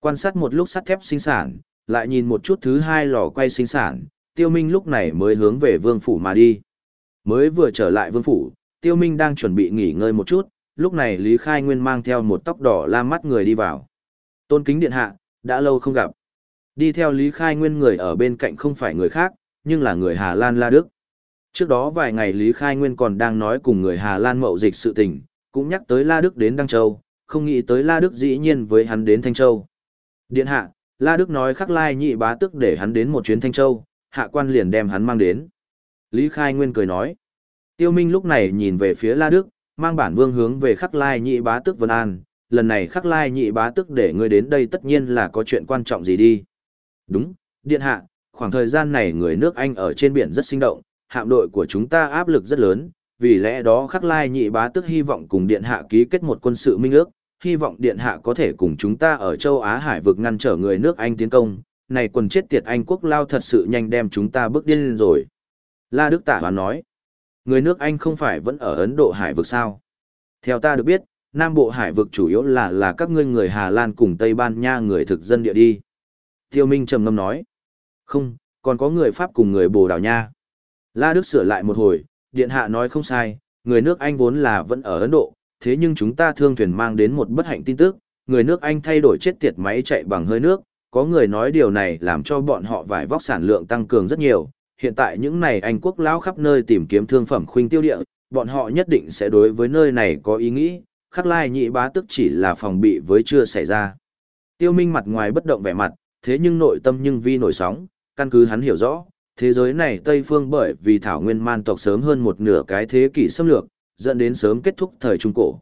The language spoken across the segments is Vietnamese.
Quan sát một lúc sắt thép sinh sản, lại nhìn một chút thứ hai lò quay sinh sản, tiêu minh lúc này mới hướng về vương phủ mà đi. Mới vừa trở lại vương phủ, tiêu minh đang chuẩn bị nghỉ ngơi một chút, lúc này Lý Khai Nguyên mang theo một tóc đỏ la mắt người đi vào. Tôn kính điện hạ, đã lâu không gặp. Đi theo Lý Khai Nguyên người ở bên cạnh không phải người khác, nhưng là người Hà Lan La Đức. Trước đó vài ngày Lý Khai Nguyên còn đang nói cùng người Hà Lan mậu dịch sự tình, cũng nhắc tới La Đức đến Đăng Châu, không nghĩ tới La Đức dĩ nhiên với hắn đến Thanh Châu. Điện hạ, La Đức nói khắc lai nhị bá tức để hắn đến một chuyến Thanh Châu, hạ quan liền đem hắn mang đến. Lý Khai Nguyên cười nói. Tiêu Minh lúc này nhìn về phía La Đức, mang bản vương hướng về khắc lai nhị bá tức Vân An, lần này khắc lai nhị bá tức để ngươi đến đây tất nhiên là có chuyện quan trọng gì đi. Đúng, điện hạ, khoảng thời gian này người nước Anh ở trên biển rất sinh động, hạm đội của chúng ta áp lực rất lớn, vì lẽ đó khắc lai nhị bá tức hy vọng cùng điện hạ ký kết một quân sự minh ước, hy vọng điện hạ có thể cùng chúng ta ở châu Á hải vực ngăn trở người nước Anh tiến công, này quần chết tiệt Anh quốc lao thật sự nhanh đem chúng ta bước điên lên rồi. La Đức Tả Hoán nói, người nước Anh không phải vẫn ở Ấn Độ hải vực sao? Theo ta được biết, Nam Bộ hải vực chủ yếu là là các ngươi người Hà Lan cùng Tây Ban Nha người thực dân địa đi. Tiêu Minh trầm ngâm nói, không, còn có người Pháp cùng người Bồ Đào Nha. La Đức sửa lại một hồi, Điện Hạ nói không sai, người nước Anh vốn là vẫn ở Ấn Độ, thế nhưng chúng ta thương thuyền mang đến một bất hạnh tin tức, người nước Anh thay đổi chết tiệt máy chạy bằng hơi nước, có người nói điều này làm cho bọn họ vải vóc sản lượng tăng cường rất nhiều, hiện tại những này Anh quốc lão khắp nơi tìm kiếm thương phẩm khuynh tiêu địa, bọn họ nhất định sẽ đối với nơi này có ý nghĩ, khắc lai nhị bá tức chỉ là phòng bị với chưa xảy ra. Tiêu Minh mặt ngoài bất động vẻ mặt, thế nhưng nội tâm nhưng vi nổi sóng, căn cứ hắn hiểu rõ, thế giới này Tây Phương bởi vì thảo nguyên man tộc sớm hơn một nửa cái thế kỷ xâm lược, dẫn đến sớm kết thúc thời Trung Cổ.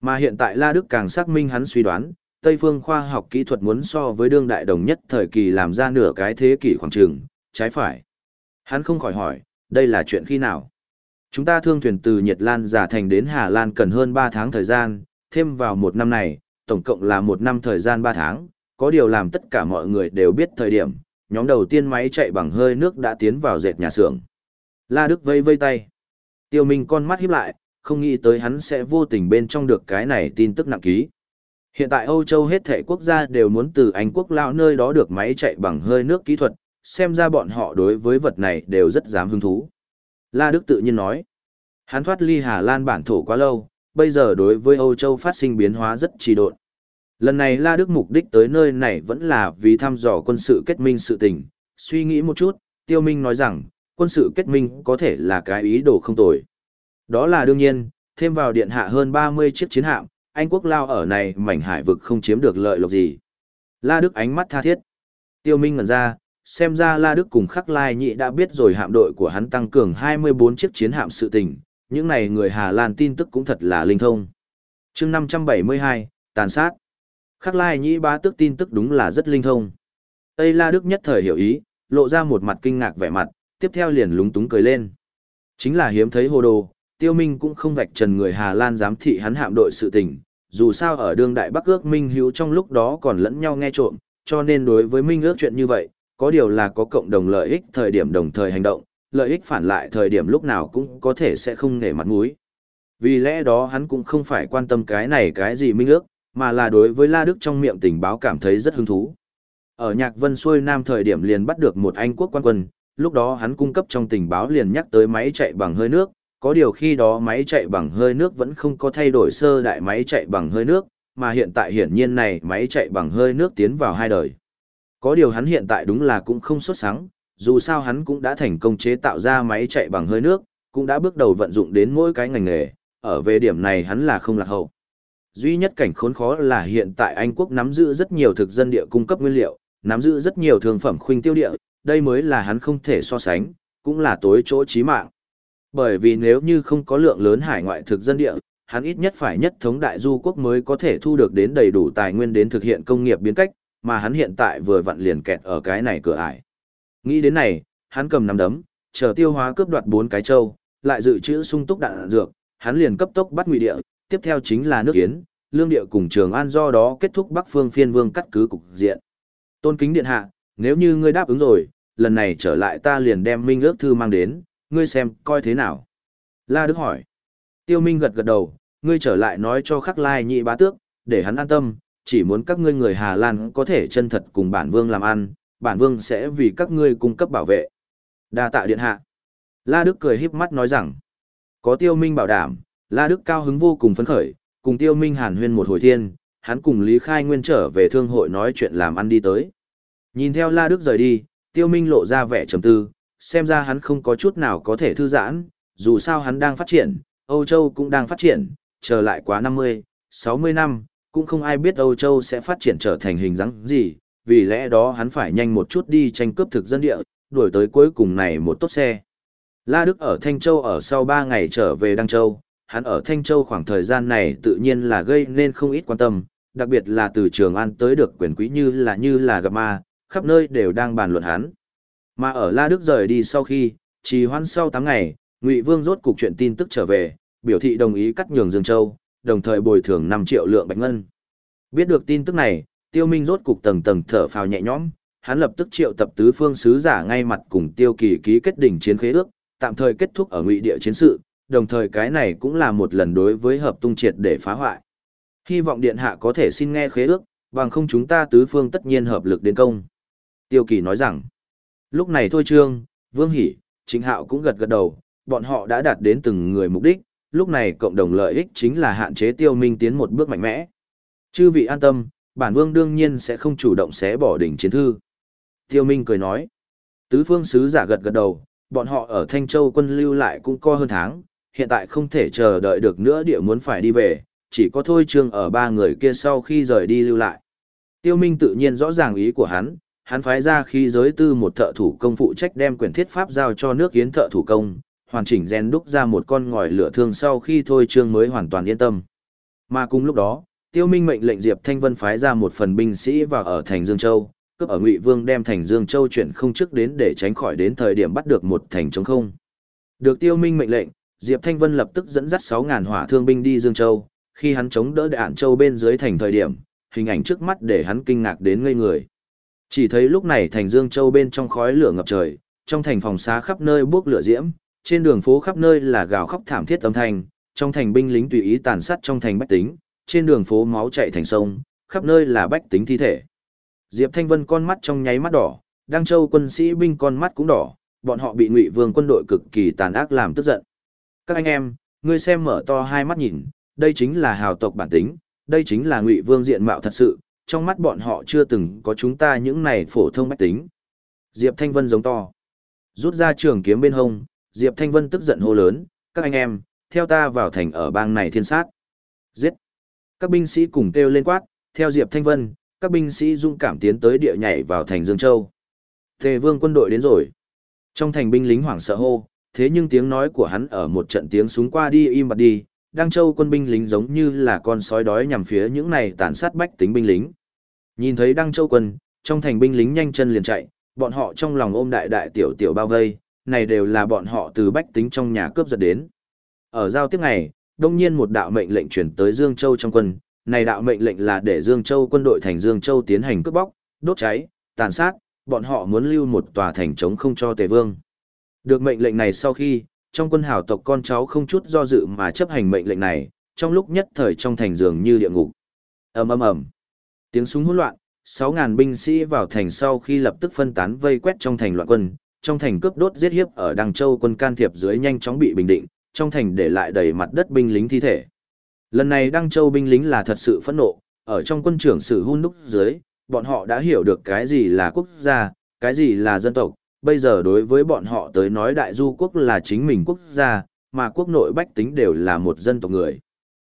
Mà hiện tại La Đức càng xác minh hắn suy đoán, Tây phương khoa học kỹ thuật muốn so với đương đại đồng nhất thời kỳ làm ra nửa cái thế kỷ khoảng trường, trái phải. Hắn không khỏi hỏi, đây là chuyện khi nào? Chúng ta thương thuyền từ Nhật Lan giả thành đến Hà Lan cần hơn 3 tháng thời gian, thêm vào một năm này, tổng cộng là một năm thời gian 3 tháng, có điều làm tất cả mọi người đều biết thời điểm, nhóm đầu tiên máy chạy bằng hơi nước đã tiến vào dệt nhà xưởng. La Đức vây vây tay. Tiêu Minh con mắt híp lại, không nghĩ tới hắn sẽ vô tình bên trong được cái này tin tức nặng ký. Hiện tại Âu Châu hết thể quốc gia đều muốn từ Anh quốc lão nơi đó được máy chạy bằng hơi nước kỹ thuật, xem ra bọn họ đối với vật này đều rất dám hứng thú. La Đức tự nhiên nói, hắn thoát ly Hà Lan bản thổ quá lâu, bây giờ đối với Âu Châu phát sinh biến hóa rất trì độn. Lần này La Đức mục đích tới nơi này vẫn là vì thăm dò quân sự kết minh sự tình, suy nghĩ một chút, Tiêu Minh nói rằng, quân sự kết minh có thể là cái ý đồ không tồi. Đó là đương nhiên, thêm vào điện hạ hơn 30 chiếc chiến hạm, Anh quốc lao ở này mảnh hải vực không chiếm được lợi lộc gì. La Đức ánh mắt tha thiết. Tiêu Minh ngẩn ra, xem ra La Đức cùng Khắc Lai Nhị đã biết rồi hạm đội của hắn tăng cường 24 chiếc chiến hạm sự tình, những này người Hà Lan tin tức cũng thật là linh thông. chương 572, tàn sát. Khắc Lai Nhị bá tức tin tức đúng là rất linh thông. Tây La Đức nhất thời hiểu ý, lộ ra một mặt kinh ngạc vẻ mặt, tiếp theo liền lúng túng cười lên. Chính là hiếm thấy hồ đồ, Tiêu Minh cũng không vạch trần người Hà Lan giám thị hắn hạm đội sự tình, dù sao ở đương đại Bắc ước Minh hữu trong lúc đó còn lẫn nhau nghe trộm, cho nên đối với Minh ước chuyện như vậy, có điều là có cộng đồng lợi ích thời điểm đồng thời hành động, lợi ích phản lại thời điểm lúc nào cũng có thể sẽ không nể mặt mũi. Vì lẽ đó hắn cũng không phải quan tâm cái này cái gì Minh ước, mà là đối với La Đức trong miệng tình báo cảm thấy rất hứng thú. Ở Nhạc Vân xuôi Nam thời điểm liền bắt được một Anh quốc quan quân, lúc đó hắn cung cấp trong tình báo liền nhắc tới máy chạy bằng hơi nước, có điều khi đó máy chạy bằng hơi nước vẫn không có thay đổi sơ đại máy chạy bằng hơi nước, mà hiện tại hiển nhiên này máy chạy bằng hơi nước tiến vào hai đời. Có điều hắn hiện tại đúng là cũng không xuất sáng, dù sao hắn cũng đã thành công chế tạo ra máy chạy bằng hơi nước, cũng đã bước đầu vận dụng đến mỗi cái ngành nghề, ở về điểm này hắn là không lạc hậu. Duy nhất cảnh khốn khó là hiện tại Anh quốc nắm giữ rất nhiều thực dân địa cung cấp nguyên liệu, nắm giữ rất nhiều thương phẩm khuynh tiêu địa, đây mới là hắn không thể so sánh, cũng là tối chỗ chí mạng. Bởi vì nếu như không có lượng lớn hải ngoại thực dân địa, hắn ít nhất phải nhất thống đại du quốc mới có thể thu được đến đầy đủ tài nguyên đến thực hiện công nghiệp biến cách, mà hắn hiện tại vừa vặn liền kẹt ở cái này cửa ải. Nghĩ đến này, hắn cầm nắm đấm, chờ tiêu hóa cướp đoạt bốn cái châu, lại dự trữ sung túc đạn dược, hắn liền cấp tốc bắt ngụy địa, tiếp theo chính là nước Yến, lương địa cùng trường an do đó kết thúc bắc phương phiên vương cắt cứ cục diện. Tôn kính điện hạ, nếu như ngươi đáp ứng rồi, lần này trở lại ta liền đem minh ước thư mang đến, ngươi xem coi thế nào. La Đức hỏi. Tiêu Minh gật gật đầu, ngươi trở lại nói cho khắc lai nhị bá tước, để hắn an tâm, chỉ muốn các ngươi người Hà Lan có thể chân thật cùng bản vương làm ăn, bản vương sẽ vì các ngươi cung cấp bảo vệ. Đa tạ điện hạ. La Đức cười híp mắt nói rằng, có tiêu minh bảo đảm, La Đức cao hứng vô cùng phấn khởi, cùng tiêu minh hàn huyên một hồi thiên, hắn cùng Lý Khai Nguyên trở về thương hội nói chuyện làm ăn đi tới. Nhìn theo La Đức rời đi, tiêu minh lộ ra vẻ trầm tư, xem ra hắn không có chút nào có thể thư giãn, dù sao hắn đang phát triển, Âu Châu cũng đang phát triển, chờ lại quá 50, 60 năm, cũng không ai biết Âu Châu sẽ phát triển trở thành hình dáng gì, vì lẽ đó hắn phải nhanh một chút đi tranh cướp thực dân địa, đuổi tới cuối cùng này một tốt xe. La Đức ở Thanh Châu ở sau 3 ngày trở về Đăng Châu, hắn ở Thanh Châu khoảng thời gian này tự nhiên là gây nên không ít quan tâm, đặc biệt là từ Trường An tới được quyền quý như là như là gặp ma, khắp nơi đều đang bàn luận hắn. Mà ở La Đức rời đi sau khi, trì hoãn sau 8 ngày, Ngụy Vương rốt cục chuyện tin tức trở về, biểu thị đồng ý cắt nhường Dương Châu, đồng thời bồi thường 5 triệu lượng bạch ngân. Biết được tin tức này, Tiêu Minh rốt cục tầng tầng thở phào nhẹ nhõm, hắn lập tức triệu tập tứ phương sứ giả ngay mặt cùng Tiêu Kỳ ký kết đỉnh chiến khế ước, tạm thời kết thúc ở Ngụy địa chiến sự, đồng thời cái này cũng là một lần đối với hợp tung triệt để phá hoại. Hy vọng điện hạ có thể xin nghe khế ước, bằng không chúng ta tứ phương tất nhiên hợp lực đến công. Tiêu Kỳ nói rằng, lúc này thôi trương, Vương Hỷ, Chính Hạo cũng gật gật đầu, bọn họ đã đạt đến từng người mục đích, lúc này cộng đồng lợi ích chính là hạn chế tiêu minh tiến một bước mạnh mẽ. Chư vị an tâm, bản vương đương nhiên sẽ không chủ động xé bỏ đỉnh chiến thư. Tiêu minh cười nói, tứ phương sứ giả gật gật đầu, bọn họ ở Thanh Châu quân lưu lại cũng co hơn tháng, hiện tại không thể chờ đợi được nữa địa muốn phải đi về, chỉ có thôi trương ở ba người kia sau khi rời đi lưu lại. Tiêu Minh tự nhiên rõ ràng ý của hắn, hắn phái ra khi giới tư một thợ thủ công phụ trách đem quyển thiết pháp giao cho nước yến thợ thủ công, hoàn chỉnh rèn đúc ra một con ngòi lửa thương sau khi thôi trương mới hoàn toàn yên tâm. Mà cùng lúc đó, Tiêu Minh mệnh lệnh Diệp Thanh Vân phái ra một phần binh sĩ vào ở thành Dương Châu, cướp ở Ngụy Vương đem thành Dương Châu chuyển không trước đến để tránh khỏi đến thời điểm bắt được một thành trống không. Được Tiêu Minh mệnh lệnh, Diệp Thanh Vân lập tức dẫn dắt 6000 hỏa thương binh đi Dương Châu, khi hắn chống đỡ Đạn Châu bên dưới thành thời điểm, hình ảnh trước mắt để hắn kinh ngạc đến ngây người. Chỉ thấy lúc này thành Dương Châu bên trong khói lửa ngập trời, trong thành phòng xá khắp nơi bốc lửa diễm, trên đường phố khắp nơi là gào khóc thảm thiết âm thanh, trong thành binh lính tùy ý tàn sát trong thành bách tính, trên đường phố máu chảy thành sông, khắp nơi là bách tính thi thể. Diệp Thanh Vân con mắt trong nháy mắt đỏ, Đăng Châu quân sĩ binh con mắt cũng đỏ, bọn họ bị Ngụy Vương quân đội cực kỳ tàn ác làm tức giận. Các anh em, ngươi xem mở to hai mắt nhìn, đây chính là hào tộc bản tính, đây chính là Ngụy Vương diện mạo thật sự, trong mắt bọn họ chưa từng có chúng ta những này phổ thông bách tính. Diệp Thanh Vân giống to. Rút ra trường kiếm bên hông, Diệp Thanh Vân tức giận hô lớn, các anh em, theo ta vào thành ở bang này thiên sát. Giết. Các binh sĩ cùng kêu lên quát, theo Diệp Thanh Vân, các binh sĩ dung cảm tiến tới địa nhảy vào thành Dương Châu. Tề vương quân đội đến rồi. Trong thành binh lính hoảng sợ hô, thế nhưng tiếng nói của hắn ở một trận tiếng súng qua đi im bặt đi, Đăng Châu quân binh lính giống như là con sói đói nhằm phía những này tàn sát bách tính binh lính. Nhìn thấy Đăng Châu quân, trong thành binh lính nhanh chân liền chạy, bọn họ trong lòng ôm đại đại tiểu tiểu bao vây, này đều là bọn họ từ bách tính trong nhà cướp giật đến. Ở giao tiếp này, đông nhiên một đạo mệnh lệnh chuyển tới Dương Châu trong quân, này đạo mệnh lệnh là để Dương Châu quân đội thành Dương Châu tiến hành cướp bóc, đốt cháy, tàn sát, bọn họ muốn lưu một tòa thành chống không cho Tề Vương. Được mệnh lệnh này sau khi, trong quân hào tộc con cháu không chút do dự mà chấp hành mệnh lệnh này, trong lúc nhất thời trong thành dường như địa ngục. ầm ầm ầm, tiếng súng hỗn loạn, 6000 binh sĩ vào thành sau khi lập tức phân tán vây quét trong thành loạn quân, trong thành cướp đốt giết hiếp ở Đăng Châu quân can thiệp dưới nhanh chóng bị bình định, trong thành để lại đầy mặt đất binh lính thi thể. Lần này Đăng Châu binh lính là thật sự phẫn nộ, ở trong quân trưởng sử hun đúc dưới, bọn họ đã hiểu được cái gì là quốc gia, cái gì là dân tộc, bây giờ đối với bọn họ tới nói đại du quốc là chính mình quốc gia, mà quốc nội bách tính đều là một dân tộc người.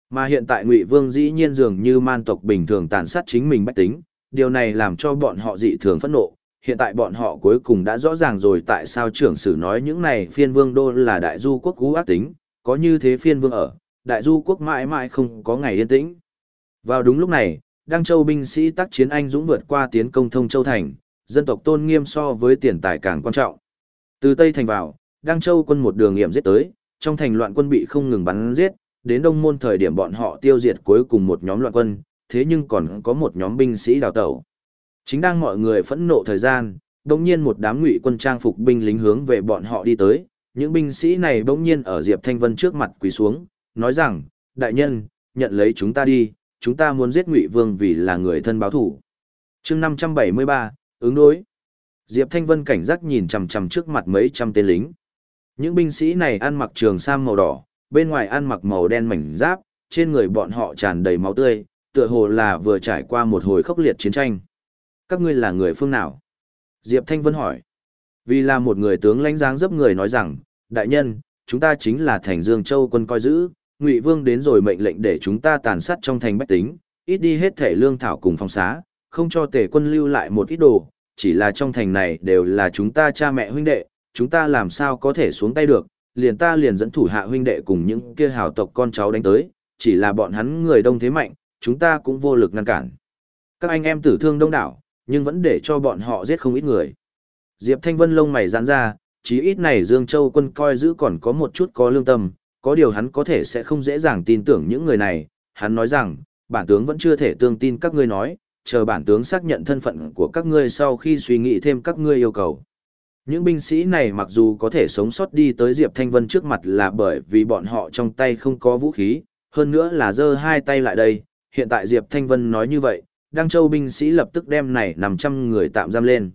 Mà hiện tại Ngụy Vương dĩ nhiên dường như man tộc bình thường tàn sát chính mình bách tính, điều này làm cho bọn họ dị thường phẫn nộ. Hiện tại bọn họ cuối cùng đã rõ ràng rồi tại sao trưởng sử nói những này phiên vương đô là đại du quốc cú ác tính, có như thế phiên vương ở, đại du quốc mãi mãi không có ngày yên tĩnh. Vào đúng lúc này, Đăng Châu binh sĩ tác chiến anh dũng vượt qua tiến công thông Châu Thành, dân tộc tôn nghiêm so với tiền tài càng quan trọng. Từ Tây Thành vào, Đăng Châu quân một đường nghiệm giết tới, trong thành loạn quân bị không ngừng bắn giết, đến đông môn thời điểm bọn họ tiêu diệt cuối cùng một nhóm loạn quân, thế nhưng còn có một nhóm binh sĩ đào tẩu. Chính đang mọi người phẫn nộ thời gian, đồng nhiên một đám ngụy quân trang phục binh lính hướng về bọn họ đi tới, những binh sĩ này bỗng nhiên ở Diệp Thanh Vân trước mặt quỳ xuống, nói rằng, đại nhân, nhận lấy chúng ta đi, chúng ta muốn giết Ngụy Vương vì là người thân báo thủ. Chương 573, ứng đối. Diệp Thanh Vân cảnh giác nhìn chằm chằm trước mặt mấy trăm tên lính. Những binh sĩ này ăn mặc trường sam màu đỏ, bên ngoài ăn mặc màu đen mảnh giáp, trên người bọn họ tràn đầy máu tươi, tựa hồ là vừa trải qua một hồi khốc liệt chiến tranh. Các ngươi là người phương nào? Diệp Thanh Vân hỏi. Vì là một người tướng lãnh dáng dấp người nói rằng, đại nhân, chúng ta chính là thành Dương Châu quân coi giữ, Ngụy Vương đến rồi mệnh lệnh để chúng ta tàn sát trong thành bách tính, ít đi hết thể lương thảo cùng phong xá, không cho tể quân lưu lại một ít đồ, chỉ là trong thành này đều là chúng ta cha mẹ huynh đệ, chúng ta làm sao có thể xuống tay được, liền ta liền dẫn thủ hạ huynh đệ cùng những kia hào tộc con cháu đánh tới, chỉ là bọn hắn người đông thế mạnh, chúng ta cũng vô lực ngăn cản. Các anh em tử thương đông đảo, nhưng vẫn để cho bọn họ giết không ít người. Diệp Thanh Vân lông mày giãn ra, chí ít này Dương Châu quân coi giữ còn có một chút có lương tâm, có điều hắn có thể sẽ không dễ dàng tin tưởng những người này, hắn nói rằng, bản tướng vẫn chưa thể tương tin các ngươi nói, chờ bản tướng xác nhận thân phận của các ngươi sau khi suy nghĩ thêm các ngươi yêu cầu. Những binh sĩ này mặc dù có thể sống sót đi tới Diệp Thanh Vân trước mặt là bởi vì bọn họ trong tay không có vũ khí, hơn nữa là giơ hai tay lại đây, hiện tại Diệp Thanh Vân nói như vậy, Đăng Châu binh sĩ lập tức đem này 500 người tạm giam lên.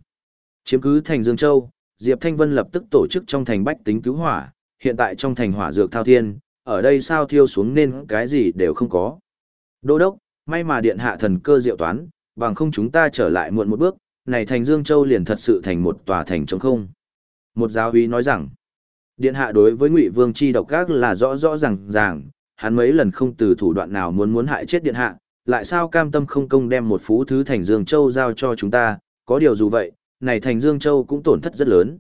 Chiếm cứ thành Dương Châu, Diệp Thanh Vân lập tức tổ chức trong thành bách tính cứu hỏa, hiện tại trong thành hỏa dược thao thiên, ở đây sao thiêu xuống nên cái gì đều không có. Đô đốc, may mà điện hạ thần cơ diệu toán, bằng không chúng ta trở lại muộn một bước, này thành Dương Châu liền thật sự thành một tòa thành trống không. Một giáo úy nói rằng, điện hạ đối với Ngụy Vương chi độc các là rõ rõ ràng ràng, hắn mấy lần không từ thủ đoạn nào muốn muốn hại chết điện hạ, lại sao cam tâm không công đem một phú thứ thành Dương Châu giao cho chúng ta, có điều dù vậy, này thành Dương Châu cũng tổn thất rất lớn.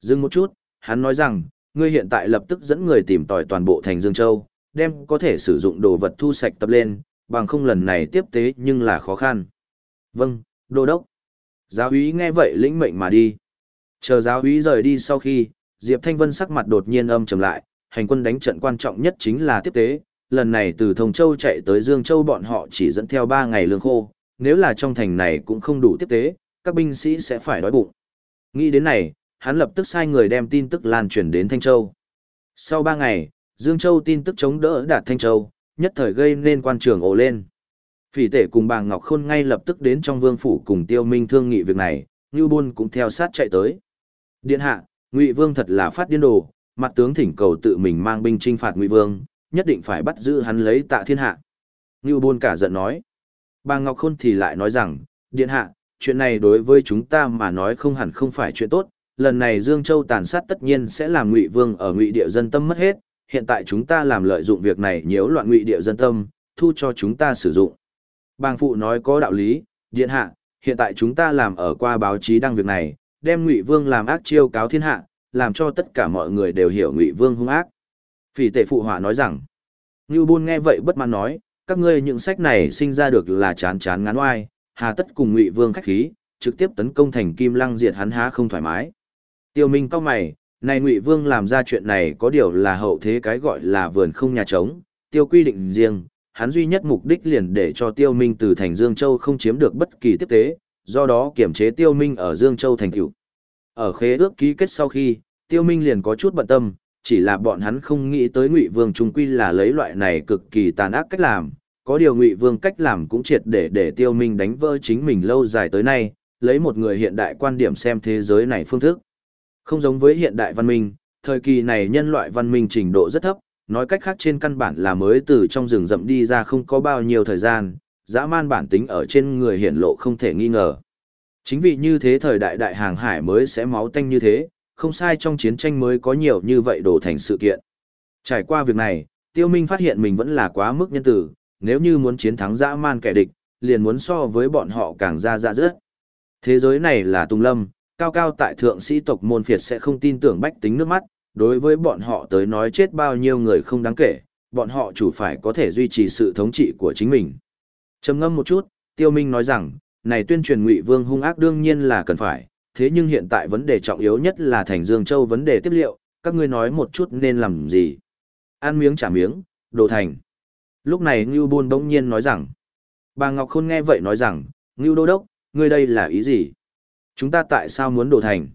Dừng một chút, hắn nói rằng, ngươi hiện tại lập tức dẫn người tìm tòi toàn bộ thành Dương Châu, đem có thể sử dụng đồ vật thu sạch tập lên, bằng không lần này tiếp tế nhưng là khó khăn. Vâng, đô đốc. Giáo úy nghe vậy lĩnh mệnh mà đi. Chờ giáo úy rời đi sau khi, Diệp Thanh Vân sắc mặt đột nhiên âm trầm lại, hành quân đánh trận quan trọng nhất chính là tiếp tế, lần này từ Thông Châu chạy tới Dương Châu bọn họ chỉ dẫn theo 3 ngày lương khô, nếu là trong thành này cũng không đủ tiếp tế, các binh sĩ sẽ phải đói bụng. Nghĩ đến này, hắn lập tức sai người đem tin tức lan truyền đến Thanh Châu. Sau 3 ngày, Dương Châu tin tức chống đỡ đạt Thanh Châu, nhất thời gây nên quan trường ồ lên. Phỉ tể cùng bà Ngọc Khôn ngay lập tức đến trong vương phủ cùng tiêu minh thương nghị việc này, Ngưu Bôn cũng theo sát chạy tới. Điện hạ, Ngụy Vương thật là phát điên đồ, mặt tướng thỉnh cầu tự mình mang binh trinh phạt Ngụy Vương, nhất định phải bắt giữ hắn lấy tạ thiên hạ. Ngưu Bôn cả giận nói. Bà Ngọc Khôn thì lại nói rằng, điện hạ, chuyện này đối với chúng ta mà nói không hẳn không phải chuyện tốt, lần này Dương Châu tàn sát tất nhiên sẽ làm Ngụy Vương ở Ngụy địa dân tâm mất hết, hiện tại chúng ta làm lợi dụng việc này nhiễu loạn Ngụy địa dân tâm, thu cho chúng ta sử dụng. Bàng phụ nói có đạo lý, điện hạ, hiện tại chúng ta làm ở qua báo chí đăng việc này, đem Ngụy Vương làm ác chiêu cáo thiên hạ, làm cho tất cả mọi người đều hiểu Ngụy Vương hung ác. Phỉ tệ phụ họa nói rằng, Ngưu Bôn nghe vậy bất mãn nói, các ngươi những sách này sinh ra được là chán chán ngán oai, hà tất cùng Ngụy Vương khách khí, trực tiếp tấn công thành Kim Lăng diệt hắn há không thoải mái. Tiêu Minh cao mày, này Ngụy Vương làm ra chuyện này có điều là hậu thế cái gọi là vườn không nhà trống, tiêu quy định riêng, hắn duy nhất mục đích liền để cho Tiêu Minh từ thành Dương Châu không chiếm được bất kỳ tiếp tế, do đó kiểm chế Tiêu Minh ở Dương Châu thành tựu. Ở khế ước ký kết sau khi, Tiêu Minh liền có chút bận tâm, chỉ là bọn hắn không nghĩ tới Ngụy Vương trung quy là lấy loại này cực kỳ tàn ác cách làm, có điều Ngụy Vương cách làm cũng triệt để để Tiêu Minh đánh vỡ chính mình lâu dài tới nay, lấy một người hiện đại quan điểm xem thế giới này phương thức. Không giống với hiện đại văn minh, thời kỳ này nhân loại văn minh trình độ rất thấp, nói cách khác trên căn bản là mới từ trong rừng rậm đi ra không có bao nhiêu thời gian, dã man bản tính ở trên người hiển lộ không thể nghi ngờ. Chính vì như thế thời đại đại hàng hải mới sẽ máu tanh như thế, không sai trong chiến tranh mới có nhiều như vậy đổ thành sự kiện. Trải qua việc này, Tiêu Minh phát hiện mình vẫn là quá mức nhân tử, nếu như muốn chiến thắng dã man kẻ địch, liền muốn so với bọn họ càng ra dạ rớt. Thế giới này là tung lâm, cao cao tại thượng sĩ tộc môn phiệt sẽ không tin tưởng bách tính nước mắt, đối với bọn họ tới nói chết bao nhiêu người không đáng kể, bọn họ chủ phải có thể duy trì sự thống trị của chính mình. Trầm ngâm một chút, Tiêu Minh nói rằng, này tuyên truyền Ngụy Vương hung ác đương nhiên là cần phải, thế nhưng hiện tại vấn đề trọng yếu nhất là thành Dương Châu vấn đề tiếp liệu, các ngươi nói một chút nên làm gì? Ăn miếng trả miếng, đồ thành. Lúc này Ngưu Bôn bỗng nhiên nói rằng, bà Ngọc Khôn nghe vậy nói rằng, Ngưu Đô Đốc, ngươi đây là ý gì? Chúng ta tại sao muốn đồ thành?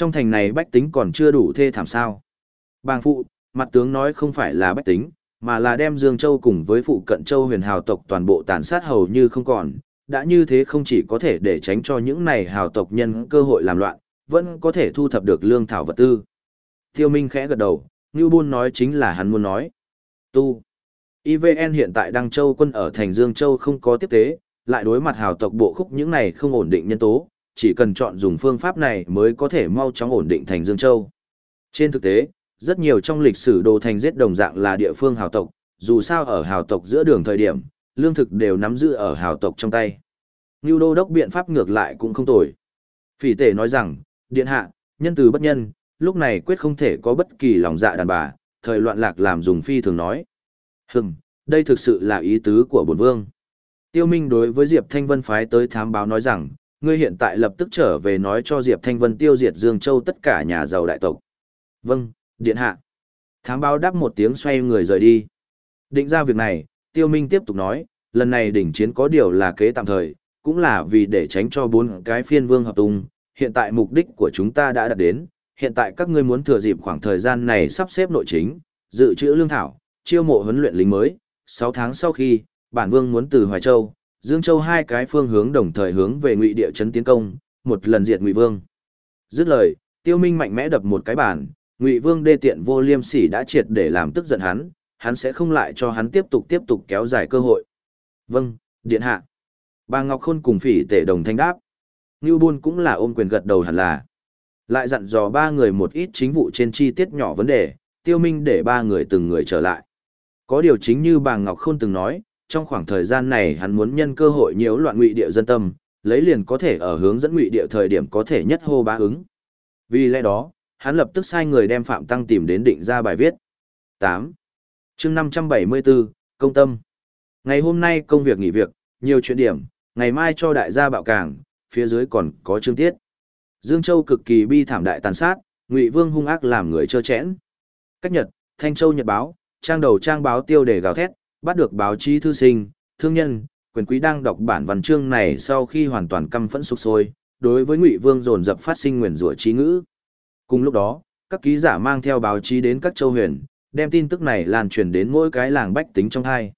Trong thành này bách tính còn chưa đủ thê thảm sao? Bàng phụ, mặt tướng nói không phải là bách tính, mà là đem Dương Châu cùng với phụ cận Châu huyền hào tộc toàn bộ tàn sát hầu như không còn, đã như thế không chỉ có thể để tránh cho những này hào tộc nhân cơ hội làm loạn, vẫn có thể thu thập được lương thảo vật tư. Tiêu Minh khẽ gật đầu, Ngưu Bôn nói chính là hắn muốn nói. Tu. IVN hiện tại Đăng Châu quân ở thành Dương Châu không có tiếp tế, lại đối mặt hào tộc bộ khúc những này không ổn định nhân tố, chỉ cần chọn dùng phương pháp này mới có thể mau chóng ổn định thành Dương Châu. Trên thực tế, rất nhiều trong lịch sử đồ thành giết đồng dạng là địa phương hào tộc, dù sao ở hào tộc giữa đường thời điểm, lương thực đều nắm giữ ở hào tộc trong tay. Ngưu đô đốc biện pháp ngược lại cũng không tồi. Phỉ tể nói rằng, điện hạ, nhân từ bất nhân, lúc này quyết không thể có bất kỳ lòng dạ đàn bà, thời loạn lạc làm dùng phi thường nói. Hừm, đây thực sự là ý tứ của bổn vương. Tiêu Minh đối với Diệp Thanh Vân phái tới thám báo nói rằng, ngươi hiện tại lập tức trở về nói cho Diệp Thanh Vân tiêu diệt Dương Châu tất cả nhà giàu đại tộc. Vâng, điện hạ. Thám báo đáp một tiếng xoay người rời đi. Định ra việc này, Tiêu Minh tiếp tục nói, lần này đỉnh chiến có điều là kế tạm thời, cũng là vì để tránh cho bốn cái phiên vương hợp tung. Hiện tại mục đích của chúng ta đã đạt đến, hiện tại các ngươi muốn thừa dịp khoảng thời gian này sắp xếp nội chính, dự trữ lương thảo, chiêu mộ huấn luyện lính mới. 6 tháng sau khi, bản vương muốn từ Hoài Châu, Dương Châu hai cái phương hướng đồng thời hướng về Ngụy địa chấn tiến công, một lần diệt Ngụy Vương. Dứt lời, Tiêu Minh mạnh mẽ đập một cái bàn, Ngụy Vương đê tiện vô liêm sỉ đã triệt để làm tức giận hắn, hắn sẽ không lại cho hắn tiếp tục tiếp tục kéo dài cơ hội. Vâng, điện hạ. Bà Ngọc Khôn cùng phỉ tể đồng thanh đáp. Ngưu Bôn cũng là ôm quyền gật đầu hẳn là. Lại dặn dò ba người một ít chính vụ trên chi tiết nhỏ vấn đề, tiêu minh để ba người từng người trở lại. Có điều chính như bà Ngọc Khôn từng nói, trong khoảng thời gian này hắn muốn nhân cơ hội nhiễu loạn ngụy địa dân tâm, lấy liền có thể ở hướng dẫn ngụy địa thời điểm có thể nhất hô bá ứng. Vì lẽ đó, hắn lập tức sai người đem Phạm Tăng tìm đến định ra bài viết. 8. chương 574, Công tâm. Ngày hôm nay công việc nghỉ việc, nhiều chuyện điểm, ngày mai cho đại gia bạo cảng, phía dưới còn có chương tiết. Dương Châu cực kỳ bi thảm đại tàn sát, Ngụy Vương hung ác làm người trơ chẽn. Cách Nhật, Thanh Châu Nhật báo, trang đầu trang báo tiêu đề gào thét, bắt được báo chí thư sinh, thương nhân, quyền quý đang đọc bản văn chương này sau khi hoàn toàn căm phẫn sục sôi, đối với Ngụy Vương dồn dập phát sinh nguyền rủa trí ngữ. Cùng lúc đó, các ký giả mang theo báo chí đến các châu huyền, đem tin tức này lan truyền đến mỗi cái làng bách tính trong hai.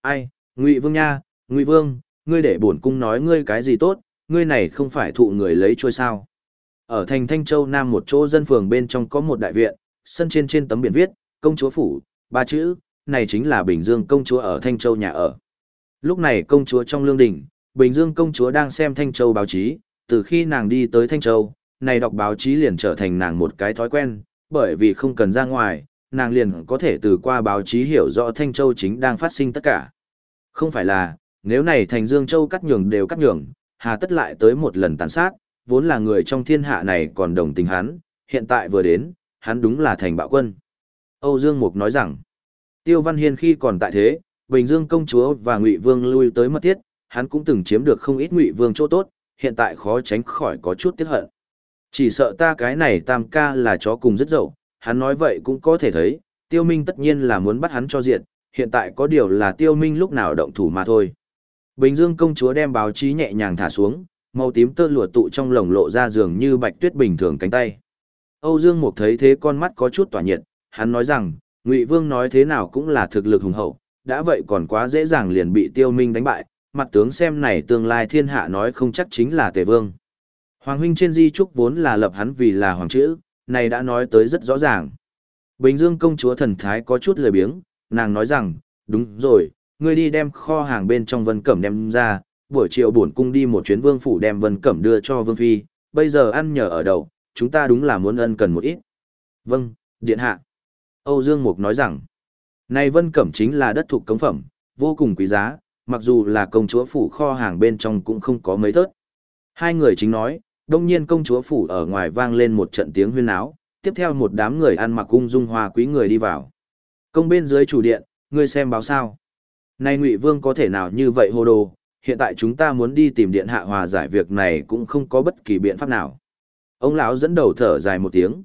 Ai, Ngụy Vương nha, Ngụy Vương, ngươi để bổn cung nói ngươi cái gì tốt, ngươi này không phải thụ người lấy trôi sao. Ở thành Thanh Châu Nam một chỗ dân phường bên trong có một đại viện, sân trên trên tấm biển viết, công chúa phủ, ba chữ, này chính là Bình Dương công chúa ở Thanh Châu nhà ở. Lúc này công chúa trong lương đình, Bình Dương công chúa đang xem Thanh Châu báo chí, từ khi nàng đi tới Thanh Châu, này đọc báo chí liền trở thành nàng một cái thói quen, bởi vì không cần ra ngoài, nàng liền có thể từ qua báo chí hiểu rõ Thanh Châu chính đang phát sinh tất cả. Không phải là, nếu này thành Dương Châu cắt nhường đều cắt nhường, hà tất lại tới một lần tàn sát, vốn là người trong thiên hạ này còn đồng tình hắn, hiện tại vừa đến, hắn đúng là thành bạo quân. Âu Dương Mục nói rằng, Tiêu Văn Hiên khi còn tại thế, Bình Dương công chúa và Ngụy Vương lui tới mất thiết, hắn cũng từng chiếm được không ít Ngụy Vương chỗ tốt, hiện tại khó tránh khỏi có chút tiếc hận. Chỉ sợ ta cái này tam ca là chó cùng rất dậu, hắn nói vậy cũng có thể thấy, Tiêu Minh tất nhiên là muốn bắt hắn cho diện, hiện tại có điều là Tiêu Minh lúc nào động thủ mà thôi. Bình Dương công chúa đem báo chí nhẹ nhàng thả xuống, màu tím tơ lụa tụ trong lồng lộ ra giường như bạch tuyết bình thường cánh tay. Âu Dương Mục thấy thế con mắt có chút tỏa nhiệt, hắn nói rằng, Ngụy Vương nói thế nào cũng là thực lực hùng hậu, đã vậy còn quá dễ dàng liền bị Tiêu Minh đánh bại, mặt tướng xem này tương lai thiên hạ nói không chắc chính là Tề Vương. Hoàng huynh trên di trúc vốn là lập hắn vì là hoàng chữ, này đã nói tới rất rõ ràng. Bình Dương công chúa thần thái có chút lười biếng, nàng nói rằng, đúng rồi, ngươi đi đem kho hàng bên trong vân cẩm đem ra, buổi chiều bổn cung đi một chuyến vương phủ đem vân cẩm đưa cho vương phi, bây giờ ăn nhờ ở đậu, chúng ta đúng là muốn ân cần một ít. Vâng, điện hạ. Âu Dương Mục nói rằng, này vân cẩm chính là đất thuộc cống phẩm, vô cùng quý giá, mặc dù là công chúa phủ kho hàng bên trong cũng không có mấy thớt. Hai người chính nói, đông nhiên công chúa phủ ở ngoài vang lên một trận tiếng huyên áo, tiếp theo một đám người ăn mặc cung dung hoa quý người đi vào. Công bên dưới chủ điện, ngươi xem báo sao. Này Ngụy Vương có thể nào như vậy hồ đồ, hiện tại chúng ta muốn đi tìm điện hạ hòa giải việc này cũng không có bất kỳ biện pháp nào. Ông lão dẫn đầu thở dài một tiếng.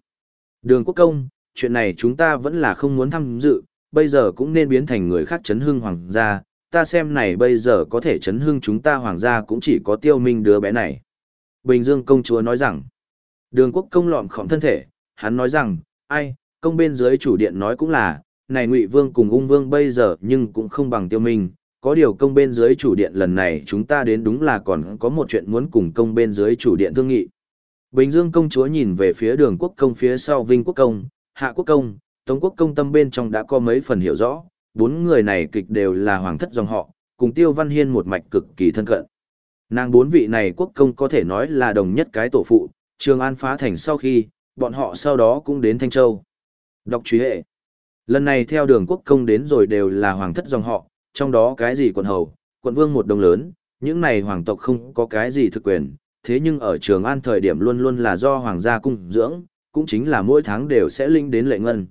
Đường quốc công, chuyện này chúng ta vẫn là không muốn tham dự, bây giờ cũng nên biến thành người khác chấn hưng hoàng gia, ta xem này bây giờ có thể chấn hưng chúng ta hoàng gia cũng chỉ có tiêu minh đứa bé này. Bình Dương công chúa nói rằng, đường quốc công lọm khỏng thân thể, hắn nói rằng, ai, công bên dưới chủ điện nói cũng là, này Ngụy Vương cùng Ung Vương bây giờ nhưng cũng không bằng Tiêu Minh, có điều công bên dưới chủ điện lần này chúng ta đến đúng là còn có một chuyện muốn cùng công bên dưới chủ điện thương nghị. Bình Dương công chúa nhìn về phía đường quốc công phía sau Vinh quốc công, Hạ quốc công, Tống quốc công tâm bên trong đã có mấy phần hiểu rõ, bốn người này kịch đều là hoàng thất dòng họ, cùng Tiêu Văn Hiên một mạch cực kỳ thân cận. Nàng bốn vị này quốc công có thể nói là đồng nhất cái tổ phụ, Trường An phá thành sau khi, bọn họ sau đó cũng đến Thanh Châu. Đọc truy hệ. Lần này theo đường quốc công đến rồi đều là hoàng thất dòng họ, trong đó cái gì quận hầu, quận vương một đồng lớn, những này hoàng tộc không có cái gì thực quyền, thế nhưng ở Trường An thời điểm luôn luôn là do hoàng gia cung dưỡng, cũng chính là mỗi tháng đều sẽ linh đến lệ ngân.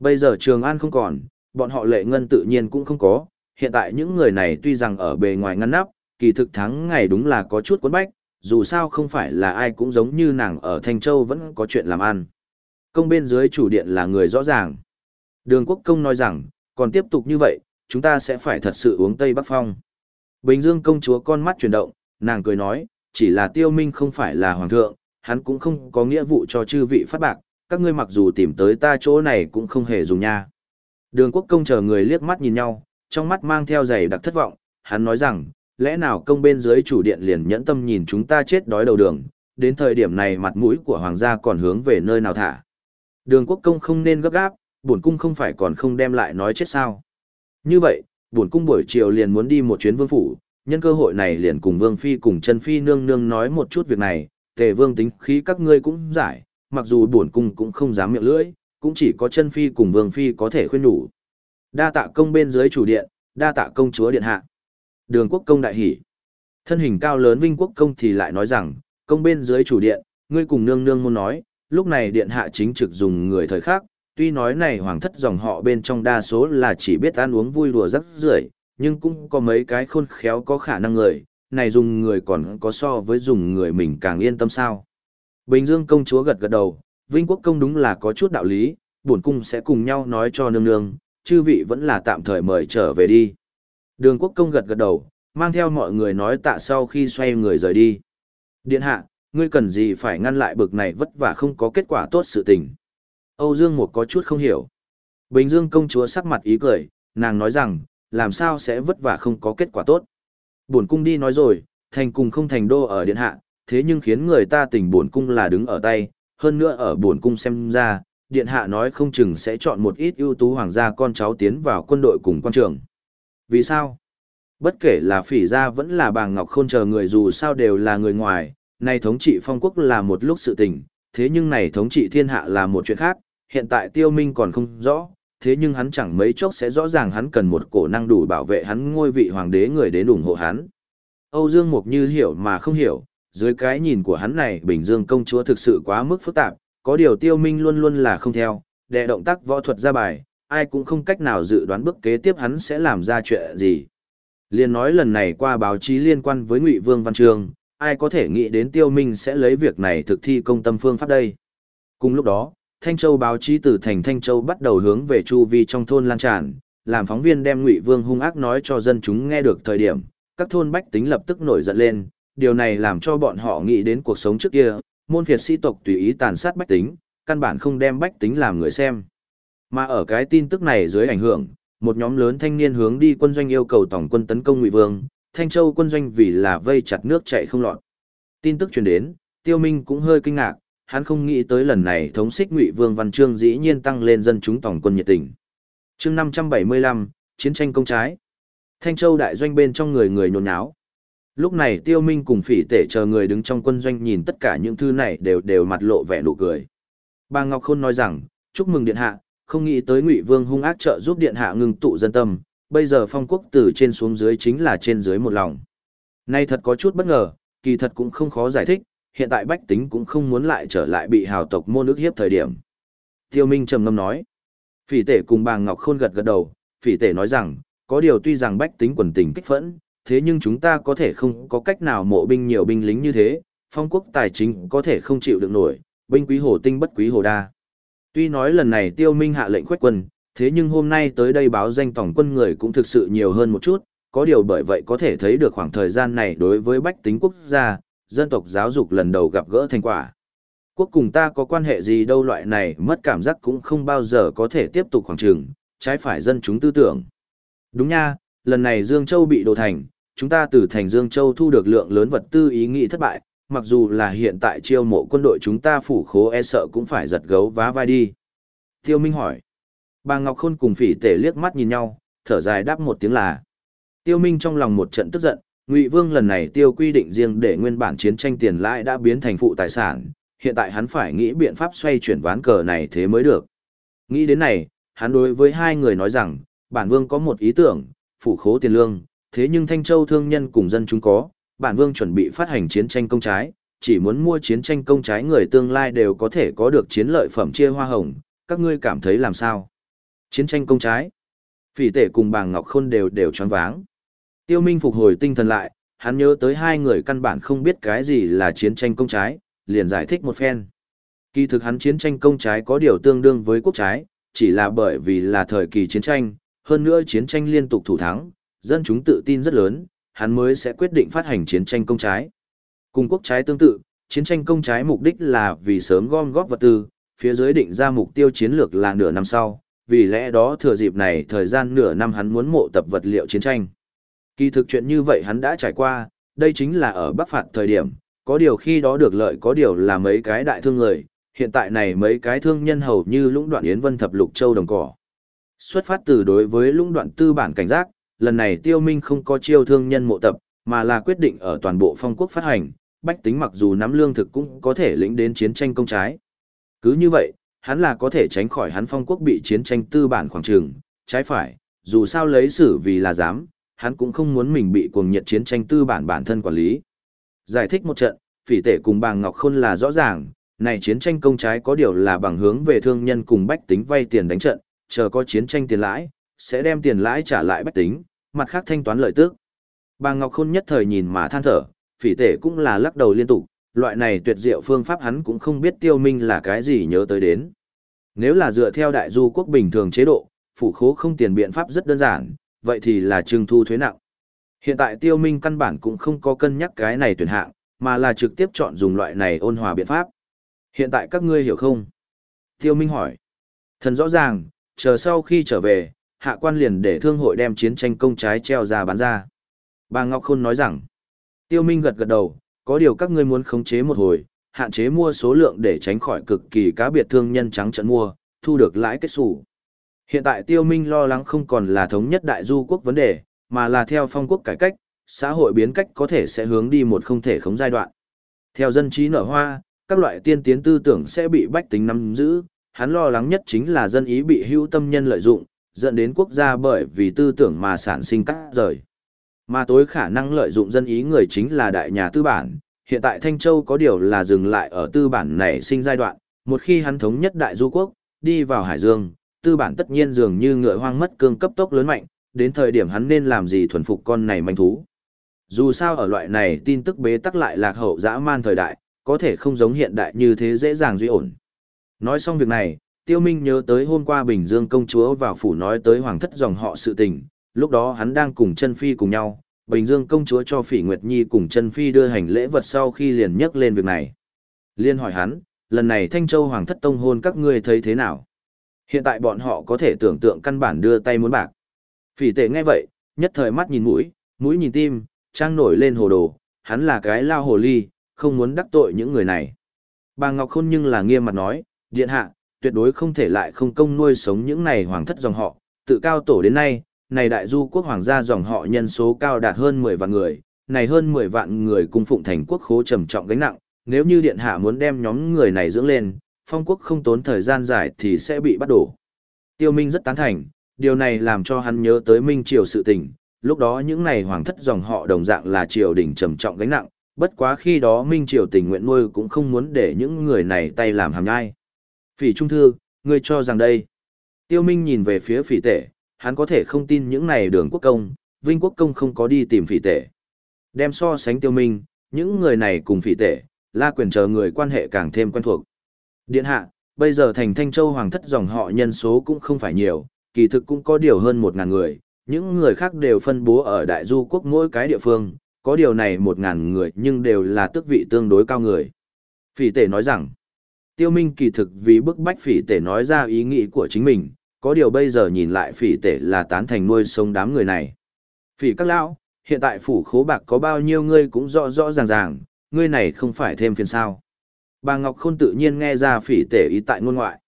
Bây giờ Trường An không còn, bọn họ lệ ngân tự nhiên cũng không có, hiện tại những người này tuy rằng ở bề ngoài ngăn nắp, kỳ thực tháng ngày đúng là có chút quấn bách, dù sao không phải là ai cũng giống như nàng ở Thanh Châu vẫn có chuyện làm ăn. Công bên dưới chủ điện là người rõ ràng. Đường Quốc Công nói rằng, còn tiếp tục như vậy, chúng ta sẽ phải thật sự uống Tây Bắc Phong. Bình Dương công chúa con mắt chuyển động, nàng cười nói, chỉ là tiêu minh không phải là hoàng thượng, hắn cũng không có nghĩa vụ cho chư vị phát bạc, các ngươi mặc dù tìm tới ta chỗ này cũng không hề dùng nha. Đường quốc công chờ người liếc mắt nhìn nhau, trong mắt mang theo giày đặc thất vọng, hắn nói rằng, lẽ nào công bên dưới chủ điện liền nhẫn tâm nhìn chúng ta chết đói đầu đường, đến thời điểm này mặt mũi của hoàng gia còn hướng về nơi nào thả. Đường quốc công không nên gấp gáp, bổn cung không phải còn không đem lại nói chết sao. Như vậy, bổn cung buổi chiều liền muốn đi một chuyến vương phủ, nhân cơ hội này liền cùng vương phi cùng chân phi nương nương nói một chút việc này, tề vương tính khí các ngươi cũng giải, mặc dù bổn cung cũng không dám miệng lưỡi, cũng chỉ có chân phi cùng vương phi có thể khuyên nhủ. Đa tạ công bên dưới chủ điện, đa tạ công chúa điện hạ. Đường quốc công đại hỉ. Thân hình cao lớn Vinh quốc công thì lại nói rằng, công bên dưới chủ điện, ngươi cùng nương nương muốn nói, lúc này điện hạ chính trực dùng người thời khác, tuy nói này hoàng thất dòng họ bên trong đa số là chỉ biết ăn uống vui đùa rất rưởi, nhưng cũng có mấy cái khôn khéo có khả năng người, này dùng người còn có so với dùng người mình càng yên tâm sao. Bình Dương công chúa gật gật đầu, Vinh quốc công đúng là có chút đạo lý, bổn cung sẽ cùng nhau nói cho nương nương, chư vị vẫn là tạm thời mời trở về đi. Đường quốc công gật gật đầu, mang theo mọi người nói tạ sau khi xoay người rời đi. Điện hạ, ngươi cần gì phải ngăn lại bực này vất vả không có kết quả tốt sự tình. Âu Dương một có chút không hiểu. Bình Dương công chúa sắc mặt ý cười, nàng nói rằng, làm sao sẽ vất vả không có kết quả tốt buồn cung đi nói rồi, thành cùng không thành đô ở điện hạ, thế nhưng khiến người ta tình buồn cung là đứng ở tay, hơn nữa ở buồn cung xem ra, điện hạ nói không chừng sẽ chọn một ít ưu tú hoàng gia con cháu tiến vào quân đội cùng quan trường. Vì sao? Bất kể là phỉ gia vẫn là bàng ngọc khôn chờ người dù sao đều là người ngoài, nay thống trị phong quốc là một lúc sự tình, thế nhưng này thống trị thiên hạ là một chuyện khác, hiện tại tiêu minh còn không rõ, thế nhưng hắn chẳng mấy chốc sẽ rõ ràng hắn cần một cổ năng đủ bảo vệ hắn ngôi vị hoàng đế người đến ủng hộ hắn. Âu Dương Mục như hiểu mà không hiểu, dưới cái nhìn của hắn này Bình Dương công chúa thực sự quá mức phức tạp, có điều tiêu minh luôn luôn là không theo, đệ động tác võ thuật ra bài, ai cũng không cách nào dự đoán bước kế tiếp hắn sẽ làm ra chuyện gì. Liên nói lần này qua báo chí liên quan với Ngụy Vương Văn Trường, ai có thể nghĩ đến tiêu minh sẽ lấy việc này thực thi công tâm phương pháp đây. Cùng lúc đó, Thanh Châu báo chí từ thành Thanh Châu bắt đầu hướng về chu vi trong thôn lan tràn, làm phóng viên đem Ngụy Vương hung ác nói cho dân chúng nghe được thời điểm, các thôn bách tính lập tức nổi giận lên, điều này làm cho bọn họ nghĩ đến cuộc sống trước kia, môn phiệt sĩ tộc tùy ý tàn sát bách tính, căn bản không đem bách tính làm người xem. Mà ở cái tin tức này dưới ảnh hưởng, một nhóm lớn thanh niên hướng đi quân doanh yêu cầu tổng quân tấn công Ngụy Vương, Thanh Châu quân doanh vì là vây chặt nước chạy không lọt. Tin tức truyền đến, Tiêu Minh cũng hơi kinh ngạc, hắn không nghĩ tới lần này thống xích Ngụy Vương Văn Trương dĩ nhiên tăng lên dân chúng tổng quân nhiệt tình. Chương 575, chiến tranh công trái. Thanh Châu đại doanh bên trong người người nhốn nháo. Lúc này Tiêu Minh cùng Phỉ Tể chờ người đứng trong quân doanh nhìn tất cả những thứ này đều đều mặt lộ vẻ nụ cười. Bà Ngọc Khôn nói rằng, chúc mừng điện hạ, không nghĩ tới Ngụy Vương hung ác trợ giúp điện hạ ngừng tụ dân tâm, bây giờ phong quốc từ trên xuống dưới chính là trên dưới một lòng. Nay thật có chút bất ngờ, kỳ thật cũng không khó giải thích, hiện tại bách tính cũng không muốn lại trở lại bị hào tộc môn ức hiếp thời điểm. Tiêu Minh trầm ngâm nói. Phỉ tể cùng bà Ngọc Khôn gật gật đầu, phỉ tể nói rằng, có điều tuy rằng bách tính quần tình kích phẫn, thế nhưng chúng ta có thể không có cách nào mộ binh nhiều binh lính như thế, phong quốc tài chính có thể không chịu được nổi, binh quý hồ tinh bất quý hồ đa. Tuy nói lần này tiêu minh hạ lệnh khuếch quân, thế nhưng hôm nay tới đây báo danh tổng quân người cũng thực sự nhiều hơn một chút, có điều bởi vậy có thể thấy được khoảng thời gian này đối với bách tính quốc gia, dân tộc giáo dục lần đầu gặp gỡ thành quả. Quốc cùng ta có quan hệ gì đâu loại này mất cảm giác cũng không bao giờ có thể tiếp tục khoảng trường, trái phải dân chúng tư tưởng. Đúng nha, lần này Dương Châu bị đổ thành, chúng ta từ thành Dương Châu thu được lượng lớn vật tư ý nghĩ thất bại, mặc dù là hiện tại chiêu mộ quân đội chúng ta phủ khố e sợ cũng phải giật gấu vá vai đi. Tiêu Minh hỏi. Bà Ngọc Khôn cùng phỉ tể liếc mắt nhìn nhau, thở dài đáp một tiếng là. Tiêu Minh trong lòng một trận tức giận, Ngụy Vương lần này tiêu quy định riêng để nguyên bản chiến tranh tiền lãi đã biến thành phụ tài sản, hiện tại hắn phải nghĩ biện pháp xoay chuyển ván cờ này thế mới được. Nghĩ đến này, hắn đối với hai người nói rằng, bản vương có một ý tưởng, phủ khố tiền lương, thế nhưng Thanh Châu thương nhân cùng dân chúng có, bản vương chuẩn bị phát hành chiến tranh công trái, chỉ muốn mua chiến tranh công trái người tương lai đều có thể có được chiến lợi phẩm chia hoa hồng, các ngươi cảm thấy làm sao? Chiến tranh công trái. Phỉ tể cùng bàng Ngọc Khôn đều đều choáng váng. Tiêu Minh phục hồi tinh thần lại, hắn nhớ tới hai người căn bản không biết cái gì là chiến tranh công trái, liền giải thích một phen. Kỳ thực hắn chiến tranh công trái có điều tương đương với quốc trái, chỉ là bởi vì là thời kỳ chiến tranh, hơn nữa chiến tranh liên tục thủ thắng, dân chúng tự tin rất lớn, hắn mới sẽ quyết định phát hành chiến tranh công trái. Cùng quốc trái tương tự, chiến tranh công trái mục đích là vì sớm gom góp vật tư, phía dưới định ra mục tiêu chiến lược là nửa năm sau, vì lẽ đó thừa dịp này thời gian nửa năm hắn muốn mộ tập vật liệu chiến tranh. Kỳ thực chuyện như vậy hắn đã trải qua, đây chính là ở Bắc Phạt thời điểm, có điều khi đó được lợi có điều là mấy cái đại thương người, hiện tại này mấy cái thương nhân hầu như lũng đoạn Yến Vân Thập Lục Châu Đồng Cỏ. Xuất phát từ đối với lũng đoạn tư bản cảnh giác, lần này tiêu minh không có chiêu thương nhân mộ tập, mà là quyết định ở toàn bộ phong quốc phát hành, bách tính mặc dù nắm lương thực cũng có thể lĩnh đến chiến tranh công trái. Cứ như vậy, hắn là có thể tránh khỏi hắn phong quốc bị chiến tranh tư bản khoảng trường, trái phải, dù sao lấy xử vì là dám, hắn cũng không muốn mình bị cuồng nhiệt chiến tranh tư bản bản thân quản lý. Giải thích một trận, phỉ tể cùng bàng Ngọc Khôn là rõ ràng, này chiến tranh công trái có điều là bằng hướng về thương nhân cùng bách tính vay tiền đánh trận, chờ có chiến tranh tiền lãi, sẽ đem tiền lãi trả lại bách tính, mặt khác thanh toán lợi tức. Bàng Ngọc Khôn nhất thời nhìn mà than thở, phỉ tể cũng là lắc đầu liên tục, loại này tuyệt diệu phương pháp hắn cũng không biết tiêu minh là cái gì nhớ tới đến. Nếu là dựa theo đại du quốc bình thường chế độ, phủ khố không tiền biện pháp rất đơn giản, vậy thì là trưng thu thuế nặng. Hiện tại tiêu minh căn bản cũng không có cân nhắc cái này tuyển hạng, mà là trực tiếp chọn dùng loại này ôn hòa biện pháp. Hiện tại các ngươi hiểu không? Tiêu minh hỏi. Thần rõ ràng, chờ sau khi trở về, hạ quan liền để thương hội đem chiến tranh công trái treo ra bán ra. Bà Ngọc Khôn nói rằng, tiêu minh gật gật đầu, có điều các ngươi muốn khống chế một hồi, hạn chế mua số lượng để tránh khỏi cực kỳ cá biệt thương nhân trắng trận mua, thu được lãi kết sủ. Hiện tại tiêu minh lo lắng không còn là thống nhất đại du quốc vấn đề, mà là theo phong quốc cải cách, xã hội biến cách có thể sẽ hướng đi một không thể khống giai đoạn. Theo dân trí nở hoa, các loại tiên tiến tư tưởng sẽ bị bách tính nắm giữ, hắn lo lắng nhất chính là dân ý bị hữu tâm nhân lợi dụng, dẫn đến quốc gia bởi vì tư tưởng mà sản sinh cắt rời. Mà tối khả năng lợi dụng dân ý người chính là đại nhà tư bản, hiện tại Thanh Châu có điều là dừng lại ở tư bản nảy sinh giai đoạn, một khi hắn thống nhất đại du quốc, đi vào Hải Dương, tư bản tất nhiên dường như ngựa hoang mất cương cấp tốc lớn mạnh, đến thời điểm hắn nên làm gì thuần phục con này manh thú. Dù sao ở loại này tin tức bế tắc lại lạc hậu dã man thời đại, có thể không giống hiện đại như thế dễ dàng duy ổn. Nói xong việc này, Tiêu Minh nhớ tới hôm qua Bình Dương công chúa vào phủ nói tới hoàng thất dòng họ sự tình, lúc đó hắn đang cùng chân phi cùng nhau, Bình Dương công chúa cho Phỉ Nguyệt Nhi cùng chân phi đưa hành lễ vật sau khi liền nhắc lên việc này. Liên hỏi hắn, lần này Thanh Châu hoàng thất tông hôn các ngươi thấy thế nào? Hiện tại bọn họ có thể tưởng tượng căn bản đưa tay muốn bạc. Phỉ tệ nghe vậy, nhất thời mắt nhìn mũi, mũi nhìn tim, trang nổi lên hồ đồ, hắn là cái lao hồ ly, không muốn đắc tội những người này. Bà Ngọc Khôn nhưng là nghiêm mặt nói, điện hạ, tuyệt đối không thể lại không công nuôi sống những này hoàng thất dòng họ, tự cao tổ đến nay, này đại du quốc hoàng gia dòng họ nhân số cao đạt hơn 10 vạn người, này hơn 10 vạn người cung phụng thành quốc khố trầm trọng gánh nặng, nếu như điện hạ muốn đem nhóm người này dưỡng lên, phong quốc không tốn thời gian dài thì sẽ bị bắt đổ. Tiêu Minh rất tán thành, điều này làm cho hắn nhớ tới Minh Triều sự tình, lúc đó những này hoàng thất dòng họ đồng dạng là triều đình trầm trọng gánh nặng, bất quá khi đó Minh Triều tình nguyện nuôi cũng không muốn để những người này tay làm hàm nhai. Phỉ Trung Thư, ngươi cho rằng đây. Tiêu Minh nhìn về phía phỉ tể, hắn có thể không tin những này đường quốc công, Vinh quốc công không có đi tìm phỉ tể. Đem so sánh Tiêu Minh, những người này cùng phỉ tể, la quyền chờ người quan hệ càng thêm quen thuộc. Điện hạ, bây giờ thành Thanh Châu Hoàng thất dòng họ nhân số cũng không phải nhiều, kỳ thực cũng có điều hơn một ngàn người, những người khác đều phân bố ở đại du quốc mỗi cái địa phương, có điều này một ngàn người nhưng đều là tước vị tương đối cao người. Phỉ tể nói rằng, tiêu minh kỳ thực vì bức bách phỉ tể nói ra ý nghĩ của chính mình, có điều bây giờ nhìn lại phỉ tể là tán thành nuôi sống đám người này. Phỉ các lão, hiện tại phủ khố bạc có bao nhiêu ngươi cũng rõ rõ ràng ràng, ngươi này không phải thêm phiền sao. Bà Ngọc Khôn tự nhiên nghe ra phỉ tể ý tại ngôn ngoại.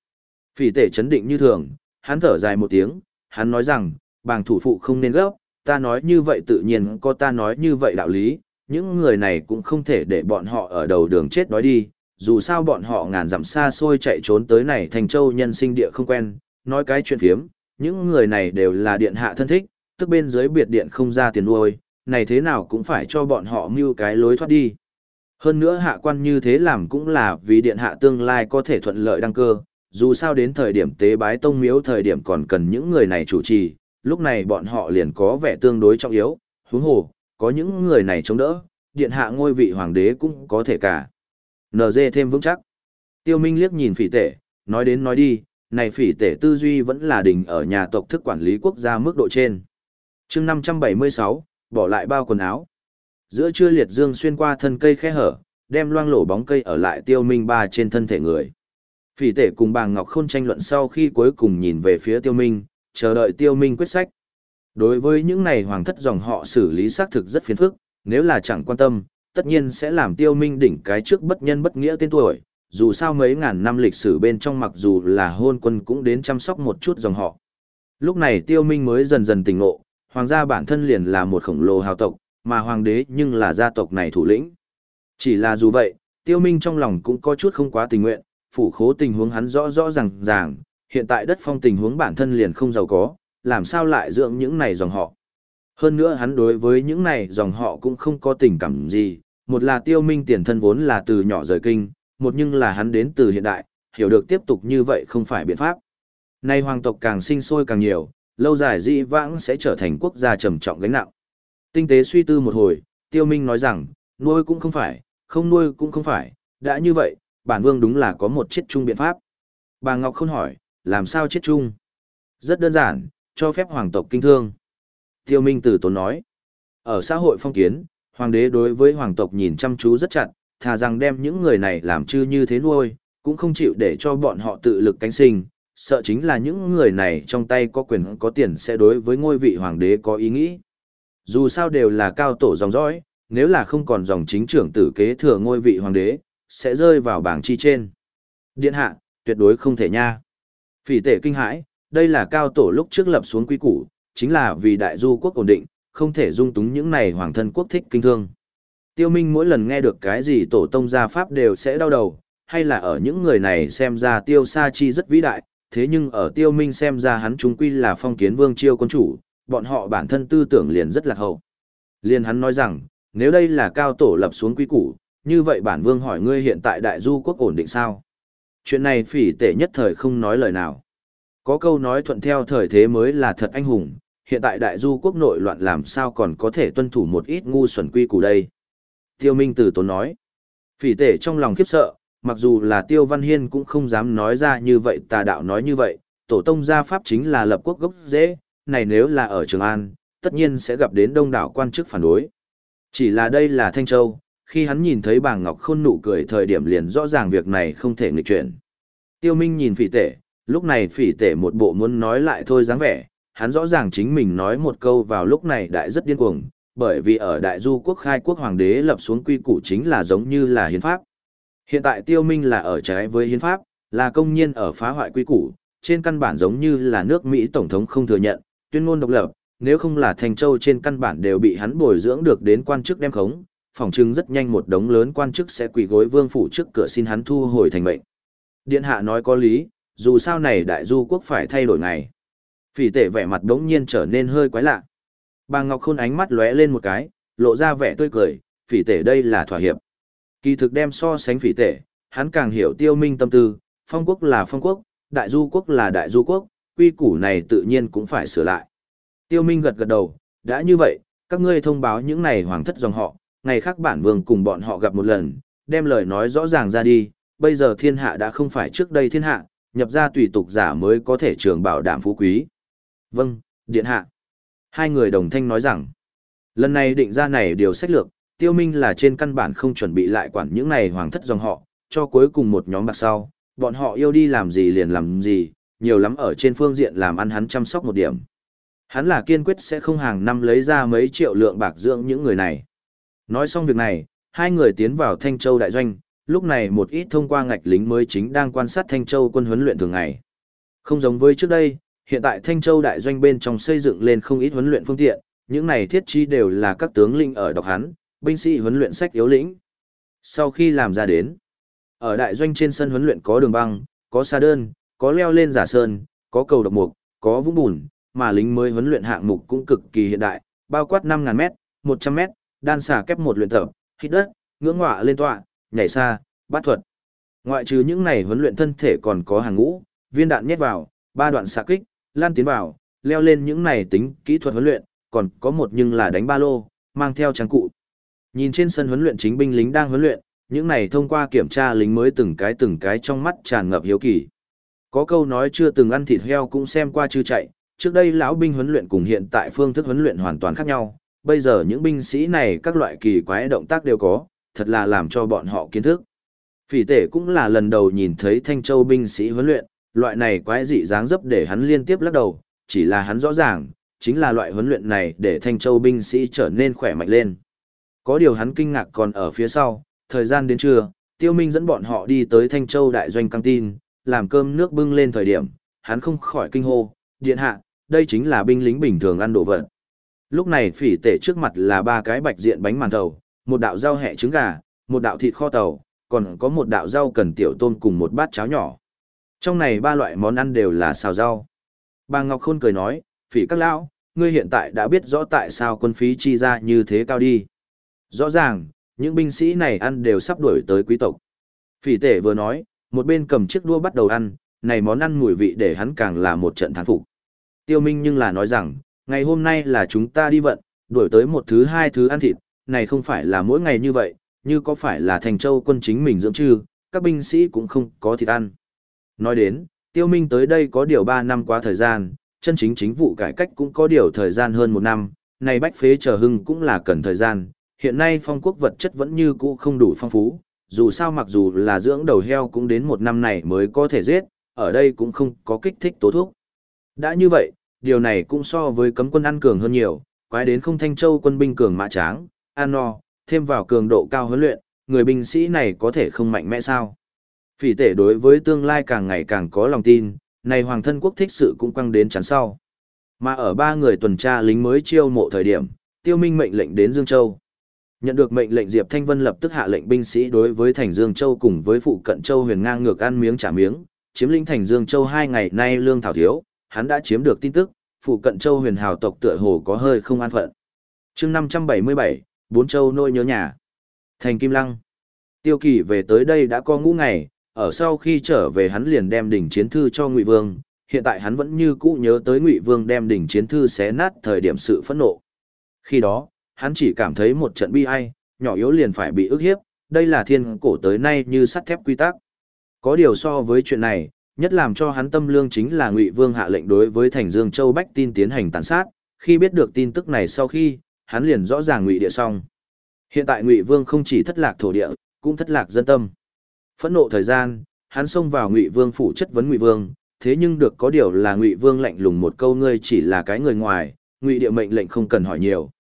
Phỉ tể chấn định như thường, hắn thở dài một tiếng, hắn nói rằng, bàng thủ phụ không nên gấp, ta nói như vậy tự nhiên có ta nói như vậy đạo lý, những người này cũng không thể để bọn họ ở đầu đường chết đói đi, dù sao bọn họ ngàn dặm xa xôi chạy trốn tới này thành châu nhân sinh địa không quen, nói cái chuyện phiếm, những người này đều là điện hạ thân thích, tức bên dưới biệt điện không ra tiền nuôi, này thế nào cũng phải cho bọn họ mưu cái lối thoát đi. Hơn nữa hạ quan như thế làm cũng là vì điện hạ tương lai có thể thuận lợi đăng cơ, dù sao đến thời điểm tế bái tông miếu thời điểm còn cần những người này chủ trì, lúc này bọn họ liền có vẻ tương đối trọng yếu, huống hồ, có những người này chống đỡ, điện hạ ngôi vị hoàng đế cũng có thể cả. NG thêm vững chắc. Tiêu Minh liếc nhìn phỉ tể, nói đến nói đi, này phỉ tể tư duy vẫn là đỉnh ở nhà tộc thức quản lý quốc gia mức độ trên. chương 576, bỏ lại bao quần áo. Giữa trưa liệt dương xuyên qua thân cây khe hở, đem loang lổ bóng cây ở lại tiêu minh ba trên thân thể người. Phỉ tể cùng bàng Ngọc Khôn tranh luận sau khi cuối cùng nhìn về phía tiêu minh, chờ đợi tiêu minh quyết sách. Đối với những này hoàng thất dòng họ xử lý xác thực rất phiền phức, nếu là chẳng quan tâm, tất nhiên sẽ làm tiêu minh đỉnh cái trước bất nhân bất nghĩa tên tuổi, dù sao mấy ngàn năm lịch sử bên trong mặc dù là hôn quân cũng đến chăm sóc một chút dòng họ. Lúc này tiêu minh mới dần dần tỉnh ngộ, hoàng gia bản thân liền là một khổng lồ hào tộc, mà hoàng đế nhưng là gia tộc này thủ lĩnh. Chỉ là dù vậy, tiêu minh trong lòng cũng có chút không quá tình nguyện, phủ khố tình huống hắn rõ rõ ràng ràng, hiện tại đất phong tình huống bản thân liền không giàu có, làm sao lại dưỡng những này dòng họ. Hơn nữa hắn đối với những này dòng họ cũng không có tình cảm gì, một là tiêu minh tiền thân vốn là từ nhỏ rời kinh, một nhưng là hắn đến từ hiện đại, hiểu được tiếp tục như vậy không phải biện pháp. Nay hoàng tộc càng sinh sôi càng nhiều, lâu dài dĩ vãng sẽ trở thành quốc gia trầm trọng gánh nặng. Tinh tế suy tư một hồi, tiêu minh nói rằng, nuôi cũng không phải, không nuôi cũng không phải, đã như vậy, bản vương đúng là có một chết chung biện pháp. Bà Ngọc không hỏi, làm sao chết chung? Rất đơn giản, cho phép hoàng tộc kinh thương. Tiêu Minh Tử Tốn nói, ở xã hội phong kiến, hoàng đế đối với hoàng tộc nhìn chăm chú rất chặt, thà rằng đem những người này làm chư như thế nuôi, cũng không chịu để cho bọn họ tự lực cánh sinh, sợ chính là những người này trong tay có quyền có tiền sẽ đối với ngôi vị hoàng đế có ý nghĩ. Dù sao đều là cao tổ dòng dõi, nếu là không còn dòng chính trưởng tử kế thừa ngôi vị hoàng đế, sẽ rơi vào bảng chi trên. Điện hạ, tuyệt đối không thể nha. Phỉ tể kinh hãi, đây là cao tổ lúc trước lập xuống quy củ, chính là vì đại du quốc ổn định, không thể dung túng những này hoàng thân quốc thích kinh thương. Tiêu Minh mỗi lần nghe được cái gì tổ tông gia pháp đều sẽ đau đầu, hay là ở những người này xem ra Tiêu Sa Chi rất vĩ đại, thế nhưng ở Tiêu Minh xem ra hắn chúng quy là phong kiến vương chiêu quân chủ, bọn họ bản thân tư tưởng liền rất lạc hậu. liền hắn nói rằng, nếu đây là cao tổ lập xuống quy củ, như vậy bản vương hỏi ngươi hiện tại đại du quốc ổn định sao? Chuyện này phỉ tệ nhất thời không nói lời nào. Có câu nói thuận theo thời thế mới là thật anh hùng, hiện tại đại du quốc nội loạn làm sao còn có thể tuân thủ một ít ngu xuẩn quy củ đây. Tiêu Minh tử tốn nói. Phỉ tệ trong lòng khiếp sợ, mặc dù là Tiêu Văn Hiên cũng không dám nói ra như vậy tà đạo nói như vậy, tổ tông gia pháp chính là lập quốc gốc dễ, này nếu là ở Trường An, tất nhiên sẽ gặp đến đông đảo quan chức phản đối. Chỉ là đây là Thanh Châu, khi hắn nhìn thấy bàng ngọc khôn nụ cười thời điểm liền rõ ràng việc này không thể nghịch chuyển. Tiêu Minh nhìn phỉ tể, lúc này phỉ tể một bộ muốn nói lại thôi dáng vẻ, hắn rõ ràng chính mình nói một câu vào lúc này đại rất điên cuồng, bởi vì ở đại du quốc khai quốc hoàng đế lập xuống quy củ chính là giống như là hiến pháp. Hiện tại tiêu minh là ở trái với hiến pháp, là công nhiên ở phá hoại quy củ, trên căn bản giống như là nước Mỹ Tổng thống không thừa nhận, tuyên ngôn độc lập, nếu không là Thành Châu trên căn bản đều bị hắn bồi dưỡng được đến quan chức đem khống, phòng chứng rất nhanh một đống lớn quan chức sẽ quỳ gối vương phủ trước cửa xin hắn thu hồi thành mệnh. Điện hạ nói có lý, dù sao này đại du quốc phải thay đổi ngày. Phỉ tể vẻ mặt đống nhiên trở nên hơi quái lạ. Bà Ngọc Khôn ánh mắt lóe lên một cái, lộ ra vẻ tươi cười, phỉ tể đây là thỏa hiệp. Kỳ thực đem so sánh phỉ tể, hắn càng hiểu tiêu minh tâm tư, phong quốc là phong quốc, đại du quốc là đại du quốc, quy củ này tự nhiên cũng phải sửa lại. Tiêu minh gật gật đầu, đã như vậy, các ngươi thông báo những này hoàng thất dòng họ, ngày khác bản vương cùng bọn họ gặp một lần, đem lời nói rõ ràng ra đi, bây giờ thiên hạ đã không phải trước đây thiên hạ, nhập ra tùy tục giả mới có thể trường bảo đảm phú quý. Vâng, điện hạ. Hai người đồng thanh nói rằng, lần này định ra này điều sách lược, tiêu minh là trên căn bản không chuẩn bị lại quản những này hoàng thất dòng họ, cho cuối cùng một nhóm bạc sau, bọn họ yêu đi làm gì liền làm gì, nhiều lắm ở trên phương diện làm ăn hắn chăm sóc một điểm. Hắn là kiên quyết sẽ không hàng năm lấy ra mấy triệu lượng bạc dưỡng những người này. Nói xong việc này, hai người tiến vào Thanh Châu đại doanh, lúc này một ít thông qua ngạch lính mới chính đang quan sát Thanh Châu quân huấn luyện thường ngày. Không giống với trước đây, hiện tại Thanh Châu đại doanh bên trong xây dựng lên không ít huấn luyện phương tiện, những này thiết chi đều là các tướng linh ở độc hắn, binh sĩ huấn luyện sách yếu lĩnh. Sau khi làm ra đến, ở đại doanh trên sân huấn luyện có đường băng, có xa đơn, có leo lên giả sơn, có cầu độc mục, có vũng bùn, mà lính mới huấn luyện hạng mục cũng cực kỳ hiện đại, bao quát 5000m, 100 m đan xà kép một luyện tập, hít đất, ngưỡng ngọa lên tọa, nhảy xa, bát thuật. Ngoại trừ những này huấn luyện thân thể còn có hàng ngũ, viên đạn nhét vào, ba đoạn xạ kích, lan tiến vào, leo lên những này tính kỹ thuật huấn luyện, còn có một nhưng là đánh ba lô, mang theo trang cụ. Nhìn trên sân huấn luyện chính binh lính đang huấn luyện, những này thông qua kiểm tra lính mới từng cái từng cái trong mắt tràn ngập hiếu kỳ. Có câu nói chưa từng ăn thịt heo cũng xem qua chưa chạy, trước đây lão binh huấn luyện cùng hiện tại phương thức huấn luyện hoàn toàn khác nhau, bây giờ những binh sĩ này các loại kỳ quái động tác đều có, thật là làm cho bọn họ kiến thức. Phỉ tể cũng là lần đầu nhìn thấy Thanh Châu binh sĩ huấn luyện, loại này quái dị dáng dấp để hắn liên tiếp lắc đầu, chỉ là hắn rõ ràng, chính là loại huấn luyện này để Thanh Châu binh sĩ trở nên khỏe mạnh lên. Có điều hắn kinh ngạc còn ở phía sau, thời gian đến trưa, Tiêu Minh dẫn bọn họ đi tới Thanh Châu đại doanh căng tin, làm cơm nước bưng lên thời điểm, hắn không khỏi kinh hô, điện hạ, đây chính là binh lính bình thường ăn đồ vật. Lúc này phỉ tể trước mặt là ba cái bạch diện bánh màn thầu, một đạo rau hẹ trứng gà, một đạo thịt kho tàu, còn có một đạo rau cần tiểu tôm cùng một bát cháo nhỏ. Trong này ba loại món ăn đều là xào rau. Bà Ngọc Khôn cười nói, phỉ các lão, ngươi hiện tại đã biết rõ tại sao quân phí chi ra như thế cao đi. Rõ ràng, những binh sĩ này ăn đều sắp đuổi tới quý tộc. Phỉ tể vừa nói, một bên cầm chiếc đua bắt đầu ăn, này món ăn mùi vị để hắn càng là một trận thán phục. Tiêu Minh nhưng là nói rằng, ngày hôm nay là chúng ta đi vận, đuổi tới một thứ hai thứ ăn thịt, này không phải là mỗi ngày như vậy, như có phải là thành châu quân chính mình dưỡng trư, các binh sĩ cũng không có thịt ăn. Nói đến, Tiêu Minh tới đây có điều 3 năm quá thời gian, chân chính chính vụ cải cách cũng có điều thời gian hơn một năm, này bách phế chờ hưng cũng là cần thời gian, hiện nay phong quốc vật chất vẫn như cũ không đủ phong phú, dù sao mặc dù là dưỡng đầu heo cũng đến một năm này mới có thể giết, ở đây cũng không có kích thích tố thuốc. Đã như vậy, điều này cũng so với cấm quân ăn cường hơn nhiều, quái đến không thanh châu quân binh cường mã tráng, an no, thêm vào cường độ cao huấn luyện, người binh sĩ này có thể không mạnh mẽ sao. Phỉ tể đối với tương lai càng ngày càng có lòng tin, này hoàng thân quốc thích sự cũng quăng đến chắn sau. Mà ở ba người tuần tra lính mới chiêu mộ thời điểm, tiêu minh mệnh lệnh đến Dương Châu. Nhận được mệnh lệnh Diệp Thanh Vân lập tức hạ lệnh binh sĩ đối với thành Dương Châu cùng với phụ cận Châu huyền ngang ngược ăn miếng trả miếng, chiếm lĩnh thành Dương Châu hai ngày nay lương thảo thiếu, hắn đã chiếm được tin tức, phụ cận Châu huyền hào tộc tựa hồ có hơi không an phận. chương 577, Bốn Châu nôi nhớ nhà. Thành Kim Lăng. Tiêu kỳ về tới đây đã có ngũ ngày, ở sau khi trở về hắn liền đem đỉnh chiến thư cho Ngụy Vương, hiện tại hắn vẫn như cũ nhớ tới Ngụy Vương đem đỉnh chiến thư xé nát thời điểm sự phẫn nộ. Khi đó, hắn chỉ cảm thấy một trận bi ai, nhỏ yếu liền phải bị ức hiếp, đây là thiên cổ tới nay như sắt thép quy tắc. Có điều so với chuyện này, nhất làm cho hắn tâm lương chính là Ngụy Vương hạ lệnh đối với thành Dương Châu Bách tin tiến hành tàn sát, khi biết được tin tức này sau khi, hắn liền rõ ràng Ngụy địa xong. Hiện tại Ngụy Vương không chỉ thất lạc thổ địa, cũng thất lạc dân tâm. Phẫn nộ thời gian, hắn xông vào Ngụy Vương phủ chất vấn Ngụy Vương, thế nhưng được có điều là Ngụy Vương lạnh lùng một câu ngươi chỉ là cái người ngoài, Ngụy địa mệnh lệnh không cần hỏi nhiều.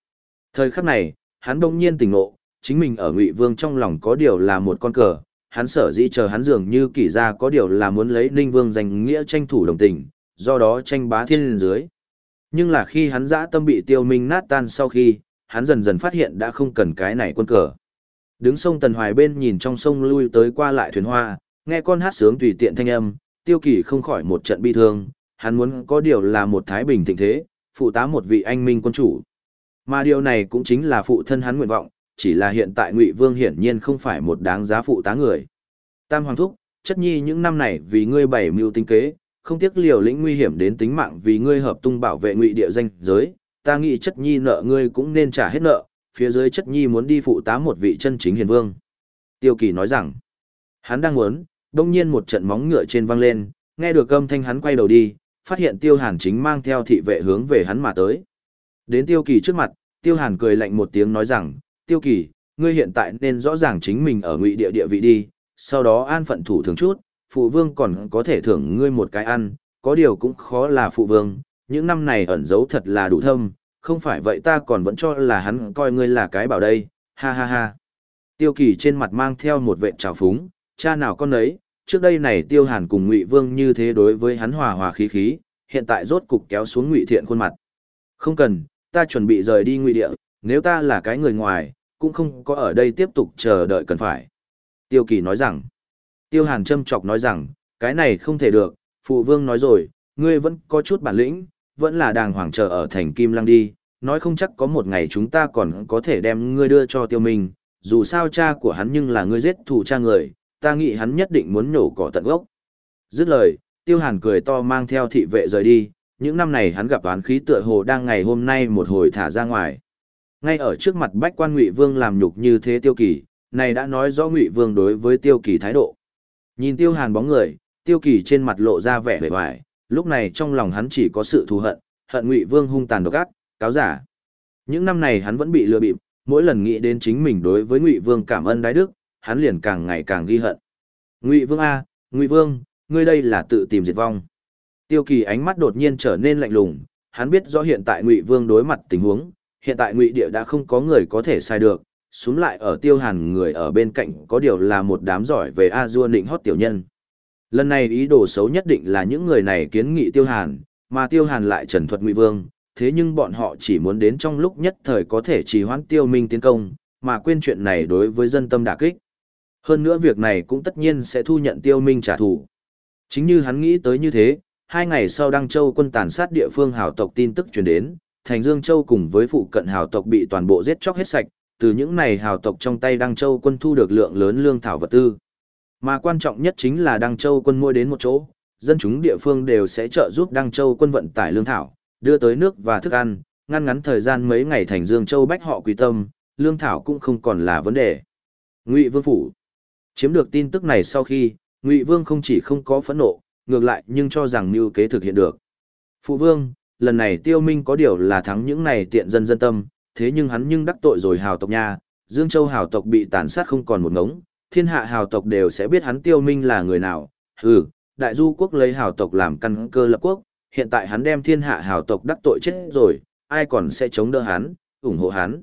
Thời khắc này, hắn bỗng nhiên tỉnh ngộ, chính mình ở Ngụy Vương trong lòng có điều là một con cờ, hắn sở dĩ chờ hắn dường như kỷ ra có điều là muốn lấy Ninh Vương danh nghĩa tranh thủ đồng tình, do đó tranh bá thiên dưới. Nhưng là khi hắn dã tâm bị tiêu minh nát tan sau khi, hắn dần dần phát hiện đã không cần cái này quân cờ. Đứng sông Tần Hoài bên nhìn trong sông lui tới qua lại thuyền hoa, nghe con hát sướng tùy tiện thanh âm, tiêu kỳ không khỏi một trận bi thương, hắn muốn có điều là một thái bình thịnh thế, phụ tá một vị anh minh quân chủ. Mà điều này cũng chính là phụ thân hắn nguyện vọng, chỉ là hiện tại Ngụy Vương hiển nhiên không phải một đáng giá phụ tá người. Tam Hoàng Thúc, chất nhi những năm này vì ngươi bảy mưu tinh kế, không tiếc liều lĩnh nguy hiểm đến tính mạng vì ngươi hợp tung bảo vệ Ngụy địa danh giới, ta nghĩ chất nhi nợ ngươi cũng nên trả hết nợ, phía dưới chất nhi muốn đi phụ tá một vị chân chính hiền vương. Tiêu Kỳ nói rằng, hắn đang muốn, đông nhiên một trận móng ngựa trên vang lên, nghe được âm thanh hắn quay đầu đi, phát hiện Tiêu Hàn chính mang theo thị vệ hướng về hắn mà tới. Đến Tiêu Kỳ trước mặt, Tiêu Hàn cười lạnh một tiếng nói rằng, Tiêu Kỳ, ngươi hiện tại nên rõ ràng chính mình ở ngụy địa địa vị đi, sau đó an phận thủ thường chút, phụ vương còn có thể thưởng ngươi một cái ăn, có điều cũng khó là phụ vương, những năm này ẩn giấu thật là đủ thâm, không phải vậy ta còn vẫn cho là hắn coi ngươi là cái bảo đây, ha ha ha. Tiêu kỳ trên mặt mang theo một vệ trào phúng, cha nào con ấy, trước đây này tiêu hàn cùng ngụy vương như thế đối với hắn hòa hòa khí khí, hiện tại rốt cục kéo xuống ngụy thiện khuôn mặt. Không cần, ta chuẩn bị rời đi ngụy địa, nếu ta là cái người ngoài, cũng không có ở đây tiếp tục chờ đợi cần phải. Tiêu kỳ nói rằng, tiêu hàn châm chọc nói rằng, cái này không thể được, phụ vương nói rồi, ngươi vẫn có chút bản lĩnh, vẫn là đàng hoàng chờ ở thành Kim Lăng đi, nói không chắc có một ngày chúng ta còn có thể đem ngươi đưa cho tiêu minh, dù sao cha của hắn nhưng là ngươi giết thủ cha người, ta nghĩ hắn nhất định muốn nhổ cỏ tận gốc. Dứt lời, tiêu hàn cười to mang theo thị vệ rời đi, những năm này hắn gặp oán khí tựa hồ đang ngày hôm nay một hồi thả ra ngoài. Ngay ở trước mặt bách quan ngụy vương làm nhục như thế tiêu kỳ, này đã nói rõ ngụy vương đối với tiêu kỳ thái độ. Nhìn tiêu hàn bóng người, tiêu kỳ trên mặt lộ ra vẻ vẻ vải, lúc này trong lòng hắn chỉ có sự thù hận, hận Ngụy Vương hung tàn độc ác, cáo giả. Những năm này hắn vẫn bị lừa bịp, mỗi lần nghĩ đến chính mình đối với Ngụy Vương cảm ơn đái đức, hắn liền càng ngày càng ghi hận. Ngụy Vương a, Ngụy Vương, ngươi đây là tự tìm diệt vong. Tiêu Kỳ ánh mắt đột nhiên trở nên lạnh lùng, hắn biết rõ hiện tại Ngụy Vương đối mặt tình huống, hiện tại Ngụy địa đã không có người có thể sai được, xuống lại ở Tiêu Hàn người ở bên cạnh có điều là một đám giỏi về a du định hót tiểu nhân. Lần này ý đồ xấu nhất định là những người này kiến nghị Tiêu Hàn, mà Tiêu Hàn lại trần thuật Ngụy Vương, thế nhưng bọn họ chỉ muốn đến trong lúc nhất thời có thể trì hoãn Tiêu Minh tiến công, mà quên chuyện này đối với dân tâm đả kích. Hơn nữa việc này cũng tất nhiên sẽ thu nhận Tiêu Minh trả thù. Chính như hắn nghĩ tới như thế, hai ngày sau Đăng Châu quân tàn sát địa phương hào tộc tin tức truyền đến, Thành Dương Châu cùng với phụ cận hào tộc bị toàn bộ giết chóc hết sạch, từ những này hào tộc trong tay Đăng Châu quân thu được lượng lớn lương thảo vật tư. Mà quan trọng nhất chính là Đăng Châu quân mua đến một chỗ, dân chúng địa phương đều sẽ trợ giúp Đăng Châu quân vận tải lương thảo, đưa tới nước và thức ăn, ngăn ngắn thời gian mấy ngày thành Dương Châu bách họ quý tâm, lương thảo cũng không còn là vấn đề. Ngụy Vương phủ chiếm được tin tức này sau khi, Ngụy Vương không chỉ không có phẫn nộ, ngược lại nhưng cho rằng mưu kế thực hiện được. Phụ Vương, lần này Tiêu Minh có điều là thắng những này tiện dân dân tâm, thế nhưng hắn nhưng đắc tội rồi hào tộc nha, Dương Châu hào tộc bị tàn sát không còn một ngống, thiên hạ hào tộc đều sẽ biết hắn tiêu minh là người nào. Hừ, đại du quốc lấy hào tộc làm căn cơ lập quốc, hiện tại hắn đem thiên hạ hào tộc đắc tội chết rồi, ai còn sẽ chống đỡ hắn, ủng hộ hắn.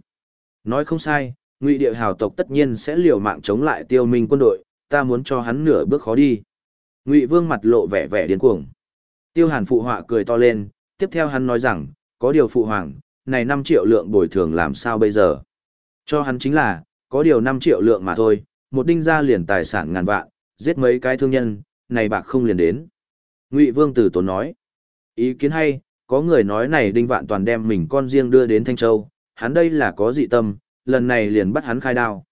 Nói không sai, ngụy địa hào tộc tất nhiên sẽ liều mạng chống lại tiêu minh quân đội, ta muốn cho hắn nửa bước khó đi. Ngụy vương mặt lộ vẻ vẻ điên cuồng. Tiêu hàn phụ họa cười to lên, tiếp theo hắn nói rằng, có điều phụ hoàng, này 5 triệu lượng bồi thường làm sao bây giờ? Cho hắn chính là, có điều 5 triệu lượng mà thôi, một đinh gia liền tài sản ngàn vạn, giết mấy cái thương nhân, này bạc không liền đến. Ngụy Vương Tử Tốn nói, ý kiến hay, có người nói này đinh vạn toàn đem mình con riêng đưa đến Thanh Châu, hắn đây là có dị tâm, lần này liền bắt hắn khai đao.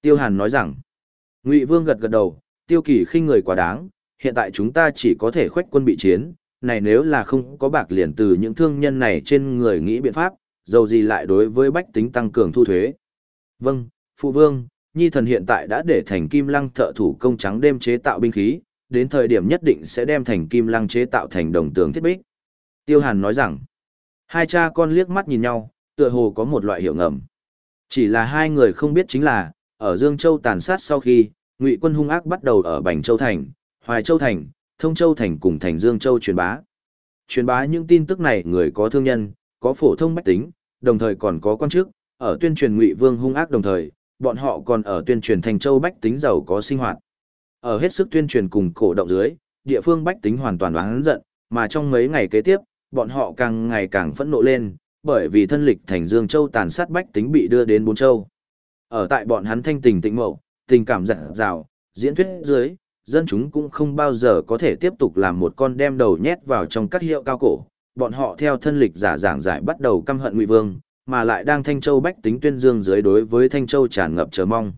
Tiêu Hàn nói rằng, Ngụy Vương gật gật đầu, tiêu kỳ khinh người quá đáng, hiện tại chúng ta chỉ có thể khoách quân bị chiến, này nếu là không có bạc liền từ những thương nhân này trên người nghĩ biện pháp, dầu gì lại đối với bách tính tăng cường thu thuế. Vâng, Phụ Vương, Nhi thần hiện tại đã để thành kim lăng thợ thủ công trắng đêm chế tạo binh khí, đến thời điểm nhất định sẽ đem thành kim lăng chế tạo thành đồng tường thiết bích. Tiêu Hàn nói rằng, hai cha con liếc mắt nhìn nhau, tựa hồ có một loại hiểu ngầm. Chỉ là hai người không biết chính là, ở Dương Châu tàn sát sau khi, Ngụy quân hung ác bắt đầu ở Bành Châu Thành, Hoài Châu Thành, Thông Châu Thành cùng thành Dương Châu truyền bá. Truyền bá những tin tức này người có thương nhân, có phổ thông bách tính, đồng thời còn có quan chức, ở tuyên truyền Ngụy Vương hung ác đồng thời, bọn họ còn ở tuyên truyền thành châu bách tính giàu có sinh hoạt. Ở hết sức tuyên truyền cùng cổ động dưới, địa phương bách tính hoàn toàn oán giận, mà trong mấy ngày kế tiếp, bọn họ càng ngày càng phẫn nộ lên, bởi vì thân lịch thành Dương Châu tàn sát bách tính bị đưa đến Bốn Châu. Ở tại bọn hắn thanh tình tĩnh mậu, tình cảm dặn dào, diễn thuyết dưới, dân chúng cũng không bao giờ có thể tiếp tục làm một con đem đầu nhét vào trong các hiệu cao cổ. Bọn họ theo thân lịch giả giảng giải bắt đầu căm hận Ngụy Vương, mà lại đang Thanh Châu bách tính tuyên dương dưới đối với Thanh Châu tràn ngập chờ mong.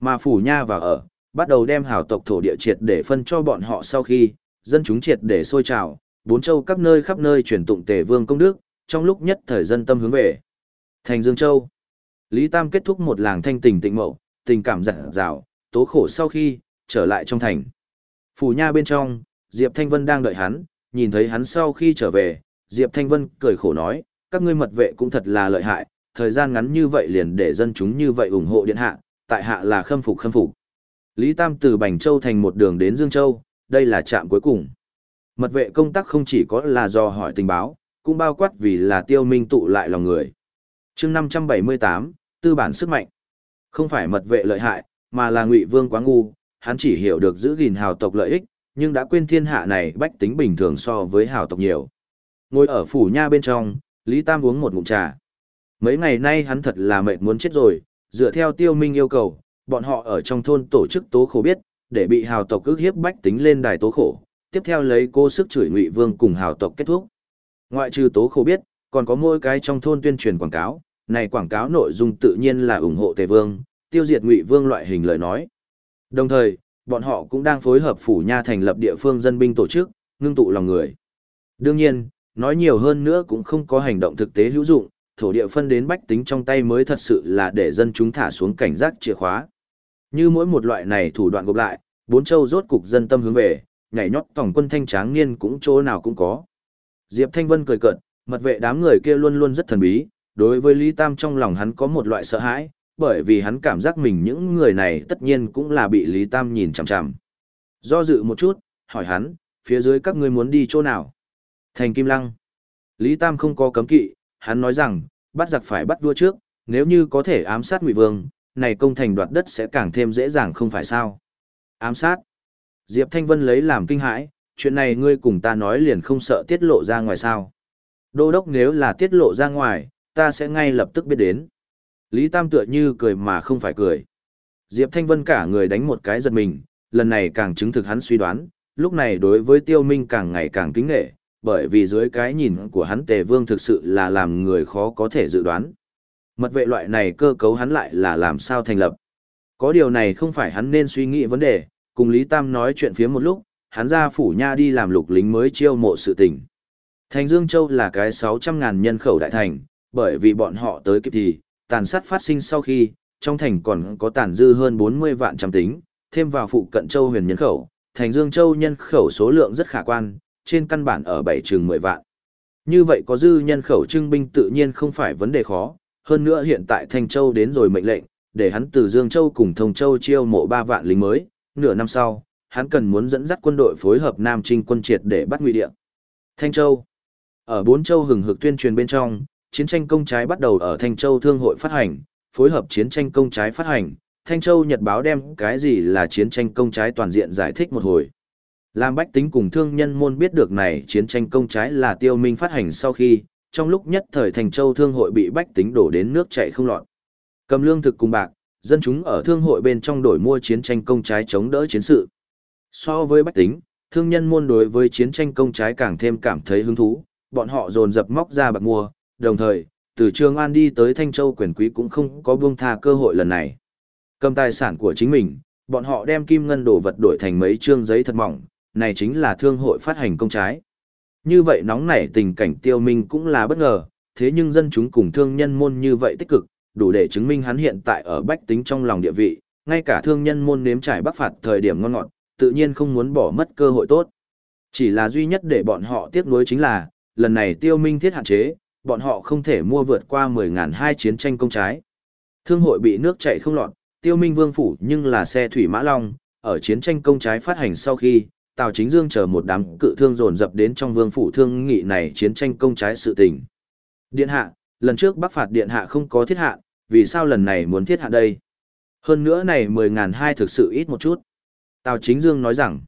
Mà phủ nha vào ở, bắt đầu đem hào tộc thổ địa triệt để phân cho bọn họ sau khi, dân chúng triệt để sôi trào, bốn châu các nơi khắp nơi truyền tụng tề vương công đức, trong lúc nhất thời dân tâm hướng về. Thành Dương Châu. Lý Tam kết thúc một làng thanh tình tịnh mậu, tình cảm dặn dào, tố khổ sau khi, trở lại trong thành. Phủ nha bên trong, Diệp Thanh Vân đang đợi hắn, nhìn thấy hắn sau khi trở về, Diệp Thanh Vân cười khổ nói, các ngươi mật vệ cũng thật là lợi hại, thời gian ngắn như vậy liền để dân chúng như vậy ủng hộ điện hạ, tại hạ là khâm phục khâm phục. Lý Tam từ Bành Châu thành một đường đến Dương Châu, đây là trạm cuối cùng. Mật vệ công tác không chỉ có là do hỏi tình báo, cũng bao quát vì là tiêu minh tụ lại lòng người. chương 578, tư bản sức mạnh. Không phải mật vệ lợi hại, mà là ngụy vương quá ngu, hắn chỉ hiểu được giữ gìn hào tộc lợi ích, nhưng đã quên thiên hạ này bách tính bình thường so với hào tộc nhiều. Ngồi ở phủ nha bên trong, Lý Tam uống một ngụm trà. Mấy ngày nay hắn thật là mệt muốn chết rồi, dựa theo tiêu minh yêu cầu, bọn họ ở trong thôn tổ chức tố khổ biết, để bị hào tộc ức hiếp bách tính lên đài tố khổ, tiếp theo lấy cô sức chửi ngụy vương cùng hào tộc kết thúc. Ngoại trừ tố khổ biết, còn có mỗi cái trong thôn tuyên truyền quảng cáo, này quảng cáo nội dung tự nhiên là ủng hộ Tề Vương, tiêu diệt Ngụy Vương loại hình lời nói. Đồng thời, bọn họ cũng đang phối hợp phủ nha thành lập địa phương dân binh tổ chức, ngưng tụ lòng người. Đương nhiên, nói nhiều hơn nữa cũng không có hành động thực tế hữu dụng, thổ địa phân đến bách tính trong tay mới thật sự là để dân chúng thả xuống cảnh giác chìa khóa. Như mỗi một loại này thủ đoạn gộp lại, bốn châu rốt cục dân tâm hướng về, nhảy nhót tổng quân thanh tráng niên cũng chỗ nào cũng có. Diệp Thanh Vân cười cợt, mật vệ đám người kia luôn luôn rất thần bí, đối với Lý Tam trong lòng hắn có một loại sợ hãi, bởi vì hắn cảm giác mình những người này tất nhiên cũng là bị Lý Tam nhìn chằm chằm. Do dự một chút, hỏi hắn, phía dưới các ngươi muốn đi chỗ nào? Thành Kim Lăng. Lý Tam không có cấm kỵ, hắn nói rằng, bắt giặc phải bắt vua trước, nếu như có thể ám sát Ngụy Vương, này công thành đoạt đất sẽ càng thêm dễ dàng không phải sao? Ám sát. Diệp Thanh Vân lấy làm kinh hãi, chuyện này ngươi cùng ta nói liền không sợ tiết lộ ra ngoài sao. Đô đốc nếu là tiết lộ ra ngoài, ta sẽ ngay lập tức biết đến. Lý Tam tựa như cười mà không phải cười. Diệp Thanh Vân cả người đánh một cái giật mình, lần này càng chứng thực hắn suy đoán, lúc này đối với tiêu minh càng ngày càng kính nghệ, bởi vì dưới cái nhìn của hắn tề vương thực sự là làm người khó có thể dự đoán. Mật vệ loại này cơ cấu hắn lại là làm sao thành lập. Có điều này không phải hắn nên suy nghĩ vấn đề, cùng Lý Tam nói chuyện phía một lúc, hắn ra phủ nha đi làm lục lính mới chiêu mộ sự tình. Thành Dương Châu là cái 600.000 nhân khẩu đại thành, bởi vì bọn họ tới kịp thì, tàn sát phát sinh sau khi, trong thành còn có tàn dư hơn 40 vạn trăm tính, thêm vào phụ cận châu huyền nhân khẩu, thành Dương Châu nhân khẩu số lượng rất khả quan, trên căn bản ở bảy trường 10 vạn. Như vậy có dư nhân khẩu trưng binh tự nhiên không phải vấn đề khó, hơn nữa hiện tại Thành Châu đến rồi mệnh lệnh, để hắn từ Dương Châu cùng Thông Châu chiêu mộ 3 vạn lính mới, nửa năm sau, hắn cần muốn dẫn dắt quân đội phối hợp Nam Trinh quân triệt để bắt Ngụy Địa. Thanh Châu Ở bốn châu hừng hực tuyên truyền bên trong, chiến tranh công trái bắt đầu ở Thanh Châu Thương hội phát hành, phối hợp chiến tranh công trái phát hành, Thanh Châu Nhật báo đem cái gì là chiến tranh công trái toàn diện giải thích một hồi. Làm bách tính cùng thương nhân môn biết được này chiến tranh công trái là tiêu minh phát hành sau khi, trong lúc nhất thời Thanh Châu Thương hội bị bách tính đổ đến nước chảy không lọt. Cầm lương thực cùng bạc, dân chúng ở thương hội bên trong đổi mua chiến tranh công trái chống đỡ chiến sự. So với bách tính, thương nhân môn đối với chiến tranh công trái càng thêm cảm thấy hứng thú, bọn họ dồn dập móc ra bạc mua, đồng thời, từ Trường An đi tới Thanh Châu quyền quý cũng không có buông tha cơ hội lần này. Cầm tài sản của chính mình, bọn họ đem kim ngân đồ vật đổi thành mấy trương giấy thật mỏng, này chính là thương hội phát hành công trái. Như vậy nóng nảy tình cảnh tiêu minh cũng là bất ngờ, thế nhưng dân chúng cùng thương nhân môn như vậy tích cực, đủ để chứng minh hắn hiện tại ở bách tính trong lòng địa vị, ngay cả thương nhân môn nếm trải bắc phạt thời điểm ngon ngọt, tự nhiên không muốn bỏ mất cơ hội tốt. Chỉ là duy nhất để bọn họ tiếc nuối chính là, lần này tiêu minh thiết hạn chế, bọn họ không thể mua vượt qua 10.000 hai chiến tranh công trái. Thương hội bị nước chảy không lọt, tiêu minh vương phủ nhưng là xe thủy mã long, ở chiến tranh công trái phát hành sau khi, Tào Chính Dương chờ một đám cự thương dồn dập đến trong vương phủ thương nghị này chiến tranh công trái sự tình. Điện hạ, lần trước bắc phạt điện hạ không có thiết hạ, vì sao lần này muốn thiết hạ đây? Hơn nữa này 10.000 hai thực sự ít một chút. Tào Chính Dương nói rằng,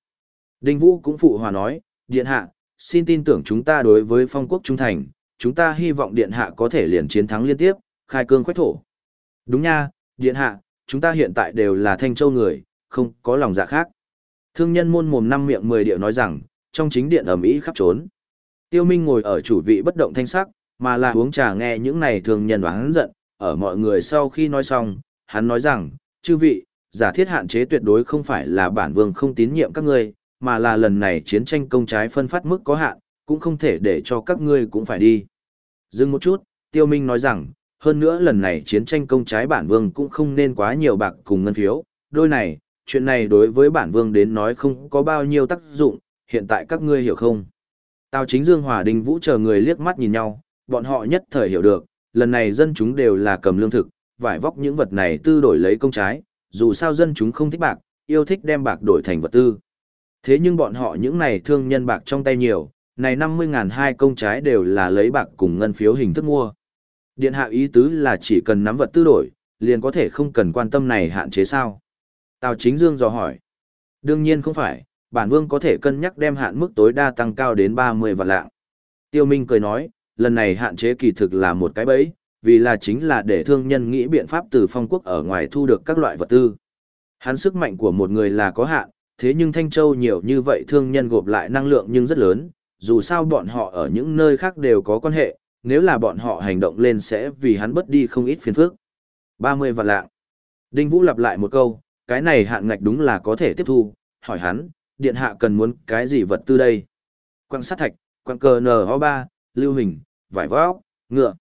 Đinh Vũ cũng phụ hòa nói, Điện Hạ, xin tin tưởng chúng ta đối với phong quốc trung thành, chúng ta hy vọng Điện Hạ có thể liền chiến thắng liên tiếp, khai cương khoách thổ. Đúng nha, Điện Hạ, chúng ta hiện tại đều là thanh châu người, không có lòng dạ khác. Thương nhân môn mồm năm miệng mười điệu nói rằng, trong chính điện ẩm ý khắp trốn. Tiêu Minh ngồi ở chủ vị bất động thanh sắc, mà là uống trà nghe những này thường nhân đoán giận, ở mọi người sau khi nói xong, hắn nói rằng, chư vị, giả thiết hạn chế tuyệt đối không phải là bản vương không tín nhiệm các ngươi, mà là lần này chiến tranh công trái phân phát mức có hạn, cũng không thể để cho các ngươi cũng phải đi. Dừng một chút, Tiêu Minh nói rằng, hơn nữa lần này chiến tranh công trái bản vương cũng không nên quá nhiều bạc cùng ngân phiếu, đôi này, chuyện này đối với bản vương đến nói không có bao nhiêu tác dụng, hiện tại các ngươi hiểu không? Tào chính Dương Hòa Đình Vũ chờ người liếc mắt nhìn nhau, bọn họ nhất thời hiểu được, lần này dân chúng đều là cầm lương thực, vải vóc những vật này tư đổi lấy công trái, dù sao dân chúng không thích bạc, yêu thích đem bạc đổi thành vật tư. Thế nhưng bọn họ những này thương nhân bạc trong tay nhiều, này 50.000 hai công trái đều là lấy bạc cùng ngân phiếu hình thức mua. Điện hạ ý tứ là chỉ cần nắm vật tư đổi, liền có thể không cần quan tâm này hạn chế sao. Tào Chính Dương dò hỏi. Đương nhiên không phải, bản vương có thể cân nhắc đem hạn mức tối đa tăng cao đến 30 vạn lạng. Tiêu Minh cười nói, lần này hạn chế kỳ thực là một cái bẫy, vì là chính là để thương nhân nghĩ biện pháp từ phong quốc ở ngoài thu được các loại vật tư. Hắn sức mạnh của một người là có hạn, thế nhưng Thanh Châu nhiều như vậy thương nhân gộp lại năng lượng nhưng rất lớn, dù sao bọn họ ở những nơi khác đều có quan hệ, nếu là bọn họ hành động lên sẽ vì hắn bất đi không ít phiền phức. 30 vạn lạng. Đinh Vũ lặp lại một câu, cái này hạn ngạch đúng là có thể tiếp thu, hỏi hắn, điện hạ cần muốn cái gì vật tư đây? Quang sát thạch, quang cờ NO3, lưu hình, vải vóc, ngựa.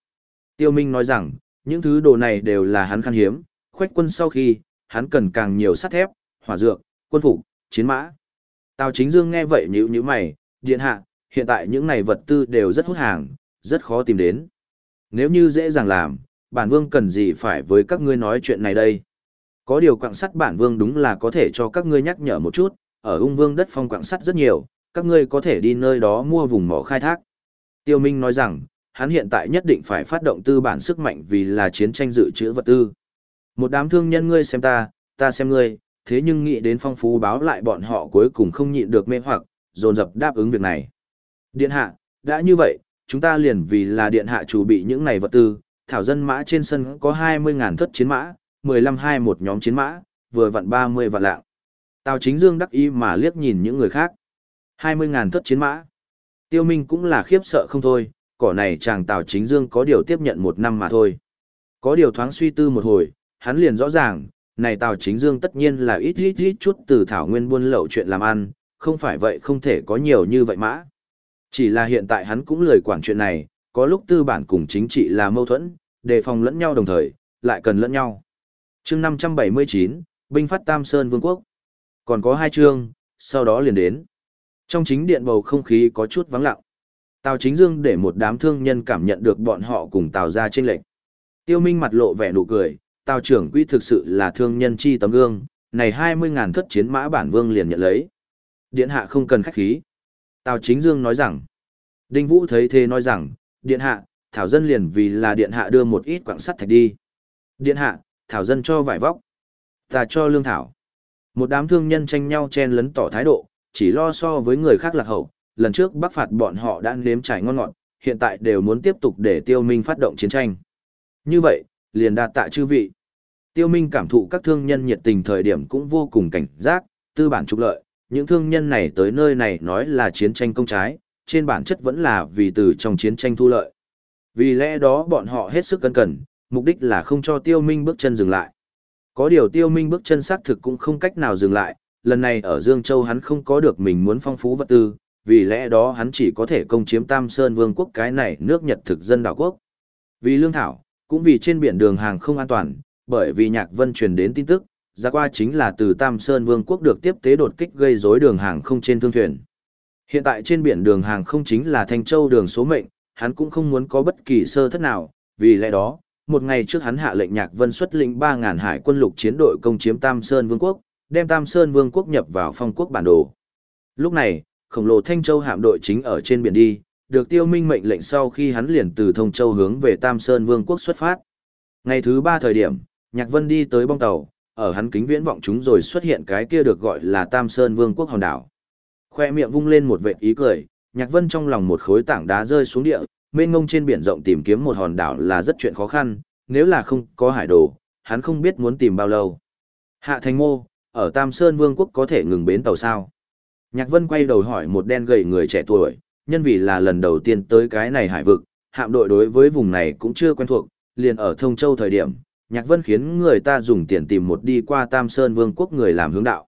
Tiêu Minh nói rằng, những thứ đồ này đều là hắn khan hiếm, khoách quân sau khi, hắn cần càng nhiều sắt thép, hỏa dược, quân phục, chiến mã. Tào chính dương nghe vậy nhíu nhíu mày, điện hạ, hiện tại những này vật tư đều rất hút hàng, rất khó tìm đến. Nếu như dễ dàng làm, bản vương cần gì phải với các ngươi nói chuyện này đây? Có điều quạng sắt bản vương đúng là có thể cho các ngươi nhắc nhở một chút, ở ung vương đất phong quạng sắt rất nhiều, các ngươi có thể đi nơi đó mua vùng mỏ khai thác. Tiêu Minh nói rằng, hắn hiện tại nhất định phải phát động tư bản sức mạnh vì là chiến tranh dự trữ vật tư. Một đám thương nhân ngươi xem ta, ta xem ngươi, thế nhưng nghĩ đến phong phú báo lại bọn họ cuối cùng không nhịn được mê hoặc, dồn dập đáp ứng việc này. Điện hạ, đã như vậy, chúng ta liền vì là điện hạ chủ bị những này vật tư, thảo dân mã trên sân có 20.000 thất chiến mã, 15 hai một nhóm chiến mã, vừa vặn 30 vạn lạng. Tào chính dương đắc ý mà liếc nhìn những người khác. 20.000 thất chiến mã. Tiêu Minh cũng là khiếp sợ không thôi, cỏ này chàng Tào chính dương có điều tiếp nhận một năm mà thôi. Có điều thoáng suy tư một hồi, hắn liền rõ ràng, này Tào Chính Dương tất nhiên là ít ít ít chút từ Thảo Nguyên buôn lậu chuyện làm ăn, không phải vậy không thể có nhiều như vậy mã. Chỉ là hiện tại hắn cũng lười quản chuyện này, có lúc tư bản cùng chính trị là mâu thuẫn, đề phòng lẫn nhau đồng thời, lại cần lẫn nhau. chương 579, binh phát Tam Sơn Vương quốc. Còn có hai chương, sau đó liền đến. Trong chính điện bầu không khí có chút vắng lặng. Tào Chính Dương để một đám thương nhân cảm nhận được bọn họ cùng Tào ra trên lệnh. Tiêu Minh mặt lộ vẻ nụ cười, Tào trưởng quỹ thực sự là thương nhân chi tấm gương, này 20.000 thất chiến mã bản vương liền nhận lấy. Điện hạ không cần khách khí. Tào Chính Dương nói rằng. Đinh Vũ thấy thế nói rằng, điện hạ, thảo dân liền vì là điện hạ đưa một ít quặng sắt thạch đi. Điện hạ, thảo dân cho vải vóc. Ta cho lương thảo. Một đám thương nhân tranh nhau chen lấn tỏ thái độ, chỉ lo so với người khác lạc hậu. Lần trước bắc phạt bọn họ đã nếm trải ngon ngọt, hiện tại đều muốn tiếp tục để tiêu minh phát động chiến tranh. Như vậy, liền đạt tạ chư vị. Tiêu Minh cảm thụ các thương nhân nhiệt tình thời điểm cũng vô cùng cảnh giác, tư bản trục lợi, những thương nhân này tới nơi này nói là chiến tranh công trái, trên bản chất vẫn là vì từ trong chiến tranh thu lợi. Vì lẽ đó bọn họ hết sức cẩn cẩn, mục đích là không cho Tiêu Minh bước chân dừng lại. Có điều Tiêu Minh bước chân xác thực cũng không cách nào dừng lại, lần này ở Dương Châu hắn không có được mình muốn phong phú vật tư, vì lẽ đó hắn chỉ có thể công chiếm Tam Sơn Vương quốc cái này nước Nhật thực dân đảo quốc. Vì lương thảo, cũng vì trên biển đường hàng không an toàn, bởi vì Nhạc Vân truyền đến tin tức, ra qua chính là từ Tam Sơn Vương quốc được tiếp tế đột kích gây rối đường hàng không trên thương thuyền. Hiện tại trên biển đường hàng không chính là Thanh Châu đường số mệnh, hắn cũng không muốn có bất kỳ sơ thất nào, vì lẽ đó, một ngày trước hắn hạ lệnh Nhạc Vân xuất lĩnh 3000 hải quân lục chiến đội công chiếm Tam Sơn Vương quốc, đem Tam Sơn Vương quốc nhập vào phong quốc bản đồ. Lúc này, khổng lồ Thanh Châu hạm đội chính ở trên biển đi, được tiêu minh mệnh lệnh sau khi hắn liền từ Thông Châu hướng về Tam Sơn Vương quốc xuất phát. Ngày thứ ba thời điểm, Nhạc Vân đi tới bong tàu, ở hắn kính viễn vọng chúng rồi xuất hiện cái kia được gọi là Tam Sơn Vương quốc hòn đảo. Khoe miệng vung lên một vệt ý cười, Nhạc Vân trong lòng một khối tảng đá rơi xuống địa, mênh ngông trên biển rộng tìm kiếm một hòn đảo là rất chuyện khó khăn, nếu là không có hải đồ, hắn không biết muốn tìm bao lâu. Hạ Thành Mô, ở Tam Sơn Vương quốc có thể ngừng bến tàu sao? Nhạc Vân quay đầu hỏi một đen gầy người trẻ tuổi, nhân vì là lần đầu tiên tới cái này hải vực, hạm đội đối với vùng này cũng chưa quen thuộc, liền ở Thông Châu thời điểm, Nhạc Vân khiến người ta dùng tiền tìm một đi qua Tam Sơn Vương quốc người làm hướng đạo.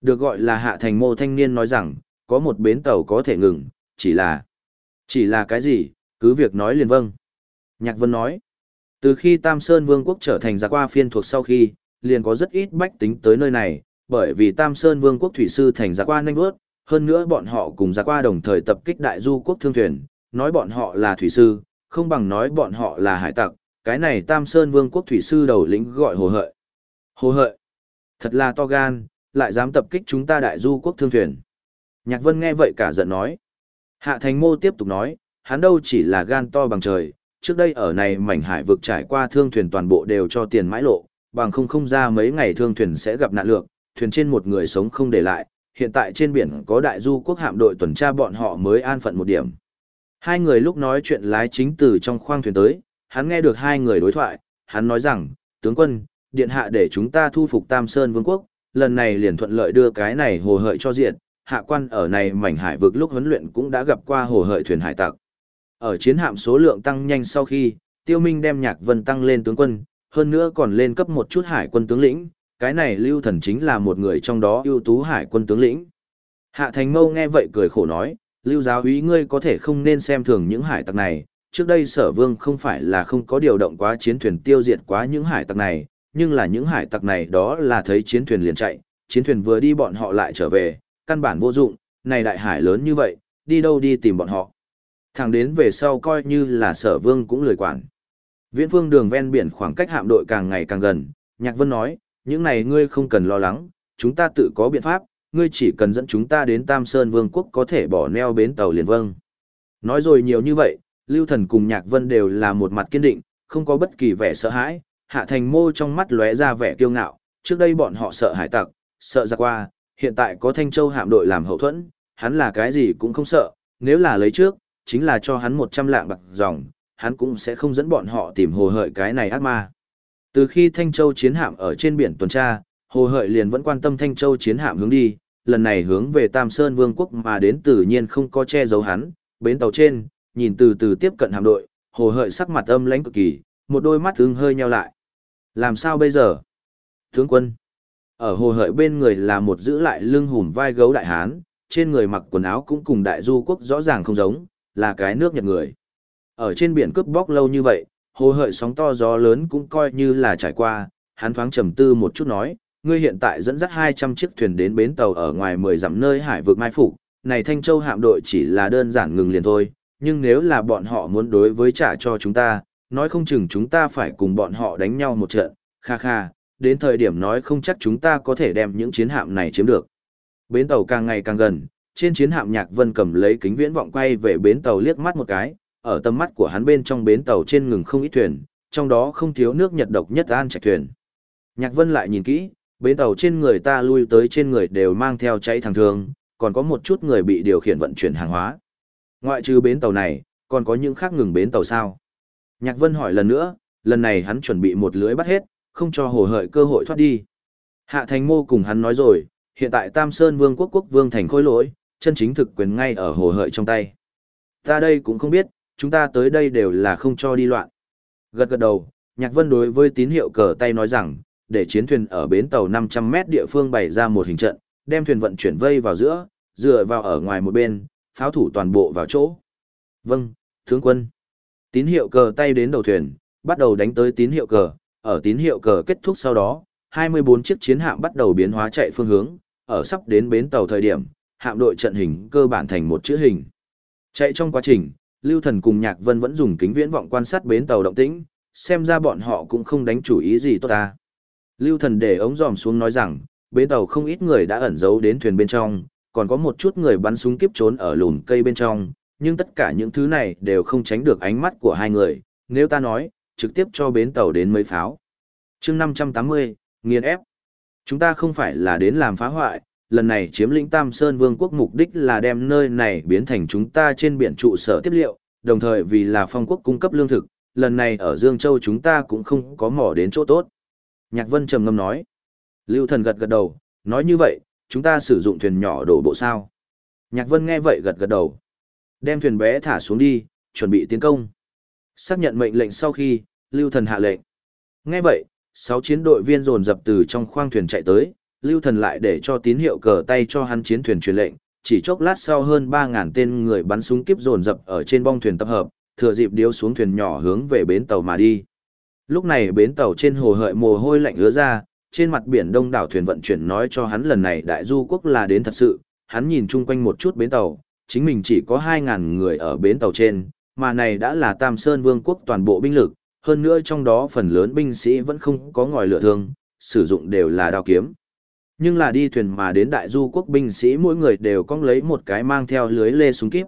Được gọi là hạ thành mô thanh niên nói rằng, có một bến tàu có thể ngừng, chỉ là... Chỉ là cái gì, cứ việc nói liền vâng. Nhạc Vân nói, từ khi Tam Sơn Vương quốc trở thành giặc qua phiên thuộc sau khi, liền có rất ít bách tính tới nơi này, bởi vì Tam Sơn Vương quốc thủy sư thành giặc qua nhanh bước, hơn nữa bọn họ cùng giặc qua đồng thời tập kích đại du quốc thương thuyền, nói bọn họ là thủy sư, không bằng nói bọn họ là hải tặc, cái này Tam Sơn Vương quốc thủy sư đầu lĩnh gọi Hồ Hợi. Hồ Hợi, thật là to gan, lại dám tập kích chúng ta đại du quốc thương thuyền. Nhạc Vân nghe vậy cả giận nói. Hạ Thành Mô tiếp tục nói, hắn đâu chỉ là gan to bằng trời, trước đây ở này mảnh hải vực trải qua thương thuyền toàn bộ đều cho tiền mãi lộ, bằng không không ra mấy ngày thương thuyền sẽ gặp nạn lược, thuyền trên một người sống không để lại, hiện tại trên biển có đại du quốc hạm đội tuần tra bọn họ mới an phận một điểm. Hai người lúc nói chuyện lái chính từ trong khoang thuyền tới, hắn nghe được hai người đối thoại, hắn nói rằng, tướng quân, điện hạ để chúng ta thu phục Tam Sơn Vương quốc, lần này liền thuận lợi đưa cái này hồ hợi cho diện, hạ quan ở này mảnh hải vực lúc huấn luyện cũng đã gặp qua hồ hợi thuyền hải tặc. Ở chiến hạm số lượng tăng nhanh sau khi, Tiêu Minh đem Nhạc Vân tăng lên tướng quân, hơn nữa còn lên cấp một chút hải quân tướng lĩnh, cái này Lưu Thần chính là một người trong đó ưu tú hải quân tướng lĩnh. Hạ Thành Mâu nghe vậy cười khổ nói, Lưu giáo úy ngươi có thể không nên xem thường những hải tặc này, trước đây sở vương không phải là không có điều động quá chiến thuyền tiêu diệt quá những hải tặc này, nhưng là những hải tặc này đó là thấy chiến thuyền liền chạy, chiến thuyền vừa đi bọn họ lại trở về, căn bản vô dụng, này đại hải lớn như vậy, đi đâu đi tìm bọn họ. Thẳng đến về sau coi như là sở vương cũng lười quản. Viễn phương đường ven biển khoảng cách hạm đội càng ngày càng gần, Nhạc Vân nói, những này ngươi không cần lo lắng, chúng ta tự có biện pháp, ngươi chỉ cần dẫn chúng ta đến Tam Sơn Vương quốc có thể bỏ neo bến tàu liền vâng. Nói rồi nhiều như vậy, Lưu Thần cùng Nhạc Vân đều là một mặt kiên định, không có bất kỳ vẻ sợ hãi, Hạ Thành Mô trong mắt lóe ra vẻ kiêu ngạo, trước đây bọn họ sợ hải tặc, sợ giặc qua, hiện tại có Thanh Châu hạm đội làm hậu thuẫn, hắn là cái gì cũng không sợ, nếu là lấy trước, chính là cho hắn 100 lạng bạc dòng, hắn cũng sẽ không dẫn bọn họ tìm hồ hợi cái này ác ma. Từ khi Thanh Châu chiến hạm ở trên biển tuần tra, hồ hợi liền vẫn quan tâm Thanh Châu chiến hạm hướng đi, lần này hướng về Tam Sơn Vương quốc mà đến tự nhiên không có che giấu hắn, bến tàu trên, nhìn từ từ tiếp cận hạm đội, hồ hợi sắc mặt âm lãnh cực kỳ, một đôi mắt ưng hơi nheo lại. Làm sao bây giờ? Tướng quân. Ở hồ hợi bên người là một giữ lại lưng hùm vai gấu đại hán, trên người mặc quần áo cũng cùng đại du quốc rõ ràng không giống, là cái nước Nhật người. Ở trên biển cướp bóc lâu như vậy, hồ hợi sóng to gió lớn cũng coi như là trải qua, hắn thoáng trầm tư một chút nói, ngươi hiện tại dẫn dắt 200 chiếc thuyền đến bến tàu ở ngoài 10 dặm nơi hải vực mai phục, này Thanh Châu hạm đội chỉ là đơn giản ngừng liền thôi, nhưng nếu là bọn họ muốn đối với trả cho chúng ta, nói không chừng chúng ta phải cùng bọn họ đánh nhau một trận, kha kha, đến thời điểm nói không chắc chúng ta có thể đem những chiến hạm này chiếm được. Bến tàu càng ngày càng gần, trên chiến hạm Nhạc Vân cầm lấy kính viễn vọng quay về bến tàu liếc mắt một cái, ở tầm mắt của hắn bên trong bến tàu trên ngừng không ít thuyền, trong đó không thiếu nước Nhật độc nhất an trạch thuyền. Nhạc Vân lại nhìn kỹ, bến tàu trên người ta lui tới trên người đều mang theo cháy thẳng thường, còn có một chút người bị điều khiển vận chuyển hàng hóa. Ngoại trừ bến tàu này, còn có những khác ngừng bến tàu sao? Nhạc Vân hỏi lần nữa, lần này hắn chuẩn bị một lưới bắt hết, không cho hồ hợi cơ hội thoát đi. Hạ Thành Mô cùng hắn nói rồi, hiện tại Tam Sơn Vương quốc quốc vương thành khối lỗi, chân chính thực quyền ngay ở hồ hợi trong tay. Ta đây cũng không biết, chúng ta tới đây đều là không cho đi loạn. Gật gật đầu, Nhạc Vân đối với tín hiệu cờ tay nói rằng, để chiến thuyền ở bến tàu 500 mét địa phương bày ra một hình trận, đem thuyền vận chuyển vây vào giữa, dựa vào ở ngoài một bên, pháo thủ toàn bộ vào chỗ. Vâng, tướng quân. Tín hiệu cờ tay đến đầu thuyền, bắt đầu đánh tới tín hiệu cờ, ở tín hiệu cờ kết thúc sau đó, 24 chiếc chiến hạm bắt đầu biến hóa chạy phương hướng, ở sắp đến bến tàu thời điểm, hạm đội trận hình cơ bản thành một chữ hình. Chạy trong quá trình, Lưu Thần cùng Nhạc Vân vẫn dùng kính viễn vọng quan sát bến tàu động tĩnh, xem ra bọn họ cũng không đánh chủ ý gì tốt ta. Lưu Thần để ống dòm xuống nói rằng, bến tàu không ít người đã ẩn giấu đến thuyền bên trong, còn có một chút người bắn súng kiếp trốn ở lùn cây bên trong, nhưng tất cả những thứ này đều không tránh được ánh mắt của hai người, nếu ta nói, trực tiếp cho bến tàu đến mấy pháo. chương 580, nghiền ép. Chúng ta không phải là đến làm phá hoại, lần này chiếm lĩnh Tam Sơn Vương quốc mục đích là đem nơi này biến thành chúng ta trên biển trụ sở tiếp liệu, đồng thời vì là phong quốc cung cấp lương thực, lần này ở Dương Châu chúng ta cũng không có mỏ đến chỗ tốt. Nhạc Vân trầm ngâm nói. Lưu Thần gật gật đầu, nói như vậy, chúng ta sử dụng thuyền nhỏ đổ bộ sao. Nhạc Vân nghe vậy gật gật đầu. Đem thuyền bé thả xuống đi, chuẩn bị tiến công. Xác nhận mệnh lệnh sau khi, Lưu Thần hạ lệnh. Nghe vậy, sáu chiến đội viên dồn dập từ trong khoang thuyền chạy tới, Lưu Thần lại để cho tín hiệu cờ tay cho hắn chiến thuyền truyền lệnh, chỉ chốc lát sau hơn 3000 tên người bắn súng kiếp dồn dập ở trên bong thuyền tập hợp, thừa dịp điếu xuống thuyền nhỏ hướng về bến tàu mà đi. Lúc này bến tàu trên hồ hợi mồ hôi lạnh ứa ra, trên mặt biển đông đảo thuyền vận chuyển nói cho hắn lần này đại du quốc là đến thật sự, hắn nhìn chung quanh một chút bến tàu, chính mình chỉ có 2.000 người ở bến tàu trên, mà này đã là Tam Sơn Vương quốc toàn bộ binh lực, hơn nữa trong đó phần lớn binh sĩ vẫn không có ngòi lửa thương, sử dụng đều là đao kiếm. Nhưng là đi thuyền mà đến đại du quốc binh sĩ mỗi người đều cong lấy một cái mang theo lưới lê súng kíp.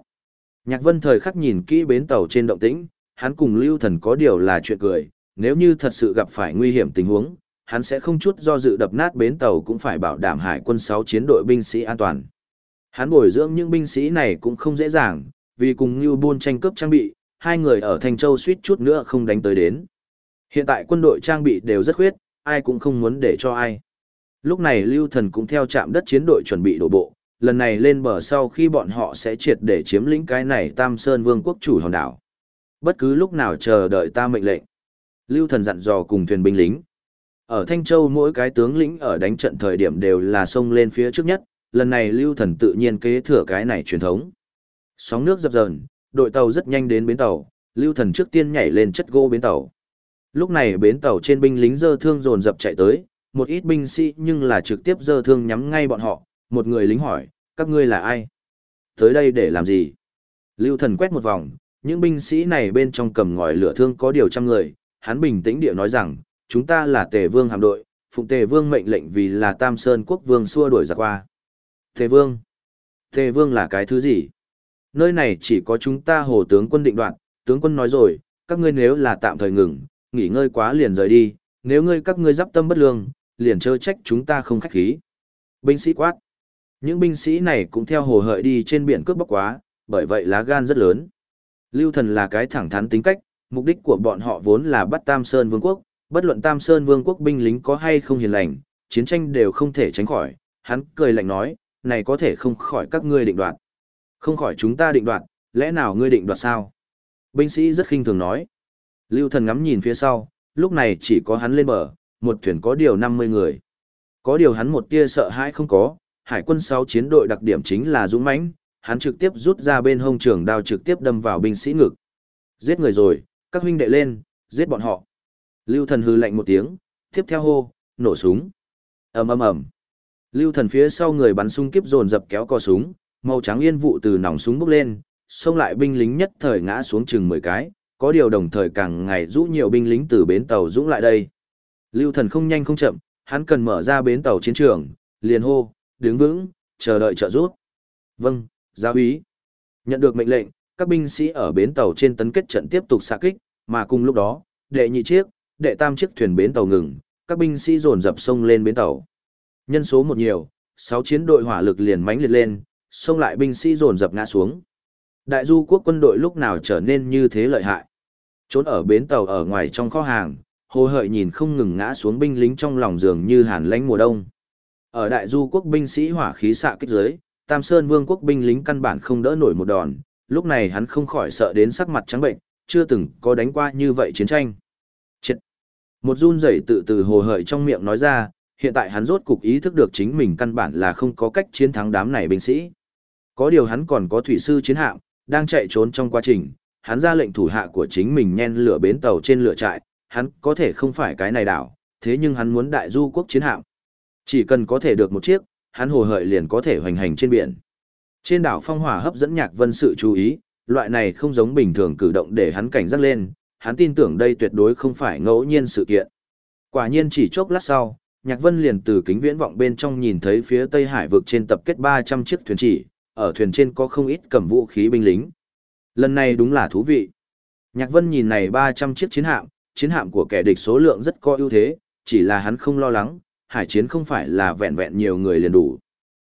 Nhạc vân thời khắc nhìn kỹ bến tàu trên động tĩnh, hắn cùng lưu thần có điều là chuyện cười, nếu như thật sự gặp phải nguy hiểm tình huống, hắn sẽ không chút do dự đập nát bến tàu cũng phải bảo đảm hải quân 6 chiến đội binh sĩ an toàn. Hắn bồi dưỡng những binh sĩ này cũng không dễ dàng, vì cùng như buôn tranh cướp trang bị, hai người ở Thành Châu suýt chút nữa không đánh tới đến. Hiện tại quân đội trang bị đều rất khuyết, ai cũng không muốn để cho ai. Lúc này Lưu Thần cũng theo chạm đất chiến đội chuẩn bị đổ bộ, lần này lên bờ sau khi bọn họ sẽ triệt để chiếm lĩnh cái này Tam Sơn Vương quốc chủ hòn đảo. Bất cứ lúc nào chờ đợi ta mệnh lệnh. Lưu Thần dặn dò cùng thuyền binh lính. Ở Thanh Châu mỗi cái tướng lĩnh ở đánh trận thời điểm đều là xông lên phía trước nhất, lần này Lưu Thần tự nhiên kế thừa cái này truyền thống. Sóng nước dập dờn, đội tàu rất nhanh đến bến tàu, Lưu Thần trước tiên nhảy lên chất gỗ bến tàu. Lúc này bến tàu trên binh lính dơ thương dồn dập chạy tới, một ít binh sĩ nhưng là trực tiếp dơ thương nhắm ngay bọn họ, một người lính hỏi, các ngươi là ai? Tới đây để làm gì? Lưu thần quét một vòng, những binh sĩ này bên trong cầm ngòi lửa thương có điều trăm người, hắn bình tĩnh địa nói rằng, chúng ta là tề vương hạm đội, phụng tề vương mệnh lệnh vì là tam sơn quốc vương xua đuổi giặc qua. Tề vương? Tề vương là cái thứ gì? Nơi này chỉ có chúng ta hồ tướng quân định đoạn, tướng quân nói rồi, các ngươi nếu là tạm thời ngừng, nghỉ ngơi quá liền rời đi, nếu ngươi các ngươi giáp tâm bất lương, liền chớ trách chúng ta không khách khí. Binh sĩ quát. Những binh sĩ này cũng theo hồ hợi đi trên biển cướp bóc quá, bởi vậy lá gan rất lớn. Lưu thần là cái thẳng thắn tính cách, mục đích của bọn họ vốn là bắt Tam Sơn Vương quốc, bất luận Tam Sơn Vương quốc binh lính có hay không hiền lành, chiến tranh đều không thể tránh khỏi. Hắn cười lạnh nói, này có thể không khỏi các ngươi định đoạt. Không khỏi chúng ta định đoạt, lẽ nào ngươi định đoạt sao? Binh sĩ rất khinh thường nói. Lưu thần ngắm nhìn phía sau, lúc này chỉ có hắn lên bờ, một thuyền có điều 50 người. Có điều hắn một tia sợ hãi không có, hải quân 6 chiến đội đặc điểm chính là dũng mãnh, hắn trực tiếp rút ra bên hông trường đao trực tiếp đâm vào binh sĩ ngực. Giết người rồi, các huynh đệ lên, giết bọn họ. Lưu thần hư lạnh một tiếng, tiếp theo hô, nổ súng. ầm ầm ầm. Lưu thần phía sau người bắn súng kiếp dồn dập kéo cò súng, màu trắng yên vụ từ nòng súng bốc lên, xông lại binh lính nhất thời ngã xuống chừng 10 cái, có điều đồng thời càng ngày rũ nhiều binh lính từ bến tàu dũng lại đây. Lưu thần không nhanh không chậm, hắn cần mở ra bến tàu chiến trường, liền hô, đứng vững, chờ đợi trợ giúp. Vâng, giáo úy. Nhận được mệnh lệnh, các binh sĩ ở bến tàu trên tấn kết trận tiếp tục xạ kích, mà cùng lúc đó, đệ nhị chiếc, đệ tam chiếc thuyền bến tàu ngừng, các binh sĩ dồn dập sông lên bến tàu. Nhân số một nhiều, sáu chiến đội hỏa lực liền mãnh liệt lên, xông lại binh sĩ dồn dập ngã xuống. Đại du quốc quân đội lúc nào trở nên như thế lợi hại. Trốn ở bến tàu ở ngoài trong kho hàng, hồ hợi nhìn không ngừng ngã xuống binh lính trong lòng giường như hàn lãnh mùa đông. Ở đại du quốc binh sĩ hỏa khí xạ kích dưới, Tam Sơn Vương quốc binh lính căn bản không đỡ nổi một đòn, lúc này hắn không khỏi sợ đến sắc mặt trắng bệnh, chưa từng có đánh qua như vậy chiến tranh. Một run rẩy tự từ hồ hợi trong miệng nói ra, hiện tại hắn rốt cục ý thức được chính mình căn bản là không có cách chiến thắng đám này binh sĩ. Có điều hắn còn có thủy sư chiến hạm, đang chạy trốn trong quá trình, hắn ra lệnh thủ hạ của chính mình nhen lửa bến tàu trên lửa trại, hắn có thể không phải cái này đảo, thế nhưng hắn muốn đại du quốc chiến hạm. Chỉ cần có thể được một chiếc, hắn hồ hợi liền có thể hoành hành trên biển. Trên đảo phong hỏa hấp dẫn nhạc vân sự chú ý, loại này không giống bình thường cử động để hắn cảnh giác lên, hắn tin tưởng đây tuyệt đối không phải ngẫu nhiên sự kiện. Quả nhiên chỉ chốc lát sau, Nhạc Vân liền từ kính viễn vọng bên trong nhìn thấy phía Tây Hải vực trên tập kết 300 chiếc thuyền chỉ, ở thuyền trên có không ít cầm vũ khí binh lính. Lần này đúng là thú vị. Nhạc Vân nhìn này 300 chiếc chiến hạm, chiến hạm của kẻ địch số lượng rất có ưu thế, chỉ là hắn không lo lắng, hải chiến không phải là vẹn vẹn nhiều người liền đủ.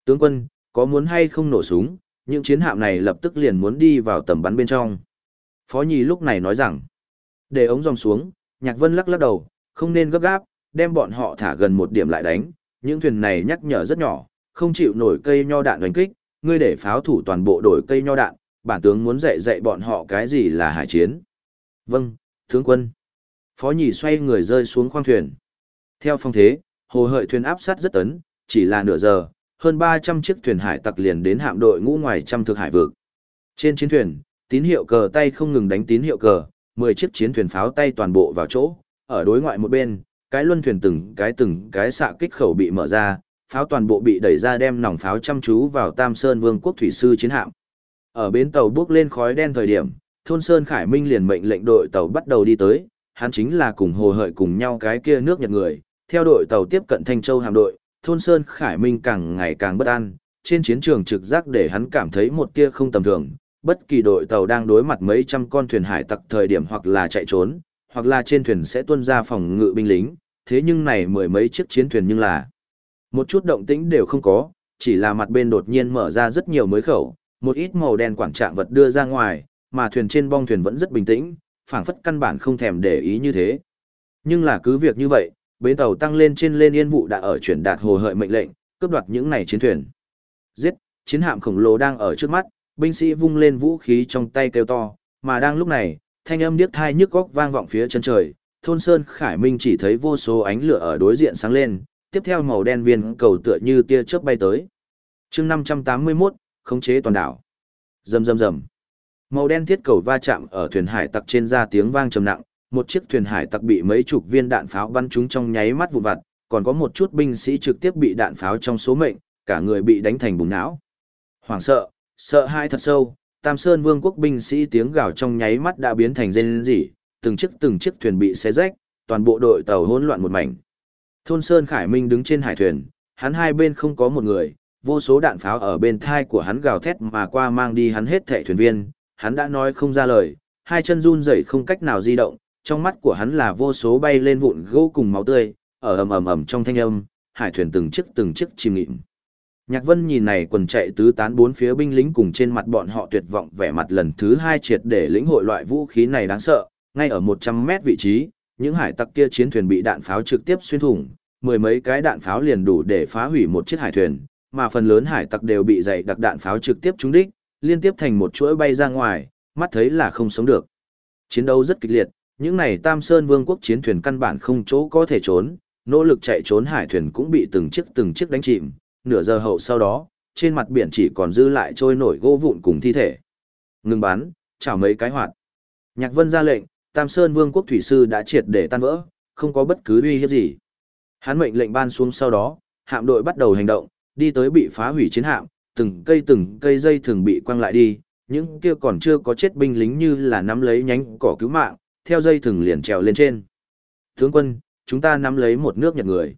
Tướng quân, có muốn hay không nổ súng, những chiến hạm này lập tức liền muốn đi vào tầm bắn bên trong. Phó Nhi lúc này nói rằng, để ống dòng xuống, Nhạc Vân lắc lắc đầu, không nên gấp gáp, đem bọn họ thả gần một điểm lại đánh, những thuyền này nhắc nhở rất nhỏ, không chịu nổi cây nho đạn đánh kích, ngươi để pháo thủ toàn bộ đổi cây nho đạn, bản tướng muốn dạy dạy bọn họ cái gì là hải chiến. Vâng, tướng quân. Phó nhì xoay người rơi xuống khoang thuyền. Theo phong thế, hồ hợi thuyền áp sát rất tấn, chỉ là nửa giờ, hơn 300 chiếc thuyền hải tặc liền đến hạm đội ngũ ngoài trăm thực hải vực. Trên chiến thuyền, tín hiệu cờ tay không ngừng đánh tín hiệu cờ, 10 chiếc chiến thuyền pháo tay toàn bộ vào chỗ, ở đối ngoại một bên, cái luân thuyền từng cái từng cái xạ kích khẩu bị mở ra, pháo toàn bộ bị đẩy ra đem nòng pháo chăm chú vào Tam Sơn Vương quốc thủy sư chiến hạm. Ở bến tàu bước lên khói đen thời điểm, thôn Sơn Khải Minh liền mệnh lệnh đội tàu bắt đầu đi tới, hắn chính là cùng hồ hợi cùng nhau cái kia nước Nhật người, theo đội tàu tiếp cận Thanh Châu hạm đội, thôn Sơn Khải Minh càng ngày càng bất an, trên chiến trường trực giác để hắn cảm thấy một tia không tầm thường, bất kỳ đội tàu đang đối mặt mấy trăm con thuyền hải tặc thời điểm hoặc là chạy trốn, hoặc là trên thuyền sẽ tuân ra phòng ngự binh lính, thế nhưng này mười mấy chiếc chiến thuyền nhưng là một chút động tĩnh đều không có, chỉ là mặt bên đột nhiên mở ra rất nhiều mới khẩu, một ít màu đen quảng trạng vật đưa ra ngoài, mà thuyền trên bong thuyền vẫn rất bình tĩnh, phảng phất căn bản không thèm để ý như thế. Nhưng là cứ việc như vậy, bến tàu tăng lên trên lên yên vụ đã ở chuyển đạt hồ hợi mệnh lệnh, cướp đoạt những này chiến thuyền. Giết, chiến hạm khổng lồ đang ở trước mắt, binh sĩ vung lên vũ khí trong tay kêu to, mà đang lúc này, thanh âm điếc thai nhức góc vang vọng phía chân trời, thôn sơn Khải Minh chỉ thấy vô số ánh lửa ở đối diện sáng lên, tiếp theo màu đen viên cầu tựa như tia chớp bay tới. chương 581, khống chế toàn đảo. Rầm rầm rầm. Màu đen thiết cầu va chạm ở thuyền hải tặc trên ra tiếng vang trầm nặng, một chiếc thuyền hải tặc bị mấy chục viên đạn pháo bắn trúng trong nháy mắt vụn vặt, còn có một chút binh sĩ trực tiếp bị đạn pháo trong số mệnh, cả người bị đánh thành bùng não. Hoảng sợ, sợ hãi thật sâu, Tam Sơn Vương quốc binh sĩ tiếng gào trong nháy mắt đã biến thành rên rỉ, từng chiếc từng chiếc thuyền bị xé rách, toàn bộ đội tàu hỗn loạn một mảnh. Thôn Sơn Khải Minh đứng trên hải thuyền, hắn hai bên không có một người, vô số đạn pháo ở bên thai của hắn gào thét mà qua mang đi hắn hết thệ thuyền viên, hắn đã nói không ra lời, hai chân run rẩy không cách nào di động, trong mắt của hắn là vô số bay lên vụn gỗ cùng máu tươi, ở ầm ầm ầm trong thanh âm, hải thuyền từng chiếc từng chiếc chìm nghịm. Nhạc Vân nhìn này quần chạy tứ tán bốn phía binh lính cùng trên mặt bọn họ tuyệt vọng vẻ mặt lần thứ hai triệt để lĩnh hội loại vũ khí này đáng sợ, ngay ở 100 mét vị trí, những hải tặc kia chiến thuyền bị đạn pháo trực tiếp xuyên thủng, mười mấy cái đạn pháo liền đủ để phá hủy một chiếc hải thuyền, mà phần lớn hải tặc đều bị dày đặc đạn pháo trực tiếp trúng đích, liên tiếp thành một chuỗi bay ra ngoài, mắt thấy là không sống được. Chiến đấu rất kịch liệt, những này Tam Sơn Vương quốc chiến thuyền căn bản không chỗ có thể trốn, nỗ lực chạy trốn hải thuyền cũng bị từng chiếc từng chiếc đánh chìm, nửa giờ hậu sau đó, trên mặt biển chỉ còn dư lại trôi nổi gỗ vụn cùng thi thể. Ngừng bắn, chảo mấy cái hoạt. Nhạc Vân ra lệnh, Tam Sơn Vương quốc thủy sư đã triệt để tan vỡ, không có bất cứ uy hiếp gì. Hắn mệnh lệnh ban xuống sau đó, hạm đội bắt đầu hành động, đi tới bị phá hủy chiến hạm, từng cây từng cây dây thường bị quăng lại đi, những kia còn chưa có chết binh lính như là nắm lấy nhánh cỏ cứu mạng, theo dây thường liền trèo lên trên. Tướng quân, chúng ta nắm lấy một nước Nhật người.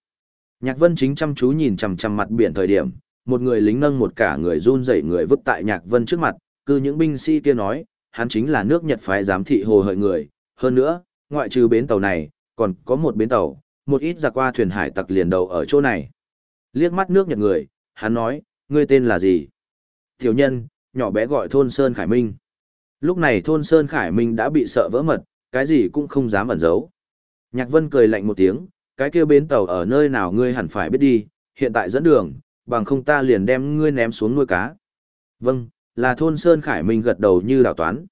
Nhạc Vân chính chăm chú nhìn chằm chằm mặt biển thời điểm, một người lính nâng một cả người run rẩy người vứt tại Nhạc Vân trước mặt, Cư những binh sĩ kia nói, hắn chính là nước Nhật phái giám thị hồ hợi người, hơn nữa, ngoại trừ bến tàu này, còn có một bến tàu, một ít giặc qua thuyền hải tặc liền đầu ở chỗ này. Liếc mắt nước Nhật người, hắn nói, ngươi tên là gì? Tiểu nhân, nhỏ bé gọi thôn Sơn Khải Minh. Lúc này thôn Sơn Khải Minh đã bị sợ vỡ mật, cái gì cũng không dám ẩn giấu. Nhạc Vân cười lạnh một tiếng, cái kia bến tàu ở nơi nào ngươi hẳn phải biết đi, hiện tại dẫn đường, bằng không ta liền đem ngươi ném xuống nuôi cá. Vâng, là thôn Sơn Khải Minh gật đầu như đảo toán.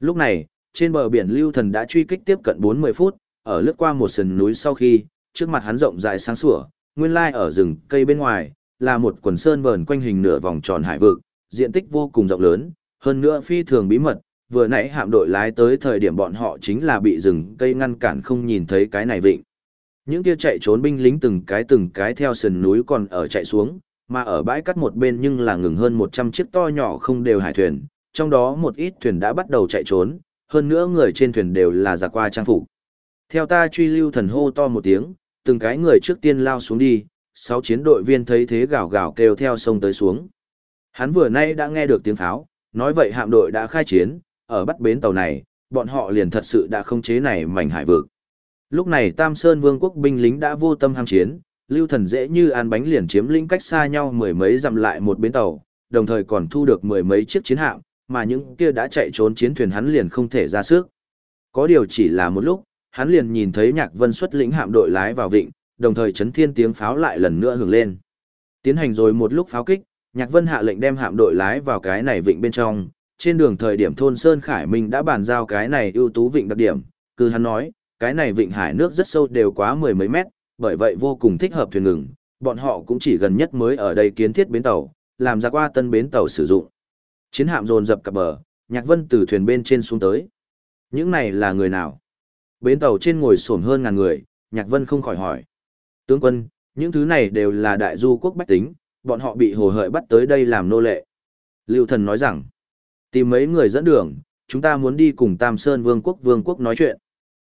Lúc này, trên bờ biển Lưu Thần đã truy kích tiếp cận 40 phút, ở lướt qua một sườn núi sau khi, trước mặt hắn rộng dài sáng sủa, nguyên lai ở rừng cây bên ngoài, là một quần sơn vờn quanh hình nửa vòng tròn hải vực, diện tích vô cùng rộng lớn, hơn nữa phi thường bí mật, vừa nãy hạm đội lái tới thời điểm bọn họ chính là bị rừng cây ngăn cản không nhìn thấy cái này vịnh. Những kia chạy trốn binh lính từng cái từng cái theo sườn núi còn ở chạy xuống, mà ở bãi cắt một bên nhưng là ngừng hơn 100 chiếc to nhỏ không đều hải thuyền, trong đó một ít thuyền đã bắt đầu chạy trốn, hơn nữa người trên thuyền đều là giặc qua trang phục. Theo ta truy lưu thần hô to một tiếng, từng cái người trước tiên lao xuống đi, sáu chiến đội viên thấy thế gào gào kêu theo sông tới xuống. Hắn vừa nay đã nghe được tiếng pháo, nói vậy hạm đội đã khai chiến, ở bắt bến tàu này, bọn họ liền thật sự đã không chế này mảnh hải vực. Lúc này Tam Sơn Vương quốc binh lính đã vô tâm ham chiến, lưu thần dễ như ăn bánh liền chiếm lĩnh cách xa nhau mười mấy dặm lại một bến tàu, đồng thời còn thu được mười mấy chiếc chiến hạm, mà những kia đã chạy trốn chiến thuyền hắn liền không thể ra sức. Có điều chỉ là một lúc, hắn liền nhìn thấy Nhạc Vân xuất lĩnh hạm đội lái vào vịnh, đồng thời chấn thiên tiếng pháo lại lần nữa hưởng lên. Tiến hành rồi một lúc pháo kích, Nhạc Vân hạ lệnh đem hạm đội lái vào cái này vịnh bên trong, trên đường thời điểm thôn Sơn Khải Minh đã bàn giao cái này ưu tú vịnh đặc điểm, cứ hắn nói, cái này vịnh hải nước rất sâu đều quá mười mấy mét, bởi vậy vô cùng thích hợp thuyền ngừng, bọn họ cũng chỉ gần nhất mới ở đây kiến thiết bến tàu, làm ra qua tân bến tàu sử dụng. Chiến hạm dồn dập cập bờ, Nhạc Vân từ thuyền bên trên xuống tới. Những này là người nào? Bến tàu trên ngồi xổm hơn ngàn người, Nhạc Vân không khỏi hỏi. Tướng quân, những thứ này đều là đại du quốc bách tính, bọn họ bị hồ hợi bắt tới đây làm nô lệ. Lưu thần nói rằng, tìm mấy người dẫn đường, chúng ta muốn đi cùng Tam Sơn Vương quốc Vương quốc nói chuyện.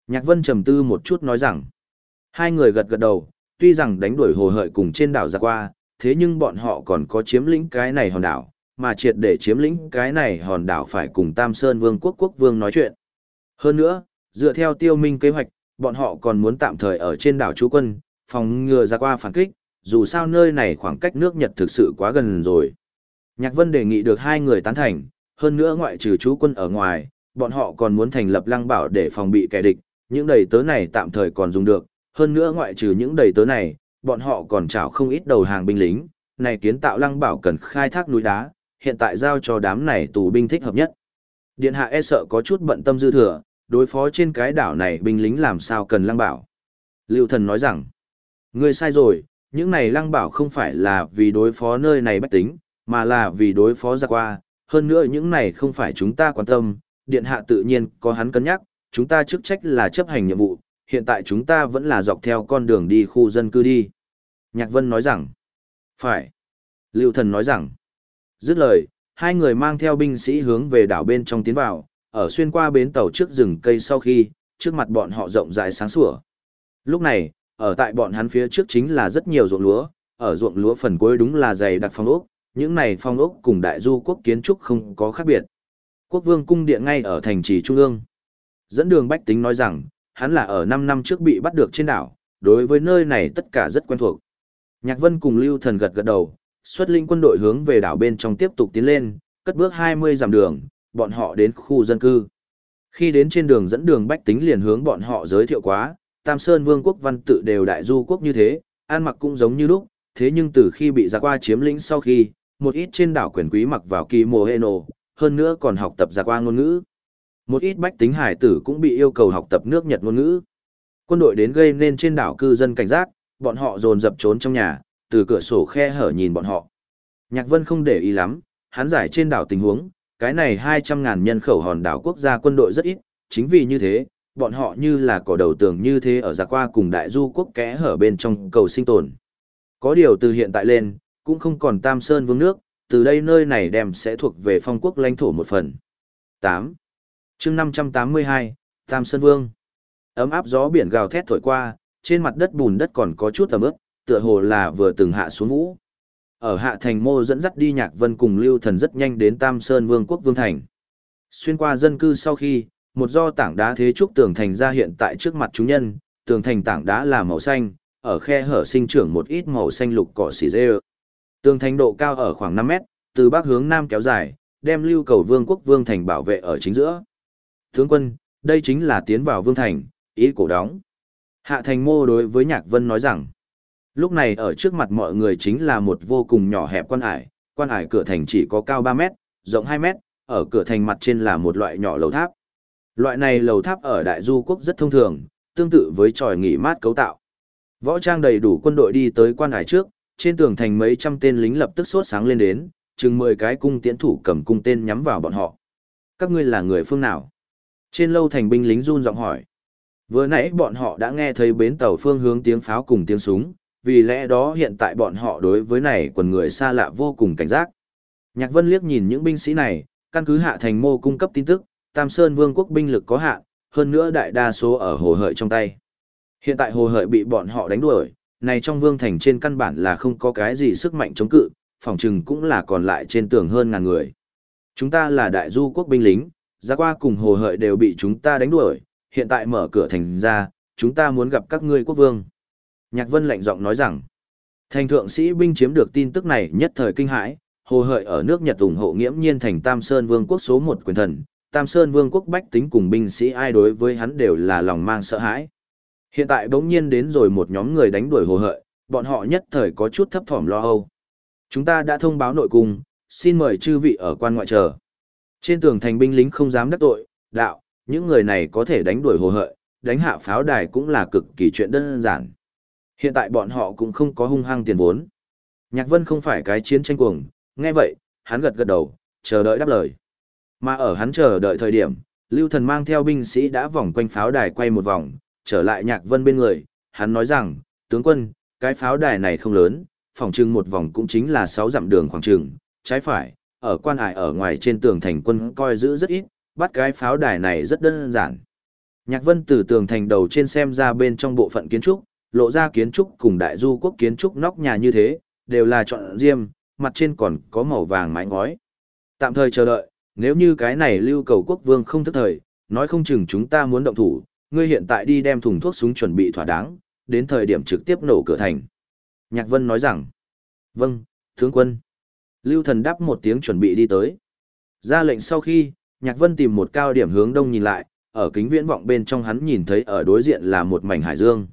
Nhạc Vân trầm tư một chút nói rằng, hai người gật gật đầu, tuy rằng đánh đuổi hồ hợi cùng trên đảo ra qua, thế nhưng bọn họ còn có chiếm lĩnh cái này hòn đảo, mà triệt để chiếm lĩnh cái này hòn đảo phải cùng Tam Sơn Vương quốc quốc vương nói chuyện. Hơn nữa, dựa theo tiêu minh kế hoạch, bọn họ còn muốn tạm thời ở trên đảo chú quân, phòng ngừa ra qua phản kích, dù sao nơi này khoảng cách nước Nhật thực sự quá gần rồi. Nhạc Vân đề nghị được hai người tán thành, hơn nữa ngoại trừ chú quân ở ngoài, bọn họ còn muốn thành lập lăng bảo để phòng bị kẻ địch, những đầy tớ này tạm thời còn dùng được, hơn nữa ngoại trừ những đầy tớ này, bọn họ còn trảo không ít đầu hàng binh lính, này kiến tạo lăng bảo cần khai thác núi đá, hiện tại giao cho đám này tù binh thích hợp nhất. Điện hạ e sợ có chút bận tâm dư thừa, đối phó trên cái đảo này binh lính làm sao cần lăng bảo. Lưu thần nói rằng, ngươi sai rồi, những này lăng bảo không phải là vì đối phó nơi này bách tính, mà là vì đối phó ra qua, hơn nữa những này không phải chúng ta quan tâm, điện hạ tự nhiên có hắn cân nhắc, chúng ta chức trách là chấp hành nhiệm vụ, hiện tại chúng ta vẫn là dọc theo con đường đi khu dân cư đi. Nhạc Vân nói rằng, phải. Lưu Thần nói rằng, dứt lời, hai người mang theo binh sĩ hướng về đảo bên trong tiến vào, ở xuyên qua bến tàu trước rừng cây sau khi, trước mặt bọn họ rộng rãi sáng sủa. Lúc này, ở tại bọn hắn phía trước chính là rất nhiều ruộng lúa, ở ruộng lúa phần cuối đúng là dày đặc phong ốc, những này phong ốc cùng đại du quốc kiến trúc không có khác biệt. Quốc vương cung điện ngay ở thành trì trung ương. Dẫn đường Bách Tính nói rằng, hắn là ở 5 năm trước bị bắt được trên đảo, đối với nơi này tất cả rất quen thuộc. Nhạc Vân cùng Lưu Thần gật gật đầu, xuất linh quân đội hướng về đảo bên trong tiếp tục tiến lên, cất bước 20 dặm đường, bọn họ đến khu dân cư. Khi đến trên đường dẫn đường Bách Tính liền hướng bọn họ giới thiệu quá, Tam Sơn Vương quốc văn tự đều đại du quốc như thế, an mặc cũng giống như lúc, thế nhưng từ khi bị giặc qua chiếm lĩnh sau khi, một ít trên đảo quyền quý mặc vào kỳ mồ hê nổ, hơn nữa còn học tập giặc qua ngôn ngữ. Một ít bách tính hải tử cũng bị yêu cầu học tập nước Nhật ngôn ngữ. Quân đội đến gây nên trên đảo cư dân cảnh giác, bọn họ dồn dập trốn trong nhà, từ cửa sổ khe hở nhìn bọn họ. Nhạc Vân không để ý lắm, hắn giải trên đảo tình huống, cái này 200.000 nhân khẩu hòn đảo quốc gia quân đội rất ít, chính vì như thế, bọn họ như là cỏ đầu tường như thế ở giặc qua cùng đại du quốc kẽ hở bên trong cầu sinh tồn. Có điều từ hiện tại lên, cũng không còn Tam Sơn vương nước, từ đây nơi này đem sẽ thuộc về phong quốc lãnh thổ một phần. 8 chương 582, Tam Sơn Vương. Ấm áp gió biển gào thét thổi qua, trên mặt đất bùn đất còn có chút ẩm ướt, tựa hồ là vừa từng hạ xuống vũ. Ở hạ thành mô dẫn dắt đi nhạc vân cùng lưu thần rất nhanh đến Tam Sơn Vương quốc Vương Thành. Xuyên qua dân cư sau khi, một do tảng đá thế trúc tường thành ra hiện tại trước mặt chúng nhân, tường thành tảng đá là màu xanh, ở khe hở sinh trưởng một ít màu xanh lục cỏ xỉ dê. Tường thành độ cao ở khoảng 5 mét, từ bắc hướng nam kéo dài, đem lưu cầu vương quốc vương thành bảo vệ ở chính giữa. Tướng quân, đây chính là tiến vào vương thành, ý cổ đóng. Hạ thành mô đối với Nhạc Vân nói rằng, lúc này ở trước mặt mọi người chính là một vô cùng nhỏ hẹp quan ải, quan ải cửa thành chỉ có cao 3 mét, rộng 2 mét, ở cửa thành mặt trên là một loại nhỏ lầu tháp. Loại này lầu tháp ở Đại Du Quốc rất thông thường, tương tự với tròi nghỉ mát cấu tạo. Võ trang đầy đủ quân đội đi tới quan hải trước, trên tường thành mấy trăm tên lính lập tức sốt sáng lên đến, chừng 10 cái cung tiễn thủ cầm cung tên nhắm vào bọn họ. Các ngươi là người phương nào? Trên lâu thành binh lính run giọng hỏi. Vừa nãy bọn họ đã nghe thấy bến tàu phương hướng tiếng pháo cùng tiếng súng, vì lẽ đó hiện tại bọn họ đối với này quần người xa lạ vô cùng cảnh giác. Nhạc Vân liếc nhìn những binh sĩ này, căn cứ hạ thành mô cung cấp tin tức, Tam Sơn Vương quốc binh lực có hạn, hơn nữa đại đa số ở hồ hợi trong tay. Hiện tại hồ hợi bị bọn họ đánh đuổi, này trong vương thành trên căn bản là không có cái gì sức mạnh chống cự, phòng trừng cũng là còn lại trên tường hơn ngàn người. Chúng ta là đại du quốc binh lính, ra qua cùng hồ hợi đều bị chúng ta đánh đuổi, hiện tại mở cửa thành ra, chúng ta muốn gặp các ngươi quốc vương. Nhạc Vân lạnh giọng nói rằng, thành thượng sĩ binh chiếm được tin tức này nhất thời kinh hãi, hồ hợi ở nước Nhật ủng hộ nghiễm nhiên thành Tam Sơn Vương quốc số một quyền thần, Tam Sơn Vương quốc bách tính cùng binh sĩ ai đối với hắn đều là lòng mang sợ hãi. Hiện tại bỗng nhiên đến rồi một nhóm người đánh đuổi hồ hợi, bọn họ nhất thời có chút thấp thỏm lo âu. Chúng ta đã thông báo nội cung, xin mời chư vị ở quan ngoại chờ. Trên tường thành binh lính không dám đắc tội, đạo, những người này có thể đánh đuổi hồ hợi, đánh hạ pháo đài cũng là cực kỳ chuyện đơn giản. Hiện tại bọn họ cũng không có hung hăng tiền vốn. Nhạc Vân không phải cái chiến tranh cuồng, nghe vậy, hắn gật gật đầu, chờ đợi đáp lời. Mà ở hắn chờ đợi thời điểm, Lưu Thần mang theo binh sĩ đã vòng quanh pháo đài quay một vòng, trở lại Nhạc Vân bên người, hắn nói rằng, tướng quân, cái pháo đài này không lớn, phòng trưng một vòng cũng chính là 6 dặm đường khoảng trừng, trái phải, ở quan ải ở ngoài trên tường thành quân coi giữ rất ít, bắt cái pháo đài này rất đơn giản. Nhạc Vân từ tường thành đầu trên xem ra bên trong bộ phận kiến trúc, lộ ra kiến trúc cùng đại du quốc kiến trúc nóc nhà như thế, đều là chọn riêng, mặt trên còn có màu vàng mái ngói. Tạm thời chờ đợi, nếu như cái này lưu cầu quốc vương không thức thời, nói không chừng chúng ta muốn động thủ, ngươi hiện tại đi đem thùng thuốc súng chuẩn bị thỏa đáng, đến thời điểm trực tiếp nổ cửa thành. Nhạc Vân nói rằng, vâng, tướng quân. Lưu thần đáp một tiếng chuẩn bị đi tới. Ra lệnh sau khi, Nhạc Vân tìm một cao điểm hướng đông nhìn lại, ở kính viễn vọng bên trong hắn nhìn thấy ở đối diện là một mảnh hải dương.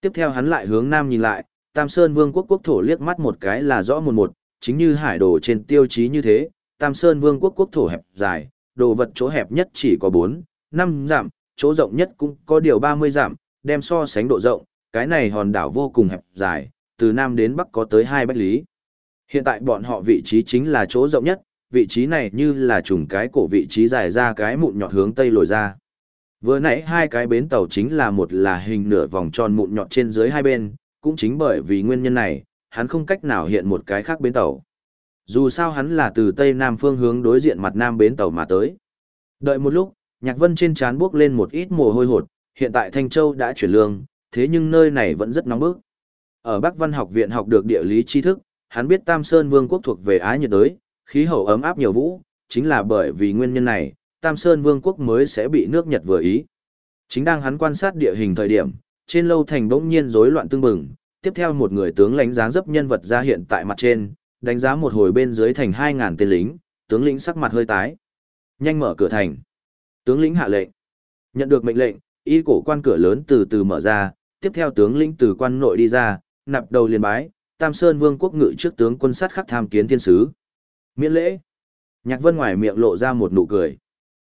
Tiếp theo hắn lại hướng nam nhìn lại, Tam Sơn Vương quốc quốc thổ liếc mắt một cái là rõ một một, chính như hải đồ trên tiêu chí như thế, Tam Sơn Vương quốc quốc thổ hẹp dài, đồ vật chỗ hẹp nhất chỉ có 4, 5 dặm, chỗ rộng nhất cũng có điều 30 dặm, đem so sánh độ rộng, cái này hòn đảo vô cùng hẹp dài, từ nam đến bắc có tới 2 bách lý. Hiện tại bọn họ vị trí chính là chỗ rộng nhất, vị trí này như là trùng cái cổ vị trí dài ra cái mụn nhọt hướng tây lồi ra. Vừa nãy hai cái bến tàu chính là một là hình nửa vòng tròn mụn nhọt trên dưới hai bên, cũng chính bởi vì nguyên nhân này, hắn không cách nào hiện một cái khác bến tàu. Dù sao hắn là từ tây nam phương hướng đối diện mặt nam bến tàu mà tới. Đợi một lúc, Nhạc Vân trên trán bước lên một ít mồ hôi hột, hiện tại Thanh Châu đã chuyển lương, thế nhưng nơi này vẫn rất nóng bức. Ở Bắc Văn học viện học được địa lý tri thức, hắn biết Tam Sơn Vương quốc thuộc về Á nhiệt đới, khí hậu ấm áp nhiều vũ, chính là bởi vì nguyên nhân này, Tam Sơn Vương quốc mới sẽ bị nước Nhật vừa ý. Chính đang hắn quan sát địa hình thời điểm, trên lâu thành bỗng nhiên rối loạn tương bừng, tiếp theo một người tướng lãnh dáng dấp nhân vật ra hiện tại mặt trên, đánh giá một hồi bên dưới thành 2000 tên lính, tướng lĩnh sắc mặt hơi tái. Nhanh mở cửa thành. Tướng lĩnh hạ lệnh. Nhận được mệnh lệnh, y cổ quan cửa lớn từ từ mở ra, tiếp theo tướng lĩnh từ quan nội đi ra, nạp đầu liền bái, Tam Sơn Vương quốc ngự trước tướng quân sát khắc tham kiến thiên sứ. Miễn lễ. Nhạc Vân ngoài miệng lộ ra một nụ cười.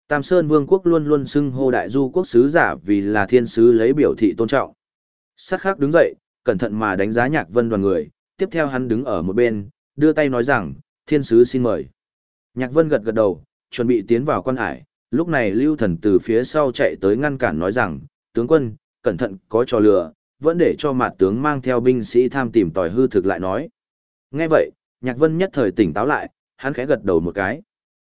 Tam Sơn Vương quốc luôn luôn xưng hô đại du quốc sứ giả vì là thiên sứ lấy biểu thị tôn trọng. Sát khắc đứng dậy, cẩn thận mà đánh giá Nhạc Vân đoàn người, tiếp theo hắn đứng ở một bên, đưa tay nói rằng, thiên sứ xin mời. Nhạc Vân gật gật đầu, chuẩn bị tiến vào quan hải, lúc này Lưu Thần từ phía sau chạy tới ngăn cản nói rằng, tướng quân, cẩn thận có trò lừa, vẫn để cho mặt tướng mang theo binh sĩ tham tìm tòi hư thực lại nói. Nghe vậy, Nhạc Vân nhất thời tỉnh táo lại, hắn khẽ gật đầu một cái.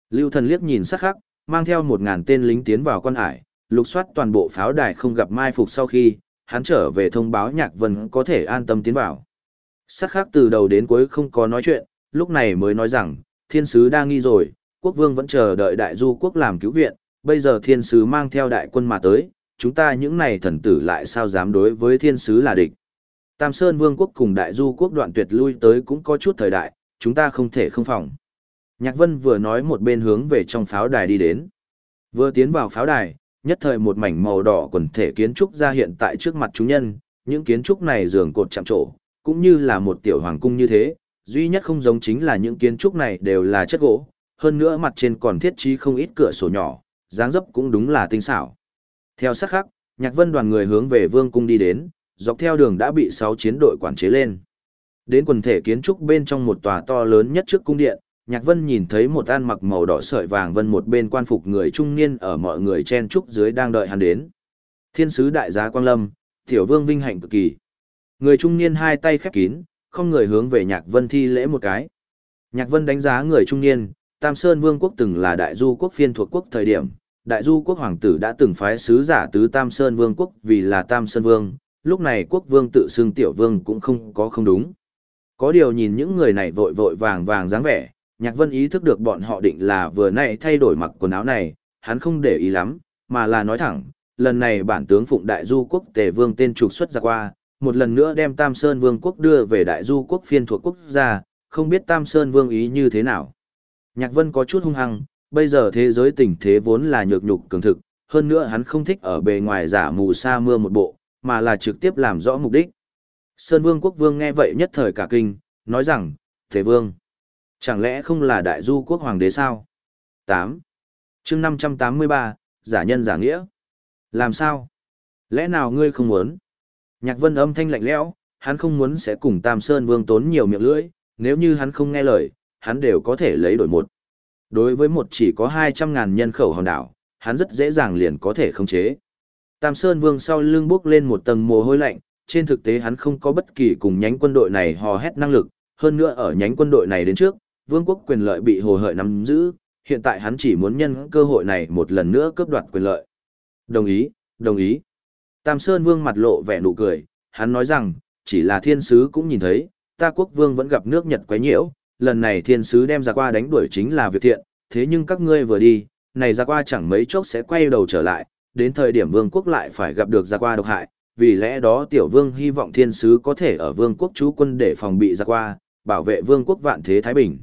Lưu Thần liếc nhìn sắc khắc, mang theo một ngàn tên lính tiến vào quan hải, lục soát toàn bộ pháo đài không gặp mai phục sau khi, hắn trở về thông báo Nhạc Vân có thể an tâm tiến vào. Sắc khắc từ đầu đến cuối không có nói chuyện, lúc này mới nói rằng, thiên sứ đang nghi rồi, quốc vương vẫn chờ đợi đại du quốc làm cứu viện, bây giờ thiên sứ mang theo đại quân mà tới, chúng ta những này thần tử lại sao dám đối với thiên sứ là địch. Tam Sơn Vương quốc cùng đại du quốc đoạn tuyệt lui tới cũng có chút thời đại, chúng ta không thể không phòng. Nhạc Vân vừa nói một bên hướng về trong pháo đài đi đến. Vừa tiến vào pháo đài, nhất thời một mảnh màu đỏ quần thể kiến trúc ra hiện tại trước mặt chúng nhân, những kiến trúc này dường cột chạm trổ, cũng như là một tiểu hoàng cung như thế, duy nhất không giống chính là những kiến trúc này đều là chất gỗ, hơn nữa mặt trên còn thiết trí không ít cửa sổ nhỏ, dáng dấp cũng đúng là tinh xảo. Theo sát khắc, Nhạc Vân đoàn người hướng về Vương cung đi đến, dọc theo đường đã bị 6 chiến đội quản chế lên. Đến quần thể kiến trúc bên trong một tòa to lớn nhất trước cung điện, Nhạc Vân nhìn thấy một an mặc màu đỏ sợi vàng vân một bên quan phục người trung niên ở mọi người chen trúc dưới đang đợi hắn đến. Thiên sứ đại giá Quang Lâm, Tiểu Vương vinh hạnh cực kỳ. Người trung niên hai tay khép kín, không người hướng về Nhạc Vân thi lễ một cái. Nhạc Vân đánh giá người trung niên, Tam Sơn Vương quốc từng là đại du quốc phiên thuộc quốc thời điểm, đại du quốc hoàng tử đã từng phái sứ giả tứ Tam Sơn Vương quốc vì là Tam Sơn Vương, lúc này quốc vương tự xưng tiểu vương cũng không có không đúng. Có điều nhìn những người này vội vội vàng vàng dáng vẻ, Nhạc Vân ý thức được bọn họ định là vừa nãy thay đổi mặc quần áo này, hắn không để ý lắm, mà là nói thẳng, lần này bản tướng phụng đại du quốc tề vương tên trục xuất ra qua, một lần nữa đem Tam Sơn Vương quốc đưa về đại du quốc phiên thuộc quốc gia, không biết Tam Sơn Vương ý như thế nào. Nhạc Vân có chút hung hăng, bây giờ thế giới tình thế vốn là nhược nhục cường thực, hơn nữa hắn không thích ở bề ngoài giả mù sa mưa một bộ, mà là trực tiếp làm rõ mục đích. Sơn Vương quốc vương nghe vậy nhất thời cả kinh, nói rằng, Thế Vương, chẳng lẽ không là đại du quốc hoàng đế sao? 8. chương 583, giả nhân giả nghĩa. Làm sao? Lẽ nào ngươi không muốn? Nhạc vân âm thanh lạnh lẽo, hắn không muốn sẽ cùng Tam Sơn Vương tốn nhiều miệng lưỡi, nếu như hắn không nghe lời, hắn đều có thể lấy đổi một. Đối với một chỉ có 200.000 nhân khẩu hòn đảo, hắn rất dễ dàng liền có thể khống chế. Tam Sơn Vương sau lưng bước lên một tầng mồ hôi lạnh, trên thực tế hắn không có bất kỳ cùng nhánh quân đội này hò hét năng lực, hơn nữa ở nhánh quân đội này đến trước, vương quốc quyền lợi bị hồ hợi nắm giữ, hiện tại hắn chỉ muốn nhân cơ hội này một lần nữa cướp đoạt quyền lợi. Đồng ý, đồng ý. Tam Sơn Vương mặt lộ vẻ nụ cười, hắn nói rằng, chỉ là thiên sứ cũng nhìn thấy, ta quốc vương vẫn gặp nước Nhật quấy nhiễu, lần này thiên sứ đem ra qua đánh đuổi chính là việc thiện, thế nhưng các ngươi vừa đi, này ra qua chẳng mấy chốc sẽ quay đầu trở lại, đến thời điểm vương quốc lại phải gặp được ra qua độc hại, vì lẽ đó tiểu vương hy vọng thiên sứ có thể ở vương quốc chú quân để phòng bị ra qua, bảo vệ vương quốc vạn thế Thái Bình.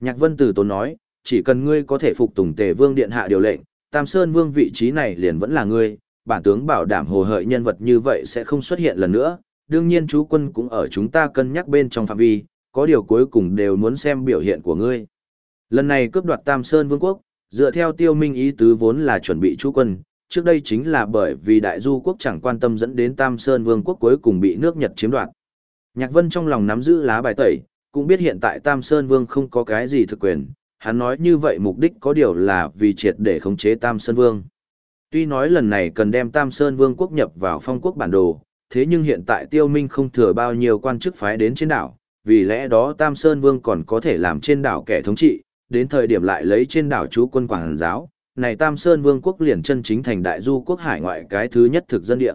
Nhạc vân tử tốn nói, chỉ cần ngươi có thể phục tùng tề vương điện hạ điều lệnh, Tam Sơn vương vị trí này liền vẫn là ngươi, bản tướng bảo đảm hồ hợi nhân vật như vậy sẽ không xuất hiện lần nữa, đương nhiên chú quân cũng ở chúng ta cân nhắc bên trong phạm vi, có điều cuối cùng đều muốn xem biểu hiện của ngươi. Lần này cướp đoạt Tam Sơn vương quốc, dựa theo tiêu minh ý tứ vốn là chuẩn bị chú quân, trước đây chính là bởi vì đại du quốc chẳng quan tâm dẫn đến Tam Sơn Vương quốc cuối cùng bị nước Nhật chiếm đoạt. Nhạc Vân trong lòng nắm giữ lá bài tẩy, cũng biết hiện tại Tam Sơn Vương không có cái gì thực quyền, hắn nói như vậy mục đích có điều là vì triệt để khống chế Tam Sơn Vương. Tuy nói lần này cần đem Tam Sơn Vương quốc nhập vào phong quốc bản đồ, thế nhưng hiện tại Tiêu Minh không thừa bao nhiêu quan chức phái đến trên đảo, vì lẽ đó Tam Sơn Vương còn có thể làm trên đảo kẻ thống trị, đến thời điểm lại lấy trên đảo chú quân quảng giáo, này Tam Sơn Vương quốc liền chân chính thành đại du quốc hải ngoại cái thứ nhất thực dân địa.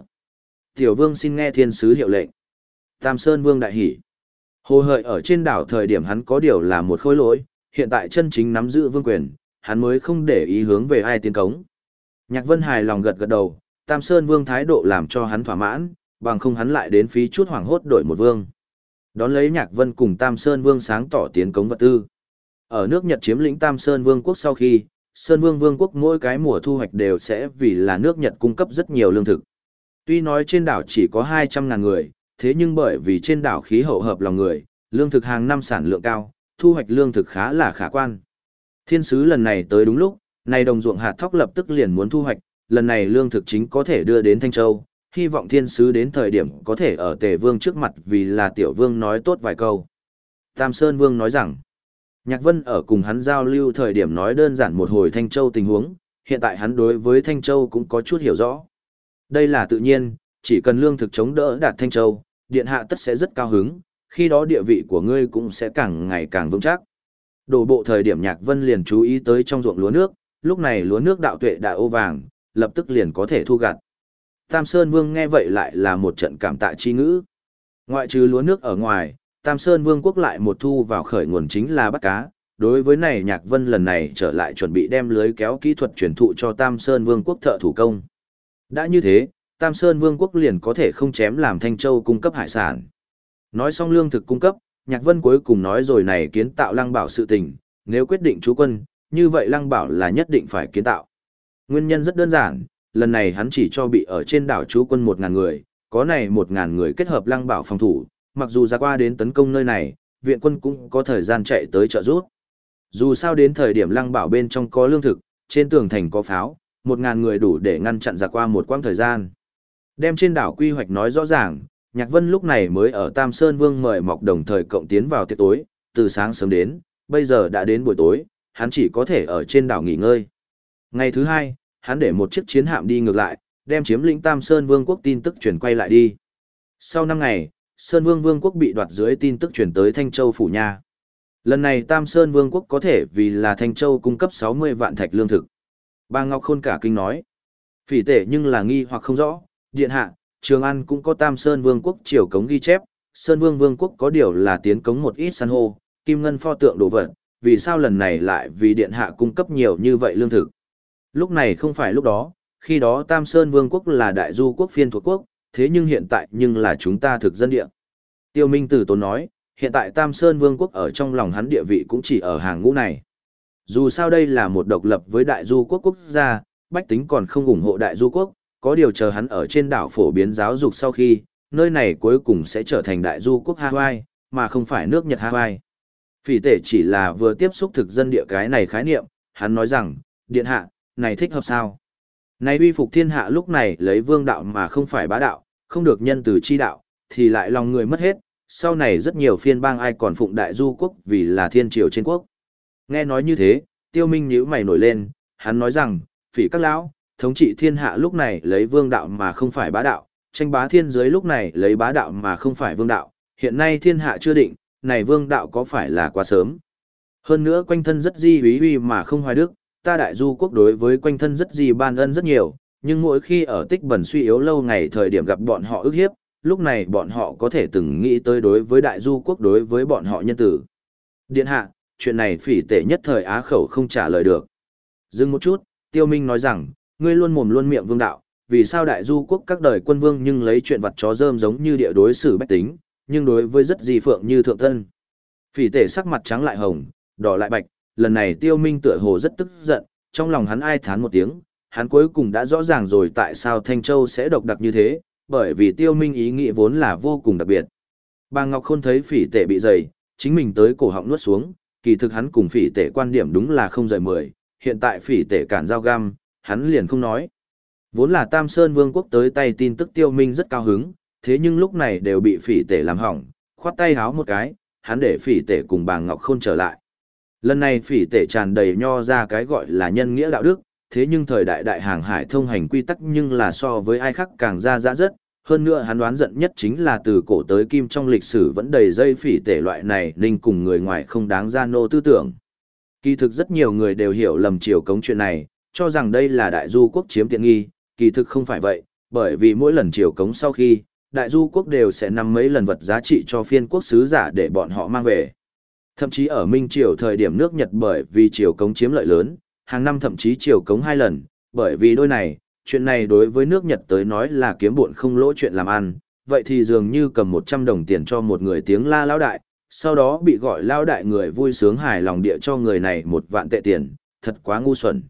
Tiểu Vương xin nghe thiên sứ hiệu lệnh. Tam Sơn Vương đại hỉ. Hồ hợi ở trên đảo thời điểm hắn có điều là một khối lỗi, hiện tại chân chính nắm giữ vương quyền, hắn mới không để ý hướng về ai tiến cống. Nhạc Vân hài lòng gật gật đầu, Tam Sơn Vương thái độ làm cho hắn thỏa mãn, bằng không hắn lại đến phí chút hoảng hốt đổi một vương. Đón lấy Nhạc Vân cùng Tam Sơn Vương sáng tỏ tiến cống vật tư. Ở nước Nhật chiếm lĩnh Tam Sơn Vương quốc sau khi, Sơn Vương Vương quốc mỗi cái mùa thu hoạch đều sẽ vì là nước Nhật cung cấp rất nhiều lương thực. Tuy nói trên đảo chỉ có 200.000 người, thế nhưng bởi vì trên đảo khí hậu hợp lòng người, lương thực hàng năm sản lượng cao, thu hoạch lương thực khá là khả quan. Thiên sứ lần này tới đúng lúc, này đồng ruộng hạt thóc lập tức liền muốn thu hoạch, lần này lương thực chính có thể đưa đến Thanh Châu, hy vọng thiên sứ đến thời điểm có thể ở tề vương trước mặt vì là tiểu vương nói tốt vài câu. Tam Sơn Vương nói rằng, Nhạc Vân ở cùng hắn giao lưu thời điểm nói đơn giản một hồi Thanh Châu tình huống, hiện tại hắn đối với Thanh Châu cũng có chút hiểu rõ. Đây là tự nhiên, chỉ cần lương thực chống đỡ đạt Thanh Châu, điện hạ tất sẽ rất cao hứng, khi đó địa vị của ngươi cũng sẽ càng ngày càng vững chắc. Đổ bộ thời điểm Nhạc Vân liền chú ý tới trong ruộng lúa nước, lúc này lúa nước đạo tuệ đã ô vàng, lập tức liền có thể thu gặt. Tam Sơn Vương nghe vậy lại là một trận cảm tạ chi ngữ. Ngoại trừ lúa nước ở ngoài, Tam Sơn Vương quốc lại một thu vào khởi nguồn chính là bắt cá. Đối với này Nhạc Vân lần này trở lại chuẩn bị đem lưới kéo kỹ thuật truyền thụ cho Tam Sơn Vương quốc thợ thủ công. Đã như thế, Tam Sơn Vương quốc liền có thể không chém làm Thanh Châu cung cấp hải sản. Nói xong lương thực cung cấp, Nhạc Vân cuối cùng nói rồi này kiến tạo lăng bảo sự tình, nếu quyết định chú quân, như vậy lăng bảo là nhất định phải kiến tạo. Nguyên nhân rất đơn giản, lần này hắn chỉ cho bị ở trên đảo chú quân một ngàn người, có này một ngàn người kết hợp lăng bảo phòng thủ, mặc dù ra qua đến tấn công nơi này, viện quân cũng có thời gian chạy tới trợ giúp. Dù sao đến thời điểm lăng bảo bên trong có lương thực, trên tường thành có pháo, một ngàn người đủ để ngăn chặn ra qua một quãng thời gian. Đem trên đảo quy hoạch nói rõ ràng, Nhạc Vân lúc này mới ở Tam Sơn Vương mời mọc đồng thời cộng tiến vào tiệc tối, từ sáng sớm đến, bây giờ đã đến buổi tối, hắn chỉ có thể ở trên đảo nghỉ ngơi. Ngày thứ hai, hắn để một chiếc chiến hạm đi ngược lại, đem chiếm lĩnh Tam Sơn Vương quốc tin tức chuyển quay lại đi. Sau năm ngày, Sơn Vương Vương quốc bị đoạt dưới tin tức chuyển tới Thanh Châu phủ nha. Lần này Tam Sơn Vương quốc có thể vì là Thanh Châu cung cấp 60 vạn thạch lương thực. Ba Ngọc Khôn cả kinh nói. Phỉ tể nhưng là nghi hoặc không rõ, điện hạ, Trường An cũng có Tam Sơn Vương quốc triều cống ghi chép, Sơn Vương Vương quốc có điều là tiến cống một ít san hô, kim ngân pho tượng đồ vật, vì sao lần này lại vì điện hạ cung cấp nhiều như vậy lương thực. Lúc này không phải lúc đó, khi đó Tam Sơn Vương quốc là đại du quốc phiên thuộc quốc, thế nhưng hiện tại nhưng là chúng ta thực dân địa. Tiêu Minh Tử Tốn nói, hiện tại Tam Sơn Vương quốc ở trong lòng hắn địa vị cũng chỉ ở hàng ngũ này. Dù sao đây là một độc lập với đại du quốc quốc gia, bách tính còn không ủng hộ đại du quốc, có điều chờ hắn ở trên đảo phổ biến giáo dục sau khi, nơi này cuối cùng sẽ trở thành đại du quốc Hawaii, mà không phải nước Nhật Hawaii. Phỉ tể chỉ là vừa tiếp xúc thực dân địa cái này khái niệm, hắn nói rằng, điện hạ, này thích hợp sao? Này uy phục thiên hạ lúc này lấy vương đạo mà không phải bá đạo, không được nhân từ chi đạo, thì lại lòng người mất hết, sau này rất nhiều phiên bang ai còn phụng đại du quốc vì là thiên triều trên quốc. Nghe nói như thế, tiêu minh nhíu mày nổi lên, hắn nói rằng, phỉ các lão, thống trị thiên hạ lúc này lấy vương đạo mà không phải bá đạo, tranh bá thiên giới lúc này lấy bá đạo mà không phải vương đạo, hiện nay thiên hạ chưa định, này vương đạo có phải là quá sớm. Hơn nữa quanh thân rất di uy uy mà không hoài đức, ta đại du quốc đối với quanh thân rất gì ban ân rất nhiều, nhưng mỗi khi ở tích bẩn suy yếu lâu ngày thời điểm gặp bọn họ ức hiếp, lúc này bọn họ có thể từng nghĩ tới đối với đại du quốc đối với bọn họ nhân tử. Điện hạ, chuyện này phỉ tệ nhất thời á khẩu không trả lời được. Dừng một chút, tiêu minh nói rằng, ngươi luôn mồm luôn miệng vương đạo, vì sao đại du quốc các đời quân vương nhưng lấy chuyện vật chó rơm giống như địa đối xử bách tính, nhưng đối với rất gì phượng như thượng thân. Phỉ tể sắc mặt trắng lại hồng, đỏ lại bạch, lần này tiêu minh tựa hồ rất tức giận, trong lòng hắn ai thán một tiếng, hắn cuối cùng đã rõ ràng rồi tại sao Thanh Châu sẽ độc đặc như thế, bởi vì tiêu minh ý nghĩ vốn là vô cùng đặc biệt. Bà Ngọc Khôn thấy phỉ tể bị dày, chính mình tới cổ họng nuốt xuống, kỳ thực hắn cùng phỉ tể quan điểm đúng là không rời mười, hiện tại phỉ tể cản giao găm, hắn liền không nói. Vốn là Tam Sơn Vương quốc tới tay tin tức tiêu minh rất cao hứng, thế nhưng lúc này đều bị phỉ tể làm hỏng, khoát tay háo một cái, hắn để phỉ tể cùng bà Ngọc Khôn trở lại. Lần này phỉ tể tràn đầy nho ra cái gọi là nhân nghĩa đạo đức, thế nhưng thời đại đại hàng hải thông hành quy tắc nhưng là so với ai khác càng ra dã rất, hơn nữa hắn đoán giận nhất chính là từ cổ tới kim trong lịch sử vẫn đầy dây phỉ tể loại này ninh cùng người ngoài không đáng ra nô tư tưởng. Kỳ thực rất nhiều người đều hiểu lầm chiều cống chuyện này, cho rằng đây là đại du quốc chiếm tiện nghi, kỳ thực không phải vậy, bởi vì mỗi lần chiều cống sau khi, đại du quốc đều sẽ nằm mấy lần vật giá trị cho phiên quốc sứ giả để bọn họ mang về. Thậm chí ở Minh Triều thời điểm nước Nhật bởi vì triều cống chiếm lợi lớn, hàng năm thậm chí triều cống hai lần, bởi vì đôi này, chuyện này đối với nước Nhật tới nói là kiếm buồn không lỗ chuyện làm ăn, vậy thì dường như cầm 100 đồng tiền cho một người tiếng la lão đại, sau đó bị gọi lão đại người vui sướng hài lòng địa cho người này một vạn tệ tiền, thật quá ngu xuẩn.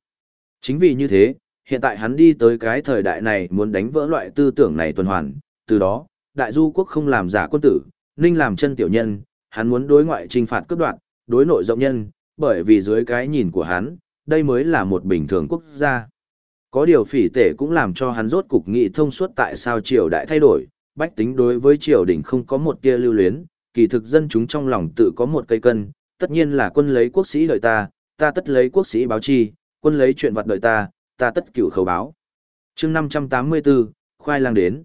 Chính vì như thế, hiện tại hắn đi tới cái thời đại này muốn đánh vỡ loại tư tưởng này tuần hoàn, từ đó, đại du quốc không làm giả quân tử, ninh làm chân tiểu nhân, hắn muốn đối ngoại trinh phạt cướp đoạt, đối nội rộng nhân, bởi vì dưới cái nhìn của hắn, đây mới là một bình thường quốc gia. Có điều phỉ tể cũng làm cho hắn rốt cục nghị thông suốt tại sao triều đại thay đổi, bách tính đối với triều đình không có một tia lưu luyến, kỳ thực dân chúng trong lòng tự có một cây cân, tất nhiên là quân lấy quốc sĩ đợi ta, ta tất lấy quốc sĩ báo chi, quân lấy chuyện vật đợi ta, ta tất cửu khẩu báo. chương 584, khoai lang đến.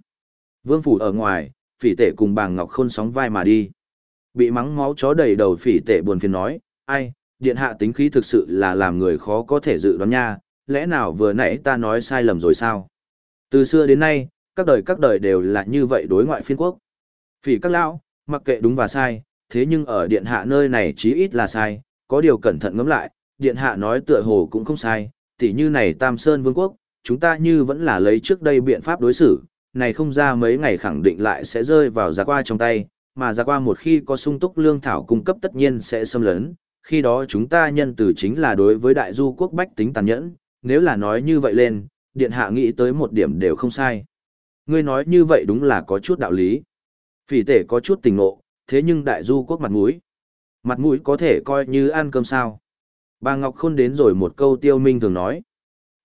Vương phủ ở ngoài, phỉ tể cùng bàng ngọc khôn sóng vai mà đi. Bị mắng máu chó đầy đầu phỉ tệ buồn phiền nói, ai, điện hạ tính khí thực sự là làm người khó có thể dự đoán nha, lẽ nào vừa nãy ta nói sai lầm rồi sao? Từ xưa đến nay, các đời các đời đều là như vậy đối ngoại phiên quốc. Phỉ các lão, mặc kệ đúng và sai, thế nhưng ở điện hạ nơi này chí ít là sai, có điều cẩn thận ngẫm lại, điện hạ nói tựa hồ cũng không sai, tỉ như này Tam Sơn Vương quốc, chúng ta như vẫn là lấy trước đây biện pháp đối xử, này không ra mấy ngày khẳng định lại sẽ rơi vào giặc qua trong tay, mà ra qua một khi có sung túc lương thảo cung cấp tất nhiên sẽ xâm lấn, khi đó chúng ta nhân từ chính là đối với đại du quốc bách tính tàn nhẫn, nếu là nói như vậy lên, điện hạ nghĩ tới một điểm đều không sai. Ngươi nói như vậy đúng là có chút đạo lý. Phỉ tể có chút tình ngộ, thế nhưng đại du quốc mặt mũi. Mặt mũi có thể coi như ăn cơm sao. Bà Ngọc Khôn đến rồi một câu tiêu minh thường nói.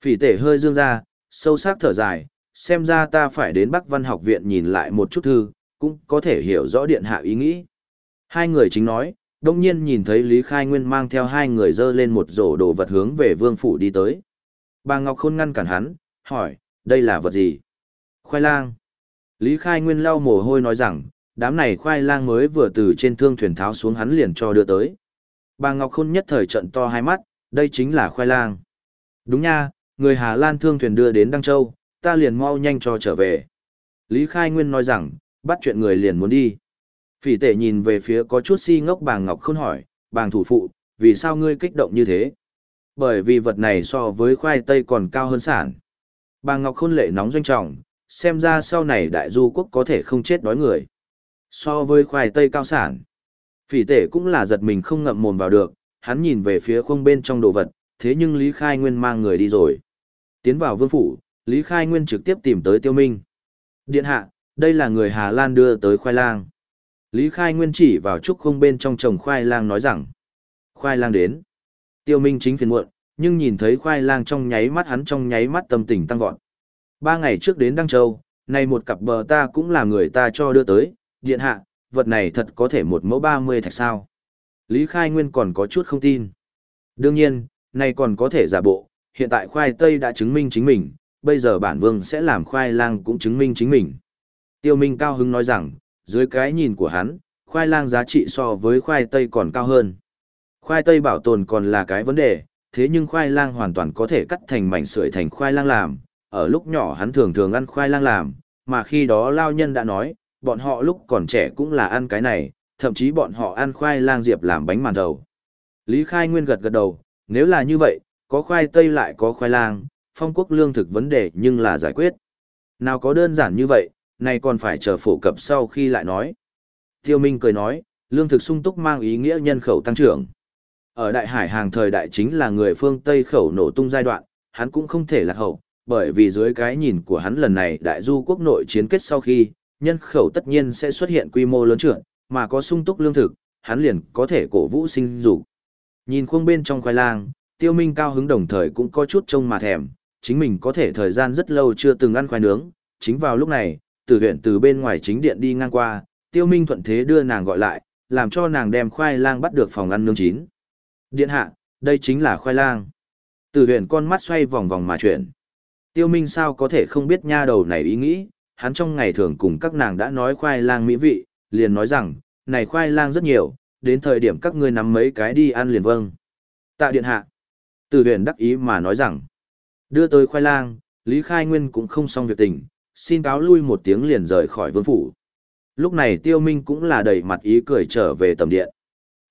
Phỉ tể hơi dương ra, sâu sắc thở dài, xem ra ta phải đến Bắc Văn học viện nhìn lại một chút thư, cũng có thể hiểu rõ điện hạ ý nghĩ. Hai người chính nói, đông nhiên nhìn thấy Lý Khai Nguyên mang theo hai người dơ lên một rổ đồ vật hướng về vương phủ đi tới. Bà Ngọc Khôn ngăn cản hắn, hỏi, đây là vật gì? Khoai lang. Lý Khai Nguyên lau mồ hôi nói rằng, đám này khoai lang mới vừa từ trên thương thuyền tháo xuống hắn liền cho đưa tới. Bà Ngọc Khôn nhất thời trận to hai mắt, đây chính là khoai lang. Đúng nha, người Hà Lan thương thuyền đưa đến Đăng Châu, ta liền mau nhanh cho trở về. Lý Khai Nguyên nói rằng, bắt chuyện người liền muốn đi. Phỉ tể nhìn về phía có chút si ngốc bàng Ngọc Khôn hỏi, bàng thủ phụ, vì sao ngươi kích động như thế? Bởi vì vật này so với khoai tây còn cao hơn sản. Bàng Ngọc Khôn lệ nóng doanh trọng, xem ra sau này đại du quốc có thể không chết đói người. So với khoai tây cao sản, phỉ tể cũng là giật mình không ngậm mồm vào được, hắn nhìn về phía không bên trong đồ vật, thế nhưng Lý Khai Nguyên mang người đi rồi. Tiến vào vương phủ, Lý Khai Nguyên trực tiếp tìm tới Tiêu Minh. Điện hạ, đây là người Hà Lan đưa tới khoai lang. Lý Khai Nguyên chỉ vào trúc không bên trong trồng khoai lang nói rằng. Khoai lang đến. Tiêu Minh chính phiền muộn, nhưng nhìn thấy khoai lang trong nháy mắt hắn trong nháy mắt tâm tình tăng vọt. Ba ngày trước đến Đăng Châu, này một cặp bờ ta cũng là người ta cho đưa tới, điện hạ, vật này thật có thể một mẫu ba mươi thạch sao. Lý Khai Nguyên còn có chút không tin. Đương nhiên, này còn có thể giả bộ, hiện tại khoai tây đã chứng minh chính mình, bây giờ bản vương sẽ làm khoai lang cũng chứng minh chính mình. Tiêu Minh cao hứng nói rằng, dưới cái nhìn của hắn, khoai lang giá trị so với khoai tây còn cao hơn. Khoai tây bảo tồn còn là cái vấn đề, thế nhưng khoai lang hoàn toàn có thể cắt thành mảnh sưởi thành khoai lang làm. Ở lúc nhỏ hắn thường thường ăn khoai lang làm, mà khi đó lao nhân đã nói, bọn họ lúc còn trẻ cũng là ăn cái này, thậm chí bọn họ ăn khoai lang diệp làm bánh màn đầu. Lý Khai Nguyên gật gật đầu, nếu là như vậy, có khoai tây lại có khoai lang, phong quốc lương thực vấn đề nhưng là giải quyết. Nào có đơn giản như vậy, này còn phải chờ phổ cập sau khi lại nói. Tiêu Minh cười nói, lương thực sung túc mang ý nghĩa nhân khẩu tăng trưởng. Ở đại hải hàng thời đại chính là người phương Tây khẩu nổ tung giai đoạn, hắn cũng không thể lạc hậu, bởi vì dưới cái nhìn của hắn lần này đại du quốc nội chiến kết sau khi, nhân khẩu tất nhiên sẽ xuất hiện quy mô lớn trưởng, mà có sung túc lương thực, hắn liền có thể cổ vũ sinh dục. Nhìn khuôn bên trong khoai lang, tiêu minh cao hứng đồng thời cũng có chút trông mà thèm, chính mình có thể thời gian rất lâu chưa từng ăn khoai nướng, chính vào lúc này, từ huyện từ bên ngoài chính điện đi ngang qua, tiêu minh thuận thế đưa nàng gọi lại, làm cho nàng đem khoai lang bắt được phòng ăn nướng chín. Điện hạ, đây chính là khoai lang. Từ huyện con mắt xoay vòng vòng mà chuyển. Tiêu Minh sao có thể không biết nha đầu này ý nghĩ, hắn trong ngày thường cùng các nàng đã nói khoai lang mỹ vị, liền nói rằng, này khoai lang rất nhiều, đến thời điểm các ngươi nắm mấy cái đi ăn liền vâng. Tạ điện hạ. Từ huyện đắc ý mà nói rằng, đưa tới khoai lang, Lý Khai Nguyên cũng không xong việc tình, xin cáo lui một tiếng liền rời khỏi vương phủ. Lúc này Tiêu Minh cũng là đầy mặt ý cười trở về tầm điện.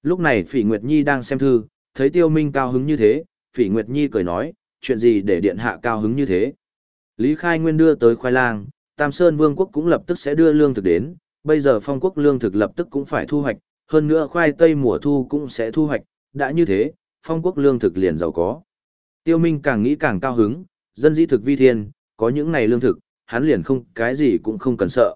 Lúc này Phỉ Nguyệt Nhi đang xem thư, thấy Tiêu Minh cao hứng như thế, Phỉ Nguyệt Nhi cười nói, chuyện gì để điện hạ cao hứng như thế. Lý Khai Nguyên đưa tới khoai lang, Tam Sơn Vương quốc cũng lập tức sẽ đưa lương thực đến, bây giờ phong quốc lương thực lập tức cũng phải thu hoạch, hơn nữa khoai tây mùa thu cũng sẽ thu hoạch, đã như thế, phong quốc lương thực liền giàu có. Tiêu Minh càng nghĩ càng cao hứng, dân dĩ thực vi thiên, có những này lương thực, hắn liền không cái gì cũng không cần sợ.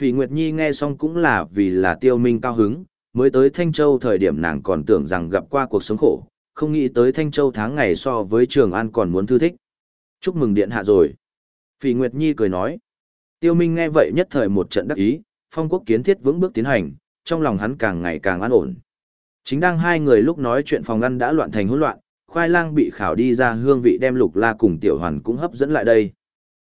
Phỉ Nguyệt Nhi nghe xong cũng là vì là Tiêu Minh cao hứng, mới tới Thanh Châu thời điểm nàng còn tưởng rằng gặp qua cuộc sống khổ, không nghĩ tới Thanh Châu tháng ngày so với Trường An còn muốn thư thích. Chúc mừng điện hạ rồi. Phỉ Nguyệt Nhi cười nói. Tiêu Minh nghe vậy nhất thời một trận đắc ý, phong quốc kiến thiết vững bước tiến hành, trong lòng hắn càng ngày càng an ổn. Chính đang hai người lúc nói chuyện phòng ăn đã loạn thành hỗn loạn, khoai lang bị khảo đi ra hương vị đem lục la cùng tiểu hoàn cũng hấp dẫn lại đây.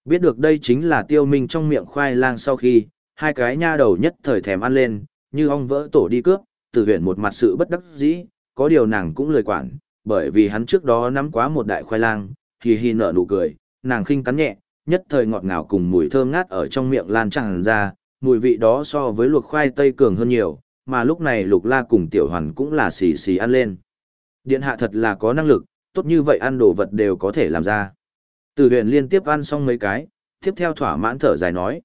Biết được đây chính là tiêu minh trong miệng khoai lang sau khi, hai cái nha đầu nhất thời thèm ăn lên, như ong vỡ tổ đi cướp, từ huyện một mặt sự bất đắc dĩ, có điều nàng cũng lời quản, bởi vì hắn trước đó nắm quá một đại khoai lang, hì hì nở nụ cười, nàng khinh cắn nhẹ, nhất thời ngọt ngào cùng mùi thơm ngát ở trong miệng lan tràn ra, mùi vị đó so với luộc khoai tây cường hơn nhiều, mà lúc này lục la cùng tiểu hoàn cũng là xì xì ăn lên. Điện hạ thật là có năng lực, tốt như vậy ăn đồ vật đều có thể làm ra. Từ huyện liên tiếp ăn xong mấy cái, tiếp theo thỏa mãn thở dài nói.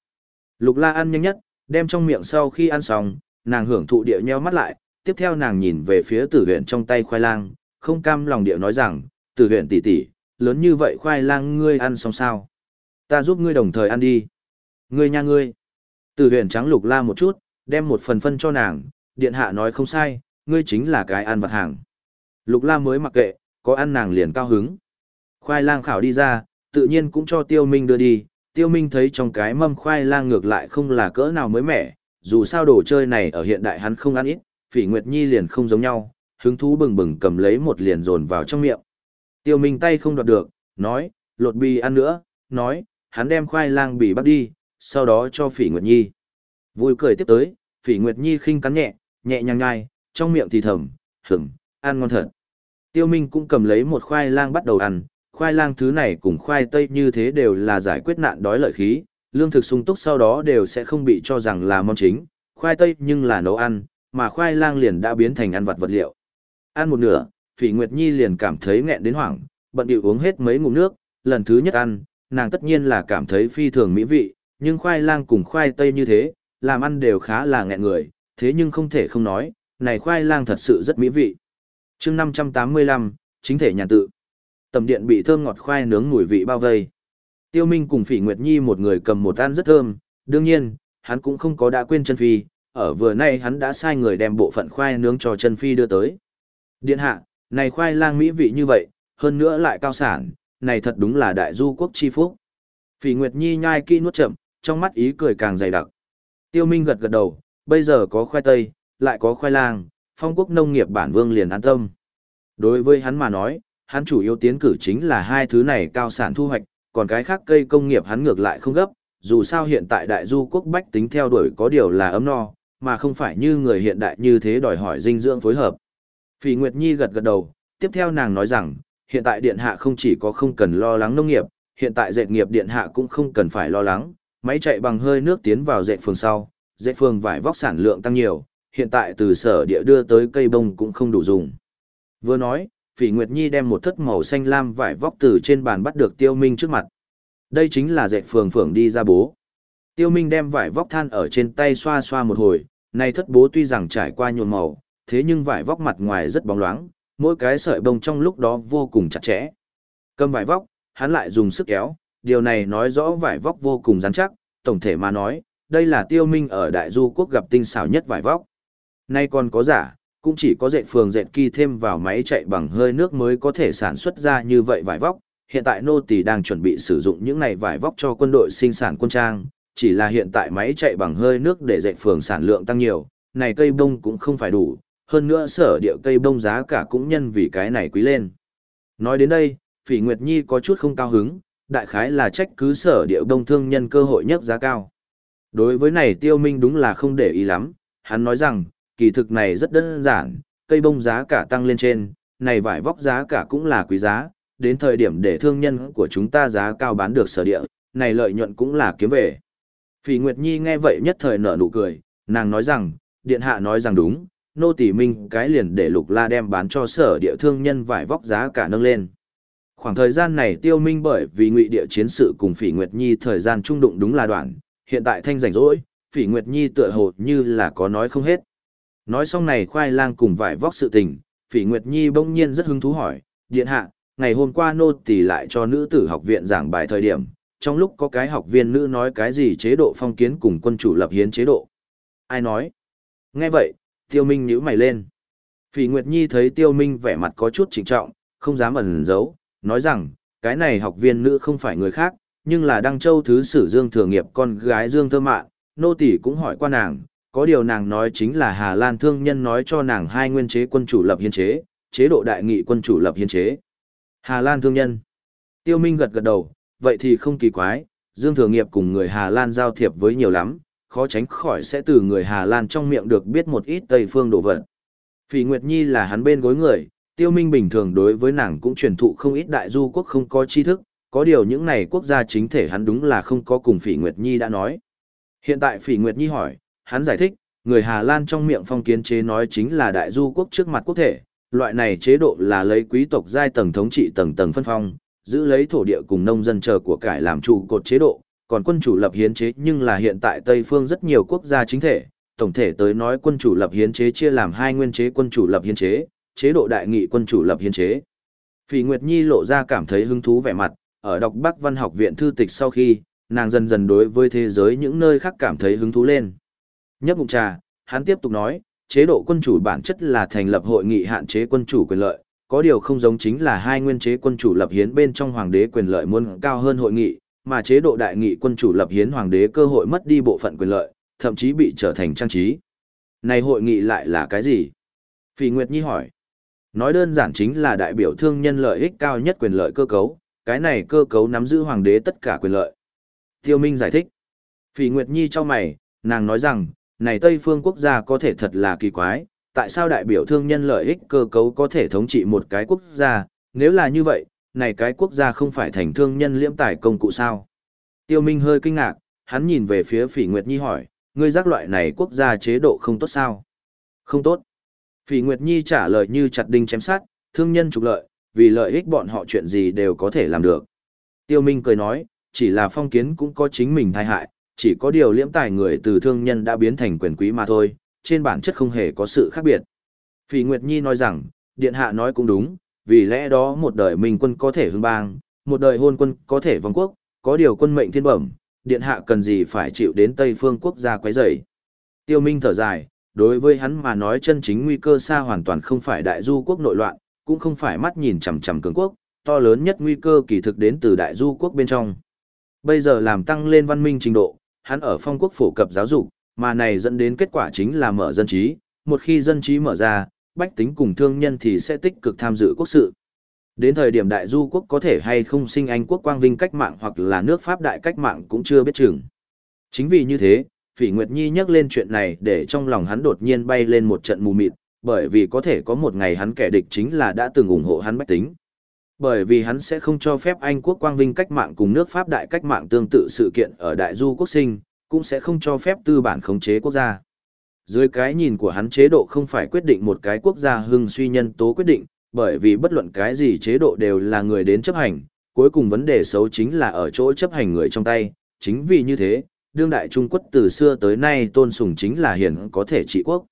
Lục la ăn nhanh nhất, đem trong miệng sau khi ăn xong, nàng hưởng thụ địa nheo mắt lại, tiếp theo nàng nhìn về phía tử huyện trong tay khoai lang, không cam lòng địa nói rằng, tử huyện tỷ tỷ, lớn như vậy khoai lang ngươi ăn xong sao? Ta giúp ngươi đồng thời ăn đi. Ngươi nha ngươi. Tử huyện trắng lục la một chút, đem một phần phân cho nàng, điện hạ nói không sai, ngươi chính là cái ăn vật hàng. Lục la mới mặc kệ, có ăn nàng liền cao hứng. Khoai lang khảo đi ra, tự nhiên cũng cho tiêu minh đưa đi, tiêu minh thấy trong cái mâm khoai lang ngược lại không là cỡ nào mới mẻ, dù sao đồ chơi này ở hiện đại hắn không ăn ít, phỉ nguyệt nhi liền không giống nhau, hứng thú bừng bừng cầm lấy một liền dồn vào trong miệng. Tiêu minh tay không đoạt được, nói, lột bì ăn nữa, nói, hắn đem khoai lang bì bắt đi, sau đó cho phỉ nguyệt nhi. Vui cười tiếp tới, phỉ nguyệt nhi khinh cắn nhẹ, nhẹ nhàng nhai, trong miệng thì thầm, hửng, ăn ngon thật. Tiêu Minh cũng cầm lấy một khoai lang bắt đầu ăn, khoai lang thứ này cùng khoai tây như thế đều là giải quyết nạn đói lợi khí, lương thực sung túc sau đó đều sẽ không bị cho rằng là món chính, khoai tây nhưng là nấu ăn, mà khoai lang liền đã biến thành ăn vật vật liệu. Ăn một nửa, Phỉ Nguyệt Nhi liền cảm thấy nghẹn đến hoảng, bận điệu uống hết mấy ngụm nước, lần thứ nhất ăn, nàng tất nhiên là cảm thấy phi thường mỹ vị, nhưng khoai lang cùng khoai tây như thế, làm ăn đều khá là nghẹn người, thế nhưng không thể không nói, này khoai lang thật sự rất mỹ vị. chương 585, chính thể nhà tự. Tầm điện bị thơm ngọt khoai nướng mùi vị bao vây. Tiêu Minh cùng Phỉ Nguyệt Nhi một người cầm một ăn rất thơm, đương nhiên, hắn cũng không có đã quên chân phi, ở vừa nay hắn đã sai người đem bộ phận khoai nướng cho chân phi đưa tới. Điện hạ, này khoai lang mỹ vị như vậy, hơn nữa lại cao sản, này thật đúng là đại du quốc chi phúc. Phỉ Nguyệt Nhi nhai kỹ nuốt chậm, trong mắt ý cười càng dày đặc. Tiêu Minh gật gật đầu, bây giờ có khoai tây, lại có khoai lang, phong quốc nông nghiệp bản vương liền an tâm. Đối với hắn mà nói, hắn chủ yếu tiến cử chính là hai thứ này cao sản thu hoạch, còn cái khác cây công nghiệp hắn ngược lại không gấp, dù sao hiện tại đại du quốc bách tính theo đuổi có điều là ấm no, mà không phải như người hiện đại như thế đòi hỏi dinh dưỡng phối hợp. Phỉ Nguyệt Nhi gật gật đầu, tiếp theo nàng nói rằng, hiện tại điện hạ không chỉ có không cần lo lắng nông nghiệp, hiện tại dệt nghiệp điện hạ cũng không cần phải lo lắng, máy chạy bằng hơi nước tiến vào dệt phường sau, dệt phường vải vóc sản lượng tăng nhiều, hiện tại từ sở địa đưa tới cây bông cũng không đủ dùng. Vừa nói, Phỉ Nguyệt Nhi đem một thất màu xanh lam vải vóc từ trên bàn bắt được Tiêu Minh trước mặt. Đây chính là dệt phường phường đi ra bố. Tiêu Minh đem vải vóc than ở trên tay xoa xoa một hồi, này thất bố tuy rằng trải qua nhuộm màu, thế nhưng vải vóc mặt ngoài rất bóng loáng, mỗi cái sợi bông trong lúc đó vô cùng chặt chẽ. Cầm vải vóc, hắn lại dùng sức kéo, điều này nói rõ vải vóc vô cùng rắn chắc, tổng thể mà nói, đây là tiêu minh ở đại du quốc gặp tinh xảo nhất vải vóc. Nay còn có giả, cũng chỉ có dệt phường dệt kỳ thêm vào máy chạy bằng hơi nước mới có thể sản xuất ra như vậy vải vóc. Hiện tại nô tỳ đang chuẩn bị sử dụng những này vải vóc cho quân đội sinh sản quân trang, chỉ là hiện tại máy chạy bằng hơi nước để dệt phường sản lượng tăng nhiều, này cây bông cũng không phải đủ, hơn nữa sở địa cây bông giá cả cũng nhân vì cái này quý lên. Nói đến đây, Phỉ Nguyệt Nhi có chút không cao hứng, đại khái là trách cứ sở địa bông thương nhân cơ hội nhất giá cao. Đối với này tiêu minh đúng là không để ý lắm, hắn nói rằng, kỳ thực này rất đơn giản, cây bông giá cả tăng lên trên, này vải vóc giá cả cũng là quý giá, đến thời điểm để thương nhân của chúng ta giá cao bán được sở địa, này lợi nhuận cũng là kiếm về. Phỉ Nguyệt Nhi nghe vậy nhất thời nở nụ cười, nàng nói rằng, điện hạ nói rằng đúng, nô tỷ minh cái liền để lục la đem bán cho sở địa thương nhân vải vóc giá cả nâng lên. Khoảng thời gian này tiêu minh bởi vì ngụy địa chiến sự cùng Phỉ Nguyệt Nhi thời gian trung đụng đúng là đoạn, hiện tại thanh rảnh rỗi, Phỉ Nguyệt Nhi tựa hồ như là có nói không hết. Nói xong này khoai lang cùng vải vóc sự tình, Phỉ Nguyệt Nhi bỗng nhiên rất hứng thú hỏi, điện hạ, ngày hôm qua nô tỳ lại cho nữ tử học viện giảng bài thời điểm, trong lúc có cái học viên nữ nói cái gì chế độ phong kiến cùng quân chủ lập hiến chế độ. Ai nói? Nghe vậy, Tiêu Minh nhíu mày lên. Phỉ Nguyệt Nhi thấy Tiêu Minh vẻ mặt có chút trịnh trọng, không dám ẩn giấu, nói rằng, cái này học viên nữ không phải người khác, nhưng là Đăng Châu Thứ Sử Dương Thừa Nghiệp con gái Dương Thơ Mạn, nô tỳ cũng hỏi qua nàng, có điều nàng nói chính là Hà Lan thương nhân nói cho nàng hai nguyên chế quân chủ lập hiến chế, chế độ đại nghị quân chủ lập hiến chế. Hà Lan thương nhân. Tiêu Minh gật gật đầu, vậy thì không kỳ quái, Dương Thừa Nghiệp cùng người Hà Lan giao thiệp với nhiều lắm, khó tránh khỏi sẽ từ người Hà Lan trong miệng được biết một ít Tây phương đồ vật. Phỉ Nguyệt Nhi là hắn bên gối người, Tiêu Minh bình thường đối với nàng cũng truyền thụ không ít đại du quốc không có tri thức, có điều những này quốc gia chính thể hắn đúng là không có cùng Phỉ Nguyệt Nhi đã nói. Hiện tại Phỉ Nguyệt Nhi hỏi, hắn giải thích, người Hà Lan trong miệng phong kiến chế nói chính là đại du quốc trước mặt quốc thể, loại này chế độ là lấy quý tộc giai tầng thống trị tầng tầng phân phong, giữ lấy thổ địa cùng nông dân chờ của cải làm trụ cột chế độ, còn quân chủ lập hiến chế nhưng là hiện tại Tây phương rất nhiều quốc gia chính thể, tổng thể tới nói quân chủ lập hiến chế chia làm hai nguyên chế quân chủ lập hiến chế, chế độ đại nghị quân chủ lập hiến chế. Phỉ Nguyệt Nhi lộ ra cảm thấy hứng thú vẻ mặt, ở đọc Bắc Văn học viện thư tịch sau khi, nàng dần dần đối với thế giới những nơi khác cảm thấy hứng thú lên. Nhấp ngụm trà, hắn tiếp tục nói, chế độ quân chủ bản chất là thành lập hội nghị hạn chế quân chủ quyền lợi, có điều không giống chính là hai nguyên chế quân chủ lập hiến bên trong hoàng đế quyền lợi muốn cao hơn hội nghị, mà chế độ đại nghị quân chủ lập hiến hoàng đế cơ hội mất đi bộ phận quyền lợi, thậm chí bị trở thành trang trí. Này hội nghị lại là cái gì? Phỉ Nguyệt Nhi hỏi. Nói đơn giản chính là đại biểu thương nhân lợi ích cao nhất quyền lợi cơ cấu, cái này cơ cấu nắm giữ hoàng đế tất cả quyền lợi. Tiêu Minh giải thích. Phỉ Nguyệt Nhi cho mày, nàng nói rằng, này Tây phương quốc gia có thể thật là kỳ quái, tại sao đại biểu thương nhân lợi ích cơ cấu có thể thống trị một cái quốc gia, nếu là như vậy, này cái quốc gia không phải thành thương nhân liễm tài công cụ sao? Tiêu Minh hơi kinh ngạc, hắn nhìn về phía Phỉ Nguyệt Nhi hỏi, ngươi giác loại này quốc gia chế độ không tốt sao? Không tốt. Phỉ Nguyệt Nhi trả lời như chặt đinh chém sát, thương nhân trục lợi, vì lợi ích bọn họ chuyện gì đều có thể làm được. Tiêu Minh cười nói, chỉ là phong kiến cũng có chính mình thai hại, chỉ có điều liễm tài người từ thương nhân đã biến thành quyền quý mà thôi, trên bản chất không hề có sự khác biệt. Phỉ Nguyệt Nhi nói rằng, Điện Hạ nói cũng đúng, vì lẽ đó một đời minh quân có thể hưng bang, một đời hôn quân có thể vong quốc, có điều quân mệnh thiên bẩm, Điện Hạ cần gì phải chịu đến Tây phương quốc gia quấy rầy. Tiêu Minh thở dài, đối với hắn mà nói chân chính nguy cơ xa hoàn toàn không phải đại du quốc nội loạn, cũng không phải mắt nhìn chằm chằm cường quốc, to lớn nhất nguy cơ kỳ thực đến từ đại du quốc bên trong. Bây giờ làm tăng lên văn minh trình độ, hắn ở phong quốc phổ cập giáo dục, mà này dẫn đến kết quả chính là mở dân trí, một khi dân trí mở ra, bách tính cùng thương nhân thì sẽ tích cực tham dự quốc sự. Đến thời điểm đại du quốc có thể hay không sinh anh quốc quang vinh cách mạng hoặc là nước Pháp đại cách mạng cũng chưa biết chừng. Chính vì như thế, Phỉ Nguyệt Nhi nhắc lên chuyện này để trong lòng hắn đột nhiên bay lên một trận mù mịt, bởi vì có thể có một ngày hắn kẻ địch chính là đã từng ủng hộ hắn bách tính. Bởi vì hắn sẽ không cho phép Anh quốc quang vinh cách mạng cùng nước Pháp đại cách mạng tương tự sự kiện ở đại du quốc sinh, cũng sẽ không cho phép tư bản khống chế quốc gia. Dưới cái nhìn của hắn chế độ không phải quyết định một cái quốc gia hưng suy nhân tố quyết định, bởi vì bất luận cái gì chế độ đều là người đến chấp hành, cuối cùng vấn đề xấu chính là ở chỗ chấp hành người trong tay, chính vì như thế, đương đại Trung Quốc từ xưa tới nay tôn sùng chính là hiển có thể trị quốc.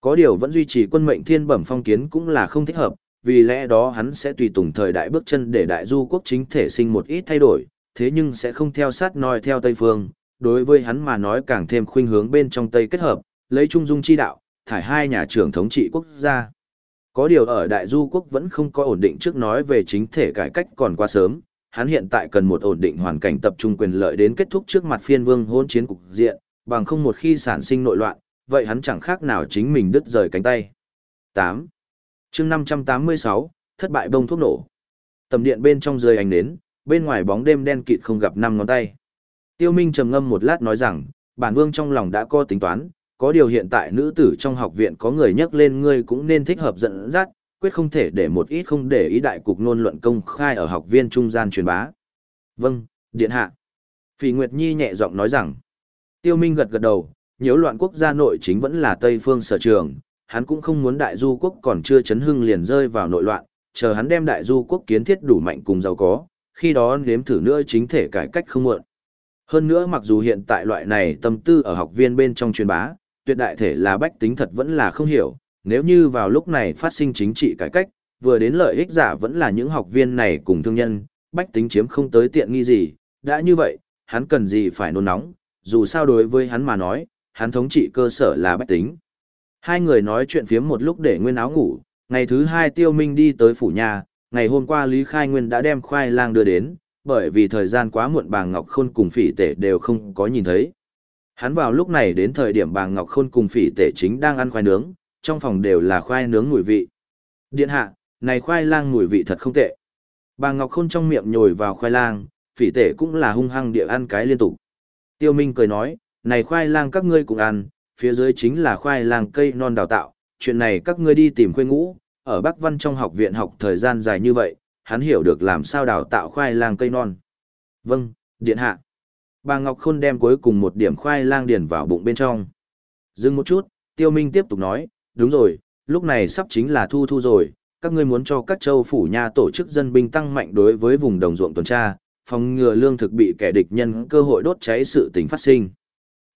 Có điều vẫn duy trì quân mệnh thiên bẩm phong kiến cũng là không thích hợp, vì lẽ đó hắn sẽ tùy tùng thời đại bước chân để đại du quốc chính thể sinh một ít thay đổi, thế nhưng sẽ không theo sát noi theo Tây Phương, đối với hắn mà nói càng thêm khuynh hướng bên trong Tây kết hợp, lấy trung dung chi đạo, thải hai nhà trưởng thống trị quốc gia. Có điều ở đại du quốc vẫn không có ổn định trước nói về chính thể cải cách còn quá sớm, hắn hiện tại cần một ổn định hoàn cảnh tập trung quyền lợi đến kết thúc trước mặt phiên vương hôn chiến cục diện, bằng không một khi sản sinh nội loạn, vậy hắn chẳng khác nào chính mình đứt rời cánh tay. 8 chương 586, thất bại bông thuốc nổ. Tầm điện bên trong rơi ánh nến, bên ngoài bóng đêm đen kịt không gặp năm ngón tay. Tiêu Minh trầm ngâm một lát nói rằng, bản vương trong lòng đã có tính toán, có điều hiện tại nữ tử trong học viện có người nhắc lên ngươi cũng nên thích hợp dẫn dắt, quyết không thể để một ít không để ý đại cục nôn luận công khai ở học viên trung gian truyền bá. Vâng, điện hạ. Phỉ Nguyệt Nhi nhẹ giọng nói rằng, Tiêu Minh gật gật đầu, nhiễu loạn quốc gia nội chính vẫn là Tây phương sở trường, hắn cũng không muốn đại du quốc còn chưa chấn hưng liền rơi vào nội loạn, chờ hắn đem đại du quốc kiến thiết đủ mạnh cùng giàu có, khi đó nếm thử nữa chính thể cải cách không muộn. Hơn nữa mặc dù hiện tại loại này tâm tư ở học viên bên trong truyền bá, tuyệt đại thể là bách tính thật vẫn là không hiểu, nếu như vào lúc này phát sinh chính trị cải cách, vừa đến lợi ích giả vẫn là những học viên này cùng thương nhân, bách tính chiếm không tới tiện nghi gì, đã như vậy, hắn cần gì phải nôn nóng, dù sao đối với hắn mà nói, hắn thống trị cơ sở là bách tính. Hai người nói chuyện phiếm một lúc để nguyên áo ngủ, ngày thứ hai tiêu minh đi tới phủ nhà, ngày hôm qua Lý Khai Nguyên đã đem khoai lang đưa đến, bởi vì thời gian quá muộn bà Ngọc Khôn cùng phỉ tể đều không có nhìn thấy. Hắn vào lúc này đến thời điểm bà Ngọc Khôn cùng phỉ tể chính đang ăn khoai nướng, trong phòng đều là khoai nướng mùi vị. Điện hạ, này khoai lang mùi vị thật không tệ. Bà Ngọc Khôn trong miệng nhồi vào khoai lang, phỉ tể cũng là hung hăng địa ăn cái liên tục. Tiêu Minh cười nói, này khoai lang các ngươi cũng ăn, phía dưới chính là khoai lang cây non đào tạo, chuyện này các ngươi đi tìm khuê ngũ, ở Bắc Văn trong học viện học thời gian dài như vậy, hắn hiểu được làm sao đào tạo khoai lang cây non. Vâng, điện hạ. Bà Ngọc Khôn đem cuối cùng một điểm khoai lang điền vào bụng bên trong. Dừng một chút, Tiêu Minh tiếp tục nói, đúng rồi, lúc này sắp chính là thu thu rồi, các ngươi muốn cho các châu phủ nha tổ chức dân binh tăng mạnh đối với vùng đồng ruộng tuần tra, phòng ngừa lương thực bị kẻ địch nhân cơ hội đốt cháy sự tình phát sinh.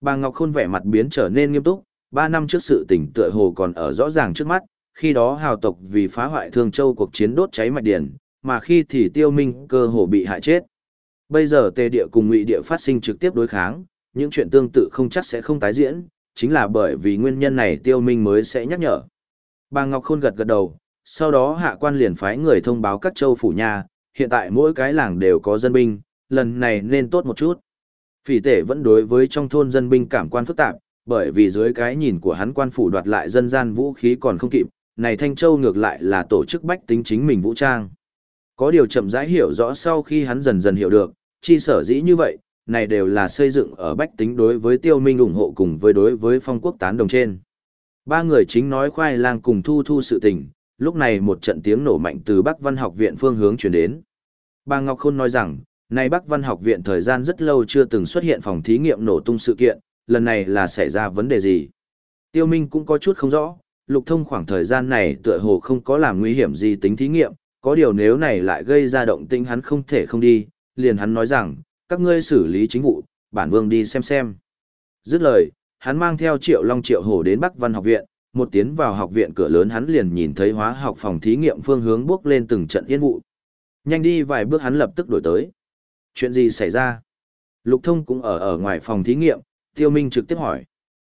Bà Ngọc Khôn vẻ mặt biến trở nên nghiêm túc, ba năm trước sự tình tựa hồ còn ở rõ ràng trước mắt, khi đó hào tộc vì phá hoại Thương Châu cuộc chiến đốt cháy mạch điển, mà khi thì Tiêu Minh cơ hồ bị hại chết. Bây giờ Tề địa cùng Ngụy địa phát sinh trực tiếp đối kháng, những chuyện tương tự không chắc sẽ không tái diễn, chính là bởi vì nguyên nhân này Tiêu Minh mới sẽ nhắc nhở. Bà Ngọc Khôn gật gật đầu, sau đó hạ quan liền phái người thông báo các châu phủ nhà, hiện tại mỗi cái làng đều có dân binh, lần này nên tốt một chút. Phỉ tể vẫn đối với trong thôn dân binh cảm quan phức tạp, bởi vì dưới cái nhìn của hắn quan phủ đoạt lại dân gian vũ khí còn không kịp, này Thanh Châu ngược lại là tổ chức bách tính chính mình vũ trang. Có điều chậm rãi hiểu rõ sau khi hắn dần dần hiểu được, chi sở dĩ như vậy, này đều là xây dựng ở bách tính đối với tiêu minh ủng hộ cùng với đối với phong quốc tán đồng trên. Ba người chính nói khoai lang cùng thu thu sự tình, lúc này một trận tiếng nổ mạnh từ Bắc Văn học viện phương hướng chuyển đến. Bà Ngọc Khôn nói rằng, nay Bắc Văn học viện thời gian rất lâu chưa từng xuất hiện phòng thí nghiệm nổ tung sự kiện, lần này là xảy ra vấn đề gì? Tiêu Minh cũng có chút không rõ, lục thông khoảng thời gian này tựa hồ không có làm nguy hiểm gì tính thí nghiệm, có điều nếu này lại gây ra động tĩnh hắn không thể không đi, liền hắn nói rằng, các ngươi xử lý chính vụ, bản vương đi xem xem. Dứt lời, hắn mang theo triệu long triệu hổ đến Bắc Văn học viện, một tiến vào học viện cửa lớn hắn liền nhìn thấy hóa học phòng thí nghiệm phương hướng bước lên từng trận yên vụ. Nhanh đi vài bước hắn lập tức đổi tới. Chuyện gì xảy ra? Lục thông cũng ở ở ngoài phòng thí nghiệm, tiêu minh trực tiếp hỏi.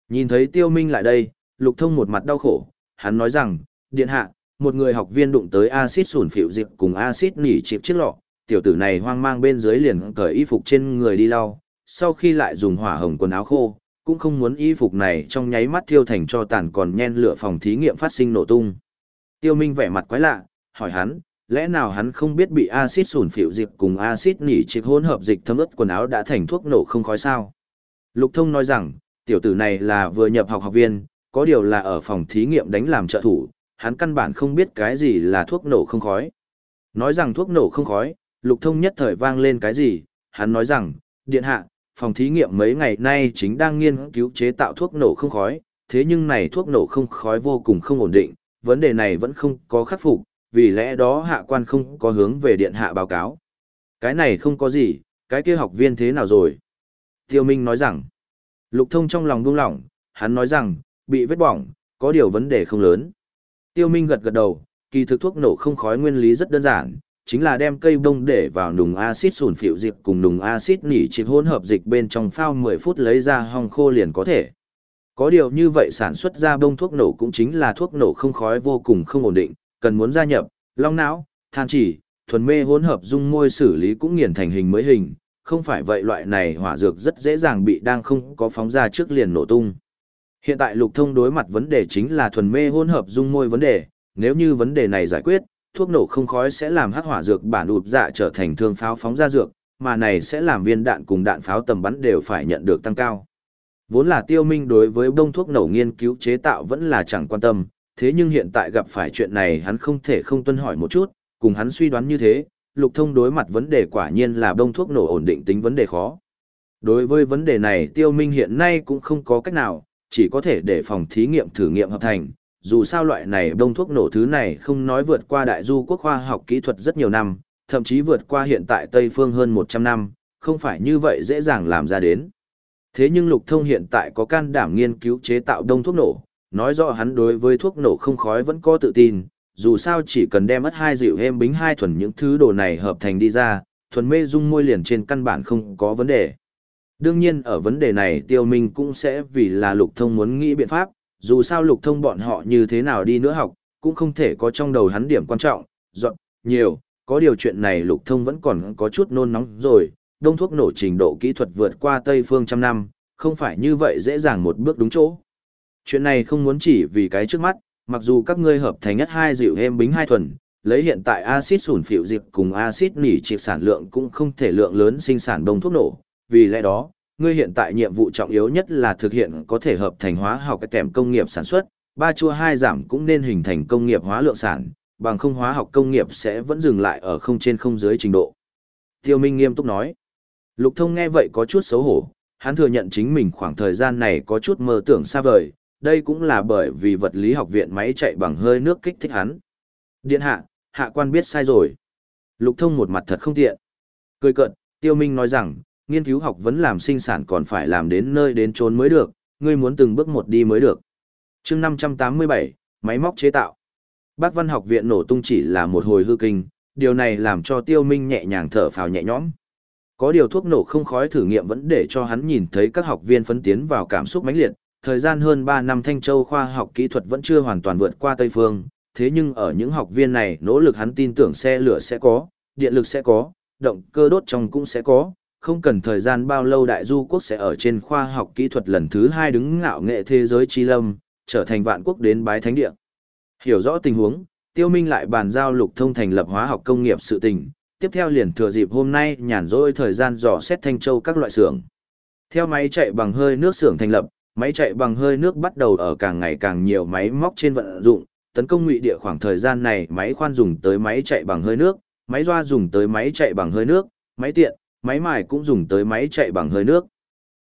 Nhìn thấy tiêu minh lại đây, lục thông một mặt đau khổ, hắn nói rằng, điện hạ, một người học viên đụng tới axit sủn phịu dịp cùng axit nỉ chịp chiếc lọ, tiểu tử này hoang mang bên dưới liền cởi y phục trên người đi lau, sau khi lại dùng hỏa hồng quần áo khô, cũng không muốn y phục này trong nháy mắt thiêu thành cho tàn còn nhen lửa phòng thí nghiệm phát sinh nổ tung. Tiêu Minh vẻ mặt quái lạ, hỏi hắn, lẽ nào hắn không biết bị axit sủn phịu dịp cùng axit nỉ chịp hỗn hợp dịch thấm ướt quần áo đã thành thuốc nổ không khói sao? Lục Thông nói rằng, tiểu tử này là vừa nhập học học viên, có điều là ở phòng thí nghiệm đánh làm trợ thủ, hắn căn bản không biết cái gì là thuốc nổ không khói. Nói rằng thuốc nổ không khói, lục thông nhất thời vang lên cái gì, hắn nói rằng, điện hạ, phòng thí nghiệm mấy ngày nay chính đang nghiên cứu chế tạo thuốc nổ không khói, thế nhưng này thuốc nổ không khói vô cùng không ổn định, vấn đề này vẫn không có khắc phục, vì lẽ đó hạ quan không có hướng về điện hạ báo cáo. Cái này không có gì, cái kia học viên thế nào rồi? Tiêu Minh nói rằng, lục thông trong lòng buông lỏng, hắn nói rằng, bị vết bỏng, có điều vấn đề không lớn. Tiêu Minh gật gật đầu, kỳ thực thuốc nổ không khói nguyên lý rất đơn giản, chính là đem cây bông để vào nùng axit sủn phiệu dịch cùng nùng axit nỉ chỉ hỗn hợp dịch bên trong phao 10 phút lấy ra hong khô liền có thể. Có điều như vậy sản xuất ra bông thuốc nổ cũng chính là thuốc nổ không khói vô cùng không ổn định, cần muốn gia nhập, long não, than chỉ, thuần mê hỗn hợp dung môi xử lý cũng nghiền thành hình mới hình, không phải vậy loại này hỏa dược rất dễ dàng bị đang không có phóng ra trước liền nổ tung. Hiện tại lục thông đối mặt vấn đề chính là thuần mê hỗn hợp dung môi vấn đề, nếu như vấn đề này giải quyết, thuốc nổ không khói sẽ làm hắc hỏa dược bản ụp dạ trở thành thương pháo phóng ra dược, mà này sẽ làm viên đạn cùng đạn pháo tầm bắn đều phải nhận được tăng cao. Vốn là tiêu minh đối với bông thuốc nổ nghiên cứu chế tạo vẫn là chẳng quan tâm, thế nhưng hiện tại gặp phải chuyện này hắn không thể không tuân hỏi một chút, cùng hắn suy đoán như thế, lục thông đối mặt vấn đề quả nhiên là bông thuốc nổ ổn định tính vấn đề khó. Đối với vấn đề này tiêu minh hiện nay cũng không có cách nào, chỉ có thể để phòng thí nghiệm thử nghiệm hợp thành. Dù sao loại này đông thuốc nổ thứ này không nói vượt qua đại du quốc khoa học kỹ thuật rất nhiều năm, thậm chí vượt qua hiện tại Tây Phương hơn 100 năm, không phải như vậy dễ dàng làm ra đến. Thế nhưng Lục Thông hiện tại có can đảm nghiên cứu chế tạo đông thuốc nổ, nói rõ hắn đối với thuốc nổ không khói vẫn có tự tin, dù sao chỉ cần đem mất hai dịu êm bính hai thuần những thứ đồ này hợp thành đi ra, thuần mê dung môi liền trên căn bản không có vấn đề. Đương nhiên ở vấn đề này tiêu minh cũng sẽ vì là lục thông muốn nghĩ biện pháp, dù sao lục thông bọn họ như thế nào đi nữa học, cũng không thể có trong đầu hắn điểm quan trọng, dọn, nhiều, có điều chuyện này lục thông vẫn còn có chút nôn nóng rồi, đông thuốc nổ trình độ kỹ thuật vượt qua Tây phương trăm năm, không phải như vậy dễ dàng một bước đúng chỗ. Chuyện này không muốn chỉ vì cái trước mắt, mặc dù các ngươi hợp thành nhất hai dịu êm bính hai thuần, lấy hiện tại axit sủn phịu diệt cùng axit nỉ triệt sản lượng cũng không thể lượng lớn sinh sản đông thuốc nổ, vì lẽ đó, ngươi hiện tại nhiệm vụ trọng yếu nhất là thực hiện có thể hợp thành hóa học cái kèm công nghiệp sản xuất, ba chua hai giảm cũng nên hình thành công nghiệp hóa lượng sản, bằng không hóa học công nghiệp sẽ vẫn dừng lại ở không trên không dưới trình độ. Tiêu Minh nghiêm túc nói. Lục Thông nghe vậy có chút xấu hổ, hắn thừa nhận chính mình khoảng thời gian này có chút mơ tưởng xa vời, đây cũng là bởi vì vật lý học viện máy chạy bằng hơi nước kích thích hắn. Điện hạ, hạ quan biết sai rồi. Lục Thông một mặt thật không tiện. Cười cợt, Tiêu Minh nói rằng, nghiên cứu học vẫn làm sinh sản còn phải làm đến nơi đến chốn mới được, ngươi muốn từng bước một đi mới được. chương 587, máy móc chế tạo. Bác văn học viện nổ tung chỉ là một hồi hư kinh, điều này làm cho tiêu minh nhẹ nhàng thở phào nhẹ nhõm. Có điều thuốc nổ không khói thử nghiệm vẫn để cho hắn nhìn thấy các học viên phấn tiến vào cảm xúc mãnh liệt, thời gian hơn 3 năm Thanh Châu khoa học kỹ thuật vẫn chưa hoàn toàn vượt qua Tây Phương, thế nhưng ở những học viên này nỗ lực hắn tin tưởng xe lửa sẽ có, điện lực sẽ có, động cơ đốt trong cũng sẽ có, không cần thời gian bao lâu đại du quốc sẽ ở trên khoa học kỹ thuật lần thứ hai đứng ngạo nghệ thế giới chi lâm, trở thành vạn quốc đến bái thánh địa. Hiểu rõ tình huống, tiêu minh lại bàn giao lục thông thành lập hóa học công nghiệp sự tình, tiếp theo liền thừa dịp hôm nay nhàn rỗi thời gian dò xét thanh châu các loại xưởng. Theo máy chạy bằng hơi nước xưởng thành lập, máy chạy bằng hơi nước bắt đầu ở càng ngày càng nhiều máy móc trên vận dụng, tấn công ngụy địa khoảng thời gian này máy khoan dùng tới máy chạy bằng hơi nước, máy doa dùng tới máy chạy bằng hơi nước, máy tiện, máy mài cũng dùng tới máy chạy bằng hơi nước.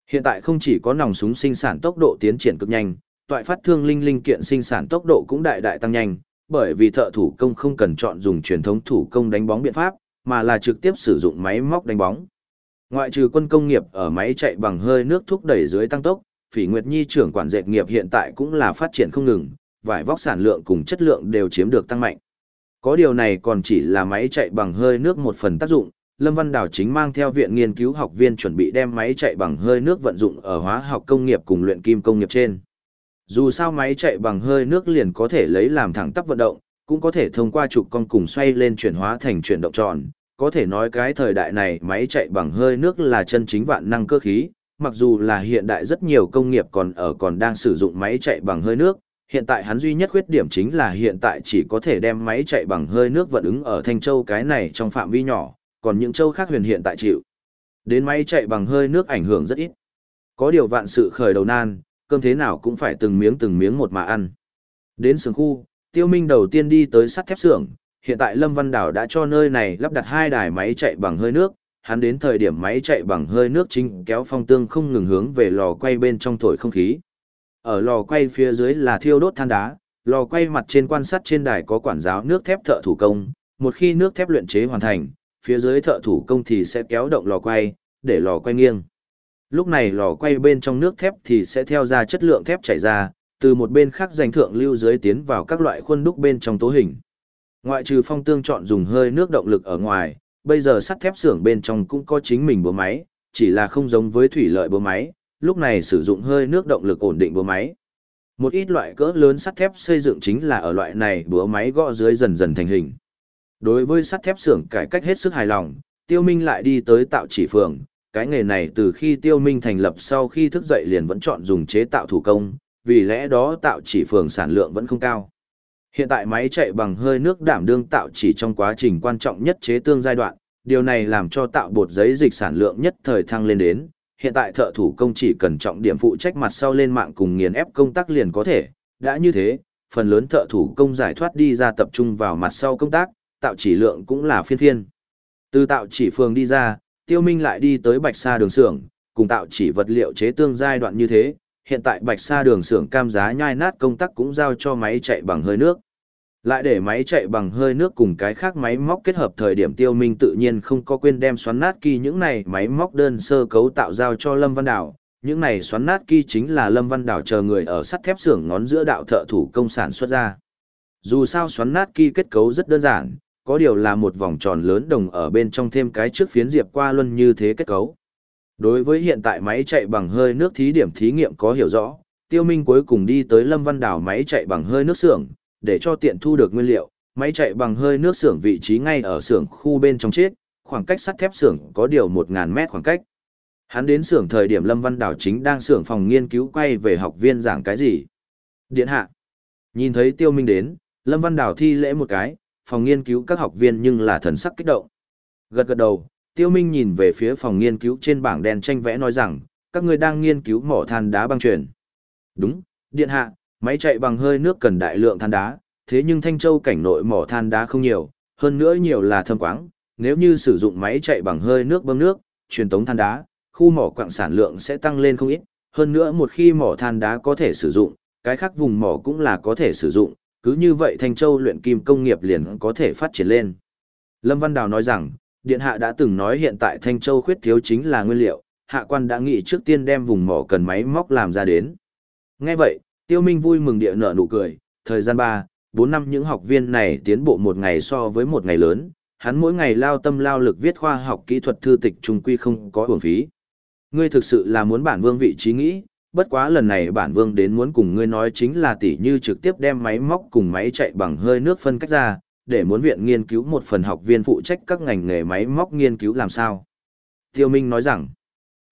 Hiện tại không chỉ có nòng súng sinh sản tốc độ tiến triển cực nhanh, toại phát thương linh linh kiện sinh sản tốc độ cũng đại đại tăng nhanh, bởi vì thợ thủ công không cần chọn dùng truyền thống thủ công đánh bóng biện pháp, mà là trực tiếp sử dụng máy móc đánh bóng. Ngoại trừ quân công nghiệp ở máy chạy bằng hơi nước thúc đẩy dưới tăng tốc, Phỉ Nguyệt Nhi trưởng quản dệt nghiệp hiện tại cũng là phát triển không ngừng, vải vóc sản lượng cùng chất lượng đều chiếm được tăng mạnh. Có điều này còn chỉ là máy chạy bằng hơi nước một phần tác dụng, Lâm Văn Đào chính mang theo viện nghiên cứu học viên chuẩn bị đem máy chạy bằng hơi nước vận dụng ở hóa học công nghiệp cùng luyện kim công nghiệp trên. Dù sao máy chạy bằng hơi nước liền có thể lấy làm thẳng tắp vận động, cũng có thể thông qua trục con cùng xoay lên chuyển hóa thành chuyển động tròn. Có thể nói cái thời đại này máy chạy bằng hơi nước là chân chính vạn năng cơ khí, mặc dù là hiện đại rất nhiều công nghiệp còn ở còn đang sử dụng máy chạy bằng hơi nước, hiện tại hắn duy nhất khuyết điểm chính là hiện tại chỉ có thể đem máy chạy bằng hơi nước vận ứng ở Thanh Châu cái này trong phạm vi nhỏ, còn những châu khác huyền hiện tại chịu. Đến máy chạy bằng hơi nước ảnh hưởng rất ít. Có điều vạn sự khởi đầu nan, cơm thế nào cũng phải từng miếng từng miếng một mà ăn. Đến sườn khu, tiêu minh đầu tiên đi tới sắt thép xưởng, hiện tại Lâm Văn Đảo đã cho nơi này lắp đặt hai đài máy chạy bằng hơi nước, hắn đến thời điểm máy chạy bằng hơi nước chính kéo phong tương không ngừng hướng về lò quay bên trong thổi không khí. Ở lò quay phía dưới là thiêu đốt than đá, lò quay mặt trên quan sát trên đài có quản giáo nước thép thợ thủ công, một khi nước thép luyện chế hoàn thành, phía dưới thợ thủ công thì sẽ kéo động lò quay, để lò quay nghiêng. Lúc này lò quay bên trong nước thép thì sẽ theo ra chất lượng thép chảy ra, từ một bên khác dành thượng lưu dưới tiến vào các loại khuôn đúc bên trong tố hình. Ngoại trừ phong tương chọn dùng hơi nước động lực ở ngoài, bây giờ sắt thép xưởng bên trong cũng có chính mình búa máy, chỉ là không giống với thủy lợi búa máy, lúc này sử dụng hơi nước động lực ổn định búa máy. Một ít loại cỡ lớn sắt thép xây dựng chính là ở loại này búa máy gõ dưới dần dần thành hình. Đối với sắt thép xưởng cải cách hết sức hài lòng, Tiêu Minh lại đi tới tạo chỉ phường, cái nghề này từ khi Tiêu Minh thành lập sau khi thức dậy liền vẫn chọn dùng chế tạo thủ công, vì lẽ đó tạo chỉ phường sản lượng vẫn không cao. Hiện tại máy chạy bằng hơi nước đảm đương tạo chỉ trong quá trình quan trọng nhất chế tương giai đoạn, điều này làm cho tạo bột giấy dịch sản lượng nhất thời thăng lên đến. Hiện tại thợ thủ công chỉ cần trọng điểm phụ trách mặt sau lên mạng cùng nghiền ép công tác liền có thể, đã như thế, phần lớn thợ thủ công giải thoát đi ra tập trung vào mặt sau công tác, tạo chỉ lượng cũng là phiên phiên. Từ tạo chỉ phường đi ra, tiêu minh lại đi tới bạch sa đường xưởng, cùng tạo chỉ vật liệu chế tương giai đoạn như thế, hiện tại bạch sa đường xưởng cam giá nhai nát công tác cũng giao cho máy chạy bằng hơi nước. Lại để máy chạy bằng hơi nước cùng cái khác máy móc kết hợp thời điểm tiêu minh tự nhiên không có quên đem xoắn nát kỳ những này máy móc đơn sơ cấu tạo giao cho Lâm Văn Đảo. Những này xoắn nát kỳ chính là Lâm Văn Đảo chờ người ở sắt thép xưởng ngón giữa đạo thợ thủ công sản xuất ra. Dù sao xoắn nát kỳ kết cấu rất đơn giản, có điều là một vòng tròn lớn đồng ở bên trong thêm cái trước phiến diệp qua luân như thế kết cấu. Đối với hiện tại máy chạy bằng hơi nước thí điểm thí nghiệm có hiểu rõ, Tiêu Minh cuối cùng đi tới Lâm Văn Đảo máy chạy bằng hơi nước xưởng, để cho tiện thu được nguyên liệu, máy chạy bằng hơi nước xưởng vị trí ngay ở xưởng khu bên trong chết, khoảng cách sắt thép xưởng có điều 1000 mét khoảng cách. Hắn đến xưởng thời điểm Lâm Văn Đảo chính đang xưởng phòng nghiên cứu quay về học viên giảng cái gì. Điện hạ. Nhìn thấy Tiêu Minh đến, Lâm Văn Đảo thi lễ một cái, phòng nghiên cứu các học viên nhưng là thần sắc kích động. Gật gật đầu, Tiêu Minh nhìn về phía phòng nghiên cứu trên bảng đen tranh vẽ nói rằng, các ngươi đang nghiên cứu mỏ than đá băng truyền. Đúng, điện hạ, máy chạy bằng hơi nước cần đại lượng than đá, thế nhưng Thanh Châu cảnh nội mỏ than đá không nhiều, hơn nữa nhiều là thâm quáng, nếu như sử dụng máy chạy bằng hơi nước bơm nước, truyền tống than đá, khu mỏ quặng sản lượng sẽ tăng lên không ít, hơn nữa một khi mỏ than đá có thể sử dụng, cái khác vùng mỏ cũng là có thể sử dụng, cứ như vậy Thanh Châu luyện kim công nghiệp liền có thể phát triển lên. Lâm Văn Đào nói rằng, Điện Hạ đã từng nói hiện tại Thanh Châu khuyết thiếu chính là nguyên liệu, Hạ quan đã nghĩ trước tiên đem vùng mỏ cần máy móc làm ra đến. Nghe vậy, Tiêu Minh vui mừng địa nở nụ cười, thời gian 3, 4 năm những học viên này tiến bộ một ngày so với một ngày lớn, hắn mỗi ngày lao tâm lao lực viết khoa học kỹ thuật thư tịch trung quy không có uổng phí. Ngươi thực sự là muốn bản vương vị trí nghĩ, bất quá lần này bản vương đến muốn cùng ngươi nói chính là tỷ như trực tiếp đem máy móc cùng máy chạy bằng hơi nước phân cách ra, để muốn viện nghiên cứu một phần học viên phụ trách các ngành nghề máy móc nghiên cứu làm sao. Tiêu Minh nói rằng,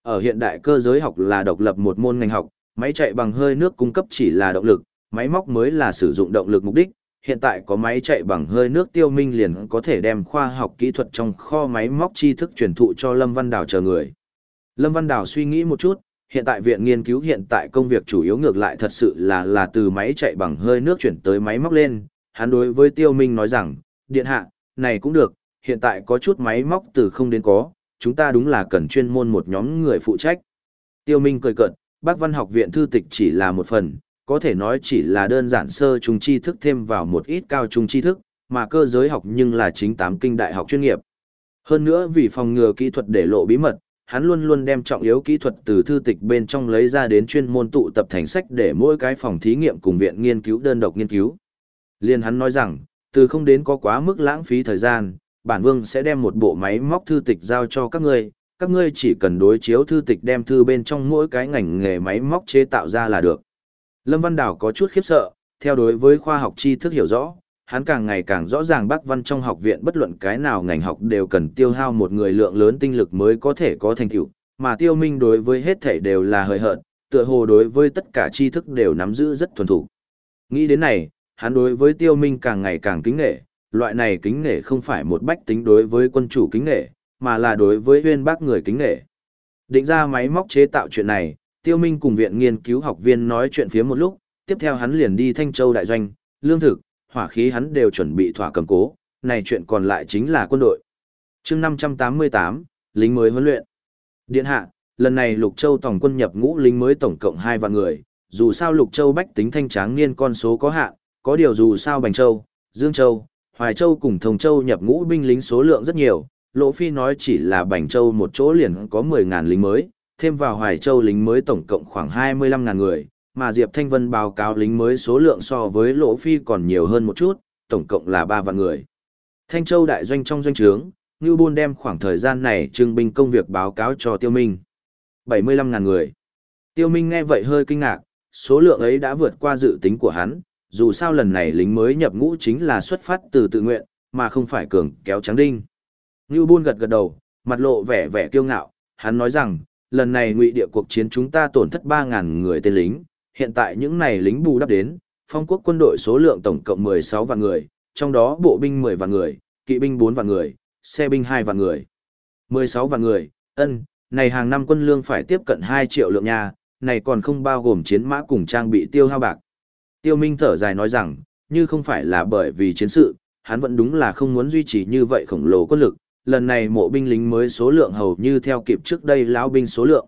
ở hiện đại cơ giới học là độc lập một môn ngành học, máy chạy bằng hơi nước cung cấp chỉ là động lực, máy móc mới là sử dụng động lực mục đích. Hiện tại có máy chạy bằng hơi nước tiêu minh liền có thể đem khoa học kỹ thuật trong kho máy móc tri thức truyền thụ cho Lâm Văn Đào chờ người. Lâm Văn Đào suy nghĩ một chút, hiện tại viện nghiên cứu hiện tại công việc chủ yếu ngược lại thật sự là là từ máy chạy bằng hơi nước chuyển tới máy móc lên. Hắn đối với tiêu minh nói rằng, điện hạ, này cũng được, hiện tại có chút máy móc từ không đến có, chúng ta đúng là cần chuyên môn một nhóm người phụ trách. Tiêu minh cười cợt, bác văn học viện thư tịch chỉ là một phần, có thể nói chỉ là đơn giản sơ trung tri thức thêm vào một ít cao trung tri thức, mà cơ giới học nhưng là chính tám kinh đại học chuyên nghiệp. Hơn nữa vì phòng ngừa kỹ thuật để lộ bí mật, hắn luôn luôn đem trọng yếu kỹ thuật từ thư tịch bên trong lấy ra đến chuyên môn tụ tập thành sách để mỗi cái phòng thí nghiệm cùng viện nghiên cứu đơn độc nghiên cứu. Liên hắn nói rằng, từ không đến có quá mức lãng phí thời gian, bản vương sẽ đem một bộ máy móc thư tịch giao cho các ngươi, các ngươi chỉ cần đối chiếu thư tịch đem thư bên trong mỗi cái ngành nghề máy móc chế tạo ra là được. Lâm Văn Đào có chút khiếp sợ, theo đối với khoa học tri thức hiểu rõ, hắn càng ngày càng rõ ràng bác văn trong học viện bất luận cái nào ngành học đều cần tiêu hao một người lượng lớn tinh lực mới có thể có thành tựu, mà tiêu minh đối với hết thể đều là hời hợt, tựa hồ đối với tất cả tri thức đều nắm giữ rất thuần thủ. Nghĩ đến này, hắn đối với tiêu minh càng ngày càng kính nghệ, loại này kính nghệ không phải một bách tính đối với quân chủ kính nghệ, mà là đối với huyên bác người kính nghệ. Định ra máy móc chế tạo chuyện này, Tiêu Minh cùng viện nghiên cứu học viên nói chuyện phía một lúc, tiếp theo hắn liền đi Thanh Châu đại doanh, lương thực, hỏa khí hắn đều chuẩn bị thỏa cầm cố, này chuyện còn lại chính là quân đội. Chương 588, lính mới huấn luyện. Điện hạ, lần này Lục Châu tổng quân nhập ngũ lính mới tổng cộng 2 vạn người, dù sao Lục Châu bách tính thanh tráng niên con số có hạn, có điều dù sao Bành Châu, Dương Châu, Hoài Châu cùng Thông Châu nhập ngũ binh lính số lượng rất nhiều, Lỗ Phi nói chỉ là Bành Châu một chỗ liền có 10.000 lính mới, thêm vào Hoài Châu lính mới tổng cộng khoảng 25.000 người, mà Diệp Thanh Vân báo cáo lính mới số lượng so với Lỗ Phi còn nhiều hơn một chút, tổng cộng là 3 vạn người. Thanh Châu đại doanh trong doanh trướng, Ngưu Bôn đem khoảng thời gian này trưng binh công việc báo cáo cho Tiêu Minh. 75.000 người. Tiêu Minh nghe vậy hơi kinh ngạc, số lượng ấy đã vượt qua dự tính của hắn, dù sao lần này lính mới nhập ngũ chính là xuất phát từ tự nguyện, mà không phải cường kéo trắng đinh. Ngưu Bôn gật gật đầu, mặt lộ vẻ vẻ kiêu ngạo, hắn nói rằng, lần này ngụy địa cuộc chiến chúng ta tổn thất 3.000 người tên lính, hiện tại những này lính bù đắp đến, phong quốc quân đội số lượng tổng cộng 16 vạn người, trong đó bộ binh 10 vạn người, kỵ binh 4 vạn người, xe binh 2 vạn người. 16 vạn người, ân, này hàng năm quân lương phải tiếp cận 2 triệu lượng nha, này còn không bao gồm chiến mã cùng trang bị tiêu hao bạc. Tiêu Minh thở dài nói rằng, như không phải là bởi vì chiến sự, hắn vẫn đúng là không muốn duy trì như vậy khổng lồ quân lực, lần này mộ binh lính mới số lượng hầu như theo kịp trước đây lão binh số lượng.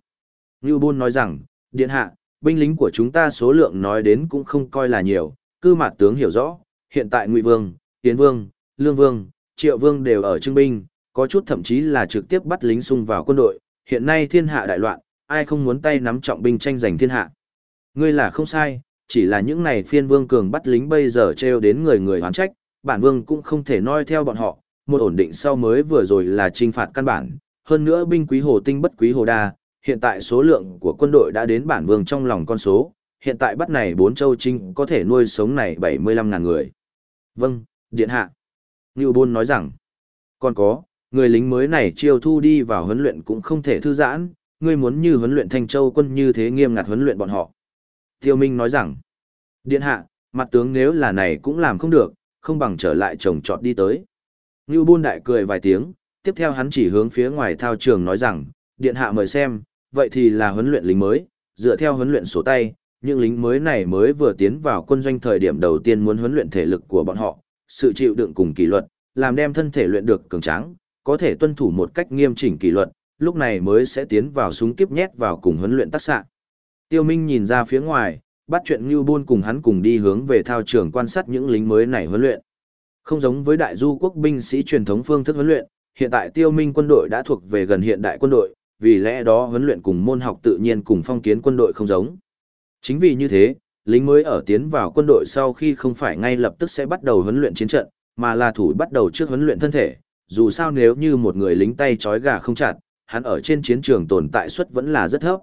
Ngưu Bôn nói rằng, điện hạ, binh lính của chúng ta số lượng nói đến cũng không coi là nhiều, cư mặt tướng hiểu rõ, hiện tại Ngụy Vương, Tiến Vương, Lương Vương, Triệu Vương đều ở trưng binh, có chút thậm chí là trực tiếp bắt lính xung vào quân đội, hiện nay thiên hạ đại loạn, ai không muốn tay nắm trọng binh tranh giành thiên hạ. Ngươi là không sai, chỉ là những này phiên vương cường bắt lính bây giờ treo đến người người hoán trách, bản vương cũng không thể noi theo bọn họ, một ổn định sau mới vừa rồi là trinh phạt căn bản, hơn nữa binh quý hồ tinh bất quý hồ đa, hiện tại số lượng của quân đội đã đến bản vương trong lòng con số, hiện tại bắt này bốn châu trinh có thể nuôi sống này 75 ngàn người. Vâng, điện hạ. Ngưu Bôn nói rằng, còn có, người lính mới này chiêu thu đi vào huấn luyện cũng không thể thư giãn, ngươi muốn như huấn luyện Thanh Châu quân như thế nghiêm ngặt huấn luyện bọn họ. Tiêu Minh nói rằng, điện hạ, mặt tướng nếu là này cũng làm không được, không bằng trở lại trồng trọt đi tới. Ngưu Bôn đại cười vài tiếng, tiếp theo hắn chỉ hướng phía ngoài thao trường nói rằng, điện hạ mời xem, vậy thì là huấn luyện lính mới, dựa theo huấn luyện số tay, những lính mới này mới vừa tiến vào quân doanh thời điểm đầu tiên muốn huấn luyện thể lực của bọn họ, sự chịu đựng cùng kỷ luật, làm đem thân thể luyện được cường tráng, có thể tuân thủ một cách nghiêm chỉnh kỷ luật, lúc này mới sẽ tiến vào súng kiếp nhét vào cùng huấn luyện tác xạ. Tiêu Minh nhìn ra phía ngoài, bắt chuyện Ngưu Bôn cùng hắn cùng đi hướng về thao trường quan sát những lính mới này huấn luyện. Không giống với đại du quốc binh sĩ truyền thống phương thức huấn luyện, hiện tại Tiêu Minh quân đội đã thuộc về gần hiện đại quân đội, vì lẽ đó huấn luyện cùng môn học tự nhiên cùng phong kiến quân đội không giống. Chính vì như thế, lính mới ở tiến vào quân đội sau khi không phải ngay lập tức sẽ bắt đầu huấn luyện chiến trận, mà là thủ bắt đầu trước huấn luyện thân thể. Dù sao nếu như một người lính tay chói gà không chặt, hắn ở trên chiến trường tồn tại suất vẫn là rất thấp.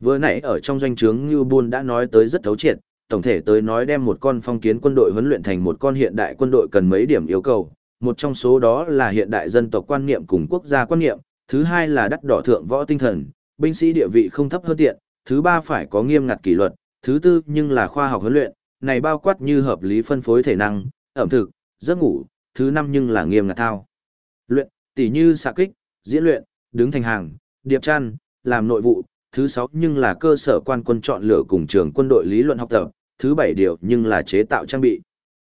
Vừa nãy ở trong doanh trướng Ngưu Buôn đã nói tới rất thấu triệt, tổng thể tới nói đem một con phong kiến quân đội huấn luyện thành một con hiện đại quân đội cần mấy điểm yêu cầu. Một trong số đó là hiện đại dân tộc quan niệm cùng quốc gia quan niệm, thứ hai là đắt đỏ thượng võ tinh thần, binh sĩ địa vị không thấp hơn tiện, thứ ba phải có nghiêm ngặt kỷ luật, thứ tư nhưng là khoa học huấn luyện, này bao quát như hợp lý phân phối thể năng, ẩm thực, giấc ngủ, thứ năm nhưng là nghiêm ngặt thao. Luyện, tỉ như xạ kích, diễn luyện, đứng thành hàng, điệp chăn, làm nội vụ, thứ sáu nhưng là cơ sở quan quân chọn lựa cùng trường quân đội lý luận học tập, thứ bảy điều nhưng là chế tạo trang bị.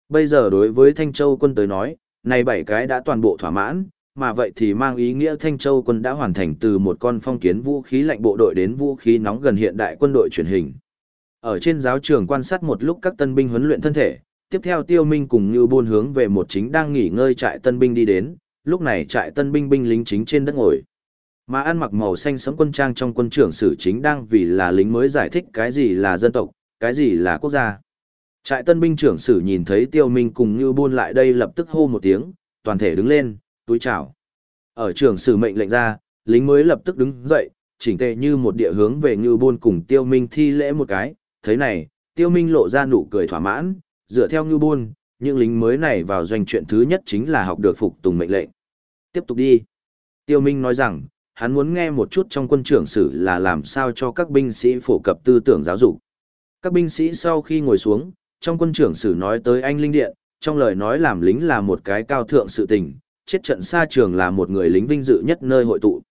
Bây giờ đối với Thanh Châu quân tới nói, này bảy cái đã toàn bộ thỏa mãn, mà vậy thì mang ý nghĩa Thanh Châu quân đã hoàn thành từ một con phong kiến vũ khí lạnh bộ đội đến vũ khí nóng gần hiện đại quân đội truyền hình. Ở trên giáo trường quan sát một lúc các tân binh huấn luyện thân thể, tiếp theo Tiêu Minh cùng Như Bôn hướng về một chính đang nghỉ ngơi trại tân binh đi đến, lúc này trại tân binh binh lính chính trên đất ngồi. Mà ăn mặc màu xanh sẫm quân trang trong quân trưởng sử chính đang vì là lính mới giải thích cái gì là dân tộc, cái gì là quốc gia. Trại tân binh trưởng sử nhìn thấy Tiêu Minh cùng Như buôn lại đây lập tức hô một tiếng, toàn thể đứng lên, túi chào. Ở trưởng sử mệnh lệnh ra, lính mới lập tức đứng dậy, chỉnh tề như một địa hướng về Như buôn cùng Tiêu Minh thi lễ một cái, thấy này, Tiêu Minh lộ ra nụ cười thỏa mãn, dựa theo Như buôn, những lính mới này vào doanh chuyện thứ nhất chính là học được phục tùng mệnh lệnh. Tiếp tục đi. Tiêu Minh nói rằng, hắn muốn nghe một chút trong quân trưởng sử là làm sao cho các binh sĩ phổ cập tư tưởng giáo dục. Các binh sĩ sau khi ngồi xuống, trong quân trưởng sử nói tới anh Linh Điện, trong lời nói làm lính là một cái cao thượng sự tình, chết trận xa trường là một người lính vinh dự nhất nơi hội tụ.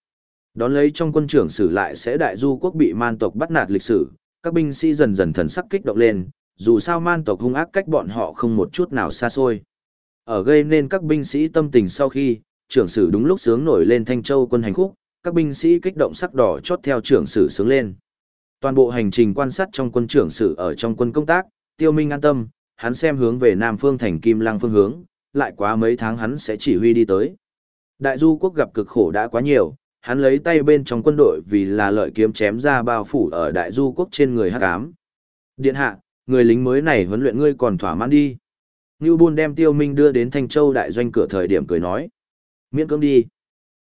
Đón lấy trong quân trưởng sử lại sẽ đại du quốc bị man tộc bắt nạt lịch sử, các binh sĩ dần dần thần sắc kích động lên, dù sao man tộc hung ác cách bọn họ không một chút nào xa xôi. Ở gây nên các binh sĩ tâm tình sau khi, trưởng sử đúng lúc sướng nổi lên Thanh Châu quân hành khúc, các binh sĩ kích động sắc đỏ chót theo trưởng sử sướng lên. Toàn bộ hành trình quan sát trong quân trưởng sự ở trong quân công tác, Tiêu Minh an tâm, hắn xem hướng về Nam Phương thành Kim Lăng phương hướng, lại quá mấy tháng hắn sẽ chỉ huy đi tới. Đại du quốc gặp cực khổ đã quá nhiều, hắn lấy tay bên trong quân đội vì là lợi kiếm chém ra bao phủ ở đại du quốc trên người hắc ám. Điện hạ, người lính mới này huấn luyện ngươi còn thỏa mãn đi. Ngưu Bôn đem Tiêu Minh đưa đến Thanh Châu đại doanh cửa thời điểm cười nói. Miễn cưỡng đi.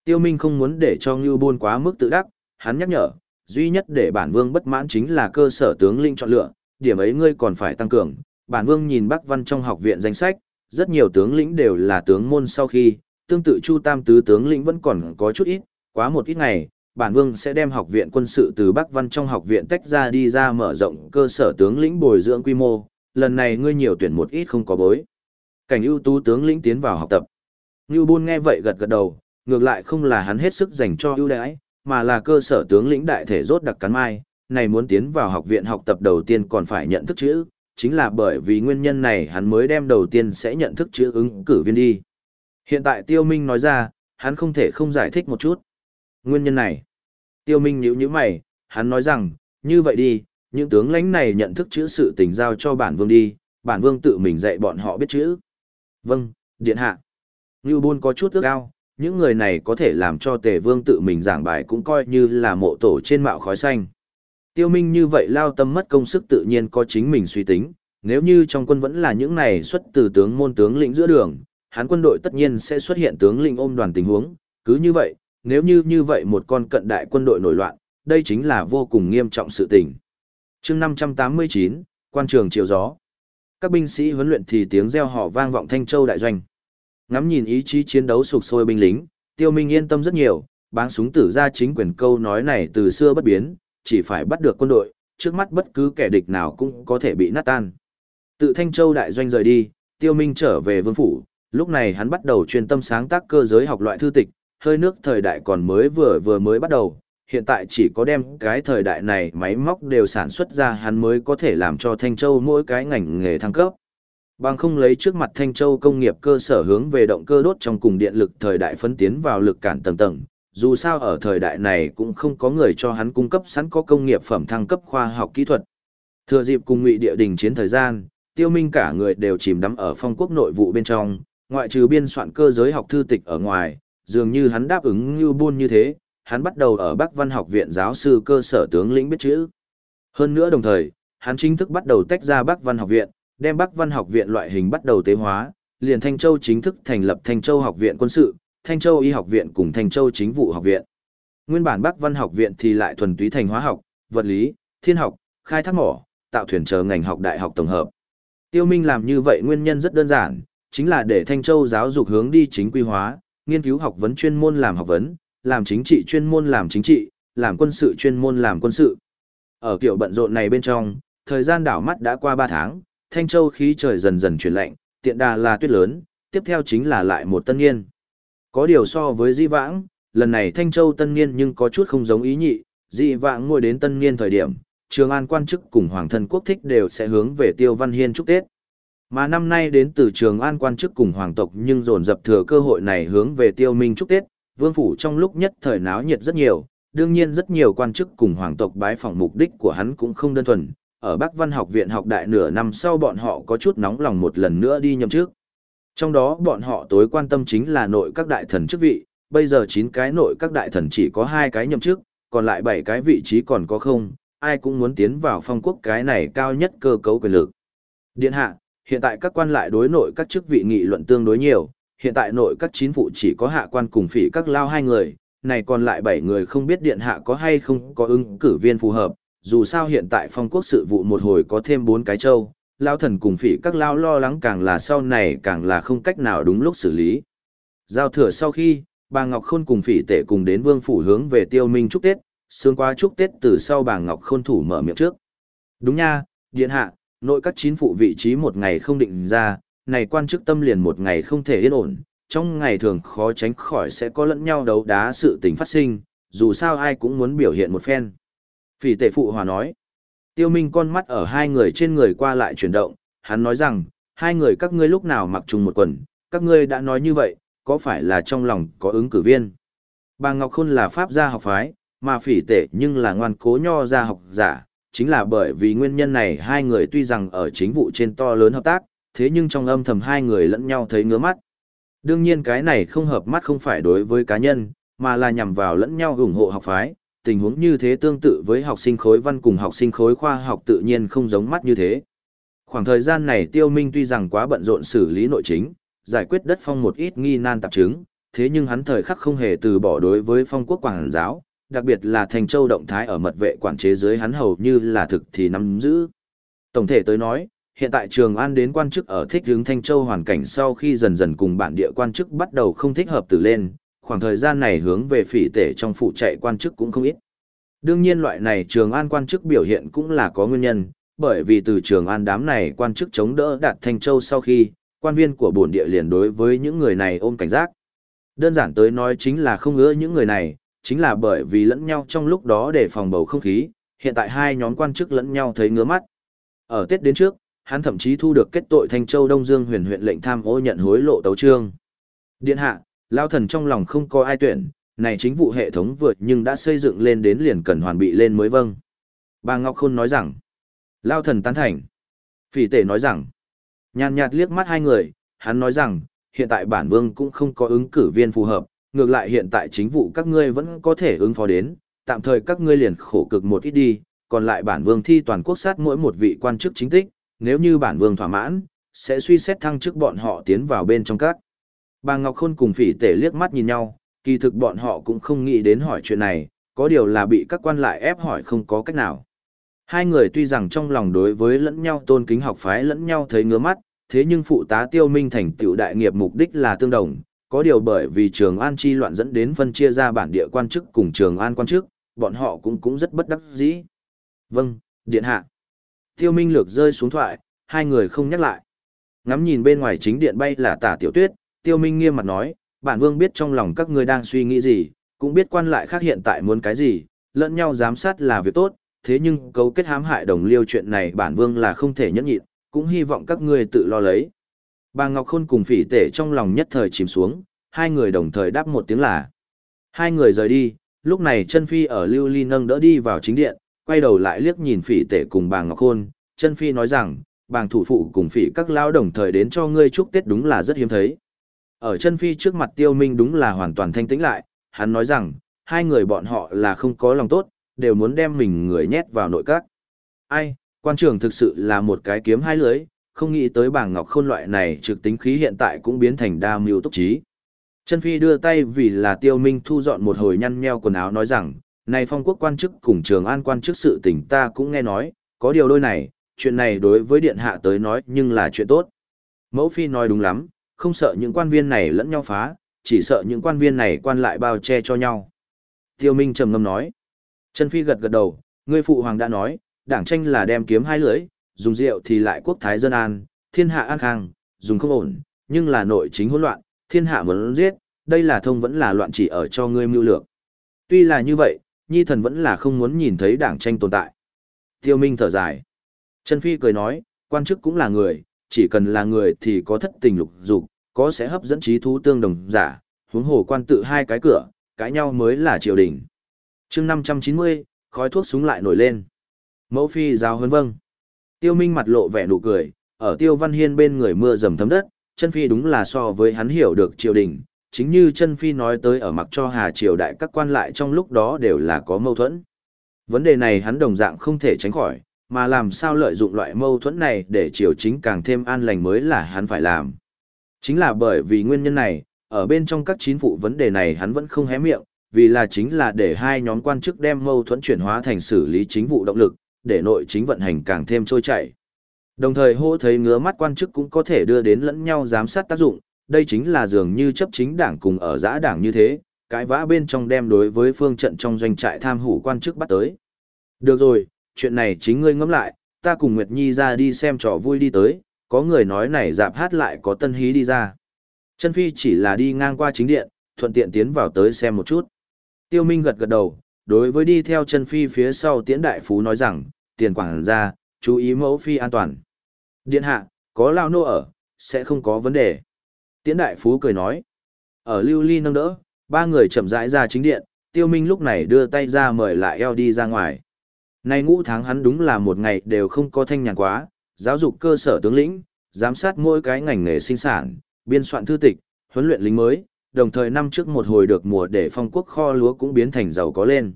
Tiêu Minh không muốn để cho Ngưu Bôn quá mức tự đắc, hắn nhắc nhở, duy nhất để bản vương bất mãn chính là cơ sở tướng linh chọn lựa, điểm ấy ngươi còn phải tăng cường. Bản vương nhìn Bắc Văn trong học viện danh sách, rất nhiều tướng lĩnh đều là tướng môn sau khi, tương tự Chu Tam tứ tướng lĩnh vẫn còn có chút ít, quá một ít ngày, bản vương sẽ đem học viện quân sự từ Bắc Văn trong học viện tách ra đi ra mở rộng cơ sở tướng lĩnh bồi dưỡng quy mô, lần này ngươi nhiều tuyển một ít không có bối. Cảnh ưu tú tướng lĩnh tiến vào học tập. Ngưu Bôn nghe vậy gật gật đầu, ngược lại không là hắn hết sức dành cho ưu đãi, mà là cơ sở tướng lĩnh đại thể rốt đặc cắn mai, này muốn tiến vào học viện học tập đầu tiên còn phải nhận thức chữ, chính là bởi vì nguyên nhân này hắn mới đem đầu tiên sẽ nhận thức chữ ứng cử viên đi. Hiện tại Tiêu Minh nói ra, hắn không thể không giải thích một chút. Nguyên nhân này, Tiêu Minh nhíu nhíu mày, hắn nói rằng, như vậy đi, những tướng lãnh này nhận thức chữ sự tình giao cho bản vương đi, bản vương tự mình dạy bọn họ biết chữ. Vâng, điện hạ. Ngưu Bôn có chút ước ao, những người này có thể làm cho tề vương tự mình giảng bài cũng coi như là mộ tổ trên mạo khói xanh. Tiêu Minh như vậy lao tâm mất công sức tự nhiên có chính mình suy tính, nếu như trong quân vẫn là những này xuất từ tướng môn tướng lĩnh giữa đường, hắn quân đội tất nhiên sẽ xuất hiện tướng lĩnh ôm đoàn tình huống, cứ như vậy, nếu như như vậy một con cận đại quân đội nổi loạn, đây chính là vô cùng nghiêm trọng sự tình. chương 589, quan trường chiều gió. Các binh sĩ huấn luyện thì tiếng reo hò vang vọng Thanh Châu đại doanh. Ngắm nhìn ý chí chiến đấu sục sôi binh lính, Tiêu Minh yên tâm rất nhiều, báng súng tử ra chính quyền câu nói này từ xưa bất biến, chỉ phải bắt được quân đội, trước mắt bất cứ kẻ địch nào cũng có thể bị nát tan. Tự Thanh Châu đại doanh rời đi, Tiêu Minh trở về vương phủ, lúc này hắn bắt đầu chuyên tâm sáng tác cơ giới học loại thư tịch, hơi nước thời đại còn mới vừa vừa mới bắt đầu, hiện tại chỉ có đem cái thời đại này máy móc đều sản xuất ra hắn mới có thể làm cho Thanh Châu mỗi cái ngành nghề thăng cấp. Bằng không lấy trước mặt Thanh Châu công nghiệp cơ sở hướng về động cơ đốt trong cùng điện lực thời đại phân tiến vào lực cản tầng tầng, dù sao ở thời đại này cũng không có người cho hắn cung cấp sẵn có công nghiệp phẩm thăng cấp khoa học kỹ thuật. Thừa dịp cùng ngụy địa đình chiến thời gian, tiêu minh cả người đều chìm đắm ở phong quốc nội vụ bên trong, ngoại trừ biên soạn cơ giới học thư tịch ở ngoài, dường như hắn đáp ứng như buôn như thế, hắn bắt đầu ở Bắc Văn học viện giáo sư cơ sở tướng lĩnh biết chữ. Hơn nữa đồng thời, hắn chính thức bắt đầu tách ra Bắc Văn học viện, đem Bắc Văn học viện loại hình bắt đầu tế hóa, liền Thanh Châu chính thức thành lập Thanh Châu học viện quân sự, Thanh Châu y học viện cùng Thanh Châu chính vụ học viện. Nguyên bản Bắc Văn học viện thì lại thuần túy thành hóa học, vật lý, thiên học, khai thác mỏ, tạo thuyền chờ ngành học đại học tổng hợp. Tiêu Minh làm như vậy nguyên nhân rất đơn giản, chính là để Thanh Châu giáo dục hướng đi chính quy hóa, nghiên cứu học vấn chuyên môn làm học vấn, làm chính trị chuyên môn làm chính trị, làm quân sự chuyên môn làm quân sự. Ở kiểu bận rộn này bên trong, thời gian đảo mắt đã qua 3 tháng, Thanh Châu khí trời dần dần chuyển lạnh, tiện đà là tuyết lớn, tiếp theo chính là lại một tân niên. Có điều so với di vãng, lần này Thanh Châu tân niên nhưng có chút không giống ý nhị, di vãng ngồi đến tân niên thời điểm, Trường An quan chức cùng Hoàng thân quốc thích đều sẽ hướng về Tiêu Văn Hiên chúc Tết. Mà năm nay đến từ Trường An quan chức cùng Hoàng tộc nhưng dồn dập thừa cơ hội này hướng về Tiêu Minh chúc Tết, vương phủ trong lúc nhất thời náo nhiệt rất nhiều, đương nhiên rất nhiều quan chức cùng hoàng tộc bái phỏng mục đích của hắn cũng không đơn thuần, ở Bắc Văn học viện học đại nửa năm sau bọn họ có chút nóng lòng một lần nữa đi nhậm chức. Trong đó bọn họ tối quan tâm chính là nội các đại thần chức vị, bây giờ 9 cái nội các đại thần chỉ có 2 cái nhậm chức, còn lại 7 cái vị trí còn có không, ai cũng muốn tiến vào phong quốc cái này cao nhất cơ cấu quyền lực. Điện hạ, hiện tại các quan lại đối nội các chức vị nghị luận tương đối nhiều, hiện tại nội các chín phụ chỉ có hạ quan cùng phỉ các lao hai người, này còn lại 7 người không biết điện hạ có hay không có ứng cử viên phù hợp, dù sao hiện tại phong quốc sự vụ một hồi có thêm bốn cái châu, lao thần cùng phỉ các lao lo lắng càng là sau này càng là không cách nào đúng lúc xử lý. Giao thừa sau khi, bà Ngọc Khôn cùng phỉ tể cùng đến vương phủ hướng về tiêu minh chúc Tết, sướng qua chúc Tết từ sau bà Ngọc Khôn thủ mở miệng trước. Đúng nha, điện hạ, nội các chín phụ vị trí một ngày không định ra, này quan chức tâm liền một ngày không thể yên ổn, trong ngày thường khó tránh khỏi sẽ có lẫn nhau đấu đá sự tình phát sinh, dù sao ai cũng muốn biểu hiện một phen. Phỉ tệ phụ hòa nói. Tiêu Minh con mắt ở hai người trên người qua lại chuyển động, hắn nói rằng, hai người các ngươi lúc nào mặc chung một quần, các ngươi đã nói như vậy, có phải là trong lòng có ứng cử viên? Bà Ngọc Khôn là pháp gia học phái, mà phỉ tệ nhưng là ngoan cố nho gia học giả, chính là bởi vì nguyên nhân này hai người tuy rằng ở chính vụ trên to lớn hợp tác, thế nhưng trong âm thầm hai người lẫn nhau thấy ngứa mắt. Đương nhiên cái này không hợp mắt không phải đối với cá nhân, mà là nhằm vào lẫn nhau ủng hộ học phái, tình huống như thế tương tự với học sinh khối văn cùng học sinh khối khoa học tự nhiên không giống mắt như thế. Khoảng thời gian này Tiêu Minh tuy rằng quá bận rộn xử lý nội chính, giải quyết đất phong một ít nghi nan tạp chứng, thế nhưng hắn thời khắc không hề từ bỏ đối với phong quốc quảng giáo, đặc biệt là thành châu động thái ở mật vệ quản chế dưới hắn hầu như là thực thì nắm giữ. Tổng thể tới nói, hiện tại Trường An đến quan chức ở thích hướng Thanh Châu hoàn cảnh sau khi dần dần cùng bản địa quan chức bắt đầu không thích hợp từ lên, khoảng thời gian này hướng về phỉ tể trong phụ chạy quan chức cũng không ít. Đương nhiên loại này Trường An quan chức biểu hiện cũng là có nguyên nhân, bởi vì từ Trường An đám này quan chức chống đỡ đạt Thanh Châu sau khi, quan viên của bổn địa liền đối với những người này ôm cảnh giác. Đơn giản tới nói chính là không ngỡ những người này, chính là bởi vì lẫn nhau trong lúc đó để phòng bầu không khí, hiện tại hai nhóm quan chức lẫn nhau thấy ngứa mắt. Ở Tết đến trước, hắn thậm chí thu được kết tội Thanh Châu Đông Dương huyền huyện lệnh tham ô nhận hối lộ tấu trương. Điện hạ, lao thần trong lòng không có ai tuyển, này chính vụ hệ thống vượt nhưng đã xây dựng lên đến liền cần hoàn bị lên mới vâng. Bà Ngọc Khôn nói rằng, lao thần tán thành. Phỉ tể nói rằng, nhàn nhạt liếc mắt hai người, hắn nói rằng, hiện tại bản vương cũng không có ứng cử viên phù hợp, ngược lại hiện tại chính vụ các ngươi vẫn có thể ứng phó đến, tạm thời các ngươi liền khổ cực một ít đi, còn lại bản vương thi toàn quốc sát mỗi một vị quan chức chính tích, nếu như bản vương thỏa mãn, sẽ suy xét thăng chức bọn họ tiến vào bên trong các. Bà Ngọc Khôn cùng phỉ tể liếc mắt nhìn nhau, kỳ thực bọn họ cũng không nghĩ đến hỏi chuyện này, có điều là bị các quan lại ép hỏi không có cách nào. Hai người tuy rằng trong lòng đối với lẫn nhau tôn kính học phái lẫn nhau thấy ngứa mắt, thế nhưng phụ tá tiêu minh thành tựu đại nghiệp mục đích là tương đồng, có điều bởi vì trường an chi loạn dẫn đến phân chia ra bản địa quan chức cùng trường an quan chức, bọn họ cũng cũng rất bất đắc dĩ. Vâng, điện hạ. Tiêu minh lược rơi xuống thoại, hai người không nhắc lại. Ngắm nhìn bên ngoài chính điện bay là tả tiểu tuyết, tiêu minh nghiêm mặt nói, bản vương biết trong lòng các ngươi đang suy nghĩ gì, cũng biết quan lại khác hiện tại muốn cái gì, lẫn nhau giám sát là việc tốt, thế nhưng cấu kết hãm hại đồng liêu chuyện này bản vương là không thể nhẫn nhịn, cũng hy vọng các ngươi tự lo lấy. Bà Ngọc Khôn cùng phỉ tể trong lòng nhất thời chìm xuống, hai người đồng thời đáp một tiếng là. Hai người rời đi, lúc này chân phi ở lưu ly nâng đỡ đi vào chính điện, quay đầu lại liếc nhìn phỉ tể cùng bà Ngọc Khôn, chân phi nói rằng, bàng thủ phụ cùng phỉ các lao đồng thời đến cho ngươi chúc Tết đúng là rất hiếm thấy. Ở chân phi trước mặt tiêu minh đúng là hoàn toàn thanh tĩnh lại, hắn nói rằng, hai người bọn họ là không có lòng tốt, đều muốn đem mình người nhét vào nội các. Ai, quan trường thực sự là một cái kiếm hai lưới, không nghĩ tới bảng ngọc khôn loại này trực tính khí hiện tại cũng biến thành đa mưu túc trí. Chân Phi đưa tay vì là tiêu minh thu dọn một hồi nhăn nheo quần áo nói rằng, này phong quốc quan chức cùng trường an quan chức sự tình ta cũng nghe nói, có điều đôi này, chuyện này đối với điện hạ tới nói nhưng là chuyện tốt. Mẫu Phi nói đúng lắm, không sợ những quan viên này lẫn nhau phá, chỉ sợ những quan viên này quan lại bao che cho nhau. Tiêu Minh trầm ngâm nói. Trần Phi gật gật đầu, người phụ hoàng đã nói, đảng tranh là đem kiếm hai lưỡi, dùng rượu thì lại quốc thái dân an, thiên hạ an khang, dùng không ổn, nhưng là nội chính hỗn loạn, thiên hạ muốn giết, đây là thông vẫn là loạn chỉ ở cho ngươi mưu lược. Tuy là như vậy, nhi thần vẫn là không muốn nhìn thấy đảng tranh tồn tại. Tiêu Minh thở dài. Trần Phi cười nói, quan chức cũng là người, chỉ cần là người thì có thất tình lục dục, có sẽ hấp dẫn trí thú tương đồng giả, huống hồ quan tự hai cái cửa, cãi nhau mới là triều đình. Chương 590, khói thuốc súng lại nổi lên. Mẫu phi giáo huấn vâng. Tiêu Minh mặt lộ vẻ nụ cười, ở Tiêu Văn Hiên bên người mưa dầm thấm đất, chân phi đúng là so với hắn hiểu được triều đình, chính như chân phi nói tới ở mặc cho Hà triều đại các quan lại trong lúc đó đều là có mâu thuẫn. Vấn đề này hắn đồng dạng không thể tránh khỏi, mà làm sao lợi dụng loại mâu thuẫn này để triều chính càng thêm an lành mới là hắn phải làm. Chính là bởi vì nguyên nhân này, ở bên trong các chính phủ vấn đề này hắn vẫn không hé miệng, vì là chính là để hai nhóm quan chức đem mâu thuẫn chuyển hóa thành xử lý chính vụ động lực, để nội chính vận hành càng thêm trôi chảy. Đồng thời hô thấy ngứa mắt quan chức cũng có thể đưa đến lẫn nhau giám sát tác dụng, đây chính là dường như chấp chính đảng cùng ở giã đảng như thế, cái vã bên trong đem đối với phương trận trong doanh trại tham hủ quan chức bắt tới. Được rồi, chuyện này chính ngươi ngẫm lại, ta cùng Nguyệt Nhi ra đi xem trò vui đi tới, có người nói này dạp hát lại có tân hí đi ra. Chân Phi chỉ là đi ngang qua chính điện, thuận tiện tiến vào tới xem một chút. Tiêu Minh gật gật đầu, đối với đi theo chân Phi phía sau tiễn đại phú nói rằng, tiền quảng ra, chú ý mẫu Phi an toàn. Điện hạ, có lao nô ở, sẽ không có vấn đề. Tiễn đại phú cười nói. Ở lưu ly nâng đỡ, ba người chậm rãi ra chính điện, tiêu minh lúc này đưa tay ra mời lại eo đi ra ngoài. Nay ngũ tháng hắn đúng là một ngày đều không có thanh nhàn quá, giáo dục cơ sở tướng lĩnh, giám sát mỗi cái ngành nghề sinh sản, biên soạn thư tịch, huấn luyện lính mới, đồng thời năm trước một hồi được mùa để phong quốc kho lúa cũng biến thành giàu có lên.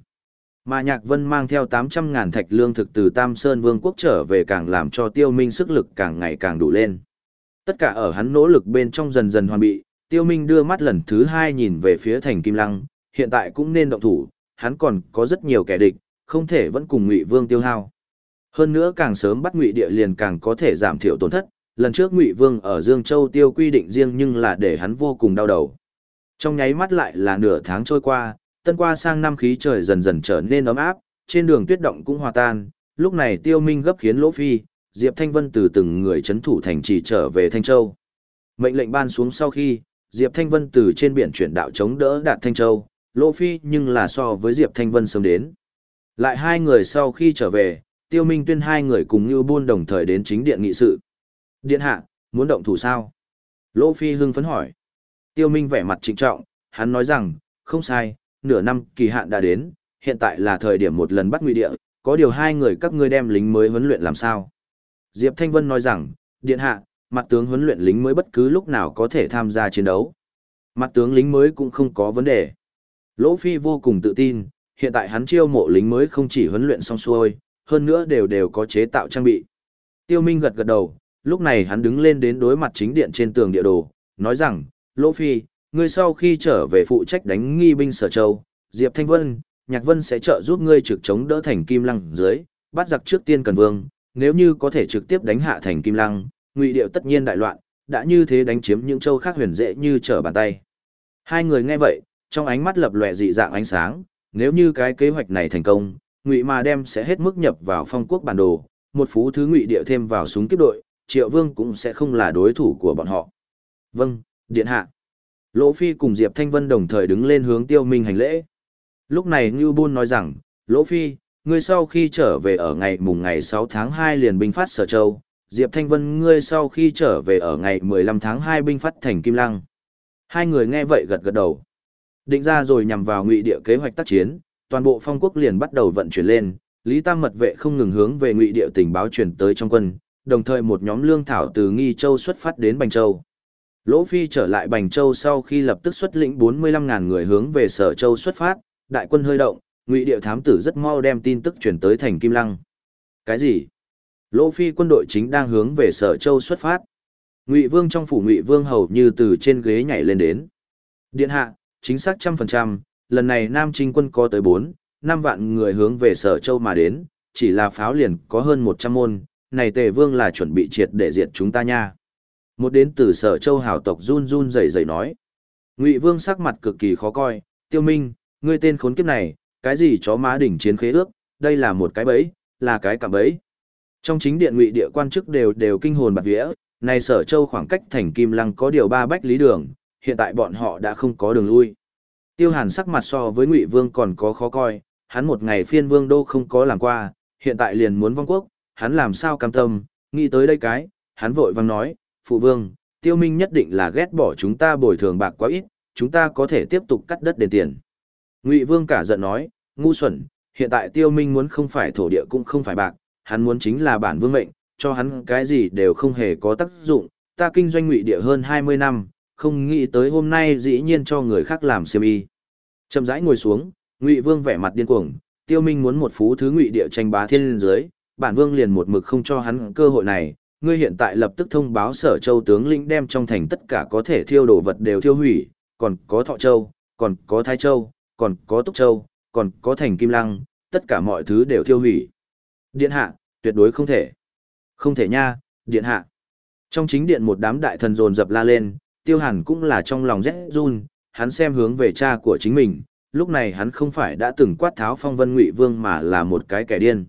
Mà Nhạc Vân mang theo 800.000 thạch lương thực từ Tam Sơn Vương quốc trở về càng làm cho tiêu minh sức lực càng ngày càng đủ lên. Tất cả ở hắn nỗ lực bên trong dần dần hoàn bị, tiêu minh đưa mắt lần thứ hai nhìn về phía thành Kim Lăng, hiện tại cũng nên động thủ, hắn còn có rất nhiều kẻ địch, không thể vẫn cùng Ngụy Vương tiêu hao. Hơn nữa càng sớm bắt Ngụy địa liền càng có thể giảm thiểu tổn thất, lần trước Ngụy Vương ở Dương Châu tiêu quy định riêng nhưng là để hắn vô cùng đau đầu. Trong nháy mắt lại là nửa tháng trôi qua, tân qua sang năm khí trời dần dần trở nên ấm áp, trên đường tuyết động cũng hòa tan, lúc này Tiêu Minh gấp khiến Lỗ Phi, Diệp Thanh Vân từ từng người chấn thủ thành trì trở về Thanh Châu. Mệnh lệnh ban xuống sau khi, Diệp Thanh Vân từ trên biển chuyển đạo chống đỡ đạt Thanh Châu, Lỗ Phi nhưng là so với Diệp Thanh Vân sớm đến. Lại hai người sau khi trở về, Tiêu Minh tuyên hai người cùng như buôn đồng thời đến chính điện nghị sự. Điện hạ, muốn động thủ sao? Lỗ Phi hưng phấn hỏi. Tiêu Minh vẻ mặt trịnh trọng, hắn nói rằng, không sai, nửa năm kỳ hạn đã đến, hiện tại là thời điểm một lần bắt nguy địa, có điều hai người các ngươi đem lính mới huấn luyện làm sao? Diệp Thanh Vân nói rằng, điện hạ, mặt tướng huấn luyện lính mới bất cứ lúc nào có thể tham gia chiến đấu. Mặt tướng lính mới cũng không có vấn đề. Lỗ Phi vô cùng tự tin, hiện tại hắn chiêu mộ lính mới không chỉ huấn luyện xong xuôi, hơn nữa đều đều có chế tạo trang bị. Tiêu Minh gật gật đầu, lúc này hắn đứng lên đến đối mặt chính điện trên tường địa đồ, nói rằng, Lỗ Phi, ngươi sau khi trở về phụ trách đánh nghi binh sở châu, Diệp Thanh Vân, Nhạc Vân sẽ trợ giúp ngươi trực chống đỡ thành Kim Lăng dưới, bắt giặc trước tiên cần vương, nếu như có thể trực tiếp đánh hạ thành Kim Lăng, ngụy điệu tất nhiên đại loạn, đã như thế đánh chiếm những châu khác huyền dễ như trở bàn tay. Hai người nghe vậy, trong ánh mắt lập lòe dị dạng ánh sáng, nếu như cái kế hoạch này thành công, ngụy Ma đem sẽ hết mức nhập vào phong quốc bản đồ, một phú thứ ngụy địa thêm vào súng kiếp đội, Triệu Vương cũng sẽ không là đối thủ của bọn họ. Vâng, điện hạ. Lỗ Phi cùng Diệp Thanh Vân đồng thời đứng lên hướng Tiêu Minh hành lễ. Lúc này Ngưu Bôn nói rằng, Lỗ Phi, ngươi sau khi trở về ở ngày mùng ngày 6 tháng 2 liền binh phát Sở Châu, Diệp Thanh Vân ngươi sau khi trở về ở ngày 15 tháng 2 binh phát thành Kim Lăng. Hai người nghe vậy gật gật đầu. Định ra rồi nhằm vào ngụy địa kế hoạch tác chiến, toàn bộ phong quốc liền bắt đầu vận chuyển lên, Lý Tam mật vệ không ngừng hướng về ngụy địa tình báo chuyển tới trong quân, đồng thời một nhóm lương thảo từ Nghi Châu xuất phát đến Bành Châu. Lỗ Phi trở lại Bành Châu sau khi lập tức xuất lĩnh 45.000 người hướng về Sở Châu xuất phát, đại quân hơi động, Ngụy Điệu thám tử rất mau đem tin tức chuyển tới thành Kim Lăng. Cái gì? Lỗ Phi quân đội chính đang hướng về Sở Châu xuất phát. Ngụy Vương trong phủ Ngụy Vương hầu như từ trên ghế nhảy lên đến. Điện hạ, chính xác trăm phần trăm, lần này Nam Trinh quân có tới 4, 5 vạn người hướng về Sở Châu mà đến, chỉ là pháo liền có hơn 100 môn, này Tề Vương là chuẩn bị triệt để diệt chúng ta nha. Một đến từ sở châu hào tộc run run rẩy rẩy nói. Ngụy Vương sắc mặt cực kỳ khó coi, tiêu minh, ngươi tên khốn kiếp này, cái gì chó má đỉnh chiến khế ước, đây là một cái bẫy, là cái cạm bẫy. Trong chính điện ngụy địa quan chức đều đều kinh hồn bạt vía, này sở châu khoảng cách thành kim lăng có điều ba bách lý đường, hiện tại bọn họ đã không có đường lui. Tiêu hàn sắc mặt so với ngụy vương còn có khó coi, hắn một ngày phiên vương đô không có làm qua, hiện tại liền muốn vong quốc, hắn làm sao cam tâm, nghĩ tới đây cái, hắn vội vang nói, phụ vương, tiêu minh nhất định là ghét bỏ chúng ta bồi thường bạc quá ít, chúng ta có thể tiếp tục cắt đất đền tiền. Ngụy vương cả giận nói, ngu xuẩn, hiện tại tiêu minh muốn không phải thổ địa cũng không phải bạc, hắn muốn chính là bản vương mệnh, cho hắn cái gì đều không hề có tác dụng, ta kinh doanh ngụy địa hơn 20 năm, không nghĩ tới hôm nay dĩ nhiên cho người khác làm xiêm y. Chậm rãi ngồi xuống, Ngụy Vương vẻ mặt điên cuồng, Tiêu Minh muốn một phú thứ ngụy địa tranh bá thiên dưới, bản vương liền một mực không cho hắn cơ hội này, ngươi hiện tại lập tức thông báo sở châu tướng lĩnh đem trong thành tất cả có thể thiêu đồ vật đều thiêu hủy, còn có thọ châu, còn có thái châu, còn có túc châu, còn có thành kim lăng, tất cả mọi thứ đều thiêu hủy. Điện hạ, tuyệt đối không thể. Không thể nha, điện hạ. Trong chính điện một đám đại thần dồn dập la lên, tiêu hàn cũng là trong lòng rét run, hắn xem hướng về cha của chính mình, lúc này hắn không phải đã từng quát tháo phong vân ngụy vương mà là một cái kẻ điên.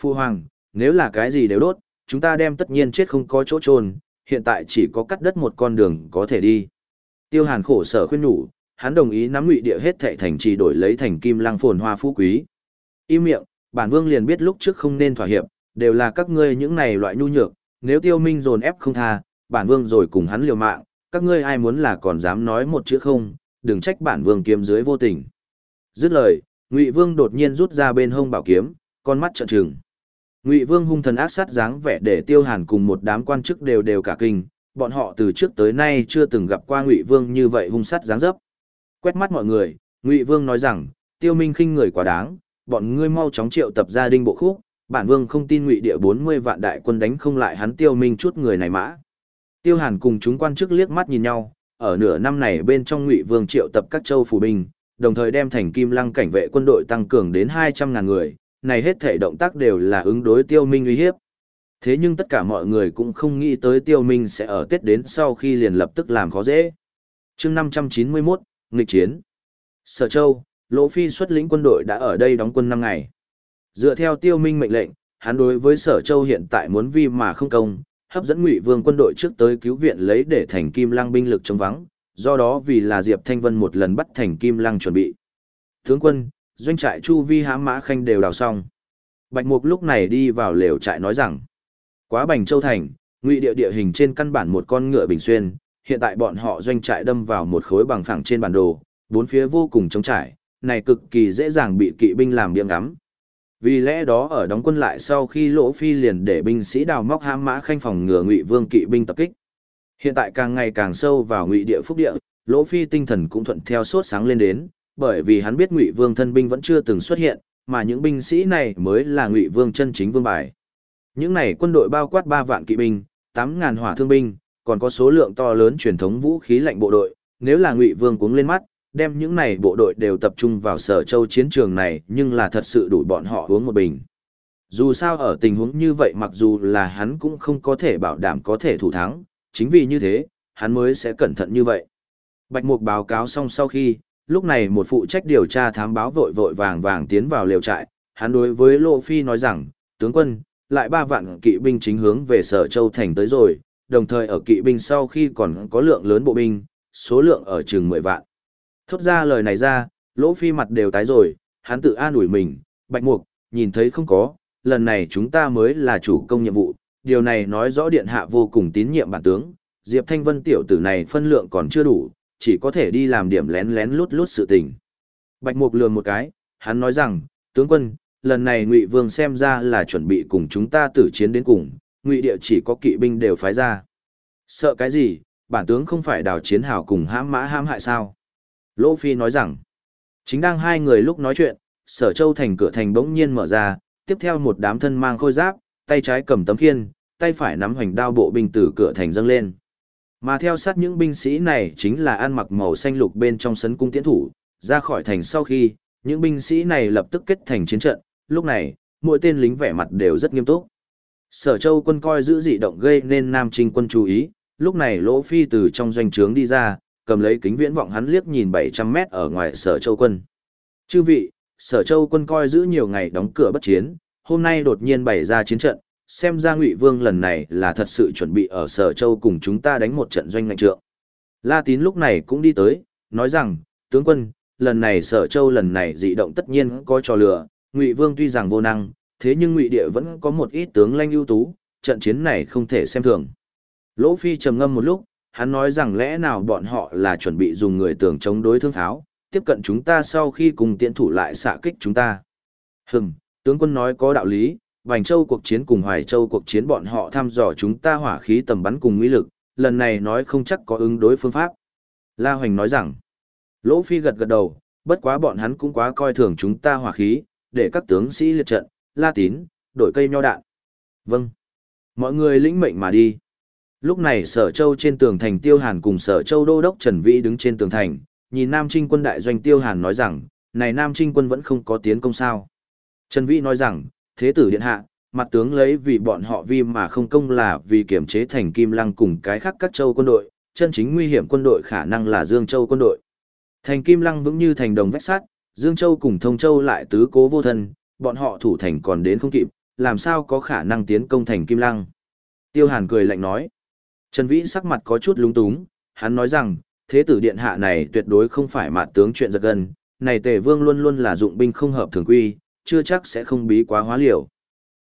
Phu hoàng, nếu là cái gì đều đốt, chúng ta đem tất nhiên chết không có chỗ trôn, hiện tại chỉ có cắt đất một con đường có thể đi. Tiêu Hàn khổ sở khuyên nhủ, hắn đồng ý nắm ngụy địa hết thệ thành trì đổi lấy thành kim Lang phồn hoa phú quý. Im miệng, bản vương liền biết lúc trước không nên thỏa hiệp, đều là các ngươi những này loại nhu nhược, nếu Tiêu Minh dồn ép không tha, bản vương rồi cùng hắn liều mạng, các ngươi ai muốn là còn dám nói một chữ không, đừng trách bản vương kiếm dưới vô tình. Dứt lời, Ngụy Vương đột nhiên rút ra bên hông bảo kiếm, con mắt trợn trừng. Ngụy Vương hung thần ác sát dáng vẻ để Tiêu Hàn cùng một đám quan chức đều đều cả kinh, bọn họ từ trước tới nay chưa từng gặp qua Ngụy Vương như vậy hung sát dáng dấp. Quét mắt mọi người, Ngụy Vương nói rằng, Tiêu Minh khinh người quá đáng, bọn ngươi mau chóng triệu tập gia đình bộ khúc, bản vương không tin Ngụy địa 40 vạn đại quân đánh không lại hắn Tiêu Minh chút người này mã. Tiêu Hàn cùng chúng quan chức liếc mắt nhìn nhau, ở nửa năm này bên trong Ngụy Vương triệu tập các châu phủ binh, đồng thời đem thành Kim Lăng cảnh vệ quân đội tăng cường đến 200.000 người, này hết thể động tác đều là ứng đối Tiêu Minh uy hiếp. Thế nhưng tất cả mọi người cũng không nghĩ tới Tiêu Minh sẽ ở Tết đến sau khi liền lập tức làm khó dễ. Chương 591, nghịch chiến. Sở Châu, Lỗ Phi xuất lĩnh quân đội đã ở đây đóng quân 5 ngày. Dựa theo Tiêu Minh mệnh lệnh, hắn đối với Sở Châu hiện tại muốn vi mà không công, hấp dẫn Ngụy Vương quân đội trước tới cứu viện lấy để thành Kim Lăng binh lực chống vắng, do đó vì là Diệp Thanh Vân một lần bắt thành Kim Lăng chuẩn bị. Tướng quân, doanh trại Chu Vi hãm mã khanh đều đào xong. Bạch Mục lúc này đi vào lều trại nói rằng, quá Bành Châu Thành, ngụy địa địa hình trên căn bản một con ngựa bình xuyên, hiện tại bọn họ doanh trại đâm vào một khối bằng phẳng trên bản đồ, bốn phía vô cùng trống trải, này cực kỳ dễ dàng bị kỵ binh làm biếng ngắm. Vì lẽ đó ở đóng quân lại sau khi Lỗ Phi liền để binh sĩ đào móc hãm mã khanh phòng ngừa Ngụy Vương kỵ binh tập kích. Hiện tại càng ngày càng sâu vào Ngụy địa phúc địa, Lỗ Phi tinh thần cũng thuận theo sốt sáng lên đến, bởi vì hắn biết Ngụy Vương thân binh vẫn chưa từng xuất hiện, mà những binh sĩ này mới là Ngụy Vương chân chính vương bài. Những này quân đội bao quát 3 vạn kỵ binh, 8000 hỏa thương binh, còn có số lượng to lớn truyền thống vũ khí lạnh bộ đội, nếu là Ngụy Vương cuống lên mắt, đem những này bộ đội đều tập trung vào Sở Châu chiến trường này, nhưng là thật sự đủ bọn họ uống một bình. Dù sao ở tình huống như vậy mặc dù là hắn cũng không có thể bảo đảm có thể thủ thắng, chính vì như thế, hắn mới sẽ cẩn thận như vậy. Bạch Mục báo cáo xong sau khi, lúc này một phụ trách điều tra thám báo vội vội vàng vàng tiến vào lều trại, hắn đối với Lô Phi nói rằng, tướng quân, lại ba vạn kỵ binh chính hướng về sở châu thành tới rồi, đồng thời ở kỵ binh sau khi còn có lượng lớn bộ binh, số lượng ở chừng 10 vạn. Thốt ra lời này ra, Lỗ Phi mặt đều tái rồi, hắn tự an ủi mình, Bạch Mục, nhìn thấy không có, lần này chúng ta mới là chủ công nhiệm vụ, điều này nói rõ điện hạ vô cùng tín nhiệm bản tướng, Diệp Thanh Vân tiểu tử này phân lượng còn chưa đủ, chỉ có thể đi làm điểm lén lén lút lút sự tình. Bạch Mục lườm một cái, hắn nói rằng, tướng quân, lần này Ngụy Vương xem ra là chuẩn bị cùng chúng ta tử chiến đến cùng, Ngụy địa chỉ có kỵ binh đều phái ra. Sợ cái gì, bản tướng không phải đào chiến hào cùng hãm mã hãm hại sao? Lỗ Phi nói rằng, chính đang hai người lúc nói chuyện, sở châu thành cửa thành bỗng nhiên mở ra, tiếp theo một đám thân mang khôi giáp, tay trái cầm tấm khiên, tay phải nắm hoành đao bộ binh từ cửa thành dâng lên. Mà theo sát những binh sĩ này chính là ăn mặc màu xanh lục bên trong sấn cung tiễn thủ, ra khỏi thành sau khi, những binh sĩ này lập tức kết thành chiến trận, lúc này, mỗi tên lính vẻ mặt đều rất nghiêm túc. Sở Châu quân coi giữ dị động gây nên Nam Trinh quân chú ý, lúc này Lỗ Phi từ trong doanh trướng đi ra, cầm lấy kính viễn vọng hắn liếc nhìn 700 mét ở ngoài Sở Châu quân. Chư vị, Sở Châu quân coi giữ nhiều ngày đóng cửa bất chiến, hôm nay đột nhiên bày ra chiến trận, xem ra Ngụy Vương lần này là thật sự chuẩn bị ở Sở Châu cùng chúng ta đánh một trận doanh ngạnh trượng. La Tín lúc này cũng đi tới, nói rằng, tướng quân, lần này Sở Châu lần này dị động tất nhiên có trò lửa, Ngụy Vương tuy rằng vô năng, thế nhưng Ngụy Địa vẫn có một ít tướng lanh ưu tú, trận chiến này không thể xem thường. Lỗ Phi trầm ngâm một lúc, hắn nói rằng lẽ nào bọn họ là chuẩn bị dùng người tưởng chống đối thương pháo, tiếp cận chúng ta sau khi cùng tiễn thủ lại xạ kích chúng ta. Hừm, tướng quân nói có đạo lý, Vành Châu cuộc chiến cùng Hoài Châu cuộc chiến bọn họ thăm dò chúng ta hỏa khí tầm bắn cùng mỹ lực, lần này nói không chắc có ứng đối phương pháp. La Hoành nói rằng, Lỗ Phi gật gật đầu, bất quá bọn hắn cũng quá coi thường chúng ta hỏa khí, để các tướng sĩ liệt trận, La Tín, đổi cây nho đạn. Vâng. Mọi người lĩnh mệnh mà đi. Lúc này Sở Châu trên tường thành Tiêu Hàn cùng Sở Châu Đô Đốc Trần Vĩ đứng trên tường thành, nhìn Nam Trinh quân đại doanh Tiêu Hàn nói rằng, này Nam Trinh quân vẫn không có tiến công sao. Trần Vĩ nói rằng, thế tử điện hạ, mặt tướng lấy vì bọn họ vi mà không công là vì kiểm chế thành Kim Lăng cùng cái khác các châu quân đội, chân chính nguy hiểm quân đội khả năng là Dương Châu quân đội. Thành Kim Lăng vững như thành đồng vách sắt, Dương Châu cùng Thông Châu lại tứ cố vô thân, bọn họ thủ thành còn đến không kịp, làm sao có khả năng tiến công thành Kim Lăng. Tiêu Hàn cười lạnh nói. Trần Vĩ sắc mặt có chút lúng túng, hắn nói rằng, thế tử điện hạ này tuyệt đối không phải mạt tướng chuyện giật gần, này tề vương luôn luôn là dụng binh không hợp thường quy, chưa chắc sẽ không bí quá hóa liều.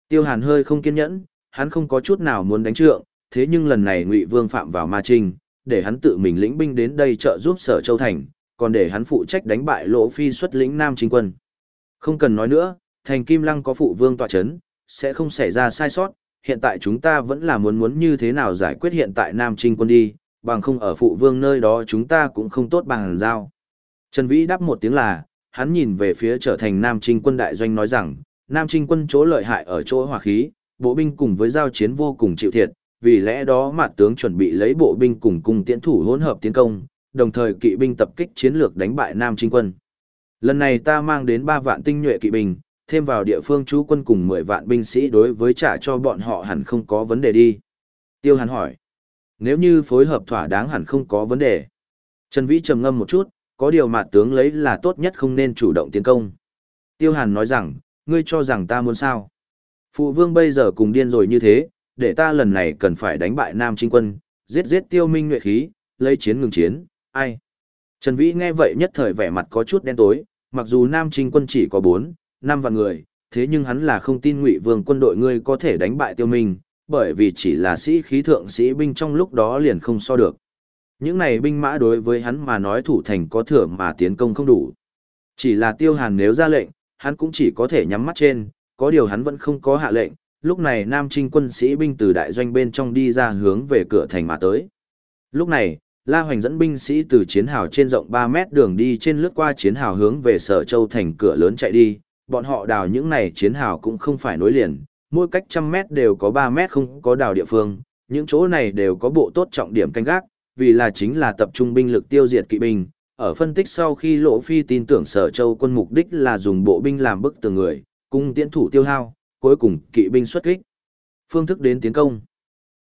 Tiêu Hàn hơi không kiên nhẫn, hắn không có chút nào muốn đánh trượng, thế nhưng lần này Ngụy Vương phạm vào ma trinh, để hắn tự mình lĩnh binh đến đây trợ giúp Sở Châu thành, còn để hắn phụ trách đánh bại Lỗ Phi xuất lĩnh Nam Trinh quân. Không cần nói nữa, thành Kim Lăng có phụ vương tọa chấn, sẽ không xảy ra sai sót, hiện tại chúng ta vẫn là muốn muốn như thế nào giải quyết hiện tại Nam Trinh quân đi, bằng không ở phụ vương nơi đó chúng ta cũng không tốt bằng giao. Trần Vĩ đáp một tiếng là, hắn nhìn về phía trở thành Nam Trinh quân đại doanh nói rằng, Nam Trinh quân chỗ lợi hại ở chỗ hỏa khí, bộ binh cùng với giao chiến vô cùng chịu thiệt, vì lẽ đó mặt tướng chuẩn bị lấy bộ binh cùng cùng tiễn thủ hỗn hợp tiến công, đồng thời kỵ binh tập kích chiến lược đánh bại Nam Trinh quân. Lần này ta mang đến 3 vạn tinh nhuệ kỵ binh, thêm vào địa phương chú quân cùng 10 vạn binh sĩ đối với trả cho bọn họ hẳn không có vấn đề đi. Tiêu Hàn hỏi, nếu như phối hợp thỏa đáng hẳn không có vấn đề. Trần Vĩ trầm ngâm một chút, có điều mà tướng lấy là tốt nhất không nên chủ động tiến công. Tiêu Hàn nói rằng, ngươi cho rằng ta muốn sao? Phụ vương bây giờ cùng điên rồi như thế, để ta lần này cần phải đánh bại Nam Trinh quân, giết giết tiêu minh nhuệ khí, lấy chiến ngừng chiến, ai? Trần Vĩ nghe vậy nhất thời vẻ mặt có chút đen tối, mặc dù Nam Trinh quân chỉ có 4, năm vạn người, thế nhưng hắn là không tin Ngụy Vương quân đội ngươi có thể đánh bại Tiêu Minh, bởi vì chỉ là sĩ khí thượng sĩ binh trong lúc đó liền không so được. Những này binh mã đối với hắn mà nói thủ thành có thừa mà tiến công không đủ. Chỉ là Tiêu Hàn nếu ra lệnh, hắn cũng chỉ có thể nhắm mắt trên, có điều hắn vẫn không có hạ lệnh, lúc này Nam Trinh quân sĩ binh từ đại doanh bên trong đi ra hướng về cửa thành mà tới. Lúc này, La Hoành dẫn binh sĩ từ chiến hào trên rộng 3 mét đường đi trên lướt qua chiến hào hướng về Sở Châu thành cửa lớn chạy đi, bọn họ đào những này chiến hào cũng không phải nối liền, mỗi cách trăm mét đều có 3 mét không có đào địa phương, những chỗ này đều có bộ tốt trọng điểm canh gác, vì là chính là tập trung binh lực tiêu diệt kỵ binh. Ở phân tích sau khi Lộ Phi tin tưởng Sở Châu quân mục đích là dùng bộ binh làm bức tường người, cung tiễn thủ tiêu hao, cuối cùng kỵ binh xuất kích. Phương thức đến tiến công.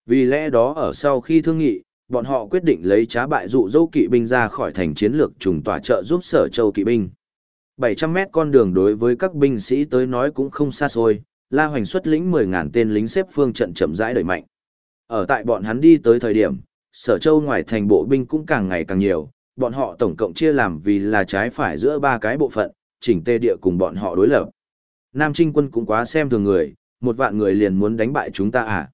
Vì lẽ đó ở sau khi thương nghị, bọn họ quyết định lấy trá bại dụ dâu kỵ binh ra khỏi thành chiến lược trùng tỏa trợ giúp sở châu kỵ binh. 700 mét con đường đối với các binh sĩ tới nói cũng không xa xôi, La Hoành xuất lĩnh 10.000 tên lính xếp phương trận chậm rãi đẩy mạnh. Ở tại bọn hắn đi tới thời điểm, sở châu ngoài thành bộ binh cũng càng ngày càng nhiều, bọn họ tổng cộng chia làm vì là trái phải giữa ba cái bộ phận, chỉnh tê địa cùng bọn họ đối lập. Nam Trinh quân cũng quá xem thường người, một vạn người liền muốn đánh bại chúng ta à?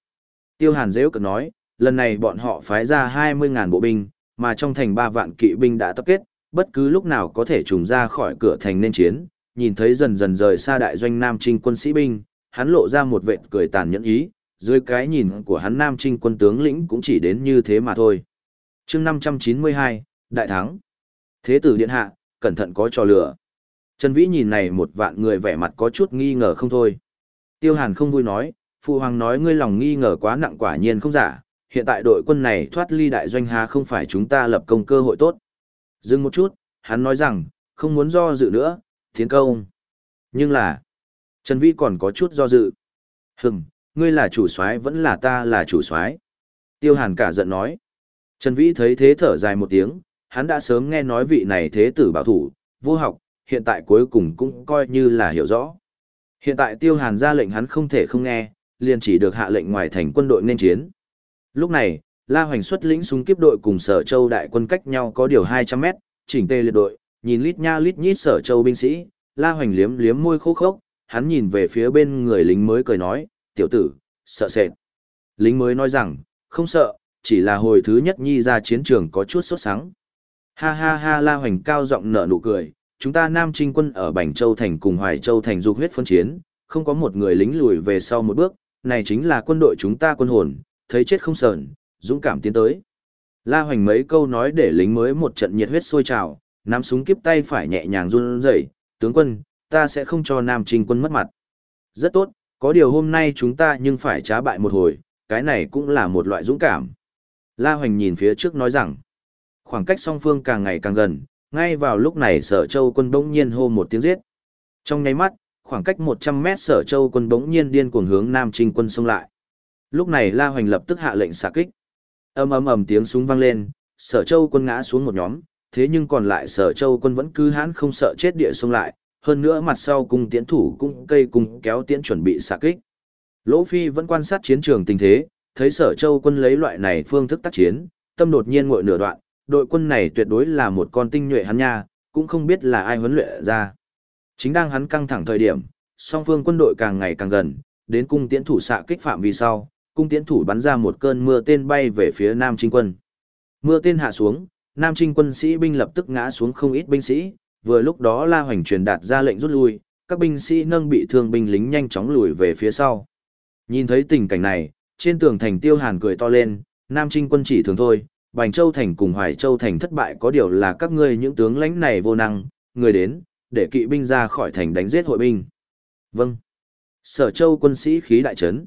Tiêu Hàn dễ cực nói, lần này bọn họ phái ra 20.000 bộ binh, mà trong thành 3 vạn kỵ binh đã tập kết, bất cứ lúc nào có thể trùng ra khỏi cửa thành nên chiến, nhìn thấy dần dần rời xa đại doanh Nam Trinh quân sĩ binh, hắn lộ ra một vệt cười tàn nhẫn ý, dưới cái nhìn của hắn Nam Trinh quân tướng lĩnh cũng chỉ đến như thế mà thôi. chương 592, Đại Thắng. Thế tử điện hạ, cẩn thận có trò lửa. Trần Vĩ nhìn này một vạn người vẻ mặt có chút nghi ngờ không thôi. Tiêu Hàn không vui nói, Phụ Hoàng nói ngươi lòng nghi ngờ quá nặng quả nhiên không giả, hiện tại đội quân này thoát ly đại doanh hà không phải chúng ta lập công cơ hội tốt. Dừng một chút, hắn nói rằng, không muốn do dự nữa, tiến công. Nhưng là, Trần Vĩ còn có chút do dự. Hừm, ngươi là chủ soái vẫn là ta là chủ soái. Tiêu Hàn cả giận nói. Trần Vĩ thấy thế thở dài một tiếng, hắn đã sớm nghe nói vị này thế tử bảo thủ, vô học, hiện tại cuối cùng cũng coi như là hiểu rõ. Hiện tại Tiêu Hàn ra lệnh hắn không thể không nghe, liền chỉ được hạ lệnh ngoài thành quân đội nên chiến. Lúc này, La Hoành xuất lĩnh súng kiếp đội cùng Sở Châu đại quân cách nhau có điều 200 mét, chỉnh tề liệt đội, nhìn lít nha lít nhít Sở Châu binh sĩ, La Hoành liếm liếm môi khô khốc, hắn nhìn về phía bên người lính mới cười nói, tiểu tử, sợ sệt. Lính mới nói rằng, không sợ, chỉ là hồi thứ nhất nhi ra chiến trường có chút sốt sắng. Ha ha ha La Hoành cao giọng nở nụ cười, chúng ta Nam Trinh quân ở Bành Châu Thành cùng Hoài Châu Thành dục huyết phân chiến, không có một người lính lùi về sau một bước, này chính là quân đội chúng ta quân hồn, thấy chết không sờn, dũng cảm tiến tới. La Hoành mấy câu nói để lính mới một trận nhiệt huyết sôi trào, nắm súng kiếp tay phải nhẹ nhàng run rẩy, tướng quân, ta sẽ không cho Nam Trinh quân mất mặt. Rất tốt, có điều hôm nay chúng ta nhưng phải trá bại một hồi, cái này cũng là một loại dũng cảm. La Hoành nhìn phía trước nói rằng, khoảng cách song phương càng ngày càng gần, ngay vào lúc này sở châu quân bỗng nhiên hô một tiếng giết. Trong nháy mắt, khoảng cách 100 mét sở châu quân bỗng nhiên điên cuồng hướng Nam Trinh quân xông lại. Lúc này La Hoành lập tức hạ lệnh xạ kích. Ầm ầm ầm tiếng súng vang lên, Sở Châu quân ngã xuống một nhóm, thế nhưng còn lại Sở Châu quân vẫn cứ hãn không sợ chết địa xông lại, hơn nữa mặt sau cung tiễn thủ cũng cây cung kéo tiễn chuẩn bị xạ kích. Lỗ Phi vẫn quan sát chiến trường tình thế, thấy Sở Châu quân lấy loại này phương thức tác chiến, tâm đột nhiên ngội nửa đoạn, đội quân này tuyệt đối là một con tinh nhuệ hắn nha, cũng không biết là ai huấn luyện ra. Chính đang hắn căng thẳng thời điểm, song phương quân đội càng ngày càng gần, đến cung tiễn thủ xạ kích phạm vi sau, cung tiễn thủ bắn ra một cơn mưa tên bay về phía Nam Trinh quân. Mưa tên hạ xuống, Nam Trinh quân sĩ binh lập tức ngã xuống không ít binh sĩ, vừa lúc đó La Hoành truyền đạt ra lệnh rút lui, các binh sĩ nâng bị thương binh lính nhanh chóng lùi về phía sau. Nhìn thấy tình cảnh này, trên tường thành Tiêu Hàn cười to lên, Nam Trinh quân chỉ thường thôi, Bành Châu thành cùng Hoài Châu thành thất bại có điều là các ngươi những tướng lãnh này vô năng, người đến, để kỵ binh ra khỏi thành đánh giết hội binh. Vâng. Sở Châu quân sĩ khí đại trấn.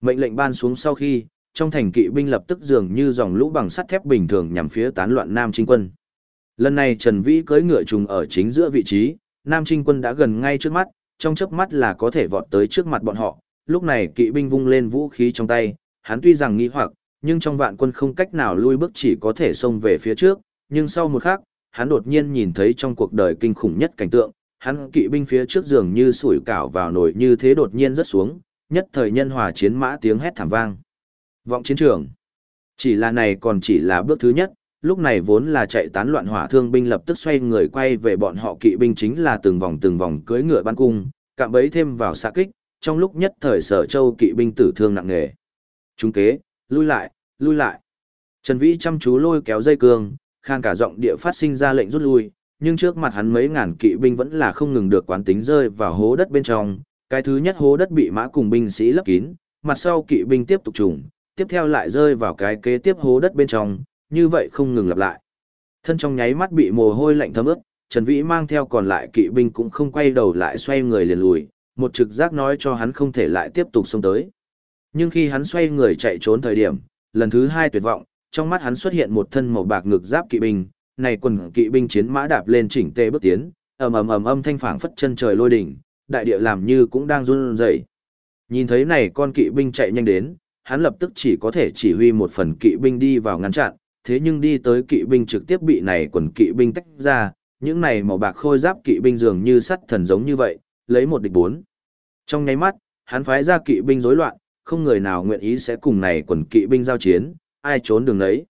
Mệnh lệnh ban xuống sau khi, trong thành kỵ binh lập tức dường như dòng lũ bằng sắt thép bình thường nhằm phía tán loạn Nam Trinh quân. Lần này Trần Vĩ cưỡi ngựa trùng ở chính giữa vị trí, Nam Trinh quân đã gần ngay trước mắt, trong chớp mắt là có thể vọt tới trước mặt bọn họ. Lúc này kỵ binh vung lên vũ khí trong tay, hắn tuy rằng nghi hoặc, nhưng trong vạn quân không cách nào lui bước chỉ có thể xông về phía trước, nhưng sau một khắc, hắn đột nhiên nhìn thấy trong cuộc đời kinh khủng nhất cảnh tượng, hắn kỵ binh phía trước giường như sủi cảo vào nồi như thế đột nhiên rất xuống, nhất thời nhân hòa chiến mã tiếng hét thảm vang. Vọng chiến trường. Chỉ là này còn chỉ là bước thứ nhất, lúc này vốn là chạy tán loạn hỏa thương binh lập tức xoay người quay về bọn họ kỵ binh chính là từng vòng từng vòng cưỡi ngựa bắn cung, cạm bấy thêm vào xạ kích, trong lúc nhất thời sở châu kỵ binh tử thương nặng nề. Chúng kế, lui lại, lui lại. Trần Vĩ chăm chú lôi kéo dây cương, khang cả giọng địa phát sinh ra lệnh rút lui, nhưng trước mặt hắn mấy ngàn kỵ binh vẫn là không ngừng được quán tính rơi vào hố đất bên trong. Cái thứ nhất hố đất bị mã cùng binh sĩ lấp kín, mặt sau kỵ binh tiếp tục trùng, tiếp theo lại rơi vào cái kế tiếp hố đất bên trong, như vậy không ngừng lặp lại. Thân trong nháy mắt bị mồ hôi lạnh thấm ướt, Trần Vĩ mang theo còn lại kỵ binh cũng không quay đầu lại xoay người liền lùi, một trực giác nói cho hắn không thể lại tiếp tục xông tới. Nhưng khi hắn xoay người chạy trốn thời điểm, lần thứ hai tuyệt vọng, trong mắt hắn xuất hiện một thân màu bạc ngực giáp kỵ binh, này quần kỵ binh chiến mã đạp lên chỉnh tề bước tiến, ầm ầm ầm âm thanh phảng phất chân trời lôi đỉnh, đại địa làm như cũng đang run rẩy. Nhìn thấy này con kỵ binh chạy nhanh đến, hắn lập tức chỉ có thể chỉ huy một phần kỵ binh đi vào ngăn chặn, thế nhưng đi tới kỵ binh trực tiếp bị này quần kỵ binh tách ra, những này màu bạc khôi giáp kỵ binh dường như sắt thần giống như vậy, lấy một địch bốn. Trong nháy mắt, hắn phái ra kỵ binh rối loạn, không người nào nguyện ý sẽ cùng này quần kỵ binh giao chiến, ai trốn đường đấy.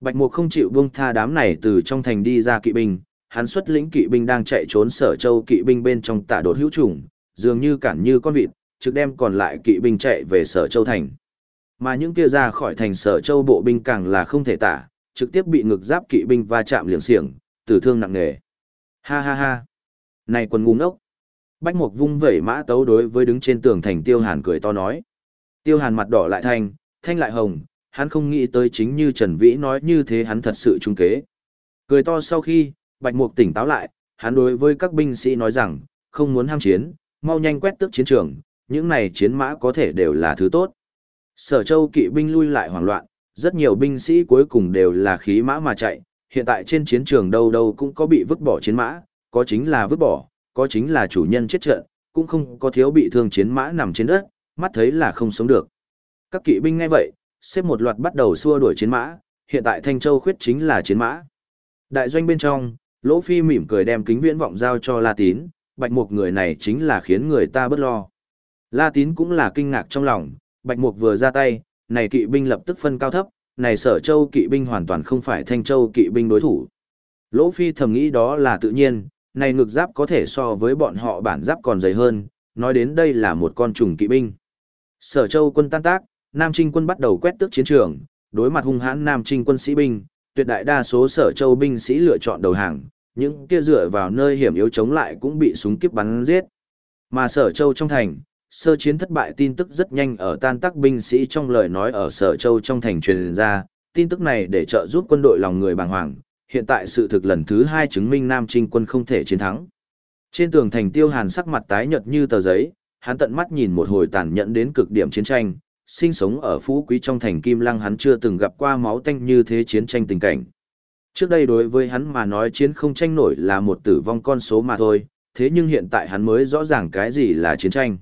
Bạch Mục không chịu buông tha đám này từ trong thành đi ra kỵ binh, hắn xuất lĩnh kỵ binh đang chạy trốn sở châu kỵ binh bên trong tả đột hữu trùng, dường như cản như con vịt, trực đem còn lại kỵ binh chạy về sở châu thành. Mà những kia ra khỏi thành sở châu bộ binh càng là không thể tả, trực tiếp bị ngực giáp kỵ binh va chạm liềng xiềng, tử thương nặng nề. Ha ha ha. Này quần ngu ngốc. Bách Mục vung vẩy mã tấu đối với đứng trên tường thành Tiêu Hàn cười to nói. Tiêu Hàn mặt đỏ lại thanh, thanh lại hồng, hắn không nghĩ tới chính như Trần Vĩ nói như thế hắn thật sự trung kế. Cười to sau khi, Bạch Mục tỉnh táo lại, hắn đối với các binh sĩ nói rằng, không muốn ham chiến, mau nhanh quét tước chiến trường, những này chiến mã có thể đều là thứ tốt. Sở Châu kỵ binh lui lại hoảng loạn, rất nhiều binh sĩ cuối cùng đều là khí mã mà chạy, hiện tại trên chiến trường đâu đâu cũng có bị vứt bỏ chiến mã, có chính là vứt bỏ, có chính là chủ nhân chết trận, cũng không có thiếu bị thương chiến mã nằm trên đất, mắt thấy là không sống được. Các kỵ binh nghe vậy, xếp một loạt bắt đầu xua đuổi chiến mã, hiện tại Thanh Châu khuyết chính là chiến mã. Đại doanh bên trong, Lỗ Phi mỉm cười đem kính viễn vọng giao cho La Tín, bạch mục người này chính là khiến người ta bất lo. La Tín cũng là kinh ngạc trong lòng, bạch mục vừa ra tay, này kỵ binh lập tức phân cao thấp, này sở châu kỵ binh hoàn toàn không phải Thanh Châu kỵ binh đối thủ. Lỗ Phi thầm nghĩ đó là tự nhiên, này ngực giáp có thể so với bọn họ bản giáp còn dày hơn, nói đến đây là một con trùng kỵ binh. Sở Châu quân tan tác, Nam Trinh quân bắt đầu quét tước chiến trường, đối mặt hung hãn Nam Trinh quân sĩ binh, tuyệt đại đa số Sở Châu binh sĩ lựa chọn đầu hàng, những kia dựa vào nơi hiểm yếu chống lại cũng bị súng kiếp bắn giết. Mà Sở Châu trong thành, sơ chiến thất bại tin tức rất nhanh ở tan tác binh sĩ trong lời nói ở Sở Châu trong thành truyền ra, tin tức này để trợ giúp quân đội lòng người bàng hoàng, hiện tại sự thực lần thứ hai chứng minh Nam Trinh quân không thể chiến thắng. Trên tường thành Tiêu Hàn sắc mặt tái nhợt như tờ giấy, hắn tận mắt nhìn một hồi tàn nhẫn đến cực điểm chiến tranh, sinh sống ở phú quý trong thành Kim Lăng hắn chưa từng gặp qua máu tanh như thế chiến tranh tình cảnh. Trước đây đối với hắn mà nói chiến không tranh nổi là một tử vong con số mà thôi, thế nhưng hiện tại hắn mới rõ ràng cái gì là chiến tranh.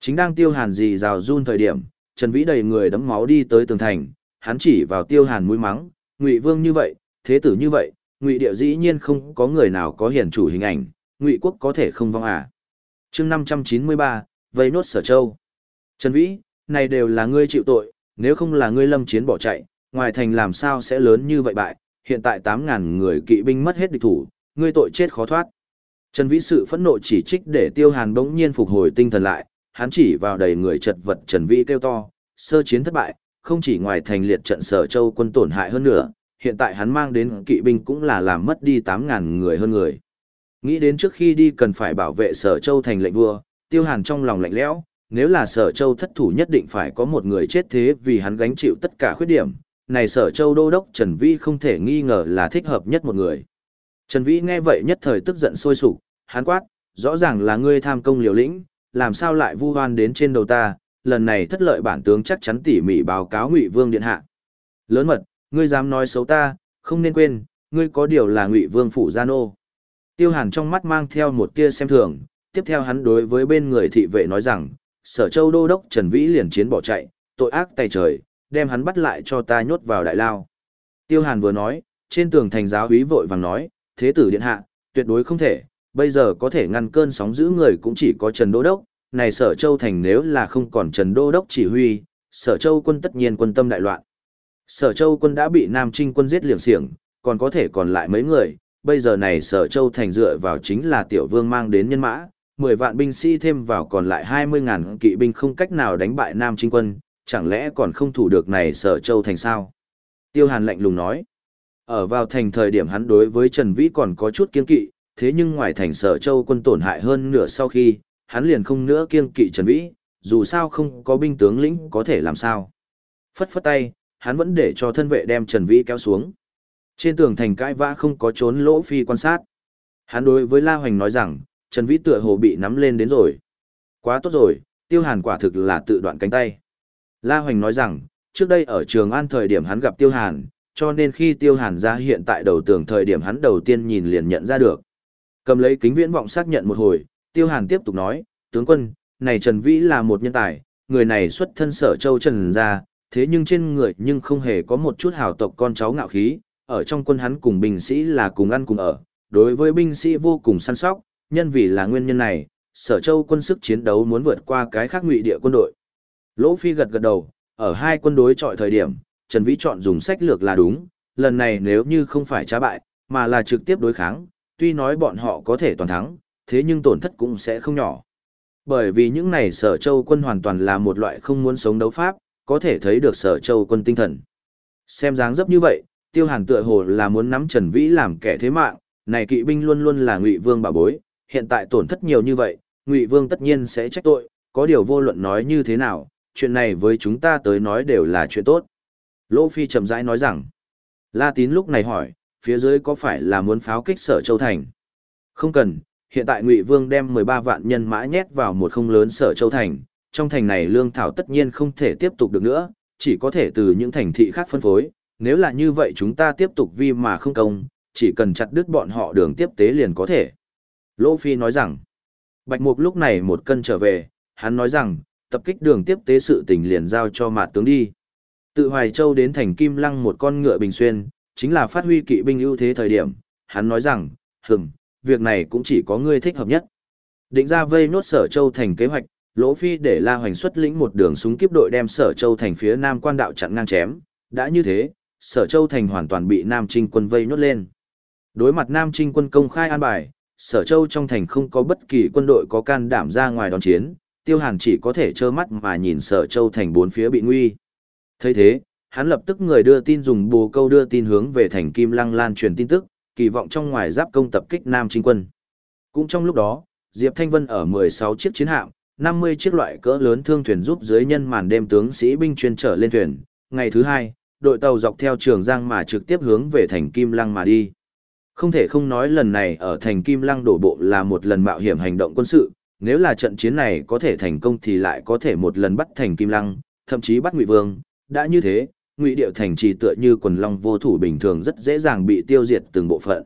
Chính đang tiêu hàn gì rào run thời điểm, Trần Vĩ đầy người đấm máu đi tới tường thành, hắn chỉ vào tiêu hàn mũi mắng, ngụy vương như vậy, thế tử như vậy, ngụy địa dĩ nhiên không có người nào có hiển chủ hình ảnh, ngụy quốc có thể không vong à. chương 593, vây nốt sở châu. Trần Vĩ, này đều là ngươi chịu tội, nếu không là ngươi lâm chiến bỏ chạy, ngoài thành làm sao sẽ lớn như vậy bại, hiện tại 8.000 người kỵ binh mất hết địch thủ, ngươi tội chết khó thoát. Trần Vĩ sự phẫn nộ chỉ trích để Tiêu Hàn bỗng nhiên phục hồi tinh thần lại, hắn chỉ vào đầy người chật vật Trần Vĩ kêu to, sơ chiến thất bại, không chỉ ngoài thành liệt trận sở châu quân tổn hại hơn nữa, hiện tại hắn mang đến kỵ binh cũng là làm mất đi 8.000 người hơn người. Nghĩ đến trước khi đi cần phải bảo vệ sở châu thành lệnh vua, tiêu hàn trong lòng lạnh lẽo, nếu là sở châu thất thủ nhất định phải có một người chết thế vì hắn gánh chịu tất cả khuyết điểm, này sở châu đô đốc Trần Vĩ không thể nghi ngờ là thích hợp nhất một người. Trần Vĩ nghe vậy nhất thời tức giận sôi sục, hắn quát, rõ ràng là ngươi tham công liều lĩnh, làm sao lại vu hoan đến trên đầu ta, lần này thất lợi bản tướng chắc chắn tỉ mỉ báo cáo Ngụy Vương điện hạ. Lớn mật, ngươi dám nói xấu ta, không nên quên, ngươi có điều là Ngụy Vương phủ gia nô. Tiêu Hàn trong mắt mang theo một tia xem thường, tiếp theo hắn đối với bên người thị vệ nói rằng, Sở Châu đô đốc Trần Vĩ liền chiến bỏ chạy, tội ác tay trời, đem hắn bắt lại cho ta nhốt vào đại lao. Tiêu Hàn vừa nói, trên tường thành giáo úy vội vàng nói, thế tử điện hạ, tuyệt đối không thể, bây giờ có thể ngăn cơn sóng giữ người cũng chỉ có Trần Đô Đốc, này Sở Châu Thành nếu là không còn Trần Đô Đốc chỉ huy, Sở Châu quân tất nhiên quân tâm đại loạn. Sở Châu quân đã bị Nam Trinh quân giết liềng xiềng, còn có thể còn lại mấy người, bây giờ này Sở Châu Thành dựa vào chính là Tiểu Vương mang đến nhân mã, 10 vạn binh sĩ thêm vào còn lại 20.000 kỵ binh không cách nào đánh bại Nam Trinh quân, chẳng lẽ còn không thủ được này Sở Châu Thành sao? Tiêu Hàn lạnh lùng nói. Ở vào thành thời điểm hắn đối với Trần Vĩ còn có chút kiên kỵ, thế nhưng ngoài thành sở châu quân tổn hại hơn nửa sau khi, hắn liền không nữa kiên kỵ Trần Vĩ, dù sao không có binh tướng lĩnh có thể làm sao. Phất phất tay, hắn vẫn để cho thân vệ đem Trần Vĩ kéo xuống. Trên tường thành cãi vã không có trốn lỗ phi quan sát. Hắn đối với La Hoành nói rằng, Trần Vĩ tựa hồ bị nắm lên đến rồi. Quá tốt rồi, Tiêu Hàn quả thực là tự đoạn cánh tay. La Hoành nói rằng, trước đây ở Trường An thời điểm hắn gặp Tiêu Hàn, cho nên khi Tiêu Hàn ra hiện tại đầu tường thời điểm hắn đầu tiên nhìn liền nhận ra được. Cầm lấy kính viễn vọng xác nhận một hồi, Tiêu Hàn tiếp tục nói, tướng quân, này Trần Vĩ là một nhân tài, người này xuất thân sở châu Trần ra, thế nhưng trên người nhưng không hề có một chút hào tộc con cháu ngạo khí, ở trong quân hắn cùng binh sĩ là cùng ăn cùng ở, đối với binh sĩ vô cùng săn sóc, nhân vì là nguyên nhân này, sở châu quân sức chiến đấu muốn vượt qua cái khác ngụy địa quân đội. Lỗ Phi gật gật đầu, ở hai quân đối chọi thời điểm, Trần Vĩ chọn dùng sách lược là đúng, lần này nếu như không phải trá bại, mà là trực tiếp đối kháng, tuy nói bọn họ có thể toàn thắng, thế nhưng tổn thất cũng sẽ không nhỏ. Bởi vì những này sở châu quân hoàn toàn là một loại không muốn sống đấu pháp, có thể thấy được sở châu quân tinh thần. Xem dáng dấp như vậy, tiêu hàn tựa hồ là muốn nắm Trần Vĩ làm kẻ thế mạng, này kỵ binh luôn luôn là ngụy vương bảo bối, hiện tại tổn thất nhiều như vậy, ngụy vương tất nhiên sẽ trách tội, có điều vô luận nói như thế nào, chuyện này với chúng ta tới nói đều là chuyện tốt. Lỗ Phi chậm rãi nói rằng, La Tín lúc này hỏi, phía dưới có phải là muốn pháo kích sở châu thành? Không cần, hiện tại Ngụy Vương đem 13 vạn nhân mã nhét vào một không lớn sở châu thành, trong thành này lương thảo tất nhiên không thể tiếp tục được nữa, chỉ có thể từ những thành thị khác phân phối, nếu là như vậy chúng ta tiếp tục vi mà không công, chỉ cần chặt đứt bọn họ đường tiếp tế liền có thể. Lỗ Phi nói rằng, Bạch Mục lúc này một cân trở về, hắn nói rằng, tập kích đường tiếp tế sự tình liền giao cho mạt tướng đi. Tự Hoài Châu đến thành Kim Lăng một con ngựa bình xuyên, chính là phát huy kỵ binh ưu thế thời điểm, hắn nói rằng, hừng, việc này cũng chỉ có ngươi thích hợp nhất. Định ra vây nốt sở châu thành kế hoạch, Lỗ Phi để La Hoành xuất lĩnh một đường súng kiếp đội đem sở châu thành phía nam quan đạo chặn ngang chém, đã như thế, sở châu thành hoàn toàn bị Nam Trinh quân vây nốt lên. Đối mặt Nam Trinh quân công khai an bài, sở châu trong thành không có bất kỳ quân đội có can đảm ra ngoài đón chiến, tiêu hàn chỉ có thể trơ mắt mà nhìn sở châu thành bốn phía bị nguy. Thấy thế hắn lập tức người đưa tin dùng bồ câu đưa tin hướng về thành kim lăng lan truyền tin tức kỳ vọng trong ngoài giáp công tập kích nam trinh quân. Cũng trong lúc đó diệp thanh vân ở 16 chiếc chiến hạm 50 chiếc loại cỡ lớn thương thuyền giúp dưới nhân màn đêm tướng sĩ binh chuyên trở lên thuyền. Ngày thứ hai đội tàu dọc theo trường giang mà trực tiếp hướng về thành kim lăng mà đi không thể không nói lần này ở thành kim lăng đổ bộ là một lần mạo hiểm hành động quân sự, nếu là trận chiến này có thể thành công thì lại có thể một lần bắt thành kim lăng, thậm chí bắt ngụy vương. Đã như thế, ngụy điệu thành trì tựa như quần long vô thủ bình thường rất dễ dàng bị tiêu diệt từng bộ phận.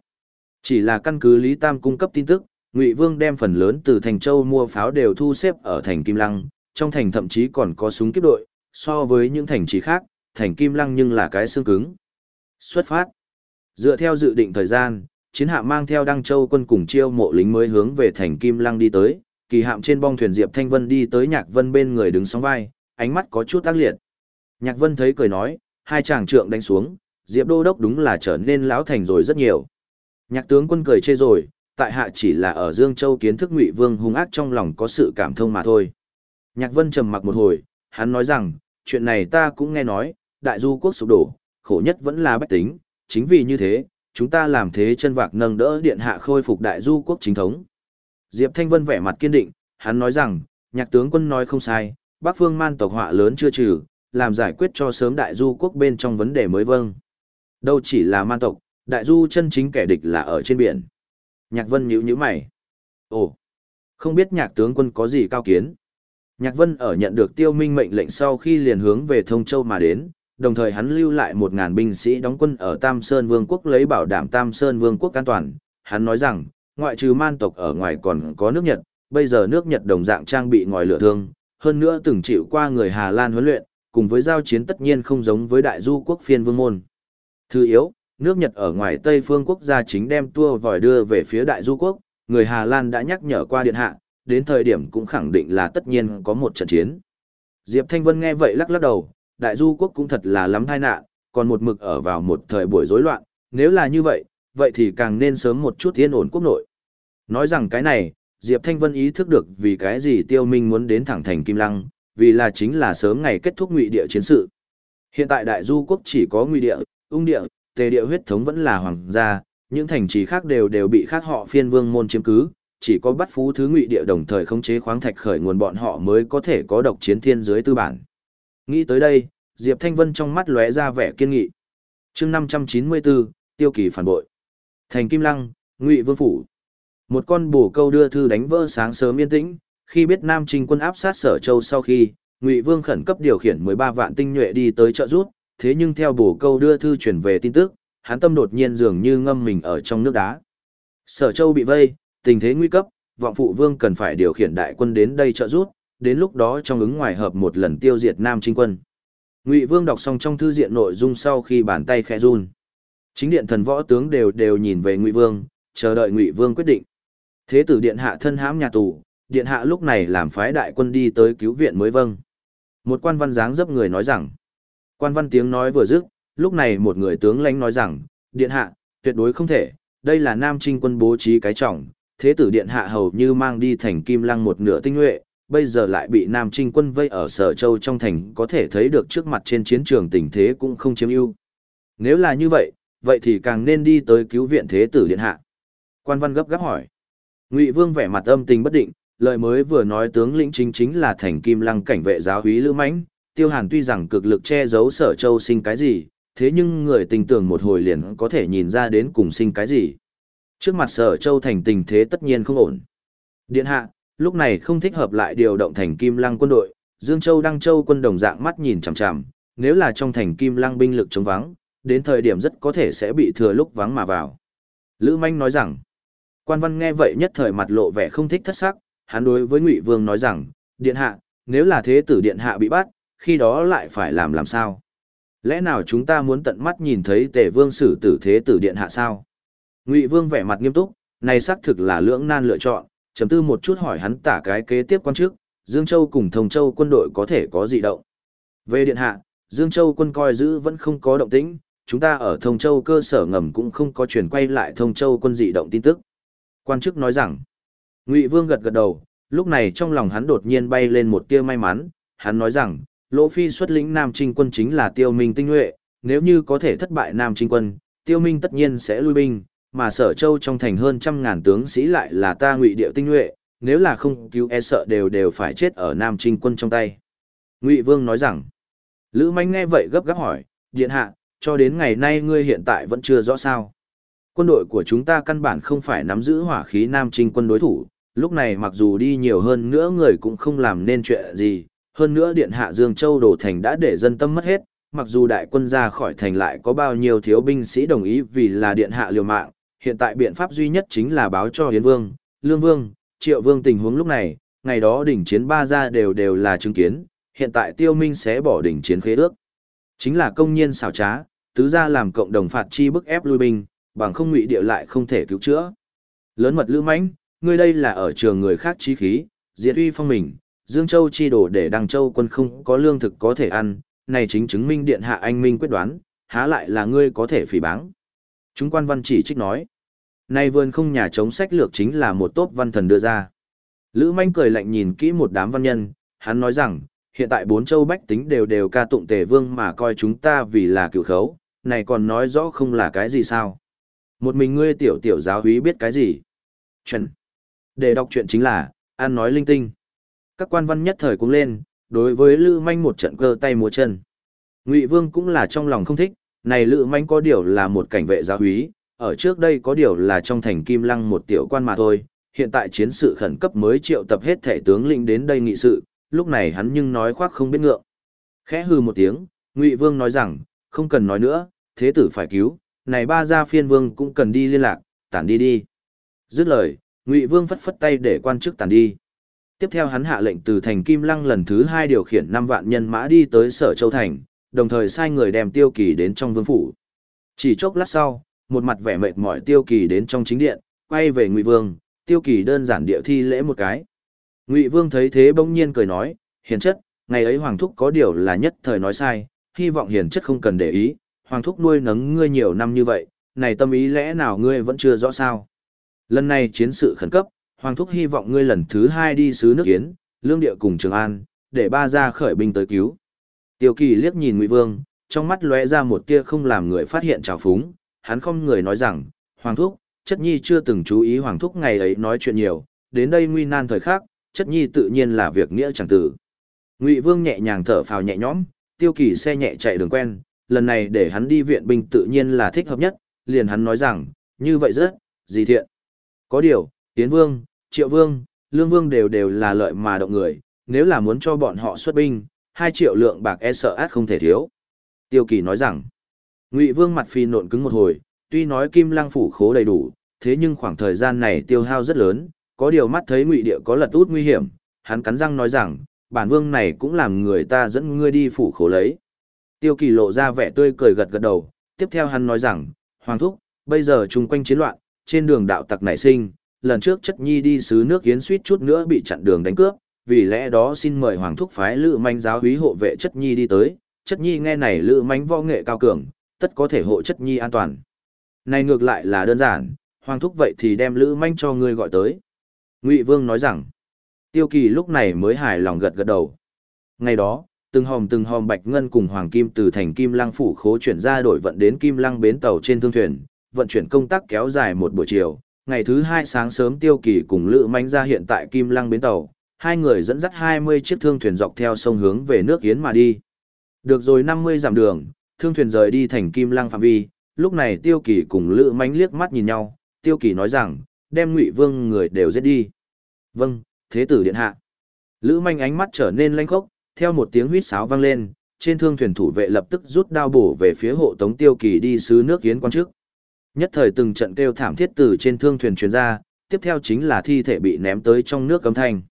Chỉ là căn cứ lý tam cung cấp tin tức, ngụy vương đem phần lớn từ thành châu mua pháo đều thu xếp ở thành kim lăng, trong thành thậm chí còn có súng kiếp đội, so với những thành trì khác, thành kim lăng nhưng là cái xương cứng. Xuất phát dựa theo dự định thời gian chiến hạm mang theo đăng châu quân cùng chiêu mộ lính mới hướng về thành kim lăng đi tới kỳ hạm trên bong thuyền diệp thanh vân đi tới nhạc vân bên người đứng sóng vai ánh mắt có chút ác liệt Nhạc Vân thấy cười nói, hai chàng trượng đánh xuống, Diệp Đô Đốc đúng là trở nên lão thành rồi rất nhiều. Nhạc tướng quân cười chê rồi, tại hạ chỉ là ở Dương Châu kiến thức Ngụy Vương hung ác trong lòng có sự cảm thông mà thôi. Nhạc Vân trầm mặc một hồi, hắn nói rằng, chuyện này ta cũng nghe nói, đại du quốc sụp đổ, khổ nhất vẫn là bách tính, chính vì như thế, chúng ta làm thế chân vạc nâng đỡ điện hạ khôi phục đại du quốc chính thống. Diệp Thanh Vân vẻ mặt kiên định, hắn nói rằng, nhạc tướng quân nói không sai, Bắc Phương man tộc họa lớn chưa trừ, làm giải quyết cho sớm đại du quốc bên trong vấn đề mới vâng. Đâu chỉ là man tộc, đại du chân chính kẻ địch là ở trên biển. Nhạc Vân nhíu nhíu mày. Ồ, không biết nhạc tướng quân có gì cao kiến. Nhạc Vân ở nhận được tiêu minh mệnh lệnh sau khi liền hướng về Thông Châu mà đến, đồng thời hắn lưu lại một ngàn binh sĩ đóng quân ở Tam Sơn Vương quốc lấy bảo đảm Tam Sơn Vương quốc an toàn. Hắn nói rằng, ngoại trừ man tộc ở ngoài còn có nước Nhật, bây giờ nước Nhật đồng dạng trang bị ngòi lửa thương, hơn nữa từng chịu qua người Hà Lan huấn luyện, cùng với giao chiến tất nhiên không giống với đại du quốc phiên vương môn. Thứ yếu, nước Nhật ở ngoài Tây phương quốc gia chính đem tua vòi đưa về phía đại du quốc, người Hà Lan đã nhắc nhở qua điện hạ, đến thời điểm cũng khẳng định là tất nhiên có một trận chiến. Diệp Thanh Vân nghe vậy lắc lắc đầu, đại du quốc cũng thật là lắm tai nạn, còn một mực ở vào một thời buổi rối loạn, nếu là như vậy, vậy thì càng nên sớm một chút yên ổn quốc nội. Nói rằng cái này, Diệp Thanh Vân ý thức được vì cái gì Tiêu Minh muốn đến thẳng thành Kim Lăng, vì là chính là sớm ngày kết thúc ngụy địa chiến sự. Hiện tại đại du quốc chỉ có ngụy địa, ung địa, tề địa huyết thống vẫn là hoàng gia, những thành trì khác đều đều bị khác họ phiên vương môn chiếm cứ, chỉ có bắt phú thứ ngụy địa đồng thời khống chế khoáng thạch khởi nguồn bọn họ mới có thể có độc chiến thiên dưới tư bản. Nghĩ tới đây, Diệp Thanh Vân trong mắt lóe ra vẻ kiên nghị. Chương 594, Tiêu Kỳ phản bội. Thành Kim Lăng, Ngụy Vương phủ. Một con bổ câu đưa thư đánh vỡ sáng sớm yên tĩnh, khi biết Nam Trinh quân áp sát Sở Châu sau khi, Ngụy Vương khẩn cấp điều khiển 13 vạn tinh nhuệ đi tới trợ rút, thế nhưng theo bổ câu đưa thư truyền về tin tức, hắn tâm đột nhiên dường như ngâm mình ở trong nước đá. Sở Châu bị vây, tình thế nguy cấp, vọng phụ vương cần phải điều khiển đại quân đến đây trợ giúp, đến lúc đó trong ứng ngoài hợp một lần tiêu diệt Nam Trinh quân. Ngụy Vương đọc xong trong thư diện nội dung sau khi bàn tay khẽ run. Chính điện thần võ tướng đều đều nhìn về Ngụy Vương, chờ đợi Ngụy Vương quyết định. Thế tử điện hạ thân hãm nhà tù, điện hạ lúc này làm phái đại quân đi tới cứu viện mới vâng. Một quan văn dáng dấp người nói rằng. Quan văn tiếng nói vừa dứt, lúc này một người tướng lãnh nói rằng, điện hạ, tuyệt đối không thể, đây là Nam Trinh quân bố trí cái trọng, thế tử điện hạ hầu như mang đi thành kim lăng một nửa tinh nhuệ, bây giờ lại bị Nam Trinh quân vây ở Sở Châu trong thành có thể thấy được trước mặt trên chiến trường tình thế cũng không chiếm ưu. Nếu là như vậy, vậy thì càng nên đi tới cứu viện thế tử điện hạ. Quan văn gấp gáp hỏi. Ngụy Vương vẻ mặt âm tình bất định, lời mới vừa nói tướng lĩnh chính chính là thành kim lăng cảnh vệ giáo úy Lữ Mãnh, Tiêu Hàn tuy rằng cực lực che giấu Sở Châu sinh cái gì, thế nhưng người tình tưởng một hồi liền có thể nhìn ra đến cùng sinh cái gì. Trước mặt sở châu thành tình thế tất nhiên không ổn. Điện hạ, lúc này không thích hợp lại điều động thành kim lăng quân đội, Dương Châu Đăng Châu quân đồng dạng mắt nhìn chằm chằm, nếu là trong thành kim lăng binh lực chống vắng, đến thời điểm rất có thể sẽ bị thừa lúc vắng mà vào. Lữ Manh nói rằng, quan văn nghe vậy nhất thời mặt lộ vẻ không thích thất sắc, hắn đối với Ngụy Vương nói rằng, điện hạ, nếu là thế tử điện hạ bị bắt, khi đó lại phải làm làm sao? Lẽ nào chúng ta muốn tận mắt nhìn thấy tề vương xử tử thế tử điện hạ sao? Ngụy Vương vẻ mặt nghiêm túc, này xác thực là lưỡng nan lựa chọn, trầm tư một chút hỏi hắn tả cái kế tiếp quan chức Dương Châu cùng Thông Châu quân đội có thể có dị động. Về điện hạ, Dương Châu quân coi giữ vẫn không có động tĩnh, chúng ta ở Thông Châu cơ sở ngầm cũng không có chuyển quay lại Thông Châu quân dị động tin tức. Quan chức nói rằng, Ngụy Vương gật gật đầu, lúc này trong lòng hắn đột nhiên bay lên một tia may mắn, hắn nói rằng, Lỗ Phi xuất lĩnh Nam Trinh quân chính là tiêu minh tinh nhuệ, nếu như có thể thất bại Nam Trinh quân, tiêu minh tất nhiên sẽ lui binh, mà sở châu trong thành hơn trăm ngàn tướng sĩ lại là ta ngụy địa tinh nhuệ, nếu là không cứu e sợ đều đều phải chết ở Nam Trinh quân trong tay. Ngụy Vương nói rằng, Lữ Manh nghe vậy gấp gáp hỏi, Điện Hạ, cho đến ngày nay ngươi hiện tại vẫn chưa rõ sao. Quân đội của chúng ta căn bản không phải nắm giữ hỏa khí Nam Trinh quân đối thủ, lúc này mặc dù đi nhiều hơn nữa người cũng không làm nên chuyện gì, hơn nữa Điện Hạ Dương Châu đổ thành đã để dân tâm mất hết, mặc dù đại quân ra khỏi thành lại có bao nhiêu thiếu binh sĩ đồng ý vì là Điện Hạ liều mạng, hiện tại biện pháp duy nhất chính là báo cho Hiến Vương, Lương Vương, Triệu Vương tình huống lúc này, ngày đó đỉnh chiến ba gia đều đều là chứng kiến, hiện tại Tiêu Minh sẽ bỏ đỉnh chiến khế ước. Chính là công nhiên xảo trá, tứ gia làm cộng đồng phạt chi bức ép lui binh, bằng không ngụy địa lại không thể cứu chữa. Lớn mật lữ mãnh, ngươi đây là ở trường người khác chí khí, diệt uy phong mình, Dương Châu chi đổ để Đằng Châu quân không có lương thực có thể ăn, này chính chứng minh điện hạ anh minh quyết đoán, há lại là ngươi có thể phỉ báng. Chúng quan văn chỉ trích nói. Nay vườn không nhà chống sách lược chính là một tốp văn thần đưa ra. Lữ manh cười lạnh nhìn kỹ một đám văn nhân, hắn nói rằng, hiện tại bốn châu bách tính đều đều ca tụng tề vương mà coi chúng ta vì là cựu khấu. này còn nói rõ không là cái gì sao? Một mình ngươi tiểu tiểu giáo húy biết cái gì? Chuyện. Để đọc chuyện chính là, ăn nói linh tinh. Các quan văn nhất thời cũng lên, đối với Lữ Manh một trận cơ tay múa chân. Ngụy Vương cũng là trong lòng không thích, này Lữ Manh có điều là một cảnh vệ giáo úy, ở trước đây có điều là trong thành Kim Lăng một tiểu quan mà thôi, hiện tại chiến sự khẩn cấp mới triệu tập hết thể tướng lĩnh đến đây nghị sự, lúc này hắn nhưng nói khoác không biết ngượng. Khẽ hừ một tiếng, Ngụy Vương nói rằng, không cần nói nữa, thế tử phải cứu, này ba gia phiên vương cũng cần đi liên lạc, tản đi đi. Dứt lời, Ngụy Vương phất phất tay để quan chức tản đi. Tiếp theo hắn hạ lệnh từ thành Kim Lăng lần thứ hai điều khiển 5 vạn nhân mã đi tới Sở Châu Thành, đồng thời sai người đem Tiêu Kỳ đến trong vương phủ. Chỉ chốc lát sau, một mặt vẻ mệt mỏi Tiêu Kỳ đến trong chính điện, quay về Ngụy Vương, Tiêu Kỳ đơn giản địa thi lễ một cái. Ngụy Vương thấy thế bỗng nhiên cười nói, hiền chất, ngày ấy Hoàng Thúc có điều là nhất thời nói sai, hy vọng hiền chất không cần để ý, Hoàng Thúc nuôi nấng ngươi nhiều năm như vậy, này tâm ý lẽ nào ngươi vẫn chưa rõ sao. Lần này chiến sự khẩn cấp, Hoàng Thúc hy vọng ngươi lần thứ hai đi sứ nước Yến, Lương Địa cùng Trường An, để ba ra khởi binh tới cứu. Tiêu Kỳ liếc nhìn Ngụy Vương, trong mắt lóe ra một tia không làm người phát hiện trào phúng, hắn không người nói rằng, Hoàng Thúc, chất nhi chưa từng chú ý Hoàng Thúc ngày ấy nói chuyện nhiều, đến đây nguy nan thời khắc, chất nhi tự nhiên là việc nghĩa chẳng tử. Ngụy Vương nhẹ nhàng thở phào nhẹ nhõm, Tiêu Kỳ xe nhẹ chạy đường quen, lần này để hắn đi viện binh tự nhiên là thích hợp nhất, liền hắn nói rằng, như vậy rất, gì thiện. Có điều, Tiến Vương, Triệu Vương, Lương Vương đều đều là lợi mà động người, nếu là muốn cho bọn họ xuất binh, 2 triệu lượng bạc e sợ át không thể thiếu. Tiêu Kỳ nói rằng, Ngụy Vương mặt phi nộn cứng một hồi, tuy nói Kim Lăng phủ khố đầy đủ, thế nhưng khoảng thời gian này tiêu hao rất lớn, có điều mắt thấy Ngụy địa có lật út nguy hiểm, hắn cắn răng nói rằng, bản vương này cũng làm người ta dẫn ngươi đi phủ khố lấy. Tiêu Kỳ lộ ra vẻ tươi cười gật gật đầu, tiếp theo hắn nói rằng, Hoàng thúc, bây giờ chung quanh chiến loạn, trên đường đạo tặc nảy sinh, lần trước chất nhi đi xứ nước yến suýt chút nữa bị chặn đường đánh cướp, vì lẽ đó xin mời Hoàng thúc phái lữ manh giáo húy hộ vệ chất nhi đi tới, chất nhi nghe này lữ manh võ nghệ cao cường, tất có thể hộ chất nhi an toàn. Này ngược lại là đơn giản, Hoàng thúc vậy thì đem lữ manh cho ngươi gọi tới. Ngụy Vương nói rằng, Tiêu Kỳ lúc này mới hài lòng gật gật đầu. Ngày đó, từng hòm từng hòm bạch ngân cùng hoàng kim từ thành Kim Lăng phủ khố chuyển ra đổi vận đến Kim Lăng bến tàu trên thương thuyền, vận chuyển công tác kéo dài một buổi chiều. Ngày thứ hai sáng sớm Tiêu Kỳ cùng Lữ Manh ra hiện tại Kim Lăng bến tàu, hai người dẫn dắt 20 chiếc thương thuyền dọc theo sông hướng về nước Yến mà đi. Được rồi 50 dặm đường, thương thuyền rời đi thành Kim Lăng phạm vi, lúc này Tiêu Kỳ cùng Lữ Mánh liếc mắt nhìn nhau, Tiêu Kỳ nói rằng, đem Ngụy Vương người đều giết đi. Vâng, thế tử điện hạ. Lữ Mánh ánh mắt trở nên lanh khốc, theo một tiếng huýt sáo vang lên, trên thương thuyền thủ vệ lập tức rút đao bổ về phía hộ tống tiêu kỳ đi sứ nước yến quan trước. Nhất thời từng trận kêu thảm thiết từ trên thương thuyền truyền ra, tiếp theo chính là thi thể bị ném tới trong nước cấm thành.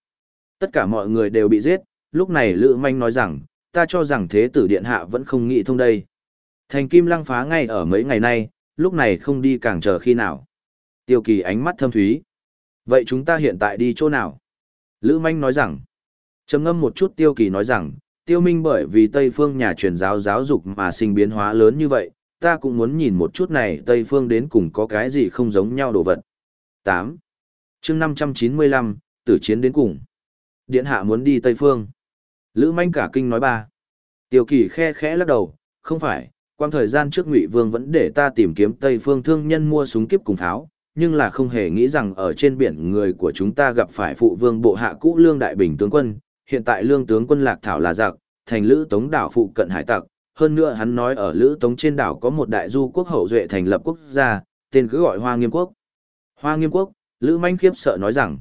Tất cả mọi người đều bị giết, lúc này Lữ Manh nói rằng, ta cho rằng thế tử điện hạ vẫn không nghĩ thông đây. Thành kim lăng phá ngay ở mấy ngày nay, lúc này không đi càng chờ khi nào. Tiêu kỳ ánh mắt thâm thúy. Vậy chúng ta hiện tại đi chỗ nào? Lữ Manh nói rằng, trầm ngâm một chút Tiêu Kỳ nói rằng, Tiêu Minh bởi vì Tây Phương nhà truyền giáo giáo dục mà sinh biến hóa lớn như vậy, ta cũng muốn nhìn một chút này Tây Phương đến cùng có cái gì không giống nhau đồ vật. 8. chương 595, tử chiến đến cùng. Điện hạ muốn đi Tây Phương. Lữ Manh cả kinh nói ba. Tiêu Kỳ khe khẽ lắc đầu, không phải, quang thời gian trước Ngụy Vương vẫn để ta tìm kiếm Tây Phương thương nhân mua súng kiếp cùng pháo, nhưng là không hề nghĩ rằng ở trên biển người của chúng ta gặp phải phụ vương bộ hạ cũ lương đại bình tướng quân, hiện tại lương tướng quân lạc thảo là giặc, thành lữ tống đảo phụ cận hải tặc, hơn nữa hắn nói ở lữ tống trên đảo có một đại du quốc hậu duệ thành lập quốc gia, tên cứ gọi Hoa Nghiêm Quốc. Hoa Nghiêm Quốc, Lữ Manh khiếp sợ nói rằng,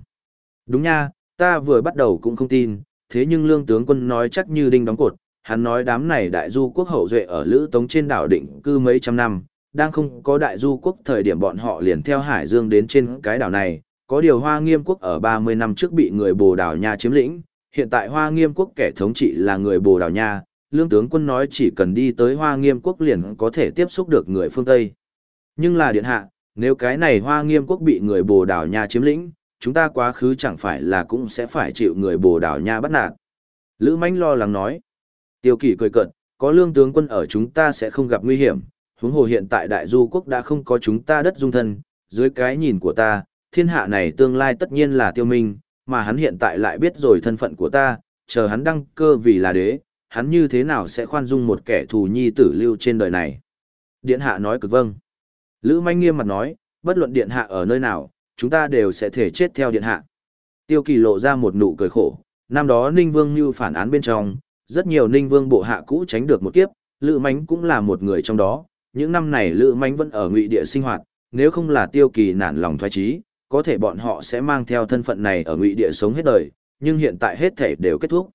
đúng nha, ta vừa bắt đầu cũng không tin, thế nhưng lương tướng quân nói chắc như đinh đóng cột, hắn nói đám này đại du quốc hậu duệ ở lữ tống trên đảo định cư mấy trăm năm, đang không có đại du quốc thời điểm bọn họ liền theo Hải Dương đến trên cái đảo này, có điều Hoa Nghiêm quốc ở 30 năm trước bị người Bồ Đào Nha chiếm lĩnh, hiện tại Hoa Nghiêm quốc kẻ thống trị là người Bồ Đào Nha, lương tướng quân nói chỉ cần đi tới Hoa Nghiêm quốc liền có thể tiếp xúc được người phương Tây. Nhưng là điện hạ, nếu cái này Hoa Nghiêm quốc bị người Bồ Đào Nha chiếm lĩnh, chúng ta quá khứ chẳng phải là cũng sẽ phải chịu người Bồ Đào Nha bắt nạt. Lữ Mánh lo lắng nói. Tiêu Kỳ cười cợt, có lương tướng quân ở chúng ta sẽ không gặp nguy hiểm, huống hồ hiện tại đại du quốc đã không có chúng ta đất dung thân, dưới cái nhìn của ta, thiên hạ này tương lai tất nhiên là tiêu minh, mà hắn hiện tại lại biết rồi thân phận của ta, chờ hắn đăng cơ vì là đế, hắn như thế nào sẽ khoan dung một kẻ thù nhi tử lưu trên đời này. Điện hạ nói cực vâng. Lữ manh nghiêm mặt nói, bất luận điện hạ ở nơi nào, chúng ta đều sẽ thể chết theo điện hạ. Tiêu kỳ lộ ra một nụ cười khổ, năm đó Ninh Vương như phản án bên trong, rất nhiều Ninh Vương bộ hạ cũ tránh được một kiếp, Lữ Mánh cũng là một người trong đó, những năm này Lữ Mánh vẫn ở ngụy địa sinh hoạt, nếu không là tiêu kỳ nản lòng thoái trí, có thể bọn họ sẽ mang theo thân phận này ở ngụy địa sống hết đời, nhưng hiện tại hết thể đều kết thúc.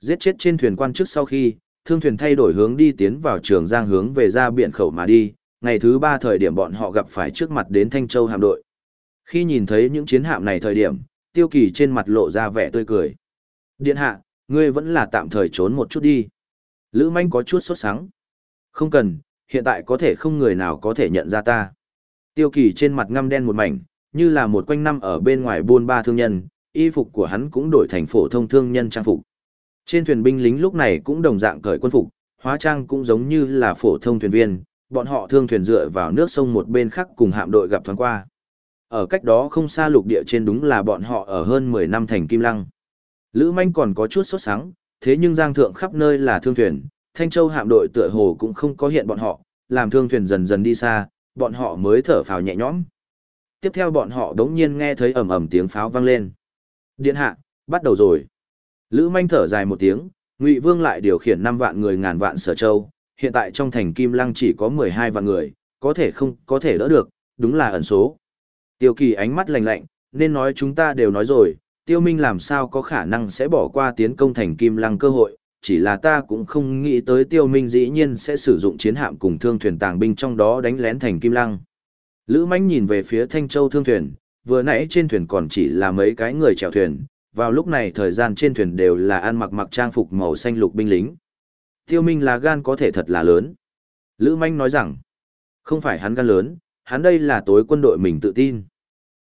Giết chết trên thuyền quan trước sau khi, thương thuyền thay đổi hướng đi tiến vào trường giang hướng về ra biển khẩu mà đi, ngày thứ ba thời điểm bọn họ gặp phải trước mặt đến Thanh Châu hạm đội. Khi nhìn thấy những chiến hạm này thời điểm, tiêu kỳ trên mặt lộ ra vẻ tươi cười. Điện hạ, ngươi vẫn là tạm thời trốn một chút đi. Lữ manh có chút sốt sắng. Không cần, hiện tại có thể không người nào có thể nhận ra ta. Tiêu kỳ trên mặt ngăm đen một mảnh, như là một quanh năm ở bên ngoài buôn ba thương nhân, y phục của hắn cũng đổi thành phổ thông thương nhân trang phục. Trên thuyền binh lính lúc này cũng đồng dạng cởi quân phục, hóa trang cũng giống như là phổ thông thuyền viên, bọn họ thương thuyền dựa vào nước sông một bên khác cùng hạm đội gặp thoáng qua. Ở cách đó không xa lục địa trên đúng là bọn họ ở hơn 10 năm thành kim lăng. Lữ manh còn có chút sốt sáng thế nhưng giang thượng khắp nơi là thương thuyền, Thanh Châu hạm đội tựa hồ cũng không có hiện bọn họ, làm thương thuyền dần dần đi xa, bọn họ mới thở phào nhẹ nhõm. Tiếp theo bọn họ đống nhiên nghe thấy ầm ầm tiếng pháo vang lên. Điện hạ, bắt đầu rồi. Lữ manh thở dài một tiếng, Ngụy Vương lại điều khiển 5 vạn người ngàn vạn sở châu, hiện tại trong thành Kim Lăng chỉ có 12 vạn người, có thể không có thể đỡ được, đúng là ẩn số. Tiêu kỳ ánh mắt lạnh lạnh, nên nói chúng ta đều nói rồi, tiêu minh làm sao có khả năng sẽ bỏ qua tiến công thành Kim Lăng cơ hội, chỉ là ta cũng không nghĩ tới tiêu minh dĩ nhiên sẽ sử dụng chiến hạm cùng thương thuyền tàng binh trong đó đánh lén thành Kim Lăng. Lữ mãnh nhìn về phía Thanh Châu thương thuyền, vừa nãy trên thuyền còn chỉ là mấy cái người chèo thuyền, vào lúc này thời gian trên thuyền đều là ăn mặc mặc trang phục màu xanh lục binh lính. Tiêu Minh là gan có thể thật là lớn. Lữ Manh nói rằng, không phải hắn gan lớn, hắn đây là tối quân đội mình tự tin.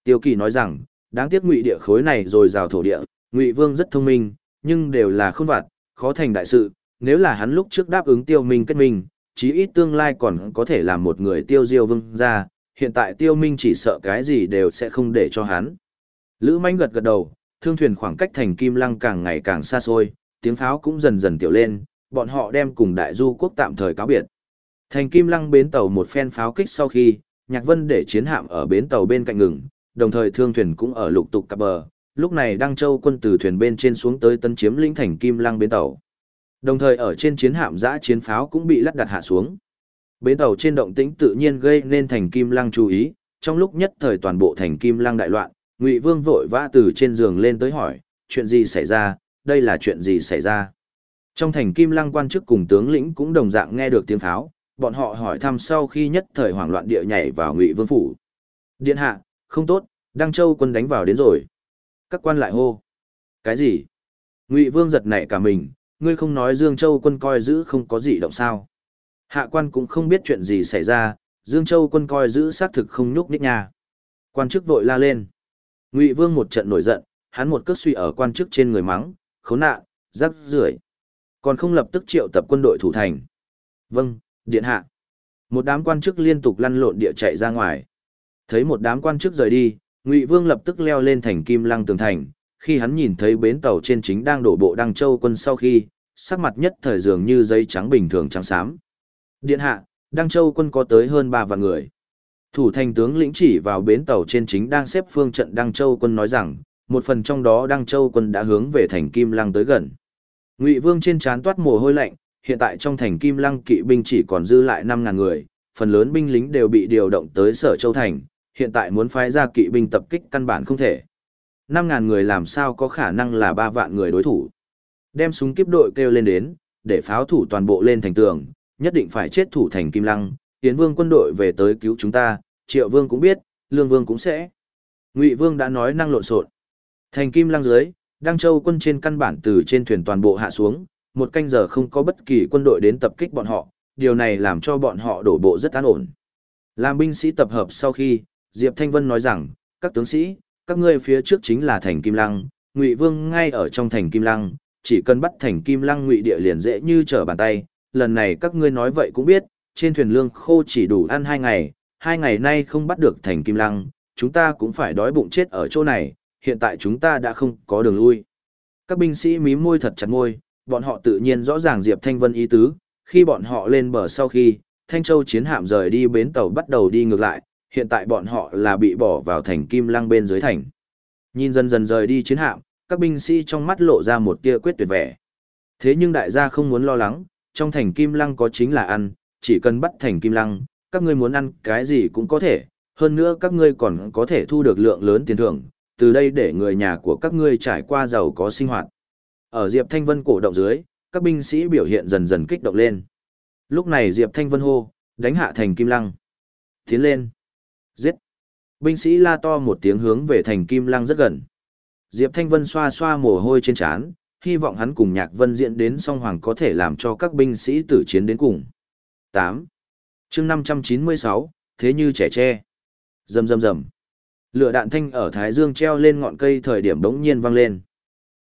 Tiêu Kỳ nói rằng, đáng tiếc ngụy địa khối này rồi rào thổ địa, ngụy vương rất thông minh, nhưng đều là khôn vặt, khó thành đại sự, nếu là hắn lúc trước đáp ứng tiêu minh kết minh, chí ít tương lai còn có thể làm một người tiêu diêu vương ra, hiện tại tiêu minh chỉ sợ cái gì đều sẽ không để cho hắn. Lữ Manh gật gật đầu, thương thuyền khoảng cách thành Kim Lăng càng ngày càng xa xôi, tiếng pháo cũng dần dần tiểu lên, bọn họ đem cùng đại du quốc tạm thời cáo biệt. Thành Kim Lăng bến tàu một phen pháo kích sau khi, Nhạc Vân để chiến hạm ở bến tàu bên cạnh ngừng, đồng thời thương thuyền cũng ở lục tục cập bờ. Lúc này Đăng Châu quân từ thuyền bên trên xuống tới tân chiếm lĩnh thành Kim Lăng bến tàu. Đồng thời ở trên chiến hạm giã chiến pháo cũng bị lắp đặt hạ xuống. Bến tàu trên động tĩnh tự nhiên gây nên thành Kim Lăng chú ý, trong lúc nhất thời toàn bộ thành Kim Lăng đại loạn, Ngụy Vương vội vã từ trên giường lên tới hỏi, chuyện gì xảy ra, đây là chuyện gì xảy ra. Trong thành Kim Lăng quan chức cùng tướng lĩnh cũng đồng dạng nghe được tiếng pháo, bọn họ hỏi thăm sau khi nhất thời hoảng loạn địa nhảy vào Ngụy Vương phủ. Điện hạ, không tốt, Đăng Châu quân đánh vào đến rồi. Các quan lại hô. Cái gì? Ngụy Vương giật nảy cả mình, ngươi không nói Dương Châu quân coi giữ không có gì động sao? Hạ quan cũng không biết chuyện gì xảy ra, Dương Châu quân coi giữ xác thực không nhúc nhích nha. Quan chức vội la lên. Ngụy Vương một trận nổi giận, hắn một cước suy ở quan chức trên người mắng, khốn nạn, rắc rưởi còn không lập tức triệu tập quân đội thủ thành. Vâng, điện hạ. Một đám quan chức liên tục lăn lộn địa chạy ra ngoài. Thấy một đám quan chức rời đi, Ngụy Vương lập tức leo lên thành Kim Lăng tường thành, khi hắn nhìn thấy bến tàu trên chính đang đổ bộ Đăng Châu quân sau khi, sắc mặt nhất thời dường như giấy trắng bình thường trắng xám. Điện hạ, Đăng Châu quân có tới hơn ba vạn người. Thủ thành tướng lĩnh chỉ vào bến tàu trên chính đang xếp phương trận Đăng Châu quân nói rằng, một phần trong đó Đăng Châu quân đã hướng về thành Kim Lăng tới gần. Ngụy Vương trên trán toát mồ hôi lạnh, hiện tại trong thành Kim Lăng kỵ binh chỉ còn dư lại năm ngàn người, phần lớn binh lính đều bị điều động tới Sở Châu thành, hiện tại muốn phái ra kỵ binh tập kích căn bản không thể. 5000 người làm sao có khả năng là 3 vạn người đối thủ. Đem súng kiếp đội kêu lên đến, để pháo thủ toàn bộ lên thành tường, nhất định phải chết thủ thành Kim Lăng, Tiến Vương quân đội về tới cứu chúng ta, Triệu Vương cũng biết, Lương Vương cũng sẽ. Ngụy Vương đã nói năng lộn xộn. Thành Kim Lăng dưới, Đăng Châu quân trên căn bản từ trên thuyền toàn bộ hạ xuống, một canh giờ không có bất kỳ quân đội đến tập kích bọn họ, điều này làm cho bọn họ đổ bộ rất an ổn. Làm binh sĩ tập hợp sau khi, Diệp Thanh Vân nói rằng, các tướng sĩ, các ngươi phía trước chính là thành Kim Lăng, Ngụy Vương ngay ở trong thành Kim Lăng, chỉ cần bắt thành Kim Lăng Ngụy địa liền dễ như trở bàn tay, lần này các ngươi nói vậy cũng biết, trên thuyền lương khô chỉ đủ ăn hai ngày, hai ngày nay không bắt được thành Kim Lăng, chúng ta cũng phải đói bụng chết ở chỗ này, hiện tại chúng ta đã không có đường lui. Các binh sĩ mím môi thật chặt môi, bọn họ tự nhiên rõ ràng Diệp Thanh Vân ý tứ, khi bọn họ lên bờ sau khi, Thanh Châu chiến hạm rời đi bến tàu bắt đầu đi ngược lại, hiện tại bọn họ là bị bỏ vào thành Kim Lăng bên dưới thành. Nhìn dần dần rời đi chiến hạm, các binh sĩ trong mắt lộ ra một tia quyết tuyệt vẻ. Thế nhưng đại gia không muốn lo lắng, trong thành Kim Lăng có chính là ăn, chỉ cần bắt thành Kim Lăng, các ngươi muốn ăn cái gì cũng có thể, hơn nữa các ngươi còn có thể thu được lượng lớn tiền thưởng, từ đây để người nhà của các ngươi trải qua giàu có sinh hoạt. Ở Diệp Thanh Vân cổ động dưới, các binh sĩ biểu hiện dần dần kích động lên. Lúc này Diệp Thanh Vân hô, đánh hạ thành Kim Lăng. Tiến lên. Giết. Binh sĩ la to một tiếng hướng về thành Kim Lăng rất gần. Diệp Thanh Vân xoa xoa mồ hôi trên trán, hy vọng hắn cùng Nhạc Vân diễn đến song hoàng có thể làm cho các binh sĩ tử chiến đến cùng. 8. chương 596, thế như trẻ tre. Rầm rầm rầm. Lửa đạn thanh ở Thái Dương treo lên ngọn cây thời điểm đống nhiên vang lên.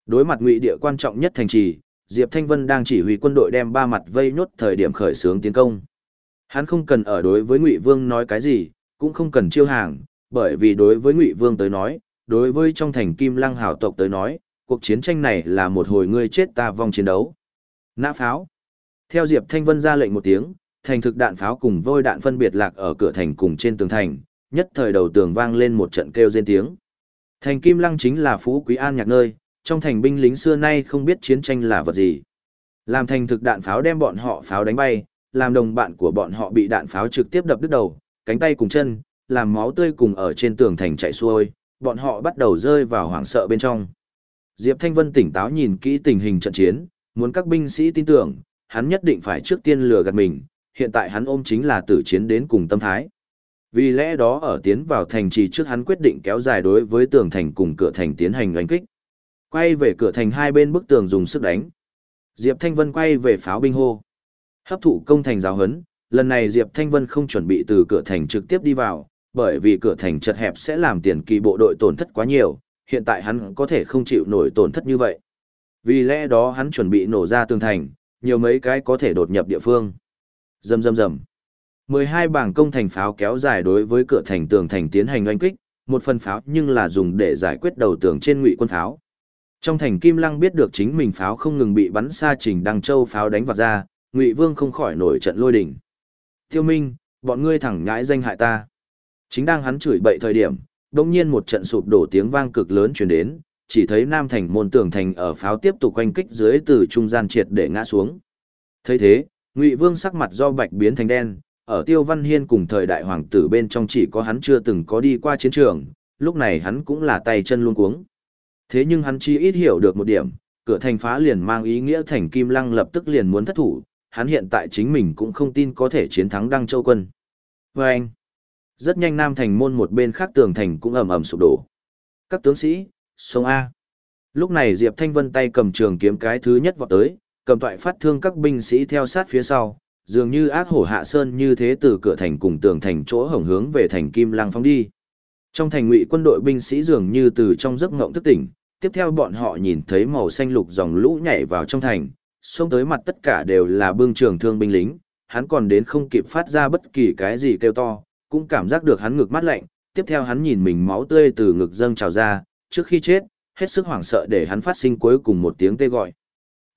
Đối mặt ngụy địa quan trọng nhất thành trì, Diệp Thanh Vân đang chỉ huy quân đội đem ba mặt vây nhốt thời điểm khởi xướng tiến công. Hắn không cần ở đối với Ngụy Vương nói cái gì, cũng không cần chiêu hàng, bởi vì đối với Ngụy Vương tới nói, đối với trong thành Kim Lăng hảo tộc tới nói, cuộc chiến tranh này là một hồi ngươi chết ta vong chiến đấu. Nã pháo. Theo Diệp Thanh Vân ra lệnh một tiếng, thành thực đạn pháo cùng vôi đạn phân biệt lạc ở cửa thành cùng trên tường thành, nhất thời đầu tường vang lên một trận kêu rên tiếng. Thành Kim Lăng chính là phú quý an nhạc nơi, trong thành binh lính xưa nay không biết chiến tranh là vật gì. Làm thành thực đạn pháo đem bọn họ pháo đánh bay, làm đồng bạn của bọn họ bị đạn pháo trực tiếp đập đứt đầu, cánh tay cùng chân, làm máu tươi cùng ở trên tường thành chạy xuôi, bọn họ bắt đầu rơi vào hoảng sợ bên trong. Diệp Thanh Vân tỉnh táo nhìn kỹ tình hình trận chiến, muốn các binh sĩ tin tưởng, hắn nhất định phải trước tiên lừa gạt mình, hiện tại hắn ôm chính là tử chiến đến cùng tâm thái. Vì lẽ đó ở tiến vào thành trì trước hắn quyết định kéo dài đối với tường thành cùng cửa thành tiến hành đánh kích. Quay về cửa thành hai bên bức tường dùng sức đánh. Diệp Thanh Vân quay về pháo binh hô. Hấp thụ công thành giáo hấn, lần này Diệp Thanh Vân không chuẩn bị từ cửa thành trực tiếp đi vào, bởi vì cửa thành chật hẹp sẽ làm tiền kỳ bộ đội tổn thất quá nhiều, hiện tại hắn có thể không chịu nổi tổn thất như vậy. Vì lẽ đó hắn chuẩn bị nổ ra tường thành, nhiều mấy cái có thể đột nhập địa phương. Rầm rầm rầm. 12 bảng công thành pháo kéo dài đối với cửa thành tường thành tiến hành oanh kích, một phần pháo nhưng là dùng để giải quyết đầu tường trên ngụy quân pháo. Trong thành Kim Lăng biết được chính mình pháo không ngừng bị bắn xa trình đăng châu pháo đánh vào ra, Ngụy Vương không khỏi nổi trận lôi đình. Tiêu Minh, bọn ngươi thẳng nhãi danh hại ta. Chính đang hắn chửi bậy thời điểm, đột nhiên một trận sụp đổ tiếng vang cực lớn truyền đến, chỉ thấy Nam thành môn tường thành ở pháo tiếp tục quanh kích dưới từ trung gian triệt để ngã xuống. Thấy thế, Ngụy Vương sắc mặt do bạch biến thành đen, ở Tiêu Văn Hiên cùng thời đại hoàng tử bên trong chỉ có hắn chưa từng có đi qua chiến trường, lúc này hắn cũng là tay chân luôn cuống. Thế nhưng hắn chỉ ít hiểu được một điểm, cửa thành phá liền mang ý nghĩa thành Kim Lăng lập tức liền muốn thất thủ, hắn hiện tại chính mình cũng không tin có thể chiến thắng Đăng Châu quân. Và anh, rất nhanh Nam thành môn một bên khác tường thành cũng ầm ầm sụp đổ. Các tướng sĩ, sông A. Lúc này Diệp Thanh Vân tay cầm trường kiếm cái thứ nhất vọt tới, cầm toại phát thương các binh sĩ theo sát phía sau, dường như ác hổ hạ sơn như thế từ cửa thành cùng tường thành chỗ hổng hướng về thành Kim Lăng phóng đi. Trong thành ngụy quân đội binh sĩ dường như từ trong giấc ngộng thức tỉnh, tiếp theo bọn họ nhìn thấy màu xanh lục dòng lũ nhảy vào trong thành, xông tới mặt tất cả đều là bưng trường thương binh lính, hắn còn đến không kịp phát ra bất kỳ cái gì kêu to, cũng cảm giác được hắn ngực mát lạnh, tiếp theo hắn nhìn mình máu tươi từ ngực dâng trào ra, trước khi chết, hết sức hoảng sợ để hắn phát sinh cuối cùng một tiếng tê gọi.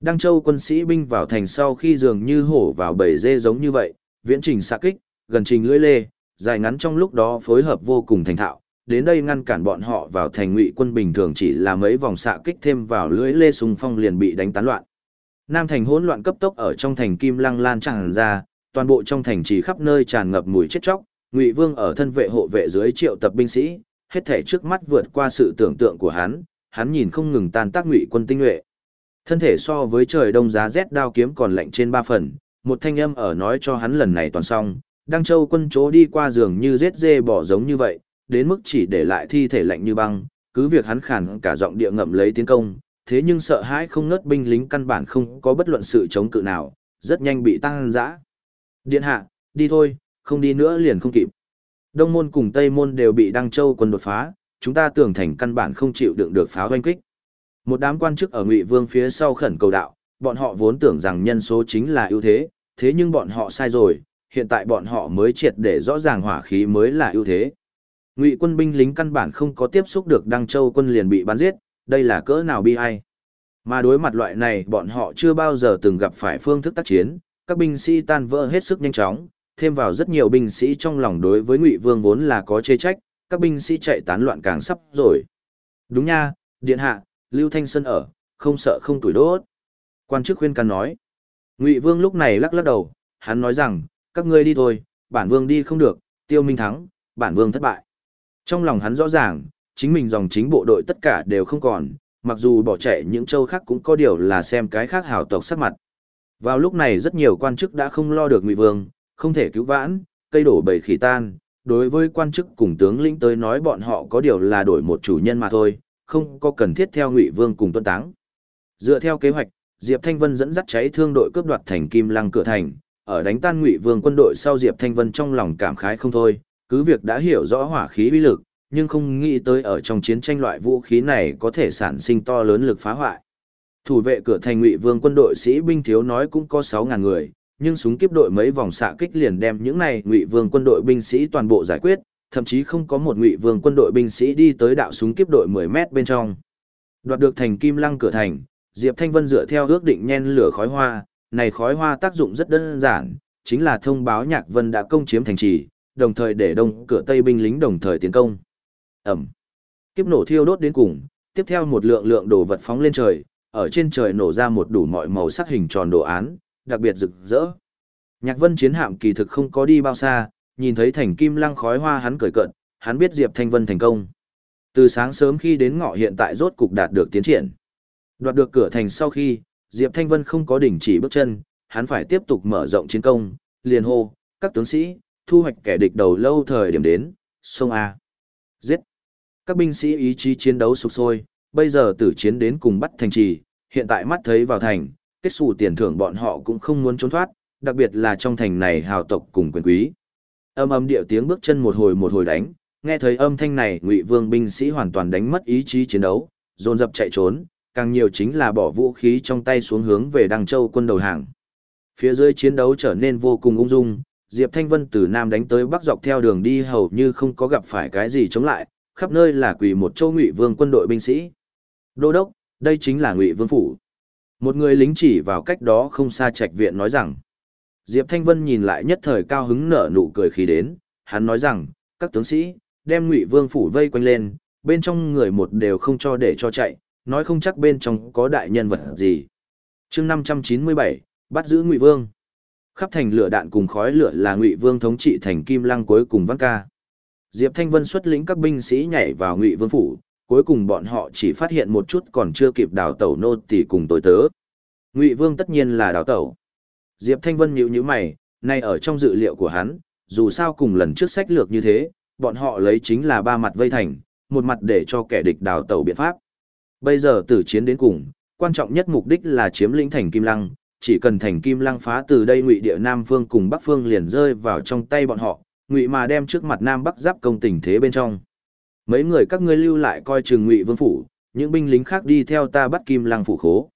Đăng Châu quân sĩ binh vào thành sau khi dường như hổ vào bầy dê giống như vậy, viễn trình xạ kích, gần trình lưỡi lê, dài ngắn trong lúc đó phối hợp vô cùng thành thạo, đến đây ngăn cản bọn họ vào thành ngụy quân bình thường chỉ là mấy vòng xạ kích thêm vào lưỡi lê súng phong liền bị đánh tán loạn. Nam thành hỗn loạn cấp tốc ở trong thành kim lăng lan tràn ra, toàn bộ trong thành chỉ khắp nơi tràn ngập mùi chết chóc, Ngụy Vương ở thân vệ hộ vệ dưới triệu tập binh sĩ, hết thảy trước mắt vượt qua sự tưởng tượng của hắn, hắn nhìn không ngừng tan tác Ngụy quân tinh nhuệ. Thân thể so với trời đông giá rét đao kiếm còn lạnh trên ba phần, một thanh âm ở nói cho hắn lần này toàn xong, Đăng Châu quân chỗ đi qua giường như rết dê bỏ giống như vậy, đến mức chỉ để lại thi thể lạnh như băng, cứ việc hắn khản cả giọng địa ngậm lấy tiến công, thế nhưng sợ hãi không ngớt binh lính căn bản không có bất luận sự chống cự nào, rất nhanh bị tăng dã. Điện hạ, đi thôi, không đi nữa liền không kịp. Đông môn cùng Tây môn đều bị Đăng Châu quân đột phá, chúng ta tưởng thành căn bản không chịu đựng được pháo doanh kích. Một đám quan chức ở Ngụy Vương phía sau khẩn cầu đạo, bọn họ vốn tưởng rằng nhân số chính là ưu thế, thế nhưng bọn họ sai rồi, hiện tại bọn họ mới triệt để rõ ràng hỏa khí mới là ưu thế. Ngụy quân binh lính căn bản không có tiếp xúc được Đăng Châu quân liền bị bắn giết, đây là cỡ nào bi ai. Mà đối mặt loại này bọn họ chưa bao giờ từng gặp phải phương thức tác chiến, các binh sĩ tan vỡ hết sức nhanh chóng, thêm vào rất nhiều binh sĩ trong lòng đối với Ngụy Vương vốn là có chê trách, các binh sĩ chạy tán loạn càng sắp rồi. Đúng nha, điện hạ, Lưu Thanh Sơn ở, không sợ không tuổi đốt. Quan chức khuyên can nói. Ngụy Vương lúc này lắc lắc đầu, hắn nói rằng, các ngươi đi thôi, bản vương đi không được, tiêu minh thắng, bản vương thất bại. Trong lòng hắn rõ ràng, chính mình dòng chính bộ đội tất cả đều không còn, mặc dù bỏ chạy những châu khác cũng có điều là xem cái khác hào tộc sắc mặt. Vào lúc này rất nhiều quan chức đã không lo được Ngụy Vương, không thể cứu vãn, cây đổ bầy khỉ tan. Đối với quan chức cùng tướng lĩnh tới nói bọn họ có điều là đổi một chủ nhân mà thôi, không có cần thiết theo Ngụy Vương cùng tuân táng. Dựa theo kế hoạch, Diệp Thanh Vân dẫn dắt cháy thương đội cướp đoạt thành Kim Lăng cửa thành, ở đánh tan Ngụy Vương quân đội sau Diệp Thanh Vân trong lòng cảm khái không thôi, cứ việc đã hiểu rõ hỏa khí uy lực, nhưng không nghĩ tới ở trong chiến tranh loại vũ khí này có thể sản sinh to lớn lực phá hoại. Thủ vệ cửa thành Ngụy Vương quân đội sĩ binh thiếu nói cũng có 6000 người, nhưng súng kiếp đội mấy vòng xạ kích liền đem những này Ngụy Vương quân đội binh sĩ toàn bộ giải quyết, thậm chí không có một Ngụy Vương quân đội binh sĩ đi tới đạo súng kiếp đội 10 mét bên trong. Đoạt được thành Kim Lăng cửa thành, Diệp Thanh Vân dựa theo ước định nhen lửa khói hoa, này khói hoa tác dụng rất đơn giản, chính là thông báo Nhạc Vân đã công chiếm thành trì, đồng thời để đông cửa Tây binh lính đồng thời tiến công. Ẩm. Kiếp nổ thiêu đốt đến cùng, tiếp theo một lượng lượng đồ vật phóng lên trời, ở trên trời nổ ra một đủ mọi màu sắc hình tròn đồ án, đặc biệt rực rỡ. Nhạc Vân chiến hạm kỳ thực không có đi bao xa, nhìn thấy thành kim lăng khói hoa hắn cười cợt, hắn biết Diệp Thanh Vân thành công. Từ sáng sớm khi đến ngọ hiện tại rốt cục đạt được tiến triển. Đoạt được cửa thành sau khi, Diệp Thanh Vân không có đình chỉ bước chân, hắn phải tiếp tục mở rộng chiến công, liền hô, các tướng sĩ, thu hoạch kẻ địch đầu lâu thời điểm đến, sông A. Giết. Các binh sĩ ý chí chiến đấu sục sôi, bây giờ tử chiến đến cùng bắt thành trì, hiện tại mắt thấy vào thành, kết xù tiền thưởng bọn họ cũng không muốn trốn thoát, đặc biệt là trong thành này hào tộc cùng quyền quý. Âm âm điệu tiếng bước chân một hồi một hồi đánh, nghe thấy âm thanh này ngụy vương binh sĩ hoàn toàn đánh mất ý chí chiến đấu, dồn dập chạy trốn, càng nhiều chính là bỏ vũ khí trong tay xuống hướng về Đăng Châu quân đầu hàng. Phía dưới chiến đấu trở nên vô cùng ung dung, Diệp Thanh Vân từ Nam đánh tới Bắc dọc theo đường đi hầu như không có gặp phải cái gì chống lại, khắp nơi là quỳ một châu ngụy vương quân đội binh sĩ. Đô đốc, đây chính là ngụy vương phủ. Một người lính chỉ vào cách đó không xa trạch viện nói rằng. Diệp Thanh Vân nhìn lại nhất thời cao hứng nở nụ cười khi đến, hắn nói rằng, các tướng sĩ, đem ngụy vương phủ vây quanh lên, bên trong người một đều không cho để cho chạy, nói không chắc bên trong có đại nhân vật gì. chương 597, bắt giữ ngụy vương. Khắp thành lửa đạn cùng khói lửa là ngụy vương thống trị thành kim lăng cuối cùng văn ca. Diệp Thanh Vân xuất lĩnh các binh sĩ nhảy vào Ngụy Vương phủ, cuối cùng bọn họ chỉ phát hiện một chút còn chưa kịp đào tẩu nô tỳ cùng tối tớ. Ngụy Vương tất nhiên là đào tẩu. Diệp Thanh Vân nhíu nhíu mày, nay ở trong dự liệu của hắn, dù sao cùng lần trước sách lược như thế, bọn họ lấy chính là ba mặt vây thành, một mặt để cho kẻ địch đào tẩu biện pháp. Bây giờ tử chiến đến cùng, quan trọng nhất mục đích là chiếm lĩnh thành Kim Lăng, chỉ cần thành Kim Lăng phá từ đây Ngụy địa Nam phương cùng Bắc phương liền rơi vào trong tay bọn họ, ngụy mà đem trước mặt nam bắc giáp công tình thế bên trong. Mấy người các ngươi lưu lại coi chừng ngụy vương phủ, những binh lính khác đi theo ta bắt kim lăng phủ khố.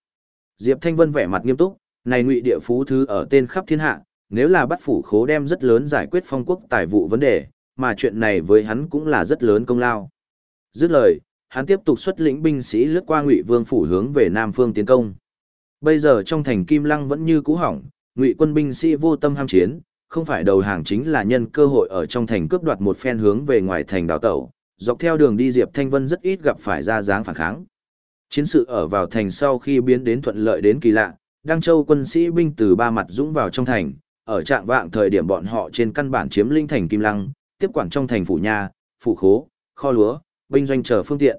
Diệp thanh vân vẻ mặt nghiêm túc, này ngụy địa phú thứ ở tên khắp thiên hạ, nếu là bắt phủ khố đem rất lớn giải quyết phong quốc tài vụ vấn đề, mà chuyện này với hắn cũng là rất lớn công lao. Dứt lời, hắn tiếp tục xuất lĩnh binh sĩ lướt qua ngụy vương phủ hướng về nam phương tiến công. Bây giờ trong thành kim lăng vẫn như cũ hỏng, ngụy quân binh sĩ vô tâm ham chiến không phải đầu hàng chính là nhân cơ hội ở trong thành cướp đoạt một phen hướng về ngoài thành đào tẩu, dọc theo đường đi Diệp Thanh Vân rất ít gặp phải ra dáng phản kháng. Chiến sự ở vào thành sau khi biến đến thuận lợi đến kỳ lạ, Đăng Châu quân sĩ binh từ ba mặt dũng vào trong thành, ở trạng vạng thời điểm bọn họ trên căn bản chiếm linh thành Kim Lăng, tiếp quản trong thành phủ nhà, phủ khố, kho lúa, binh doanh chờ phương tiện.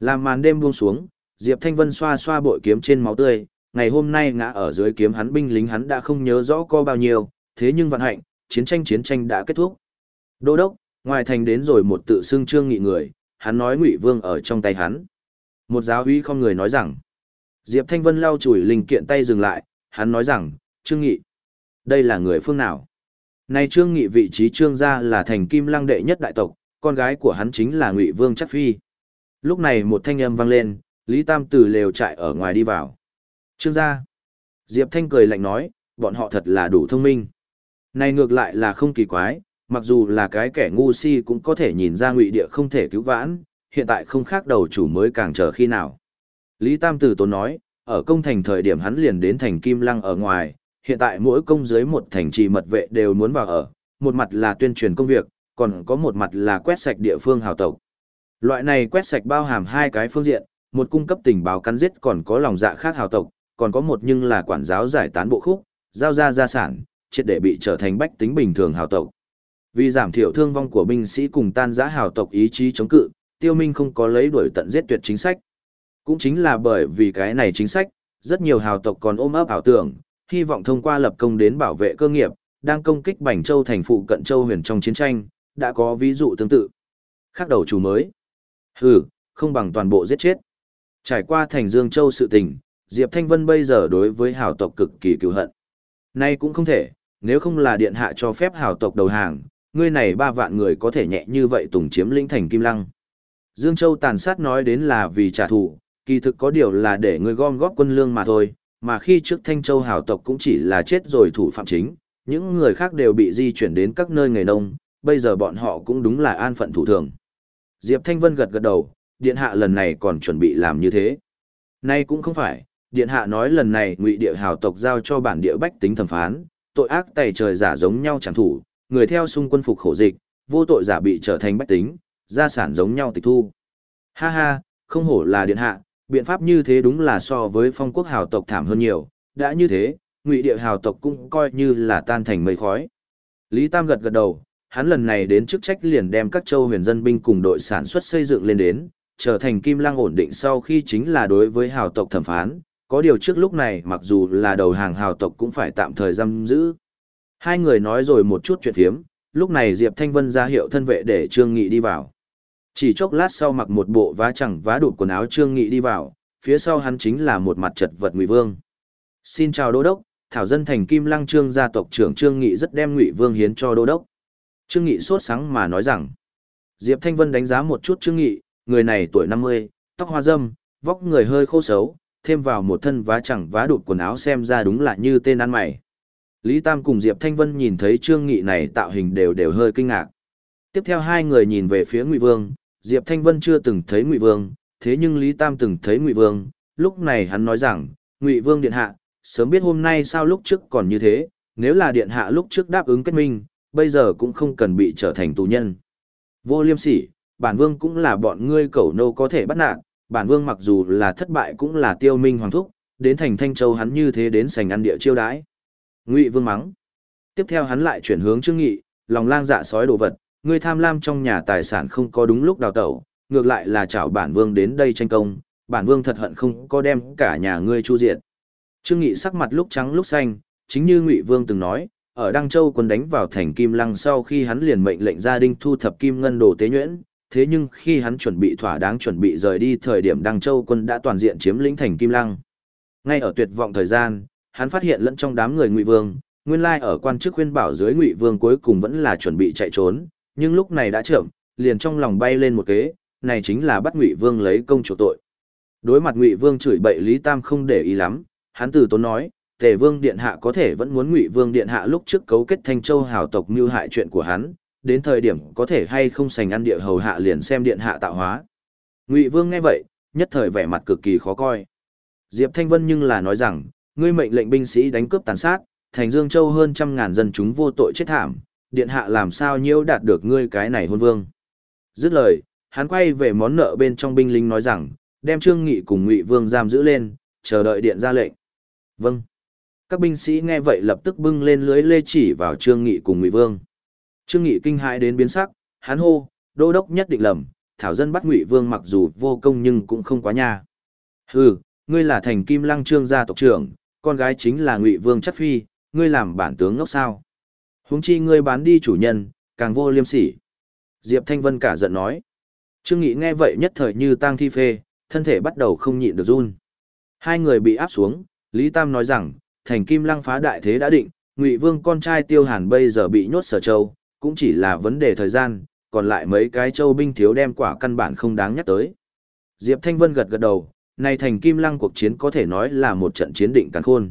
Làm màn đêm buông xuống, Diệp Thanh Vân xoa xoa bội kiếm trên máu tươi, ngày hôm nay ngã ở dưới kiếm hắn binh lính hắn đã không nhớ rõ có bao nhiêu, thế nhưng vận hạnh, chiến tranh chiến tranh đã kết thúc. Đô đốc, ngoài thành đến rồi một tự xưng trương nghị người, hắn nói Ngụy Vương ở trong tay hắn. Một giáo uy không người nói rằng. Diệp Thanh Vân lau chùi linh kiện tay dừng lại, hắn nói rằng, Trương Nghị. Đây là người phương nào? nay Trương Nghị vị trí Trương gia là thành kim lăng đệ nhất đại tộc, con gái của hắn chính là Ngụy Vương Chắc Phi. Lúc này một thanh âm vang lên, Lý Tam từ lều trại ở ngoài đi vào. Trương gia. Diệp Thanh cười lạnh nói, bọn họ thật là đủ thông minh. Này ngược lại là không kỳ quái, mặc dù là cái kẻ ngu si cũng có thể nhìn ra ngụy địa không thể cứu vãn, hiện tại không khác đầu chủ mới càng chờ khi nào. Lý Tam Tử Tốn nói, ở công thành thời điểm hắn liền đến thành Kim Lăng ở ngoài, hiện tại mỗi công dưới một thành trì mật vệ đều muốn vào ở, một mặt là tuyên truyền công việc, còn có một mặt là quét sạch địa phương hào tộc. Loại này quét sạch bao hàm hai cái phương diện, một cung cấp tình báo cắn giết còn có lòng dạ khác hào tộc, còn có một nhưng là quản giáo giải tán bộ khúc, giao ra gia sản, triệt để bị trở thành bách tính bình thường hào tộc. Vì giảm thiểu thương vong của binh sĩ cùng tan giã hào tộc ý chí chống cự, Tiêu Minh không có lấy đuổi tận giết tuyệt chính sách. Cũng chính là bởi vì cái này chính sách, rất nhiều hào tộc còn ôm ấp ảo tưởng, hy vọng thông qua lập công đến bảo vệ cơ nghiệp, đang công kích Bành Châu thành phụ cận Châu huyền trong chiến tranh, đã có ví dụ tương tự. Khác đầu chủ mới. Hừ, không bằng toàn bộ giết chết. Trải qua thành Dương Châu sự tình, Diệp Thanh Vân bây giờ đối với hào tộc cực kỳ cứu hận. Nay cũng không thể, nếu không là điện hạ cho phép hào tộc đầu hàng, ngươi này ba vạn người có thể nhẹ như vậy tùng chiếm lĩnh thành Kim Lăng. Dương Châu tàn sát nói đến là vì trả thù, kỳ thực có điều là để ngươi gom góp quân lương mà thôi, mà khi trước Thanh Châu hào tộc cũng chỉ là chết rồi thủ phạm chính, những người khác đều bị di chuyển đến các nơi nghề nông, bây giờ bọn họ cũng đúng là an phận thủ thường. Diệp Thanh Vân gật gật đầu, điện hạ lần này còn chuẩn bị làm như thế. Nay cũng không phải, điện hạ nói lần này ngụy địa hào tộc giao cho bản địa bách tính thẩm phán, tội ác tày trời giả giống nhau chẳng thủ, người theo xung quân phục khổ dịch, vô tội giả bị trở thành bách tính, gia sản giống nhau tịch thu. Ha ha, không hổ là điện hạ, biện pháp như thế đúng là so với phong quốc hào tộc thảm hơn nhiều, đã như thế, ngụy địa hào tộc cũng coi như là tan thành mây khói. Lý Tam gật gật đầu, hắn lần này đến chức trách liền đem các châu huyền dân binh cùng đội sản xuất xây dựng lên đến, trở thành kim lang ổn định sau khi chính là đối với hào tộc thẩm phán, có điều trước lúc này mặc dù là đầu hàng hào tộc cũng phải tạm thời giam giữ. Hai người nói rồi một chút chuyện thiếm, lúc này Diệp Thanh Vân ra hiệu thân vệ để Trương Nghị đi vào. Chỉ chốc lát sau mặc một bộ vá chẳng vá đụt quần áo Trương Nghị đi vào, phía sau hắn chính là một mặt chật vật Ngụy Vương. Xin chào Đô Đốc, Thảo dân thành Kim Lăng Trương gia tộc trưởng Trương Nghị rất đem Ngụy Vương hiến cho Đô Đốc. Trương Nghị sốt sáng mà nói rằng, Diệp Thanh Vân đánh giá một chút Trương Nghị, người này tuổi 50, tóc hoa râm, vóc người hơi khô xấu, thêm vào một thân vá chẳng vá đụt quần áo xem ra đúng là như tên ăn mày. Lý Tam cùng Diệp Thanh Vân nhìn thấy Trương Nghị này tạo hình đều đều hơi kinh ngạc. Tiếp theo hai người nhìn về phía Ngụy Vương, Diệp Thanh Vân chưa từng thấy Ngụy Vương, thế nhưng Lý Tam từng thấy Ngụy Vương, lúc này hắn nói rằng, Ngụy Vương điện hạ, sớm biết hôm nay sao lúc trước còn như thế, nếu là điện hạ lúc trước đáp ứng kết minh, bây giờ cũng không cần bị trở thành tù nhân. Vô liêm sỉ, bản vương cũng là bọn ngươi cẩu nô có thể bắt nạt, bản vương mặc dù là thất bại cũng là tiêu minh hoàng thúc, đến thành Thanh Châu hắn như thế đến sành ăn địa chiêu đãi. Ngụy Vương mắng. Tiếp theo hắn lại chuyển hướng Trương Nghị, lòng lang dạ sói đồ vật, ngươi tham lam trong nhà tài sản không có đúng lúc đào tẩu, ngược lại là chảo bản vương đến đây tranh công, bản vương thật hận không có đem cả nhà ngươi chu diệt. Trương Nghị sắc mặt lúc trắng lúc xanh, chính như Ngụy Vương từng nói, ở Đăng Châu quân đánh vào thành Kim Lăng sau khi hắn liền mệnh lệnh gia đình thu thập kim ngân đồ tế nhuyễn, thế nhưng khi hắn chuẩn bị thỏa đáng chuẩn bị rời đi thời điểm Đăng Châu quân đã toàn diện chiếm lĩnh thành Kim Lăng. Ngay ở tuyệt vọng thời gian, hắn phát hiện lẫn trong đám người Ngụy Vương, nguyên lai ở quan chức khuyên bảo dưới Ngụy Vương cuối cùng vẫn là chuẩn bị chạy trốn, nhưng lúc này đã chậm, liền trong lòng bay lên một kế, này chính là bắt Ngụy Vương lấy công chủ tội. Đối mặt Ngụy Vương chửi bậy Lý Tam không để ý lắm, hắn từ tốn nói, Tề Vương điện hạ có thể vẫn muốn Ngụy Vương điện hạ lúc trước cấu kết Thanh Châu hào tộc mưu hại chuyện của hắn, đến thời điểm có thể hay không sành ăn địa hầu hạ liền xem điện hạ tạo hóa. Ngụy Vương nghe vậy, nhất thời vẻ mặt cực kỳ khó coi. Diệp Thanh Vân nhưng là nói rằng, ngươi mệnh lệnh binh sĩ đánh cướp tàn sát, thành Dương Châu hơn trăm ngàn dân chúng vô tội chết thảm, điện hạ làm sao nhiễu đạt được ngươi cái này hôn vương. Dứt lời, hắn quay về món nợ bên trong binh lính nói rằng, đem Trương Nghị cùng Ngụy Vương giam giữ lên, chờ đợi điện ra lệnh. Vâng. Các binh sĩ nghe vậy lập tức bưng lên lưới lê chỉ vào Trương Nghị cùng Ngụy Vương. Trương Nghị kinh hãi đến biến sắc, hắn hô, đô đốc nhất định lầm, thảo dân bắt Ngụy Vương mặc dù vô công nhưng cũng không quá nha. Hừ, ngươi là thành Kim Lăng Trương gia tộc trưởng, con gái chính là Ngụy Vương chất phi, ngươi làm bản tướng ngốc sao? Huống chi ngươi bán đi chủ nhân, càng vô liêm sỉ. Diệp Thanh Vân cả giận nói. Trương Nghị nghe vậy nhất thời như tang thi phê, thân thể bắt đầu không nhịn được run. Hai người bị áp xuống, Lý Tam nói rằng, thành Kim Lăng phá đại thế đã định, Ngụy Vương con trai Tiêu Hàn bây giờ bị nhốt sở châu, cũng chỉ là vấn đề thời gian, còn lại mấy cái châu binh thiếu đem quả căn bản không đáng nhắc tới. Diệp Thanh Vân gật gật đầu, này thành Kim Lăng cuộc chiến có thể nói là một trận chiến định càn khôn.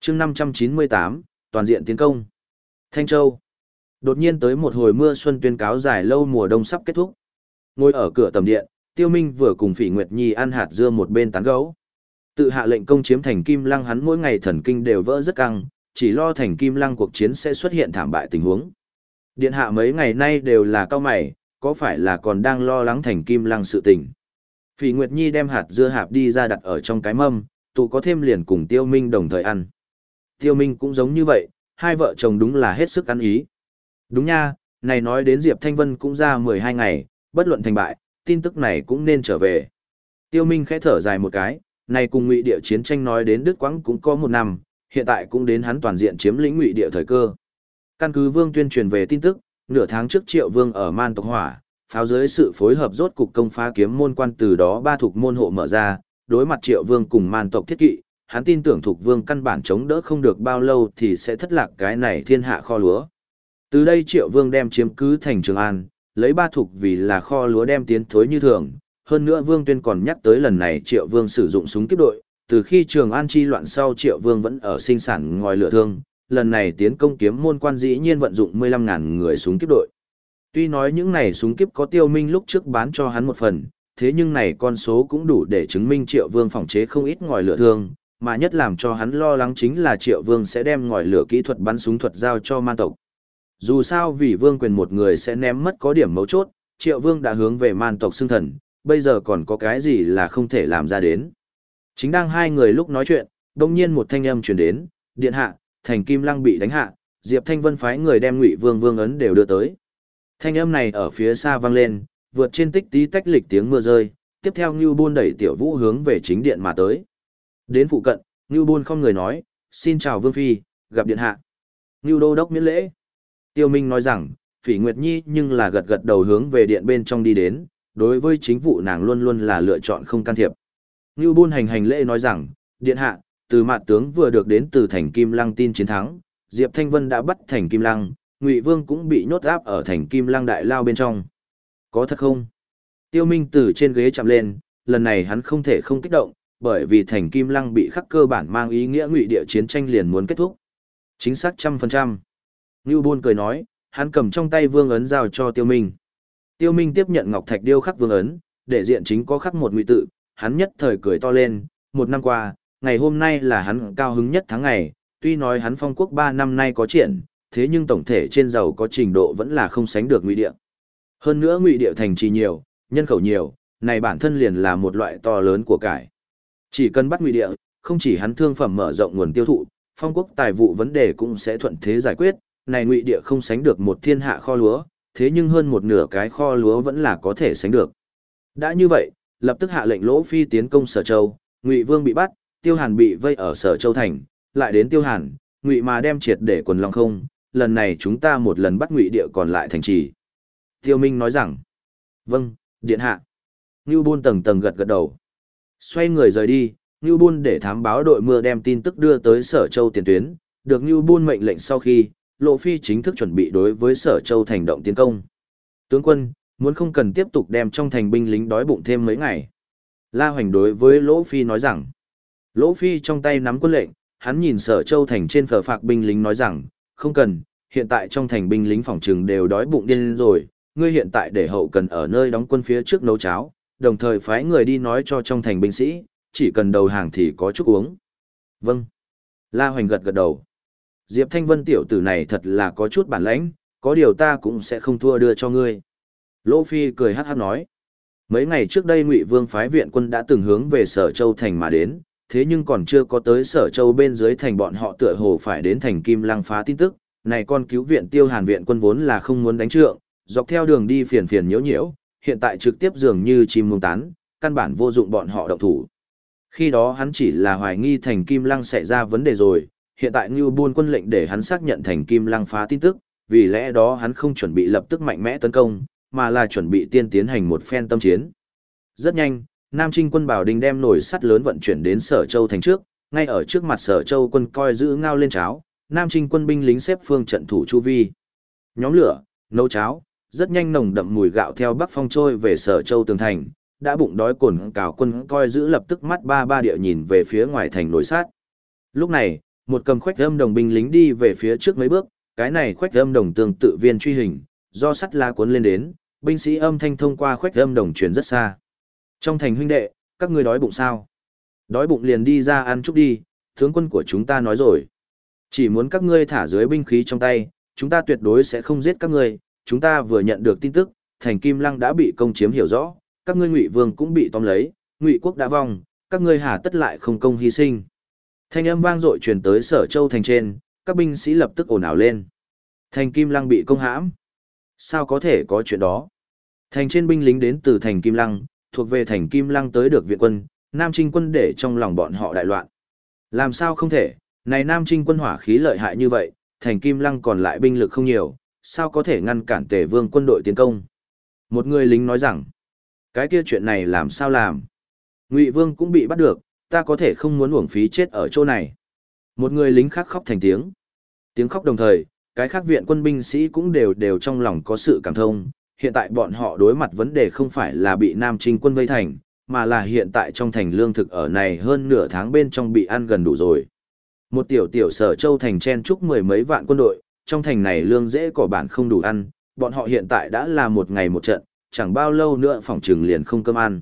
chương 598, toàn diện tiến công. Thanh Châu. Đột nhiên tới một hồi mưa xuân tuyên cáo dài lâu mùa đông sắp kết thúc. Ngồi ở cửa tầm điện, Tiêu Minh vừa cùng Phỉ Nguyệt Nhi ăn hạt dưa một bên tán gấu. Tự hạ lệnh công chiếm thành Kim Lăng hắn mỗi ngày thần kinh đều vỡ rất căng, chỉ lo thành kim lăng cuộc chiến sẽ xuất hiện thảm bại tình huống. Điện hạ mấy ngày nay đều là cao mày, có phải là còn đang lo lắng thành kim lăng sự tình. Phỉ Nguyệt Nhi đem hạt dưa hạp đi ra đặt ở trong cái mâm, tụ có thêm liền cùng Tiêu Minh đồng thời ăn. Tiêu Minh cũng giống như vậy, hai vợ chồng đúng là hết sức ăn ý. Đúng nha, này nói đến Diệp Thanh Vân cũng ra 12 ngày, bất luận thành bại, tin tức này cũng nên trở về. Tiêu Minh khẽ thở dài một cái, này cùng ngụy địa chiến tranh nói đến Đức Quãng cũng có một năm, hiện tại cũng đến hắn toàn diện chiếm lĩnh ngụy địa thời cơ. Căn cứ Vương tuyên truyền về tin tức, nửa tháng trước Triệu Vương ở Man tộc hỏa, pháo dưới sự phối hợp rốt cục công phá kiếm môn quan từ đó ba thuộc môn hộ mở ra, đối mặt Triệu Vương cùng Man tộc thiết kỵ, hắn tin tưởng thuộc Vương căn bản chống đỡ không được bao lâu thì sẽ thất lạc cái này thiên hạ kho lúa. Từ đây Triệu Vương đem chiếm cứ thành Trường An, lấy ba thuộc vì là kho lúa đem tiến thối như thường. Hơn nữa Vương Tuyên còn nhắc tới lần này Triệu Vương sử dụng súng kiếp đội, từ khi Trường An chi loạn sau Triệu Vương vẫn ở sinh sản ngòi lửa thương, lần này tiến công kiếm môn quan dĩ nhiên vận dụng 15.000 người súng kiếp đội. Tuy nói những này súng kiếp có tiêu minh lúc trước bán cho hắn một phần, thế nhưng này con số cũng đủ để chứng minh Triệu Vương phòng chế không ít ngòi lửa thương, mà nhất làm cho hắn lo lắng chính là Triệu Vương sẽ đem ngòi lửa kỹ thuật bắn súng thuật giao cho man tộc. Dù sao vì vương quyền một người sẽ ném mất có điểm mấu chốt, triệu vương đã hướng về man tộc xưng thần, bây giờ còn có cái gì là không thể làm ra đến. Chính đang hai người lúc nói chuyện, đông nhiên một thanh âm truyền đến, điện hạ, thành kim lăng bị đánh hạ, Diệp Thanh Vân phái người đem ngụy vương vương ấn đều đưa tới. Thanh âm này ở phía xa vang lên, vượt trên tích tí tách lịch tiếng mưa rơi, tiếp theo Ngưu Bôn đẩy tiểu vũ hướng về chính điện mà tới. Đến phụ cận, Ngưu Bôn không người nói, xin chào vương phi, gặp điện hạ. Ngưu đô đốc miễn lễ. Tiêu Minh nói rằng, Phỉ Nguyệt Nhi nhưng là gật gật đầu hướng về điện bên trong đi đến, đối với chính vụ nàng luôn luôn là lựa chọn không can thiệp. Ngưu Bôn hành hành lễ nói rằng, điện hạ, từ mạn tướng vừa được đến từ thành Kim Lăng tin chiến thắng, Diệp Thanh Vân đã bắt thành Kim Lăng, Ngụy Vương cũng bị nhốt áp ở thành Kim Lăng đại lao bên trong. Có thật không? Tiêu Minh từ trên ghế chạm lên, lần này hắn không thể không kích động, bởi vì thành Kim Lăng bị khắc cơ bản mang ý nghĩa ngụy địa chiến tranh liền muốn kết thúc. Chính xác trăm phần trăm. Ngưu Bôn cười nói, hắn cầm trong tay vương ấn giao cho Tiêu Minh. Tiêu Minh tiếp nhận ngọc thạch điêu khắc vương ấn, để diện chính có khắc một ngụy tự, hắn nhất thời cười to lên, một năm qua, ngày hôm nay là hắn cao hứng nhất tháng ngày, tuy nói hắn phong quốc ba năm nay có triển, thế nhưng tổng thể trên giàu có trình độ vẫn là không sánh được ngụy địa. Hơn nữa ngụy địa thành trì nhiều, nhân khẩu nhiều, này bản thân liền là một loại to lớn của cải. Chỉ cần bắt ngụy địa, không chỉ hắn thương phẩm mở rộng nguồn tiêu thụ, phong quốc tài vụ vấn đề cũng sẽ thuận thế giải quyết, này ngụy địa không sánh được một thiên hạ kho lúa, thế nhưng hơn một nửa cái kho lúa vẫn là có thể sánh được. Đã như vậy, lập tức hạ lệnh Lỗ Phi tiến công Sở Châu, Ngụy Vương bị bắt, Tiêu Hàn bị vây ở Sở Châu thành, lại đến Tiêu Hàn, Ngụy mà đem triệt để quần long không, lần này chúng ta một lần bắt Ngụy địa còn lại thành trì. Tiêu Minh nói rằng, vâng, điện hạ. Ngưu Bôn tầng tầng gật gật đầu. Xoay người rời đi, Ngưu Bôn để thám báo đội mưa đem tin tức đưa tới Sở Châu tiền tuyến, được Ngưu Bôn mệnh lệnh sau khi, Lộ Phi chính thức chuẩn bị đối với Sở Châu thành động tiến công. Tướng quân, muốn không cần tiếp tục đem trong thành binh lính đói bụng thêm mấy ngày. La Hoành đối với Lỗ Phi nói rằng, Lỗ Phi trong tay nắm quân lệnh, hắn nhìn Sở Châu thành trên phở phạc binh lính nói rằng, không cần, hiện tại trong thành binh lính phòng trừng đều đói bụng điên rồi, ngươi hiện tại để hậu cần ở nơi đóng quân phía trước nấu cháo, đồng thời phái người đi nói cho trong thành binh sĩ, chỉ cần đầu hàng thì có chút uống. Vâng. La Hoành gật gật đầu. Diệp Thanh Vân tiểu tử này thật là có chút bản lãnh, có điều ta cũng sẽ không thua đưa cho ngươi. Lỗ Phi cười hát hát nói. Mấy ngày trước đây Ngụy Vương phái viện quân đã từng hướng về Sở Châu thành mà đến, thế nhưng còn chưa có tới Sở Châu bên dưới thành bọn họ tựa hồ phải đến thành Kim Lăng phá tin tức. Này con cứu viện Tiêu Hàn viện quân vốn là không muốn đánh trượng, dọc theo đường đi phiền phiền nhiễu nhiễu, hiện tại trực tiếp dường như chim mông tán, căn bản vô dụng bọn họ động thủ. Khi đó hắn chỉ là hoài nghi thành Kim Lăng xảy ra vấn đề rồi, hiện tại Ngưu Buôn quân lệnh để hắn xác nhận thành Kim Lăng phá tin tức, vì lẽ đó hắn không chuẩn bị lập tức mạnh mẽ tấn công, mà là chuẩn bị tiên tiến hành một phen tâm chiến. Rất nhanh, Nam Trinh quân Bảo Đình đem nổi sắt lớn vận chuyển đến Sở Châu thành trước, ngay ở trước mặt Sở Châu quân coi giữ ngao lên cháo, Nam Trinh quân binh lính xếp phương trận thủ chu vi. Nhóm lửa, nấu cháo, rất nhanh nồng đậm mùi gạo theo bắc phong trôi về Sở Châu tường thành, đã bụng đói cồn cào quân coi giữ lập tức mắt ba ba địa nhìn về phía ngoài thành nổi sát. Lúc này, một cầm khoách âm đồng binh lính đi về phía trước mấy bước, cái này khoách âm đồng tương tự viên truy hình, do sắt la cuốn lên đến, binh sĩ âm thanh thông qua khoách âm đồng truyền rất xa. Trong thành huynh đệ, các ngươi đói bụng sao? Đói bụng liền đi ra ăn chút đi, tướng quân của chúng ta nói rồi. Chỉ muốn các ngươi thả dưới binh khí trong tay, chúng ta tuyệt đối sẽ không giết các ngươi, chúng ta vừa nhận được tin tức, thành Kim Lăng đã bị công chiếm hiểu rõ, các ngươi Ngụy Vương cũng bị tóm lấy, Ngụy quốc đã vong, các ngươi hà tất lại không công hy sinh. Thanh âm vang dội truyền tới Sở Châu thành trên, các binh sĩ lập tức ồn ào lên. Thành Kim Lăng bị công hãm. Sao có thể có chuyện đó? Thành trên binh lính đến từ thành Kim Lăng, thuộc về thành Kim Lăng tới được viện quân, Nam Trinh quân để trong lòng bọn họ đại loạn. Làm sao không thể, này Nam Trinh quân hỏa khí lợi hại như vậy, thành Kim Lăng còn lại binh lực không nhiều, sao có thể ngăn cản tề vương quân đội tiến công? Một người lính nói rằng, cái kia chuyện này làm sao làm? Ngụy Vương cũng bị bắt được, ta có thể không muốn uổng phí chết ở chỗ này. Một người lính khác khóc thành tiếng. Tiếng khóc đồng thời, cái khác viện quân binh sĩ cũng đều đều trong lòng có sự cảm thông. Hiện tại bọn họ đối mặt vấn đề không phải là bị Nam Trinh quân vây thành, mà là hiện tại trong thành lương thực ở này hơn nửa tháng bên trong bị ăn gần đủ rồi. Một tiểu tiểu sở châu thành chen chúc mười mấy vạn quân đội, trong thành này lương dễ cỏ bản không đủ ăn, bọn họ hiện tại đã là một ngày một trận, chẳng bao lâu nữa phòng trừng liền không cơm ăn.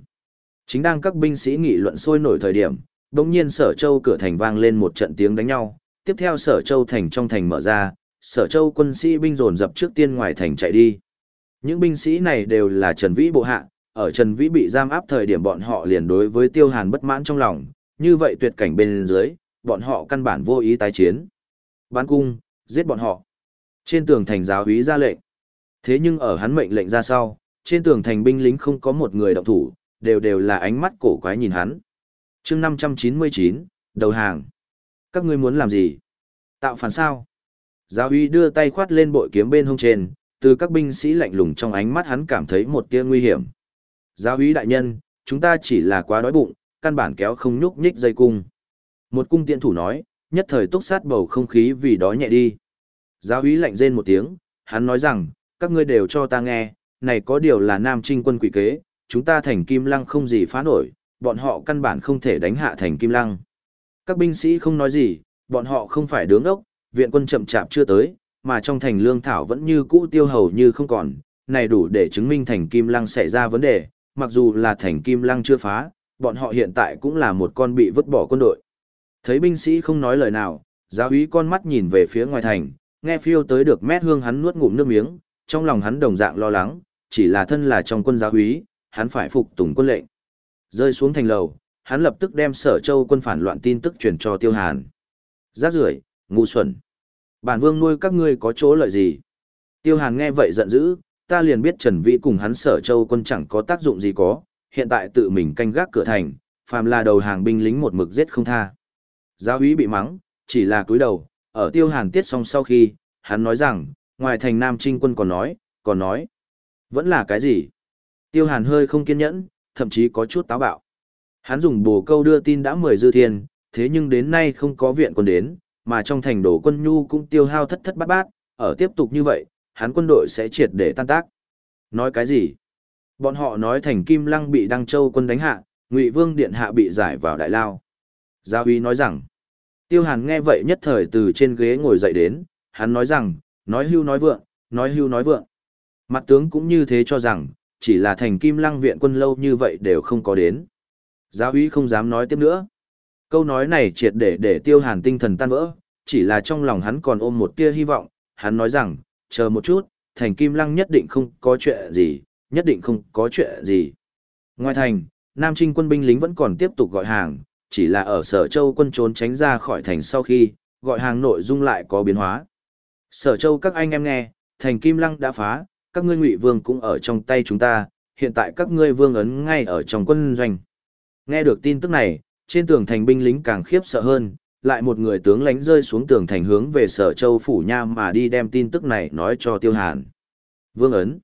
Chính đang các binh sĩ nghị luận sôi nổi thời điểm, đồng nhiên sở châu cửa thành vang lên một trận tiếng đánh nhau, tiếp theo sở châu thành trong thành mở ra, sở châu quân sĩ binh dồn dập trước tiên ngoài thành chạy đi. Những binh sĩ này đều là Trần Vĩ bộ hạ, ở Trần Vĩ bị giam áp thời điểm bọn họ liền đối với Tiêu Hàn bất mãn trong lòng, như vậy tuyệt cảnh bên dưới, bọn họ căn bản vô ý tái chiến. Bán cung, giết bọn họ. Trên tường thành giáo úy ra lệnh. Thế nhưng ở hắn mệnh lệnh ra sau, trên tường thành binh lính không có một người động thủ, đều đều là ánh mắt cổ quái nhìn hắn. chương 599, đầu hàng. Các ngươi muốn làm gì? Tạo phản sao? Giáo uy đưa tay khoát lên bội kiếm bên hông trên, từ các binh sĩ lạnh lùng trong ánh mắt hắn cảm thấy một tia nguy hiểm. Giáo úy đại nhân, chúng ta chỉ là quá đói bụng, căn bản kéo không nhúc nhích dây cung. Một cung tiện thủ nói, nhất thời túc sát bầu không khí vì đói nhẹ đi. Giáo úy lạnh rên một tiếng, hắn nói rằng, các ngươi đều cho ta nghe, này có điều là nam trinh quân quỷ kế, chúng ta thành kim lăng không gì phá nổi, bọn họ căn bản không thể đánh hạ thành kim lăng. Các binh sĩ không nói gì, bọn họ không phải đứng ốc, viện quân chậm chạp chưa tới, mà trong thành lương thảo vẫn như cũ tiêu hầu như không còn, này đủ để chứng minh thành kim lăng xảy ra vấn đề, mặc dù là thành kim lăng chưa phá, bọn họ hiện tại cũng là một con bị vứt bỏ quân đội. Thấy binh sĩ không nói lời nào, giáo úy con mắt nhìn về phía ngoài thành, nghe phiêu tới được mét hương hắn nuốt ngụm nước miếng, trong lòng hắn đồng dạng lo lắng, chỉ là thân là trong quân giáo úy, hắn phải phục tùng quân lệnh. Rơi xuống thành lầu, hắn lập tức đem sở châu quân phản loạn tin tức truyền cho tiêu hàn. Giác rưởi ngu xuẩn. Bản vương nuôi các ngươi có chỗ lợi gì? Tiêu hàn nghe vậy giận dữ, ta liền biết Trần Vĩ cùng hắn sở châu quân chẳng có tác dụng gì có, hiện tại tự mình canh gác cửa thành, phàm là đầu hàng binh lính một mực giết không tha. Giáo úy bị mắng, chỉ là cúi đầu, ở tiêu hàn tiết xong sau khi, hắn nói rằng, ngoài thành Nam Trinh quân còn nói, còn nói. Vẫn là cái gì? Tiêu hàn hơi không kiên nhẫn, thậm chí có chút táo bạo. Hắn dùng bồ câu đưa tin đã mười dư thiên, thế nhưng đến nay không có viện quân đến, mà trong thành đổ quân nhu cũng tiêu hao thất thất bát bát, ở tiếp tục như vậy, hắn quân đội sẽ triệt để tan tác. Nói cái gì? Bọn họ nói thành Kim Lăng bị Đăng Châu quân đánh hạ, Ngụy Vương điện hạ bị giải vào đại lao. Gia Huy nói rằng, Tiêu Hàn nghe vậy nhất thời từ trên ghế ngồi dậy đến, hắn nói rằng, nói hưu nói vượng, nói hưu nói vượng. Mặt tướng cũng như thế cho rằng, chỉ là thành kim lăng viện quân lâu như vậy đều không có đến. Gia Huy không dám nói tiếp nữa. Câu nói này triệt để để tiêu hàn tinh thần tan vỡ, chỉ là trong lòng hắn còn ôm một tia hy vọng, hắn nói rằng, chờ một chút, thành kim lăng nhất định không có chuyện gì, nhất định không có chuyện gì. Ngoài thành, Nam Trinh quân binh lính vẫn còn tiếp tục gọi hàng, chỉ là ở Sở Châu quân trốn tránh ra khỏi thành sau khi, gọi hàng nội dung lại có biến hóa. Sở Châu các anh em nghe, thành Kim Lăng đã phá, các ngươi ngụy vương cũng ở trong tay chúng ta, hiện tại các ngươi vương ấn ngay ở trong quân doanh. Nghe được tin tức này, trên tường thành binh lính càng khiếp sợ hơn, lại một người tướng lãnh rơi xuống tường thành hướng về sở châu phủ nha mà đi đem tin tức này nói cho tiêu hàn. Vương ấn.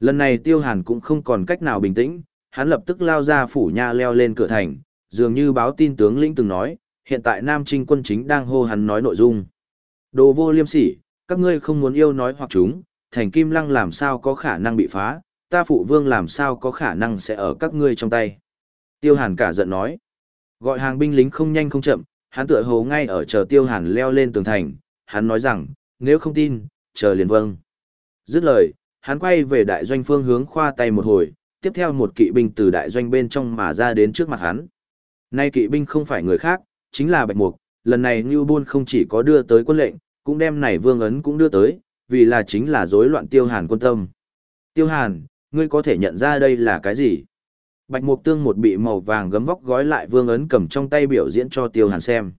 Lần này tiêu hàn cũng không còn cách nào bình tĩnh, hắn lập tức lao ra phủ nha leo lên cửa thành, dường như báo tin tướng lĩnh từng nói, hiện tại Nam Trinh quân chính đang hô hắn nói nội dung. Đồ vô liêm sỉ, các ngươi không muốn yêu nói hoặc chúng, thành kim lăng làm sao có khả năng bị phá, ta phụ vương làm sao có khả năng sẽ ở các ngươi trong tay. Tiêu hàn cả giận nói. Gọi hàng binh lính không nhanh không chậm, hắn tựa hồ ngay ở chờ tiêu hàn leo lên tường thành, hắn nói rằng, nếu không tin, chờ liền vâng. Dứt lời, hắn quay về đại doanh phương hướng khoa tay một hồi, tiếp theo một kỵ binh từ đại doanh bên trong mà ra đến trước mặt hắn. Nay kỵ binh không phải người khác, chính là Bạch Mục, lần này Ngưu Bôn không chỉ có đưa tới quân lệnh, cũng đem này vương ấn cũng đưa tới, vì là chính là rối loạn Tiêu Hàn quân tâm. Tiêu Hàn, ngươi có thể nhận ra đây là cái gì? Bạch Mục Tương một bị màu vàng gấm vóc gói lại vương ấn cầm trong tay biểu diễn cho Tiêu Hàn xem.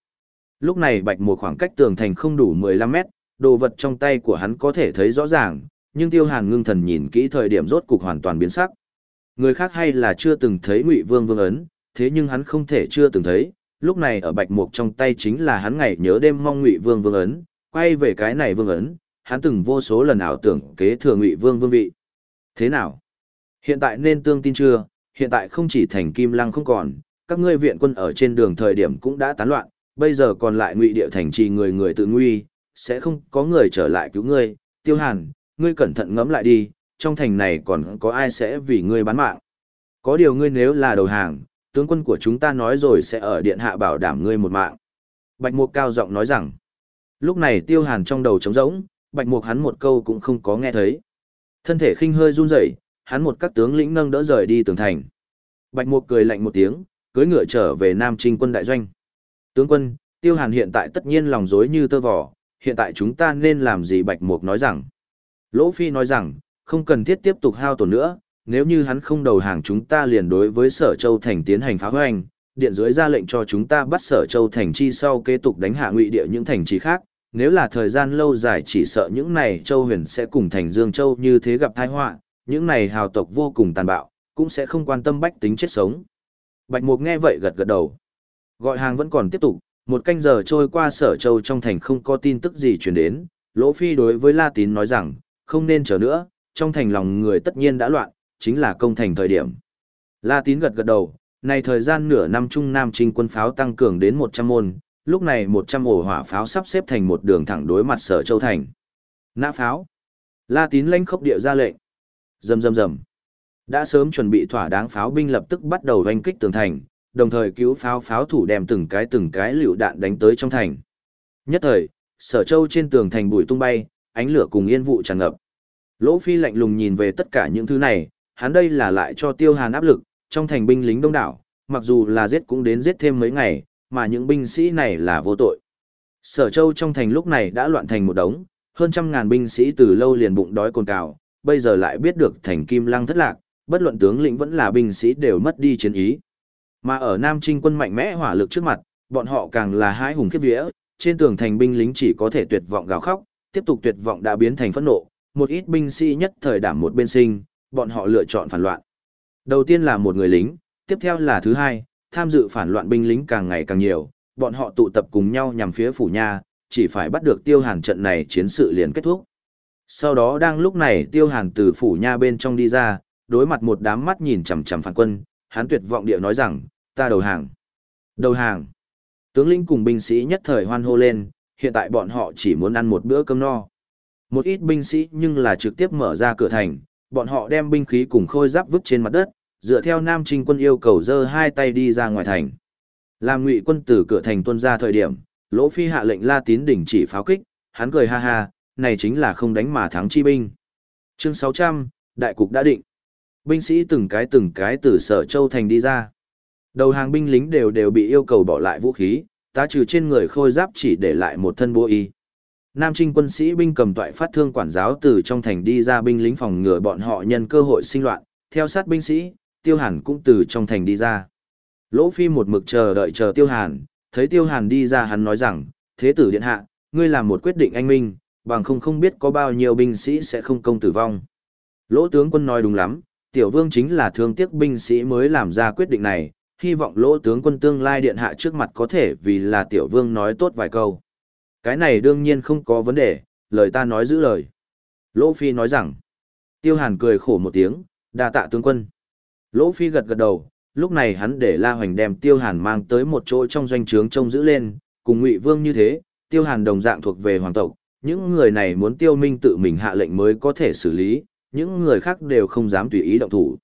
Lúc này Bạch Mục khoảng cách tường thành không đủ 15 mét, đồ vật trong tay của hắn có thể thấy rõ ràng, nhưng Tiêu Hàn ngưng thần nhìn kỹ thời điểm rốt cục hoàn toàn biến sắc. Người khác hay là chưa từng thấy Ngụy Vương vương ấn, thế nhưng hắn không thể chưa từng thấy, lúc này ở Bạch Mục trong tay chính là hắn ngày nhớ đêm mong Ngụy Vương vương ấn, quay về cái này vương ấn, hắn từng vô số lần ảo tưởng kế thừa Ngụy Vương vương vị. Thế nào? Hiện tại nên tương tin chưa? Hiện tại không chỉ thành Kim Lăng không còn, các ngươi viện quân ở trên đường thời điểm cũng đã tán loạn, bây giờ còn lại Ngụy địa thành trì người người tự nguy, sẽ không có người trở lại cứu ngươi. Tiêu Hàn, ngươi cẩn thận ngẫm lại đi, trong thành này còn có ai sẽ vì ngươi bán mạng. Có điều ngươi nếu là đầu hàng, tướng quân của chúng ta nói rồi sẽ ở điện hạ bảo đảm ngươi một mạng. Bạch Mục cao giọng nói rằng, lúc này Tiêu Hàn trong đầu trống rỗng, Bạch Mục hắn một câu cũng không có nghe thấy. Thân thể khinh hơi run rẩy, hắn một các tướng lĩnh nâng đỡ rời đi tường thành. Bạch Mục cười lạnh một tiếng, cưỡi ngựa trở về Nam Trinh quân đại doanh. Tướng quân, Tiêu Hàn hiện tại tất nhiên lòng rối như tơ vò, hiện tại chúng ta nên làm gì Bạch Mục nói rằng. Lỗ Phi nói rằng, không cần thiết tiếp tục hao tổn nữa, nếu như hắn không đầu hàng chúng ta liền đối với Sở Châu Thành tiến hành phá hoành, điện dưới ra lệnh cho chúng ta bắt Sở Châu Thành chi sau kế tục đánh hạ ngụy địa những thành trì khác, nếu là thời gian lâu dài chỉ sợ những này Châu huyền sẽ cùng thành Dương Châu như thế gặp tai họa, những này hào tộc vô cùng tàn bạo, cũng sẽ không quan tâm bách tính chết sống. Bạch Mục nghe vậy gật gật đầu. Gọi hàng vẫn còn tiếp tục, một canh giờ trôi qua Sở Châu trong thành không có tin tức gì truyền đến, Lỗ Phi đối với La Tín nói rằng, không nên chờ nữa, trong thành lòng người tất nhiên đã loạn, chính là công thành thời điểm. La Tín gật gật đầu, này thời gian nửa năm Trung Nam Trinh quân pháo tăng cường đến 100 môn, lúc này 100 ổ hỏa pháo sắp xếp thành một đường thẳng đối mặt Sở Châu thành. Nã pháo. La Tín lãnh khốc địa ra lệnh. Rầm rầm rầm. Đã sớm chuẩn bị thỏa đáng pháo binh lập tức bắt đầu đánh kích tường thành, đồng thời cứu pháo pháo thủ đem từng cái từng cái lựu đạn đánh tới trong thành. Nhất thời, Sở Châu trên tường thành bụi tung bay, ánh lửa cùng yên vụ tràn ngập. Lỗ Phi lạnh lùng nhìn về tất cả những thứ này, hắn đây là lại cho Tiêu Hàn áp lực, trong thành binh lính đông đảo, mặc dù là giết cũng đến giết thêm mấy ngày, mà những binh sĩ này là vô tội. Sở Châu trong thành lúc này đã loạn thành một đống, hơn trăm ngàn binh sĩ từ lâu liền bụng đói cồn cào, bây giờ lại biết được thành Kim Lăng thất lạc, bất luận tướng lĩnh vẫn là binh sĩ đều mất đi chiến ý. Mà ở Nam Trinh quân mạnh mẽ hỏa lực trước mặt, bọn họ càng là hãi hùng khiếp vía, trên tường thành binh lính chỉ có thể tuyệt vọng gào khóc, tiếp tục tuyệt vọng đã biến thành phẫn nộ, một ít binh sĩ nhất thời đảm một bên sinh, bọn họ lựa chọn phản loạn. Đầu tiên là một người lính, tiếp theo là thứ hai, tham dự phản loạn binh lính càng ngày càng nhiều, bọn họ tụ tập cùng nhau nhằm phía phủ nha, chỉ phải bắt được tiêu hàn trận này chiến sự liền kết thúc. Sau đó đang lúc này tiêu hàn từ phủ nha bên trong đi ra, đối mặt một đám mắt nhìn chằm chằm phản quân, hắn tuyệt vọng địa nói rằng, ta đầu hàng. Đầu hàng. Tướng lĩnh cùng binh sĩ nhất thời hoan hô lên, hiện tại bọn họ chỉ muốn ăn một bữa cơm no. Một ít binh sĩ nhưng là trực tiếp mở ra cửa thành, bọn họ đem binh khí cùng khôi giáp vứt trên mặt đất, dựa theo Nam Trinh quân yêu cầu giơ hai tay đi ra ngoài thành. Làm ngụy quân từ cửa thành tuân ra thời điểm, Lỗ Phi hạ lệnh La Tín đỉnh chỉ pháo kích, hắn cười ha ha, này chính là không đánh mà thắng chi binh. Chương 600, đại cục đã định. Binh sĩ từng cái từng cái từ Sở Châu thành đi ra. Đầu hàng binh lính đều đều bị yêu cầu bỏ lại vũ khí, tá trừ trên người khôi giáp chỉ để lại một thân bố y. Nam Trinh quân sĩ binh cầm toại phát thương quản giáo từ trong thành đi ra binh lính phòng ngừa bọn họ nhân cơ hội sinh loạn, theo sát binh sĩ, Tiêu Hàn cũng từ trong thành đi ra. Lỗ Phi một mực chờ đợi chờ Tiêu Hàn, thấy Tiêu Hàn đi ra hắn nói rằng, thế tử điện hạ, ngươi làm một quyết định anh minh, bằng không không biết có bao nhiêu binh sĩ sẽ không công tử vong. Lỗ tướng quân nói đúng lắm, tiểu vương chính là thương tiếc binh sĩ mới làm ra quyết định này, hy vọng lỗ tướng quân tương lai điện hạ trước mặt có thể vì là tiểu vương nói tốt vài câu. Cái này đương nhiên không có vấn đề, lời ta nói giữ lời. Lỗ Phi nói rằng, Tiêu Hàn cười khổ một tiếng, đa tạ tướng quân. Lỗ Phi gật gật đầu, lúc này hắn để La Hoành đem Tiêu Hàn mang tới một chỗ trong doanh trướng trông giữ lên, cùng Ngụy Vương như thế, Tiêu Hàn đồng dạng thuộc về hoàng tộc, những người này muốn Tiêu Minh tự mình hạ lệnh mới có thể xử lý, những người khác đều không dám tùy ý động thủ.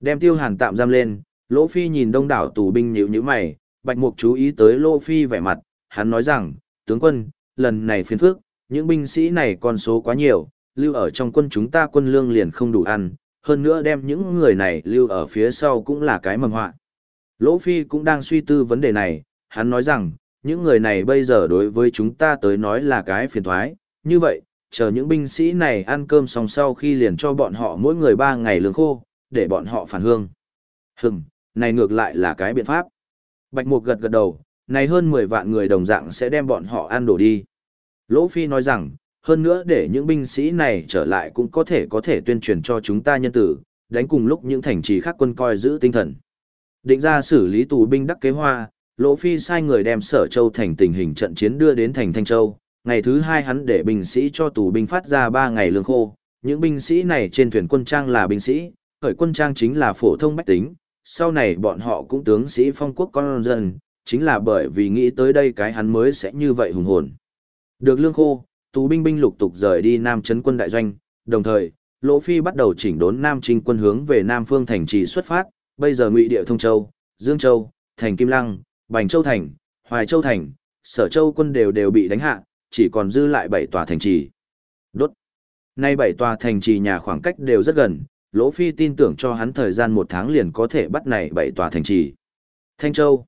Đem Tiêu Hàn tạm giam lên, Lỗ Phi nhìn đông đảo tù binh nhíu nhíu mày, Bạch Mục chú ý tới Lỗ Phi vẻ mặt, hắn nói rằng, tướng quân, lần này phiền phức, những binh sĩ này con số quá nhiều, lưu ở trong quân chúng ta quân lương liền không đủ ăn, hơn nữa đem những người này lưu ở phía sau cũng là cái mầm họa. Lỗ Phi cũng đang suy tư vấn đề này, hắn nói rằng, những người này bây giờ đối với chúng ta tới nói là cái phiền thoái, như vậy, chờ những binh sĩ này ăn cơm xong sau khi liền cho bọn họ mỗi người ba ngày lương khô, để bọn họ phản hương. Hừm, này ngược lại là cái biện pháp. Bạch Mục gật gật đầu, này hơn 10 vạn người đồng dạng sẽ đem bọn họ ăn đổ đi. Lỗ Phi nói rằng, hơn nữa để những binh sĩ này trở lại cũng có thể có thể tuyên truyền cho chúng ta nhân tử, đánh cùng lúc những thành trì khác quân coi giữ tinh thần. Định ra xử lý tù binh đắc kế hoa, Lỗ Phi sai người đem Sở Châu thành tình hình trận chiến đưa đến thành Thanh Châu. Ngày thứ hai hắn để binh sĩ cho tù binh phát ra 3 ngày lương khô. Những binh sĩ này trên thuyền quân trang là binh sĩ, khởi quân trang chính là phổ thông bách tính. Sau này bọn họ cũng tướng sĩ phong quốc con dân, chính là bởi vì nghĩ tới đây cái hắn mới sẽ như vậy hùng hồn. Được lương khô, tù binh binh lục tục rời đi Nam Trấn quân đại doanh, đồng thời, Lỗ Phi bắt đầu chỉnh đốn Nam Trinh quân hướng về Nam Phương thành trì xuất phát, bây giờ Ngụy Địa Thông Châu, Dương Châu, Thành Kim Lăng, Bành Châu Thành, Hoài Châu Thành, Sở Châu quân đều đều bị đánh hạ, chỉ còn dư lại bảy tòa thành trì. Đốt. Nay bảy tòa thành trì nhà khoảng cách đều rất gần, Lỗ Phi tin tưởng cho hắn thời gian một tháng liền có thể bắt này bảy tòa thành trì. Thanh Châu.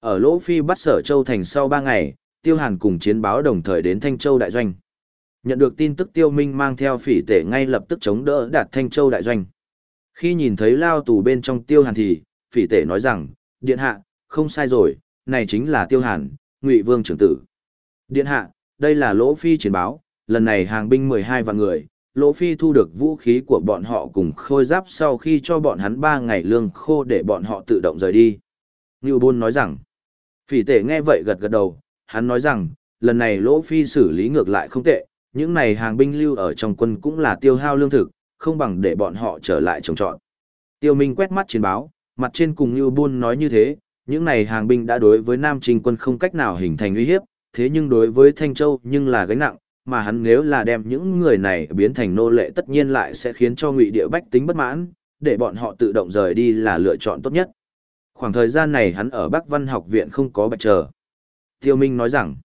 Ở Lỗ Phi bắt Sở Châu Thành sau ba ngày, Tiêu Hàn cùng chiến báo đồng thời đến Thanh Châu đại doanh. Nhận được tin tức Tiêu Minh mang theo phỉ tể ngay lập tức chống đỡ đạt Thanh Châu đại doanh. Khi nhìn thấy lao tù bên trong Tiêu Hàn thì, phỉ tể nói rằng, Điện Hạ, không sai rồi, này chính là Tiêu Hàn, Ngụy Vương trưởng tử. Điện Hạ, đây là Lỗ Phi chiến báo, lần này hàng binh 12 vạn người, Lỗ Phi thu được vũ khí của bọn họ cùng khôi giáp sau khi cho bọn hắn 3 ngày lương khô để bọn họ tự động rời đi. Ngưu Bôn nói rằng, phỉ tể nghe vậy gật gật đầu, hắn nói rằng, lần này Lỗ Phi xử lý ngược lại không tệ, những này hàng binh lưu ở trong quân cũng là tiêu hao lương thực, không bằng để bọn họ trở lại trồng trọt. Tiêu Minh quét mắt chiến báo, mặt trên cùng Ngưu Bôn nói như thế, những này hàng binh đã đối với Nam Trình quân không cách nào hình thành uy hiếp, thế nhưng đối với Thanh Châu nhưng là gánh nặng, mà hắn nếu là đem những người này biến thành nô lệ tất nhiên lại sẽ khiến cho ngụy địa bách tính bất mãn, để bọn họ tự động rời đi là lựa chọn tốt nhất. Khoảng thời gian này hắn ở Bắc Văn học viện không có bạch chờ. Tiêu Minh nói rằng,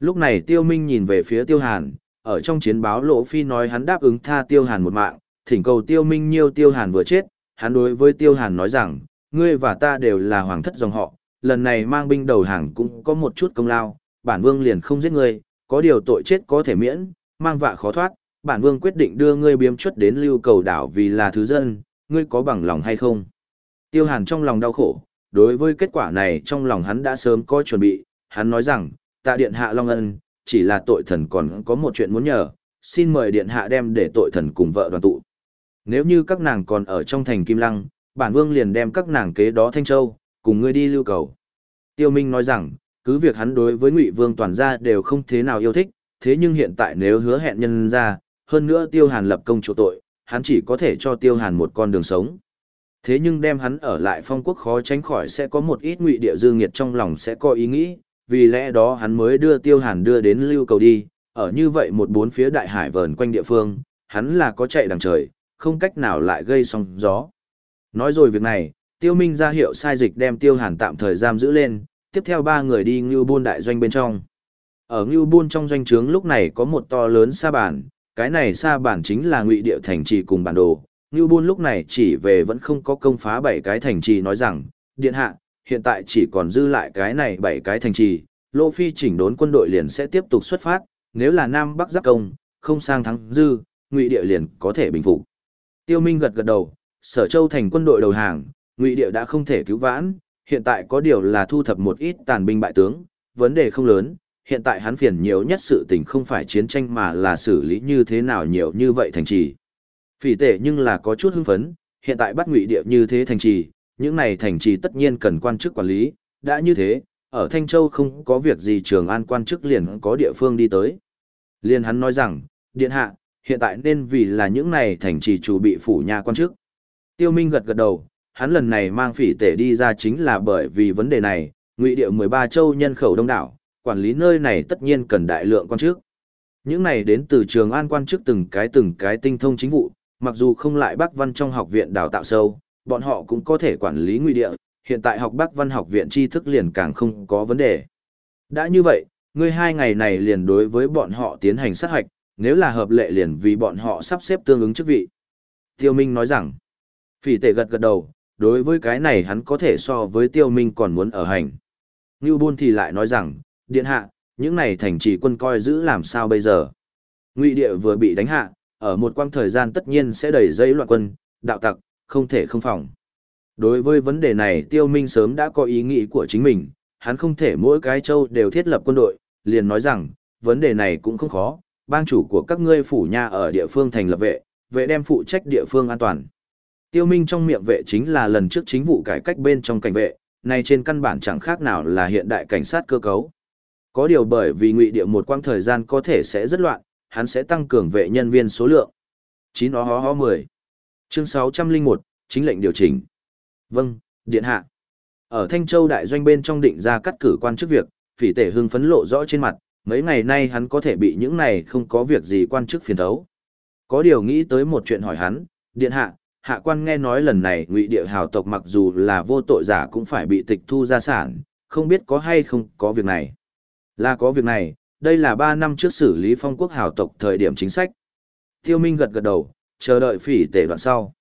lúc này Tiêu Minh nhìn về phía Tiêu Hàn, ở trong chiến báo Lỗ Phi nói hắn đáp ứng tha Tiêu Hàn một mạng, thỉnh cầu Tiêu Minh nhiêu Tiêu Hàn vừa chết, hắn đối với Tiêu Hàn nói rằng, ngươi và ta đều là hoàng thất dòng họ, lần này mang binh đầu hàng cũng có một chút công lao, bản vương liền không giết ngươi, có điều tội chết có thể miễn, mang vạ khó thoát, bản vương quyết định đưa ngươi biếm chuất đến lưu cầu đảo vì là thứ dân, ngươi có bằng lòng hay không? Tiêu hàn trong lòng đau khổ, đối với kết quả này trong lòng hắn đã sớm có chuẩn bị, hắn nói rằng, tạ điện hạ Long Ân, chỉ là tội thần còn có một chuyện muốn nhờ, xin mời điện hạ đem để tội thần cùng vợ đoàn tụ. Nếu như các nàng còn ở trong thành Kim Lăng, bản vương liền đem các nàng kế đó Thanh Châu, cùng ngươi đi lưu cầu. Tiêu Minh nói rằng, cứ việc hắn đối với Ngụy Vương toàn gia đều không thế nào yêu thích, thế nhưng hiện tại nếu hứa hẹn nhân ra, hơn nữa Tiêu Hàn lập công chỗ tội, hắn chỉ có thể cho Tiêu Hàn một con đường sống. Thế nhưng đem hắn ở lại phong quốc khó tránh khỏi sẽ có một ít ngụy địa dư nghiệt trong lòng sẽ có ý nghĩ, vì lẽ đó hắn mới đưa Tiêu Hàn đưa đến lưu cầu đi, ở như vậy một bốn phía đại hải vờn quanh địa phương, hắn là có chạy đằng trời, không cách nào lại gây sóng gió. Nói rồi việc này, Tiêu Minh ra hiệu sai dịch đem Tiêu Hàn tạm thời giam giữ lên, tiếp theo ba người đi Ngưu Buôn đại doanh bên trong. Ở Ngưu Buôn trong doanh trướng lúc này có một to lớn sa bản, cái này sa bản chính là ngụy địa thành trì cùng bản đồ. Ngưu Buôn lúc này chỉ về vẫn không có công phá bảy cái thành trì nói rằng, điện hạ, hiện tại chỉ còn dư lại cái này bảy cái thành trì, Lô Phi chỉnh đốn quân đội liền sẽ tiếp tục xuất phát, nếu là Nam Bắc giáp công, không sang thắng dư, ngụy địa liền có thể bình phục. Tiêu Minh gật gật đầu, Sở Châu thành quân đội đầu hàng, Ngụy Địa đã không thể cứu vãn, hiện tại có điều là thu thập một ít tàn binh bại tướng, vấn đề không lớn, hiện tại hắn phiền nhiều nhất sự tình không phải chiến tranh mà là xử lý như thế nào nhiều như vậy thành trì. Phỉ tệ nhưng là có chút hưng phấn, hiện tại bắt Ngụy Địa như thế thành trì, những này thành trì tất nhiên cần quan chức quản lý, đã như thế, ở Thanh Châu không có việc gì trường an quan chức liền có địa phương đi tới. Liên hắn nói rằng, điện hạ, hiện tại nên vì là những này thành trì chủ bị phủ nhà quan chức. Tiêu Minh gật gật đầu, hắn lần này mang phỉ tể đi ra chính là bởi vì vấn đề này, ngụy địa 13 châu nhân khẩu đông đảo, quản lý nơi này tất nhiên cần đại lượng quan chức. Những này đến từ trường an quan chức từng cái từng cái tinh thông chính vụ, mặc dù không lại Bắc Văn trong học viện đào tạo sâu, bọn họ cũng có thể quản lý ngụy địa, hiện tại học Bắc Văn học viện tri thức liền càng không có vấn đề. Đã như vậy, ngươi hai ngày này liền đối với bọn họ tiến hành sát hoạch, nếu là hợp lệ liền vì bọn họ sắp xếp tương ứng chức vị. Tiêu Minh nói rằng, Phỉ tệ gật gật đầu, đối với cái này hắn có thể so với tiêu minh còn muốn ở hành. Ngưu Bôn thì lại nói rằng, điện hạ, những này thành trì quân coi giữ làm sao bây giờ? Ngụy địa vừa bị đánh hạ, ở một quang thời gian tất nhiên sẽ đẩy dây loạn quân, đạo tặc, không thể không phòng. Đối với vấn đề này Tiêu Minh sớm đã có ý nghĩ của chính mình, hắn không thể mỗi cái châu đều thiết lập quân đội, liền nói rằng, vấn đề này cũng không khó, bang chủ của các ngươi phủ nha ở địa phương thành lập vệ, vệ đem phụ trách địa phương an toàn. Tiêu Minh trong miệng vệ chính là lần trước chính vụ cải cách bên trong cảnh vệ, này trên căn bản chẳng khác nào là hiện đại cảnh sát cơ cấu. Có điều bởi vì ngụy địa một quãng thời gian có thể sẽ rất loạn, hắn sẽ tăng cường vệ nhân viên số lượng. 9 ó hó hó 10. Chương 601, chính lệnh điều chỉnh. Vâng, điện hạ. Ở Thanh Châu đại doanh bên trong định ra cắt cử quan chức việc, phỉ tể hưng phấn lộ rõ trên mặt, mấy ngày nay hắn có thể bị những này không có việc gì quan chức phiền thấu. Có điều nghĩ tới một chuyện hỏi hắn, điện hạ, hạ quan nghe nói lần này ngụy địa hào tộc mặc dù là vô tội giả cũng phải bị tịch thu gia sản, không biết có hay không có việc này. Là có việc này, đây là ba năm trước xử lý phong quốc hào tộc thời điểm chính sách. Tiêu Minh gật gật đầu, chờ đợi phỉ tể đoạn sau.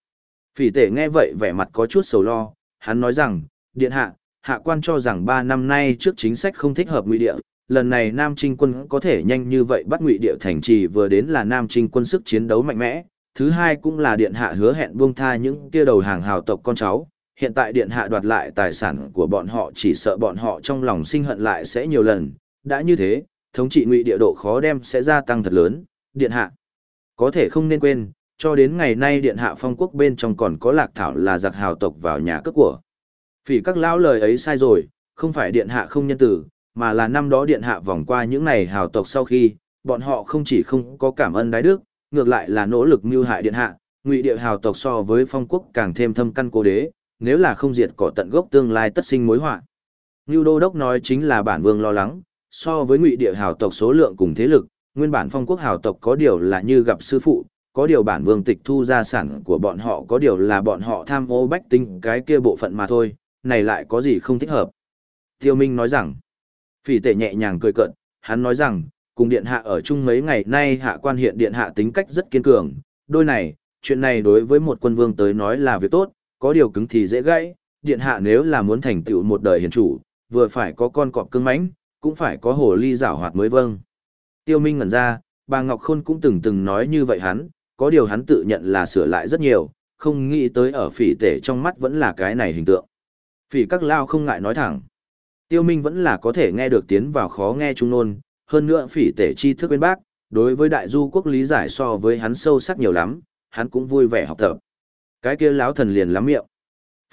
Phỉ tể nghe vậy vẻ mặt có chút sầu lo, hắn nói rằng, điện hạ, hạ quan cho rằng ba năm nay trước chính sách không thích hợp ngụy địa, lần này Nam Trinh quân có thể nhanh như vậy bắt ngụy địa thành trì vừa đến là Nam Trinh quân sức chiến đấu mạnh mẽ, thứ hai cũng là điện hạ hứa hẹn buông tha những kia đầu hàng hào tộc con cháu, hiện tại điện hạ đoạt lại tài sản của bọn họ chỉ sợ bọn họ trong lòng sinh hận lại sẽ nhiều lần, đã như thế, thống trị ngụy địa độ khó đem sẽ gia tăng thật lớn, điện hạ. Có thể không nên quên, cho đến ngày nay điện hạ phong quốc bên trong còn có lạc thảo là giặc hào tộc vào nhà cướp của. Phỉ các lão lời ấy sai rồi, không phải điện hạ không nhân tử, mà là năm đó điện hạ vòng qua những này hào tộc sau khi, bọn họ không chỉ không có cảm ơn đái đức, ngược lại là nỗ lực mưu hại điện hạ, ngụy địa hào tộc so với phong quốc càng thêm thâm căn cố đế, nếu là không diệt cỏ tận gốc tương lai tất sinh mối họa. Ngưu Đô Đốc nói chính là bản vương lo lắng, so với ngụy địa hào tộc số lượng cùng thế lực, nguyên bản phong quốc hào tộc có điều là như gặp sư phụ, có điều bản vương tịch thu gia sản của bọn họ có điều là bọn họ tham ô bách tính cái kia bộ phận mà thôi, này lại có gì không thích hợp. Tiêu Minh nói rằng, phỉ tể nhẹ nhàng cười cợt, hắn nói rằng, cùng điện hạ ở chung mấy ngày nay hạ quan hiện điện hạ tính cách rất kiên cường, đôi này, chuyện này đối với một quân vương tới nói là việc tốt, có điều cứng thì dễ gãy, điện hạ nếu là muốn thành tựu một đời hiền chủ, vừa phải có con cọp cứng mãnh, cũng phải có hồ ly giảo hoạt mới vâng. Tiêu Minh ngẩn ra, bà Ngọc Khôn cũng từng từng nói như vậy hắn, có điều hắn tự nhận là sửa lại rất nhiều, không nghĩ tới ở phỉ tể trong mắt vẫn là cái này hình tượng. Phỉ các lao không ngại nói thẳng. Tiêu Minh vẫn là có thể nghe được tiến vào khó nghe trung nôn, hơn nữa phỉ tể chi thức bên bác, đối với đại du quốc lý giải so với hắn sâu sắc nhiều lắm, hắn cũng vui vẻ học tập. Cái kia lão thần liền lắm miệng.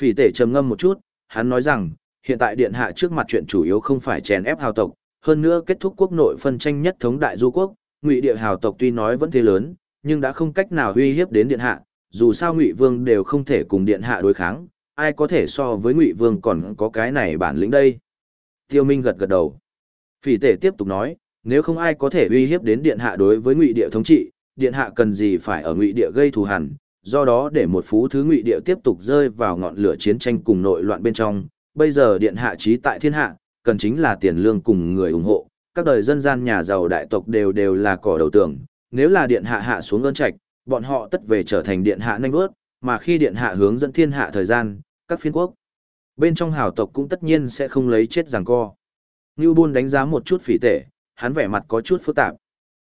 Phỉ tể trầm ngâm một chút, hắn nói rằng, hiện tại điện hạ trước mặt chuyện chủ yếu không phải chèn ép hào tộc, hơn nữa kết thúc quốc nội phân tranh nhất thống đại du quốc, ngụy địa hào tộc tuy nói vẫn thế lớn, nhưng đã không cách nào uy hiếp đến điện hạ, dù sao ngụy vương đều không thể cùng điện hạ đối kháng, ai có thể so với ngụy vương còn có cái này bản lĩnh đây. Tiêu Minh gật gật đầu. Phỉ tể tiếp tục nói, nếu không ai có thể uy hiếp đến điện hạ đối với ngụy địa thống trị, điện hạ cần gì phải ở ngụy địa gây thù hằn, do đó để một phú thứ ngụy địa tiếp tục rơi vào ngọn lửa chiến tranh cùng nội loạn bên trong. Bây giờ điện hạ trí tại thiên hạ, cần chính là tiền lương cùng người ủng hộ, các đời dân gian nhà giàu đại tộc đều đều là cỏ đầu tường, nếu là điện hạ hạ xuống ơn trạch, bọn họ tất về trở thành điện hạ nhanh vớt mà khi điện hạ hướng dẫn thiên hạ thời gian, các phiên quốc bên trong hào tộc cũng tất nhiên sẽ không lấy chết giằng co. Ngưu Bôn đánh giá một chút phỉ tệ, hắn vẻ mặt có chút phức tạp.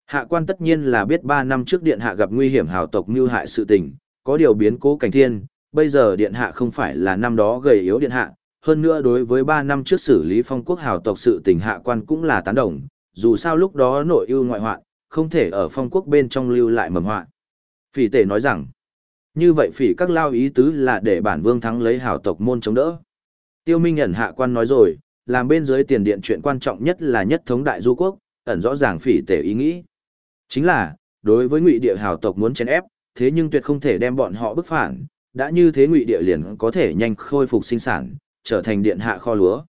Hạ quan tất nhiên là biết 3 năm trước điện hạ gặp nguy hiểm hào tộc mưu hại sự tình, có điều biến cố cảnh thiên, bây giờ điện hạ không phải là năm đó gầy yếu điện hạ, hơn nữa đối với 3 năm trước xử lý phong quốc hào tộc sự tình hạ quan cũng là tán đồng, dù sao lúc đó nội ưu ngoại hoạn, không thể ở phong quốc bên trong lưu lại mầm hoạn Phỉ tể nói rằng, như vậy phỉ các lao ý tứ là để bản vương thắng lấy hào tộc môn chống đỡ. Tiêu Minh ẩn hạ quan nói rồi, làm bên dưới tiền điện chuyện quan trọng nhất là nhất thống đại du quốc, ẩn rõ ràng phỉ tể ý nghĩ. Chính là, đối với ngụy địa hào tộc muốn chèn ép, thế nhưng tuyệt không thể đem bọn họ bức phản, đã như thế ngụy địa liền có thể nhanh khôi phục sinh sản, trở thành điện hạ kho lúa.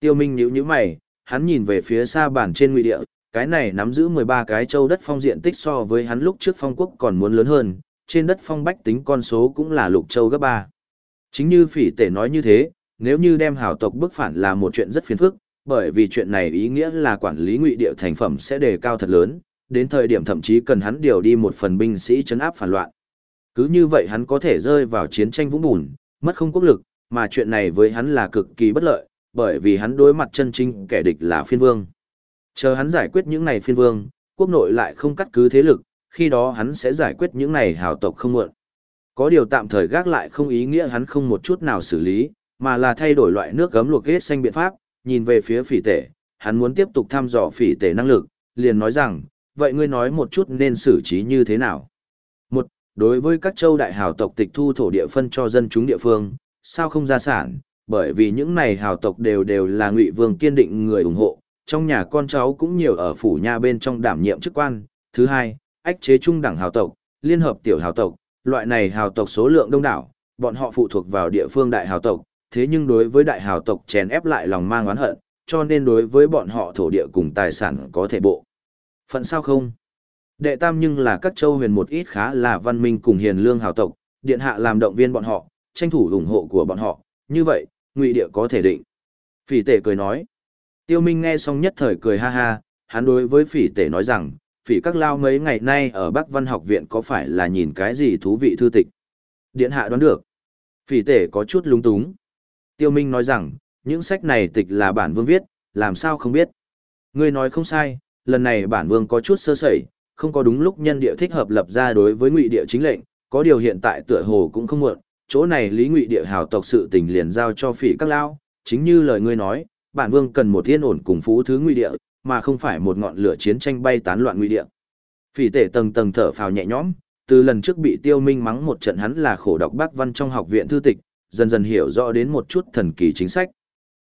Tiêu Minh nhíu nhíu mày, hắn nhìn về phía xa bản trên ngụy địa, cái này nắm giữ 13 cái châu đất phong diện tích so với hắn lúc trước phong quốc còn muốn lớn hơn, trên đất phong bách tính con số cũng là lục châu gấp 3. Chính như phỉ tể nói như thế, nếu như đem hào tộc bức phản là một chuyện rất phiền phức, bởi vì chuyện này ý nghĩa là quản lý ngụy địa thành phẩm sẽ đề cao thật lớn, đến thời điểm thậm chí cần hắn điều đi một phần binh sĩ chấn áp phản loạn. Cứ như vậy hắn có thể rơi vào chiến tranh vũng bùn, mất không quốc lực, mà chuyện này với hắn là cực kỳ bất lợi, bởi vì hắn đối mặt chân chính kẻ địch là phiên vương. Chờ hắn giải quyết những này phiên vương, quốc nội lại không cắt cứ thế lực, khi đó hắn sẽ giải quyết những này hào tộc không muộn. Có điều tạm thời gác lại không ý nghĩa hắn không một chút nào xử lý, mà là thay đổi loại nước gấm luộc hết xanh biện pháp, nhìn về phía phỉ tể, hắn muốn tiếp tục thăm dò phỉ tể năng lực, liền nói rằng, vậy ngươi nói một chút nên xử trí như thế nào? Một, đối với các châu đại hào tộc tịch thu thổ địa phân cho dân chúng địa phương, sao không gia sản, bởi vì những này hào tộc đều đều là ngụy vương kiên định người ủng hộ, trong nhà con cháu cũng nhiều ở phủ nhà bên trong đảm nhiệm chức quan. Thứ hai, ách chế trung đẳng hào tộc, liên hợp tiểu hào tộc, loại này hào tộc số lượng đông đảo, bọn họ phụ thuộc vào địa phương đại hào tộc, thế nhưng đối với đại hào tộc chèn ép lại lòng mang oán hận, cho nên đối với bọn họ thổ địa cùng tài sản có thể bộ. Phận sao không? Đệ tam nhưng là các châu huyền một ít khá là văn minh cùng hiền lương hào tộc, điện hạ làm động viên bọn họ, tranh thủ ủng hộ của bọn họ, như vậy, ngụy địa có thể định. Phỉ tể cười nói. Tiêu Minh nghe xong nhất thời cười ha ha, hắn đối với phỉ tể nói rằng, phỉ các lao mấy ngày nay ở Bắc Văn học viện có phải là nhìn cái gì thú vị thư tịch. Điện hạ đoán được. Phỉ tể có chút lúng túng. Tiêu Minh nói rằng, những sách này tịch là bản vương viết, làm sao không biết. Ngươi nói không sai, lần này bản vương có chút sơ sẩy, không có đúng lúc nhân địa thích hợp lập ra đối với ngụy địa chính lệnh, có điều hiện tại tựa hồ cũng không muộn, chỗ này lý ngụy địa hào tộc sự tình liền giao cho phỉ các lao, chính như lời ngươi nói, bản vương cần một thiên ổn cùng phú thứ ngụy địa, mà không phải một ngọn lửa chiến tranh bay tán loạn ngụy địa. Phỉ tể tầng tầng thở phào nhẹ nhõm, từ lần trước bị tiêu minh mắng một trận hắn là khổ đọc bác văn trong học viện thư tịch, dần dần hiểu rõ đến một chút thần kỳ chính sách.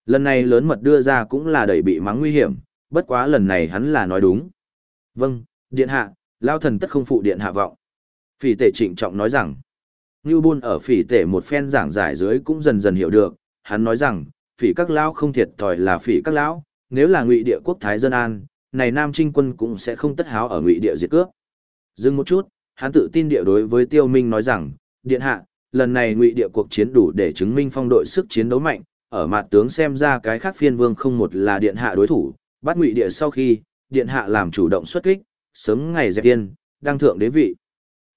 Lần này lớn mật đưa ra cũng là đẩy bị mắng nguy hiểm, bất quá lần này hắn là nói đúng. Vâng, điện hạ, lao thần tất không phụ điện hạ vọng. Phỉ tể trịnh trọng nói rằng, Ngưu Bôn ở phỉ tể một phen giảng giải dưới cũng dần dần hiểu được, hắn nói rằng, phỉ các lão không thiệt thòi là phỉ các lão, nếu là ngụy địa quốc thái dân an, này Nam Trinh quân cũng sẽ không tất háo ở ngụy địa diệt cướp. Dừng một chút, hắn tự tin địa đối với Tiêu Minh nói rằng, điện hạ, lần này ngụy địa cuộc chiến đủ để chứng minh phong đội sức chiến đấu mạnh, ở mặt tướng xem ra cái khác phiên vương không một là điện hạ đối thủ, bắt ngụy địa sau khi, điện hạ làm chủ động xuất kích, sớm ngày dẹp yên, đăng thượng đế vị.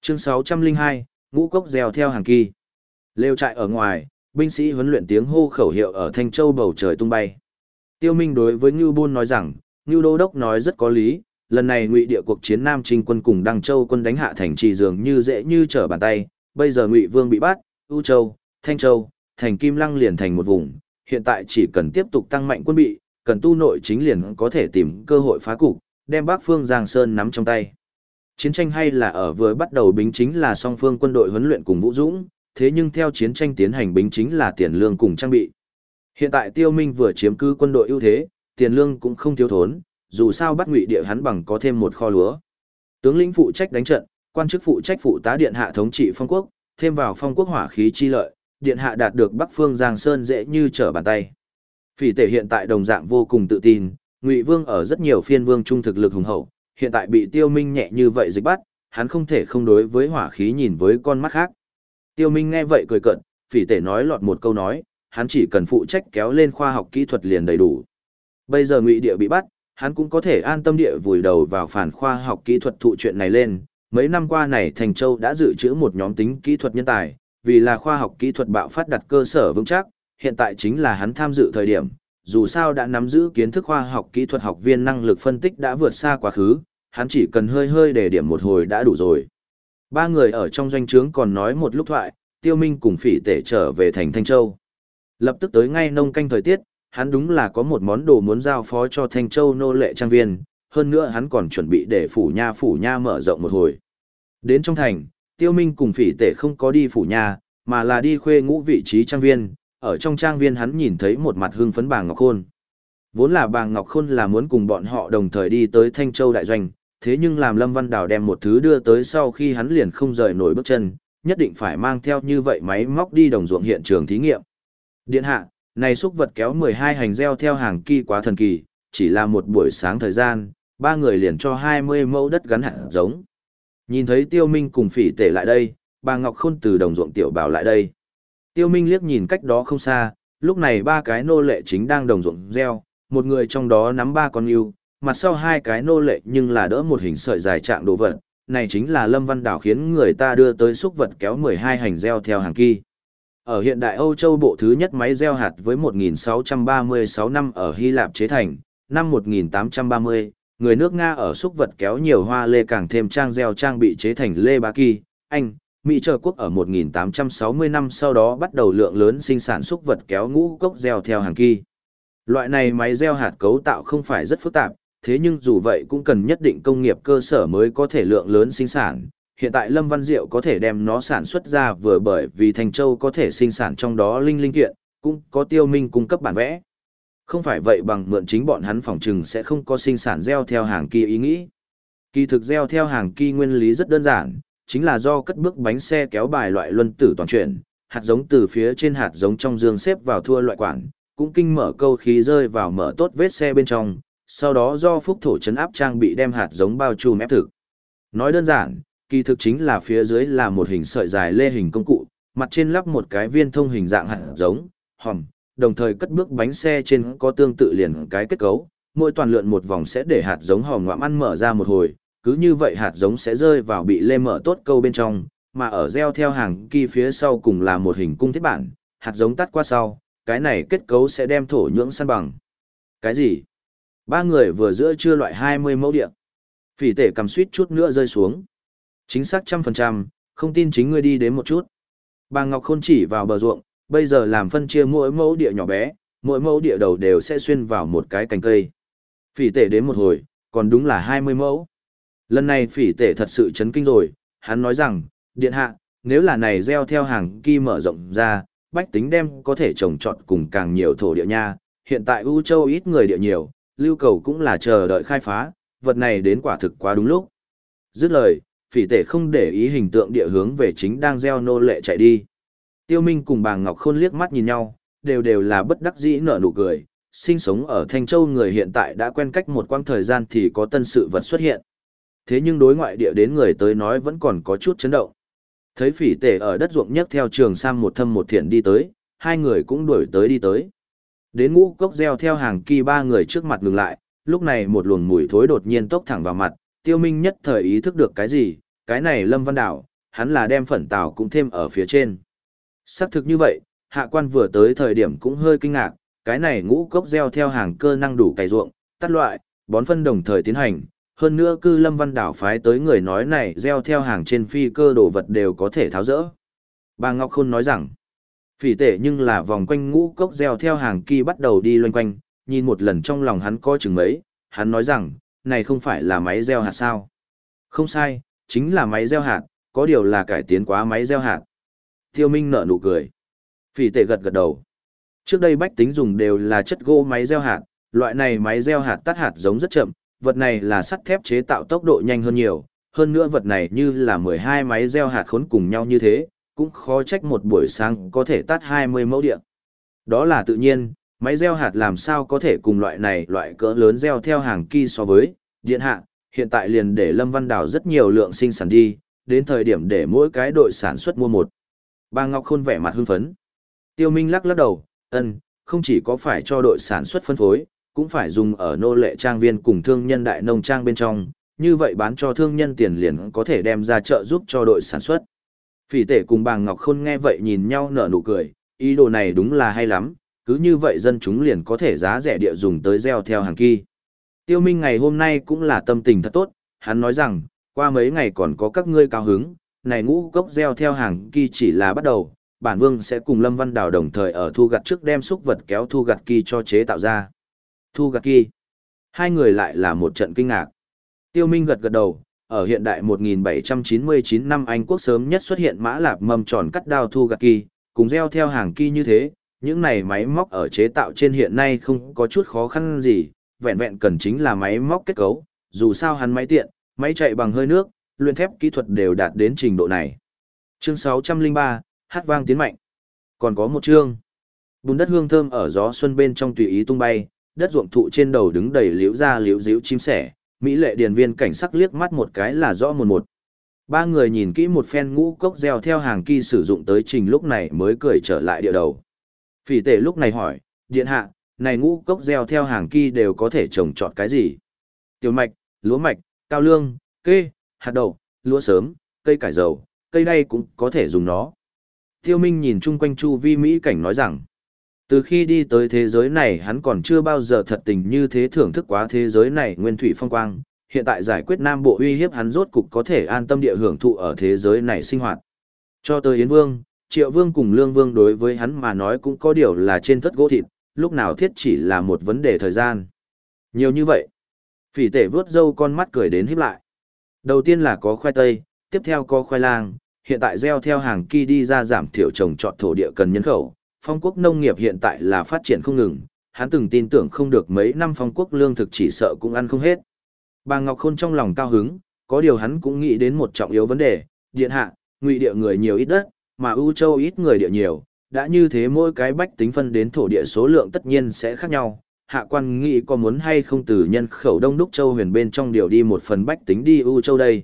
Chương 602, ngũ cốc gieo theo hàng kỳ. Lêu trại ở ngoài, binh sĩ huấn luyện tiếng hô khẩu hiệu ở Thanh Châu bầu trời tung bay. Tiêu Minh đối với Ngưu Bôn nói rằng, Ngưu Đô Đốc nói rất có lý, lần này ngụy địa cuộc chiến Nam Trinh quân cùng Đăng Châu quân đánh hạ thành trì dường như dễ như trở bàn tay, bây giờ ngụy vương bị bắt, U Châu, Thanh Châu, thành Kim Lăng liền thành một vùng, hiện tại chỉ cần tiếp tục tăng mạnh quân bị, cần tu nội chính liền có thể tìm cơ hội phá cục, đem Bắc Phương Giang Sơn nắm trong tay. Chiến tranh hay là ở vừa bắt đầu bính chính là song phương quân đội huấn luyện cùng vũ dũng, thế nhưng theo chiến tranh tiến hành bính chính là tiền lương cùng trang bị. Hiện tại Tiêu Minh vừa chiếm cứ quân đội ưu thế, tiền lương cũng không thiếu thốn, dù sao bắt ngụy địa hắn bằng có thêm một kho lúa. Tướng lĩnh phụ trách đánh trận, quan chức phụ trách phụ tá điện hạ thống trị phong quốc, thêm vào phong quốc hỏa khí chi lợi, điện hạ đạt được Bắc Phương Giang Sơn dễ như trở bàn tay. Phỉ tể hiện tại đồng dạng vô cùng tự tin, Ngụy Vương ở rất nhiều phiên vương trung thực lực hùng hậu, hiện tại bị Tiêu Minh nhẹ như vậy dịch bắt, hắn không thể không đối với hỏa khí nhìn với con mắt khác. Tiêu Minh nghe vậy cười cợt, phỉ tể nói lọt một câu nói, hắn chỉ cần phụ trách kéo lên khoa học kỹ thuật liền đầy đủ. Bây giờ Ngụy Địa bị bắt, hắn cũng có thể an tâm địa vùi đầu vào phản khoa học kỹ thuật thụ chuyện này lên. Mấy năm qua này Thành Châu đã dự trữ một nhóm tính kỹ thuật nhân tài, vì là khoa học kỹ thuật bạo phát đặt cơ sở vững chắc, hiện tại chính là hắn tham dự thời điểm, dù sao đã nắm giữ kiến thức khoa học kỹ thuật học viên năng lực phân tích đã vượt xa quá khứ, hắn chỉ cần hơi hơi để điểm một hồi đã đủ rồi. Ba người ở trong doanh trướng còn nói một lúc thoại, Tiêu Minh cùng phỉ tể trở về thành Thanh Châu. Lập tức tới ngay nông canh thời tiết, hắn đúng là có một món đồ muốn giao phó cho Thanh Châu nô lệ trang viên, hơn nữa hắn còn chuẩn bị để phủ nha phủ nha mở rộng một hồi. Đến trong thành, Tiêu Minh cùng phỉ tể không có đi phủ nhà, mà là đi khuê ngũ vị trí trang viên, ở trong trang viên hắn nhìn thấy một mặt hưng phấn bàng Ngọc Khôn. Vốn là bàng Ngọc Khôn là muốn cùng bọn họ đồng thời đi tới Thanh Châu đại doanh, thế nhưng làm Lâm Văn Đào đem một thứ đưa tới sau khi hắn liền không rời nổi bước chân, nhất định phải mang theo như vậy máy móc đi đồng ruộng hiện trường thí nghiệm. Điện hạ, này xúc vật kéo 12 hành gieo theo hàng kỳ quá thần kỳ, chỉ là một buổi sáng thời gian, ba người liền cho 20 mẫu đất gắn hạt giống. Nhìn thấy Tiêu Minh cùng phỉ tể lại đây, bà Ngọc Khôn từ đồng ruộng tiểu bảo lại đây. Tiêu Minh liếc nhìn cách đó không xa, lúc này ba cái nô lệ chính đang đồng ruộng gieo, một người trong đó nắm ba con yêu, mặt sau hai cái nô lệ nhưng là đỡ một hình sợi dài trạng đồ vật, này chính là Lâm Văn Đảo khiến người ta đưa tới xúc vật kéo 12 hành gieo theo hàng kỳ. Ở hiện đại Âu Châu bộ thứ nhất máy gieo hạt với 1636 năm ở Hy Lạp chế thành, năm 1830, người nước Nga ở xúc vật kéo nhiều hoa lê càng thêm trang gieo trang bị chế thành lê bá kỳ, Anh, Mỹ trợ quốc ở 1860 năm sau đó bắt đầu lượng lớn sinh sản xúc vật kéo ngũ cốc gieo theo hàng kỳ. Loại này máy gieo hạt cấu tạo không phải rất phức tạp, thế nhưng dù vậy cũng cần nhất định công nghiệp cơ sở mới có thể lượng lớn sinh sản. Hiện tại Lâm Văn Diệu có thể đem nó sản xuất ra vừa bởi vì Thành Châu có thể sinh sản trong đó linh linh kiện, cũng có tiêu minh cung cấp bản vẽ. Không phải vậy bằng mượn chính bọn hắn phòng trừng sẽ không có sinh sản gieo theo hàng kỳ ý nghĩ. Kỳ thực gieo theo hàng kỳ nguyên lý rất đơn giản, chính là do cất bước bánh xe kéo bài loại luân tử toàn chuyển, hạt giống từ phía trên hạt giống trong dương xếp vào thua loại quản, cũng kinh mở câu khí rơi vào mở tốt vết xe bên trong, sau đó do phúc thổ chấn áp trang bị đem hạt giống bao trùm ép thực. Nói đơn giản, kỳ thực chính là phía dưới là một hình sợi dài lê hình công cụ, mặt trên lắp một cái viên thông hình dạng hạt giống, hòm, đồng thời cất bước bánh xe trên có tương tự liền cái kết cấu, mỗi toàn lượn một vòng sẽ để hạt giống hòm ngoạm ăn mở ra một hồi, cứ như vậy hạt giống sẽ rơi vào bị lê mở tốt câu bên trong, mà ở gieo theo hàng kỳ phía sau cùng là một hình cung thiết bản, hạt giống tắt qua sau, cái này kết cấu sẽ đem thổ nhưỡng săn bằng. Cái gì? Ba người vừa giữa chưa loại 20 mẫu địa. Phỉ tể cầm suýt chút nữa rơi xuống. Chính xác trăm phần trăm, không tin chính ngươi đi đến một chút. Bà Ngọc Khôn chỉ vào bờ ruộng, bây giờ làm phân chia mỗi mẫu địa nhỏ bé, mỗi mẫu địa đầu đều sẽ xuyên vào một cái cành cây. Phỉ tể đến một hồi, còn đúng là 20 mẫu. Lần này phỉ tể thật sự chấn kinh rồi, hắn nói rằng, điện hạ, nếu là này gieo theo hàng kỳ mở rộng ra, bách tính đem có thể trồng trọt cùng càng nhiều thổ địa nha, hiện tại U Châu ít người địa nhiều, lưu cầu cũng là chờ đợi khai phá, vật này đến quả thực quá đúng lúc. Dứt lời, phỉ tể không để ý hình tượng địa hướng về chính đang gieo nô lệ chạy đi. Tiêu Minh cùng bà Ngọc Khôn liếc mắt nhìn nhau, đều đều là bất đắc dĩ nở nụ cười, sinh sống ở Thanh Châu người hiện tại đã quen cách một quãng thời gian thì có tân sự vật xuất hiện. Thế nhưng đối ngoại địa đến người tới nói vẫn còn có chút chấn động. Thấy phỉ tể ở đất ruộng nhất theo trường sang một thâm một thiện đi tới, hai người cũng đuổi tới đi tới. Đến ngũ cốc gieo theo hàng kỳ ba người trước mặt ngừng lại, lúc này một luồng mùi thối đột nhiên tốc thẳng vào mặt, tiêu minh nhất thời ý thức được cái gì, cái này lâm văn đảo, hắn là đem phần tảo cũng thêm ở phía trên. Xác thực như vậy, hạ quan vừa tới thời điểm cũng hơi kinh ngạc, cái này ngũ cốc gieo theo hàng cơ năng đủ cày ruộng, tắt loại, bón phân đồng thời tiến hành, hơn nữa cư lâm văn đảo phái tới người nói này gieo theo hàng trên phi cơ đồ vật đều có thể tháo rỡ. Bà Ngọc Khôn nói rằng, phỉ tệ nhưng là vòng quanh ngũ cốc gieo theo hàng kỳ bắt đầu đi loanh quanh, nhìn một lần trong lòng hắn có chừng mấy, hắn nói rằng, này không phải là máy gieo hạt sao. Không sai, chính là máy gieo hạt, có điều là cải tiến quá máy gieo hạt. Tiêu Minh nở nụ cười. Phỉ tệ gật gật đầu. Trước đây bách tính dùng đều là chất gỗ máy gieo hạt, loại này máy gieo hạt tắt hạt giống rất chậm, vật này là sắt thép chế tạo tốc độ nhanh hơn nhiều, hơn nữa vật này như là 12 máy gieo hạt khốn cùng nhau như thế, cũng khó trách một buổi sáng có thể tắt 20 mẫu điện. Đó là tự nhiên, máy gieo hạt làm sao có thể cùng loại này loại cỡ lớn gieo theo hàng kỳ so với, điện hạ, hiện tại liền để Lâm Văn Đào rất nhiều lượng sinh sản đi, đến thời điểm để mỗi cái đội sản xuất mua một. Bà Ngọc Khôn vẻ mặt hưng phấn. Tiêu Minh lắc lắc đầu, ân, không chỉ có phải cho đội sản xuất phân phối, cũng phải dùng ở nô lệ trang viên cùng thương nhân đại nông trang bên trong, như vậy bán cho thương nhân tiền liền có thể đem ra chợ giúp cho đội sản xuất. Phỉ tể cùng bà Ngọc Khôn nghe vậy nhìn nhau nở nụ cười, ý đồ này đúng là hay lắm, cứ như vậy dân chúng liền có thể giá rẻ địa dùng tới gieo theo hàng kỳ. Tiêu Minh ngày hôm nay cũng là tâm tình thật tốt, hắn nói rằng, qua mấy ngày còn có các ngươi cao hứng, này ngũ cốc gieo theo hàng kỳ chỉ là bắt đầu, bản vương sẽ cùng Lâm Văn Đào đồng thời ở thu gặt trước đem xúc vật kéo thu gặt kỳ cho chế tạo ra. Thu gặt kỳ. Hai người lại là một trận kinh ngạc. Tiêu Minh gật gật đầu, ở hiện đại 1799 năm Anh quốc sớm nhất xuất hiện mã lạp mâm tròn cắt đao thu gặt kỳ, cùng gieo theo hàng kỳ như thế, những này máy móc ở chế tạo trên hiện nay không có chút khó khăn gì, vẹn vẹn cần chính là máy móc kết cấu, dù sao hắn máy tiện, máy chạy bằng hơi nước, luyện thép kỹ thuật đều đạt đến trình độ này. Chương 603, hát vang tiến mạnh. Còn có một chương. Bùn đất hương thơm ở gió xuân bên trong tùy ý tung bay, đất ruộng thụ trên đầu đứng đầy liễu ra liễu díu chim sẻ, mỹ lệ điền viên cảnh sắc liếc mắt một cái là rõ một một. Ba người nhìn kỹ một phen ngũ cốc gieo theo hàng kỳ sử dụng tới trình lúc này mới cười trở lại địa đầu. Phỉ tể lúc này hỏi, điện hạ, này ngũ cốc gieo theo hàng kỳ đều có thể trồng trọt cái gì? Tiểu mạch, lúa mạch, cao lương, kê, hạt đậu, lúa sớm, cây cải dầu, cây đay cũng có thể dùng nó. Tiêu Minh nhìn chung quanh chu vi Mỹ cảnh nói rằng, Từ khi đi tới thế giới này hắn còn chưa bao giờ thật tình như thế thưởng thức quá thế giới này nguyên thủy phong quang, hiện tại giải quyết Nam Bộ uy hiếp hắn rốt cục có thể an tâm địa hưởng thụ ở thế giới này sinh hoạt. Cho tới Yến Vương, Triệu Vương cùng Lương Vương đối với hắn mà nói cũng có điều là trên thất gỗ thịt, lúc nào thiết chỉ là một vấn đề thời gian. Nhiều như vậy. Phỉ tể vướt dâu con mắt cười đến híp lại. Đầu tiên là có khoai tây, tiếp theo có khoai lang, hiện tại gieo theo hàng kỳ đi ra giảm thiểu trồng trọt thổ địa cần nhân khẩu. Phong quốc nông nghiệp hiện tại là phát triển không ngừng, hắn từng tin tưởng không được mấy năm phong quốc lương thực chỉ sợ cũng ăn không hết. Bà Ngọc Khôn trong lòng cao hứng, có điều hắn cũng nghĩ đến một trọng yếu vấn đề, điện hạ, ngụy địa người nhiều ít đất, mà ưu châu ít người địa nhiều, đã như thế mỗi cái bách tính phân đến thổ địa số lượng tất nhiên sẽ khác nhau. Hạ quan nghĩ có muốn hay không từ nhân khẩu đông đúc châu huyền bên trong điều đi một phần bách tính đi ưu châu đây.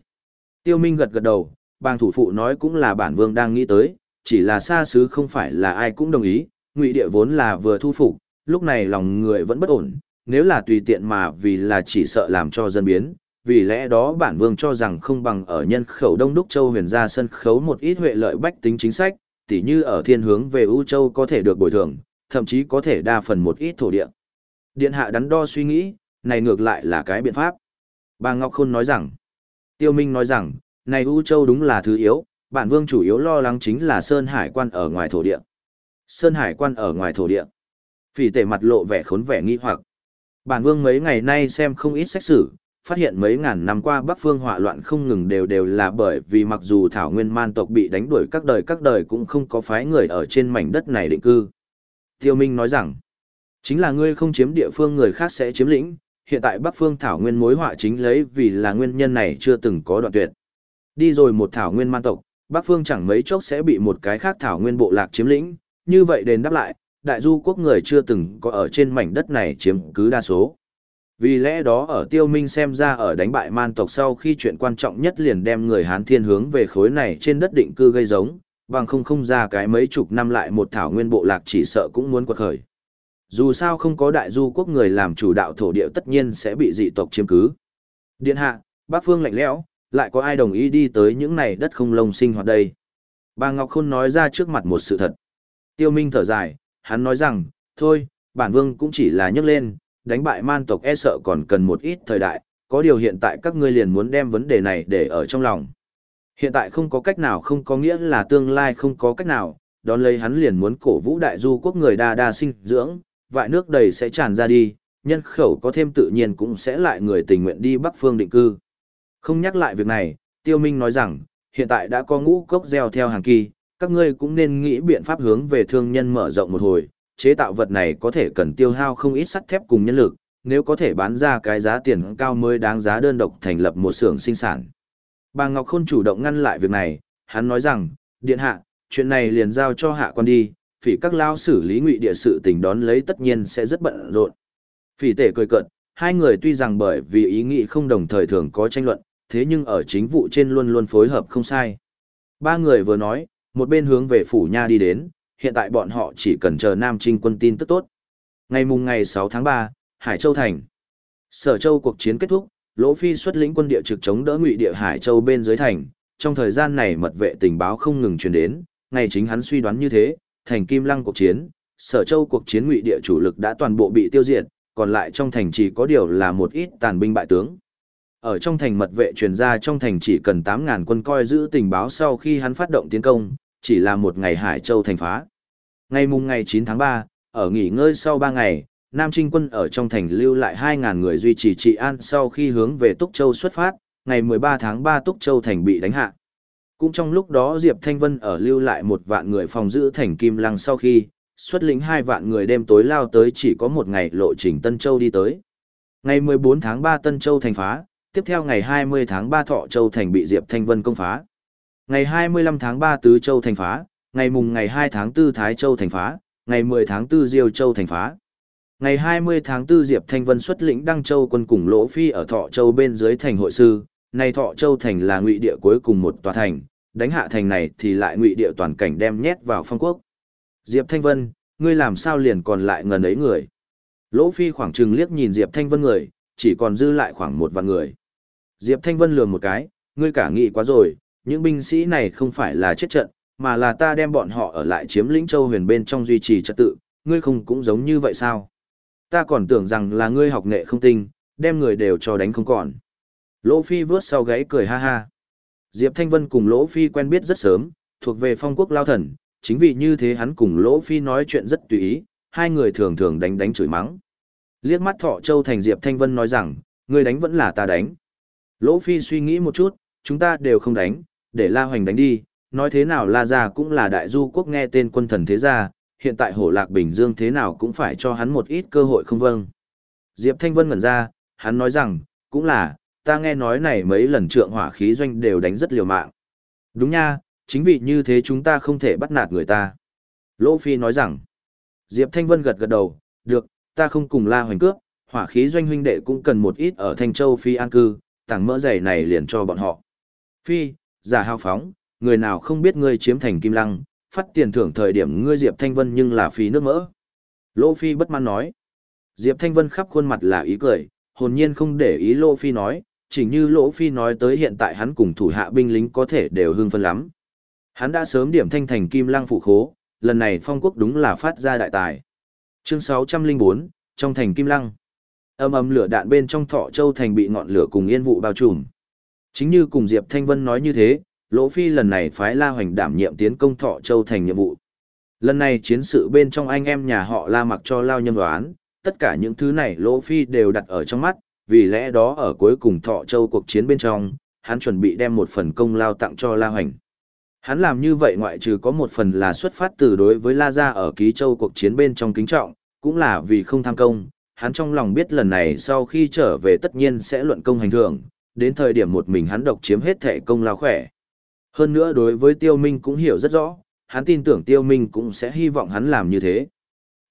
Tiêu Minh gật gật đầu, bang thủ phụ nói cũng là bản vương đang nghĩ tới, chỉ là xa xứ không phải là ai cũng đồng ý, ngụy địa vốn là vừa thu phục, lúc này lòng người vẫn bất ổn, nếu là tùy tiện mà vì là chỉ sợ làm cho dân biến, vì lẽ đó bản vương cho rằng không bằng ở nhân khẩu đông đúc châu huyền ra sân khấu một ít huệ lợi bách tính chính sách, tỉ như ở thiên hướng về ưu châu có thể được bồi thường, thậm chí có thể đa phần một ít thổ địa. Điện hạ đắn đo suy nghĩ, này ngược lại là cái biện pháp. Bà Ngọc Khôn nói rằng, Tiêu Minh nói rằng, này U châu đúng là thứ yếu, bản vương chủ yếu lo lắng chính là Sơn Hải quan ở ngoài thổ địa. Sơn Hải quan ở ngoài thổ địa. Phỉ tể mặt lộ vẻ khốn vẻ nghi hoặc. Bản vương mấy ngày nay xem không ít sách sử, phát hiện mấy ngàn năm qua Bắc Phương họa loạn không ngừng đều đều là bởi vì mặc dù Thảo Nguyên man tộc bị đánh đuổi các đời các đời cũng không có phái người ở trên mảnh đất này định cư. Tiêu Minh nói rằng, chính là ngươi không chiếm địa phương người khác sẽ chiếm lĩnh, hiện tại Bắc Phương Thảo Nguyên mối họa chính lấy vì là nguyên nhân này chưa từng có đoạn tuyệt. Đi rồi một Thảo Nguyên man tộc, Bắc Phương chẳng mấy chốc sẽ bị một cái khác Thảo Nguyên bộ lạc chiếm lĩnh, như vậy đền đáp lại, đại du quốc người chưa từng có ở trên mảnh đất này chiếm cứ đa số. Vì lẽ đó ở tiêu minh xem ra ở đánh bại man tộc sau khi chuyện quan trọng nhất liền đem người Hán thiên hướng về khối này trên đất định cư gây giống, bằng không không ra cái mấy chục năm lại một thảo nguyên bộ lạc chỉ sợ cũng muốn quật khởi. Dù sao không có đại du quốc người làm chủ đạo thổ địa tất nhiên sẽ bị dị tộc chiếm cứ. Điện hạ, bác phương lạnh lẽo, lại có ai đồng ý đi tới những này đất không lông sinh hoạt đây. Bà Ngọc Khôn nói ra trước mặt một sự thật. Tiêu Minh thở dài, hắn nói rằng, thôi, bản vương cũng chỉ là nhấc lên, đánh bại man tộc e sợ còn cần một ít thời đại, có điều hiện tại các ngươi liền muốn đem vấn đề này để ở trong lòng. Hiện tại không có cách nào không có nghĩa là tương lai không có cách nào, đón lấy hắn liền muốn cổ vũ đại du quốc người đa đa sinh dưỡng, vại nước đầy sẽ tràn ra đi, nhân khẩu có thêm tự nhiên cũng sẽ lại người tình nguyện đi Bắc Phương định cư. Không nhắc lại việc này, Tiêu Minh nói rằng, hiện tại đã có ngũ cốc gieo theo hàng kỳ, các ngươi cũng nên nghĩ biện pháp hướng về thương nhân mở rộng một hồi, chế tạo vật này có thể cần tiêu hao không ít sắt thép cùng nhân lực, nếu có thể bán ra cái giá tiền cao mới đáng giá đơn độc thành lập một xưởng sinh sản. Bà Ngọc Khôn chủ động ngăn lại việc này, hắn nói rằng, điện hạ, chuyện này liền giao cho hạ quan đi, phỉ các lao xử lý ngụy địa sự tình đón lấy tất nhiên sẽ rất bận rộn. Phỉ tể cười cợt, hai người tuy rằng bởi vì ý nghĩ không đồng thời thường có tranh luận, thế nhưng ở chính vụ trên luôn luôn phối hợp không sai. Ba người vừa nói, một bên hướng về phủ nha đi đến, hiện tại bọn họ chỉ cần chờ Nam Trinh quân tin tức tốt. Ngày mùng ngày 6 tháng 3, Hải Châu Thành. Sở Châu cuộc chiến kết thúc, Lỗ Phi xuất lĩnh quân địa trực chống đỡ ngụy địa Hải Châu bên dưới thành. Trong thời gian này mật vệ tình báo không ngừng truyền đến, ngày chính hắn suy đoán như thế, thành Kim Lăng cuộc chiến, Sở Châu cuộc chiến ngụy địa chủ lực đã toàn bộ bị tiêu diệt, còn lại trong thành chỉ có điều là một ít tàn binh bại tướng. Ở trong thành mật vệ truyền ra trong thành chỉ cần 8.000 quân coi giữ tình báo sau khi hắn phát động tiến công, chỉ là một ngày Hải Châu thành phá. Ngày mùng ngày 9 tháng 3, ở nghỉ ngơi sau 3 ngày, Nam Trinh quân ở trong thành lưu lại 2.000 người duy trì trị an sau khi hướng về Túc Châu xuất phát, ngày 13 tháng 3 Túc Châu thành bị đánh hạ. Cũng trong lúc đó Diệp Thanh Vân ở lưu lại một vạn người phòng giữ thành Kim Lăng sau khi, xuất lĩnh hai vạn người đêm tối lao tới chỉ có một ngày lộ trình Tân Châu đi tới. Ngày 14 tháng 3 Tân Châu thành phá, tiếp theo ngày 20 tháng 3 Thọ Châu thành bị Diệp Thanh Vân công phá. Ngày 25 tháng 3 Tứ Châu thành phá, ngày mùng ngày 2 tháng 4 Thái Châu thành phá, ngày 10 tháng 4 Diêu Châu thành phá. Ngày 20 tháng 4 Diệp Thanh Vân xuất lĩnh Đăng Châu quân cùng Lỗ Phi ở Thọ Châu bên dưới thành hội sư, này Thọ Châu thành là ngụy địa cuối cùng một tòa thành, đánh hạ thành này thì lại ngụy địa toàn cảnh đem nhét vào phong quốc. Diệp Thanh Vân, ngươi làm sao liền còn lại ngần ấy người? Lỗ Phi khoảng chừng liếc nhìn Diệp Thanh Vân người, chỉ còn dư lại khoảng một vạn người. Diệp Thanh Vân lườm một cái, ngươi cả nghị quá rồi, những binh sĩ này không phải là chết trận, mà là ta đem bọn họ ở lại chiếm lĩnh châu huyền bên trong duy trì trật tự, ngươi không cũng giống như vậy sao? Ta còn tưởng rằng là ngươi học nghệ không tinh, đem người đều cho đánh không còn. Lỗ Phi vướt sau gáy cười ha ha. Diệp Thanh Vân cùng Lỗ Phi quen biết rất sớm, thuộc về phong quốc lao thần, chính vì như thế hắn cùng Lỗ Phi nói chuyện rất tùy ý, hai người thường thường đánh đánh chửi mắng. Liếc mắt Thọ Châu Thành Diệp Thanh Vân nói rằng, người đánh vẫn là ta đánh. Lỗ Phi suy nghĩ một chút, chúng ta đều không đánh, để La Hoành đánh đi, nói thế nào La Gia cũng là đại du quốc nghe tên quân thần thế gia, hiện tại hổ lạc Bình Dương thế nào cũng phải cho hắn một ít cơ hội không vâng. Diệp Thanh Vân ngẩn ra, hắn nói rằng, cũng là, ta nghe nói này mấy lần trượng hỏa khí doanh đều đánh rất liều mạng. Đúng nha, chính vì như thế chúng ta không thể bắt nạt người ta. Lỗ Phi nói rằng, Diệp Thanh Vân gật gật đầu, được, ta không cùng la hoành cướp, hỏa khí doanh huynh đệ cũng cần một ít ở Thanh Châu Phi an cư, tặng mỡ dày này liền cho bọn họ. Phi, giả hào phóng, người nào không biết ngươi chiếm thành kim lăng, phát tiền thưởng thời điểm ngươi Diệp Thanh Vân nhưng là phí nước mỡ. lô Phi bất mãn nói. Diệp Thanh Vân khắp khuôn mặt là ý cười, hồn nhiên không để ý lô Phi nói, chỉnh như Lỗ Phi nói tới hiện tại hắn cùng thủ hạ binh lính có thể đều hưng phân lắm. Hắn đã sớm điểm thanh thành kim lăng phụ khố, lần này phong quốc đúng là phát ra đại tài. Chương 604, trong thành kim lăng. Âm ầm lửa đạn bên trong thọ châu thành bị ngọn lửa cùng yên vụ bao trùm. Chính như cùng Diệp Thanh Vân nói như thế, Lỗ Phi lần này phái La Hoành đảm nhiệm tiến công thọ châu thành nhiệm vụ. Lần này chiến sự bên trong anh em nhà họ La mặc cho lao nhân đoán, tất cả những thứ này Lỗ Phi đều đặt ở trong mắt, vì lẽ đó ở cuối cùng thọ châu cuộc chiến bên trong, hắn chuẩn bị đem một phần công lao tặng cho La Hoành. Hắn làm như vậy ngoại trừ có một phần là xuất phát từ đối với La Gia ở Ký Châu cuộc chiến bên trong kính trọng, cũng là vì không tham công, hắn trong lòng biết lần này sau khi trở về tất nhiên sẽ luận công hành thưởng, đến thời điểm một mình hắn độc chiếm hết thể công lao khỏe. Hơn nữa đối với Tiêu Minh cũng hiểu rất rõ, hắn tin tưởng Tiêu Minh cũng sẽ hy vọng hắn làm như thế.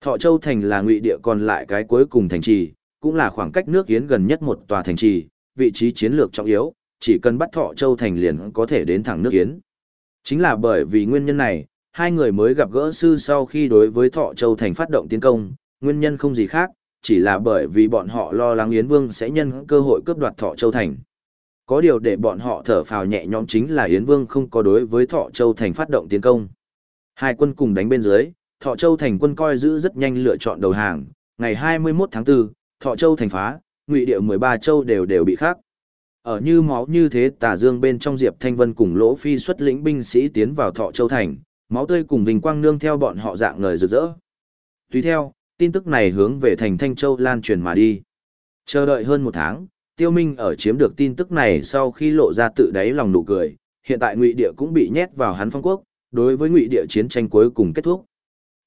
Thọ Châu Thành là ngụy địa còn lại cái cuối cùng thành trì, cũng là khoảng cách nước Yến gần nhất một tòa thành trì, vị trí chiến lược trọng yếu, chỉ cần bắt Thọ Châu Thành liền có thể đến thẳng nước Yến. Chính là bởi vì nguyên nhân này, hai người mới gặp gỡ sư sau khi đối với Thọ Châu Thành phát động tiến công, nguyên nhân không gì khác, chỉ là bởi vì bọn họ lo lắng Yến Vương sẽ nhân cơ hội cướp đoạt Thọ Châu Thành. Có điều để bọn họ thở phào nhẹ nhõm chính là Yến Vương không có đối với Thọ Châu Thành phát động tiến công. Hai quân cùng đánh bên dưới, Thọ Châu Thành quân coi giữ rất nhanh lựa chọn đầu hàng, ngày 21 tháng 4, Thọ Châu Thành phá, ngụy địa 13 châu đều đều bị khắc. Ở như máu như thế tà dương bên trong Diệp Thanh Vân cùng Lỗ Phi xuất lĩnh binh sĩ tiến vào Thọ Châu Thành, máu tươi cùng vinh quang nương theo bọn họ dạng ngời rực rỡ. Tùy theo, tin tức này hướng về thành Thanh Châu lan truyền mà đi. Chờ đợi hơn một tháng, Tiêu Minh ở chiếm được tin tức này sau khi lộ ra tự đáy lòng nụ cười, hiện tại Ngụy Địa cũng bị nhét vào hắn phong quốc, đối với Ngụy Địa chiến tranh cuối cùng kết thúc.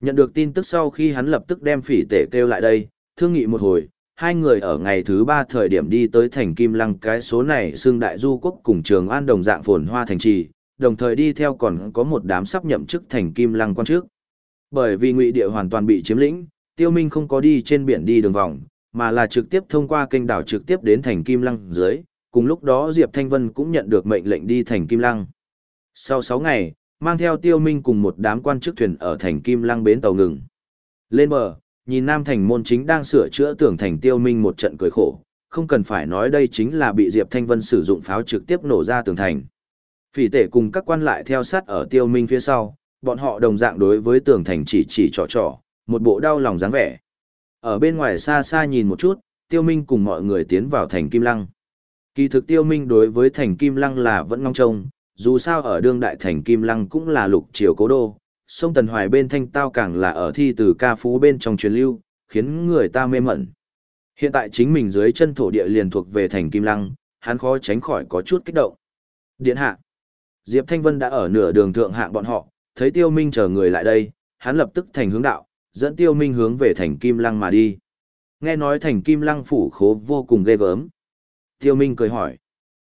Nhận được tin tức sau khi hắn lập tức đem phỉ tể kêu lại đây, thương nghị một hồi, hai người ở ngày thứ ba thời điểm đi tới thành Kim Lăng cái số này xương đại du quốc cùng trường an đồng dạng phồn hoa thành trì, đồng thời đi theo còn có một đám sắp nhậm chức thành Kim Lăng quan trước. Bởi vì ngụy địa hoàn toàn bị chiếm lĩnh, Tiêu Minh không có đi trên biển đi đường vòng, mà là trực tiếp thông qua kênh đảo trực tiếp đến thành Kim Lăng dưới, cùng lúc đó Diệp Thanh Vân cũng nhận được mệnh lệnh đi thành Kim Lăng. Sau 6 ngày, mang theo Tiêu Minh cùng một đám quan chức thuyền ở thành Kim Lăng bến tàu ngừng. Lên bờ, nhìn Nam Thành môn chính đang sửa chữa tường thành tiêu minh một trận cười khổ, không cần phải nói đây chính là bị Diệp Thanh Vân sử dụng pháo trực tiếp nổ ra tường thành. Phỉ tể cùng các quan lại theo sát ở tiêu minh phía sau, bọn họ đồng dạng đối với tường thành chỉ chỉ trò trò, một bộ đau lòng dáng vẻ. Ở bên ngoài xa xa nhìn một chút, tiêu minh cùng mọi người tiến vào thành Kim Lăng. Kỳ thực tiêu minh đối với thành Kim Lăng là vẫn ngong trông, dù sao ở đương đại thành Kim Lăng cũng là lục triều cố đô, sông Tần Hoài bên thanh tao càng là ở thi từ ca phú bên trong truyền lưu, khiến người ta mê mẩn. Hiện tại chính mình dưới chân thổ địa liền thuộc về thành Kim Lăng, hắn khó tránh khỏi có chút kích động. Điện hạ. Diệp Thanh Vân đã ở nửa đường thượng hạng bọn họ, thấy Tiêu Minh chờ người lại đây, hắn lập tức thành hướng đạo, dẫn Tiêu Minh hướng về thành Kim Lăng mà đi. Nghe nói thành Kim Lăng phủ khố vô cùng ghê gớm. Tiêu Minh cười hỏi.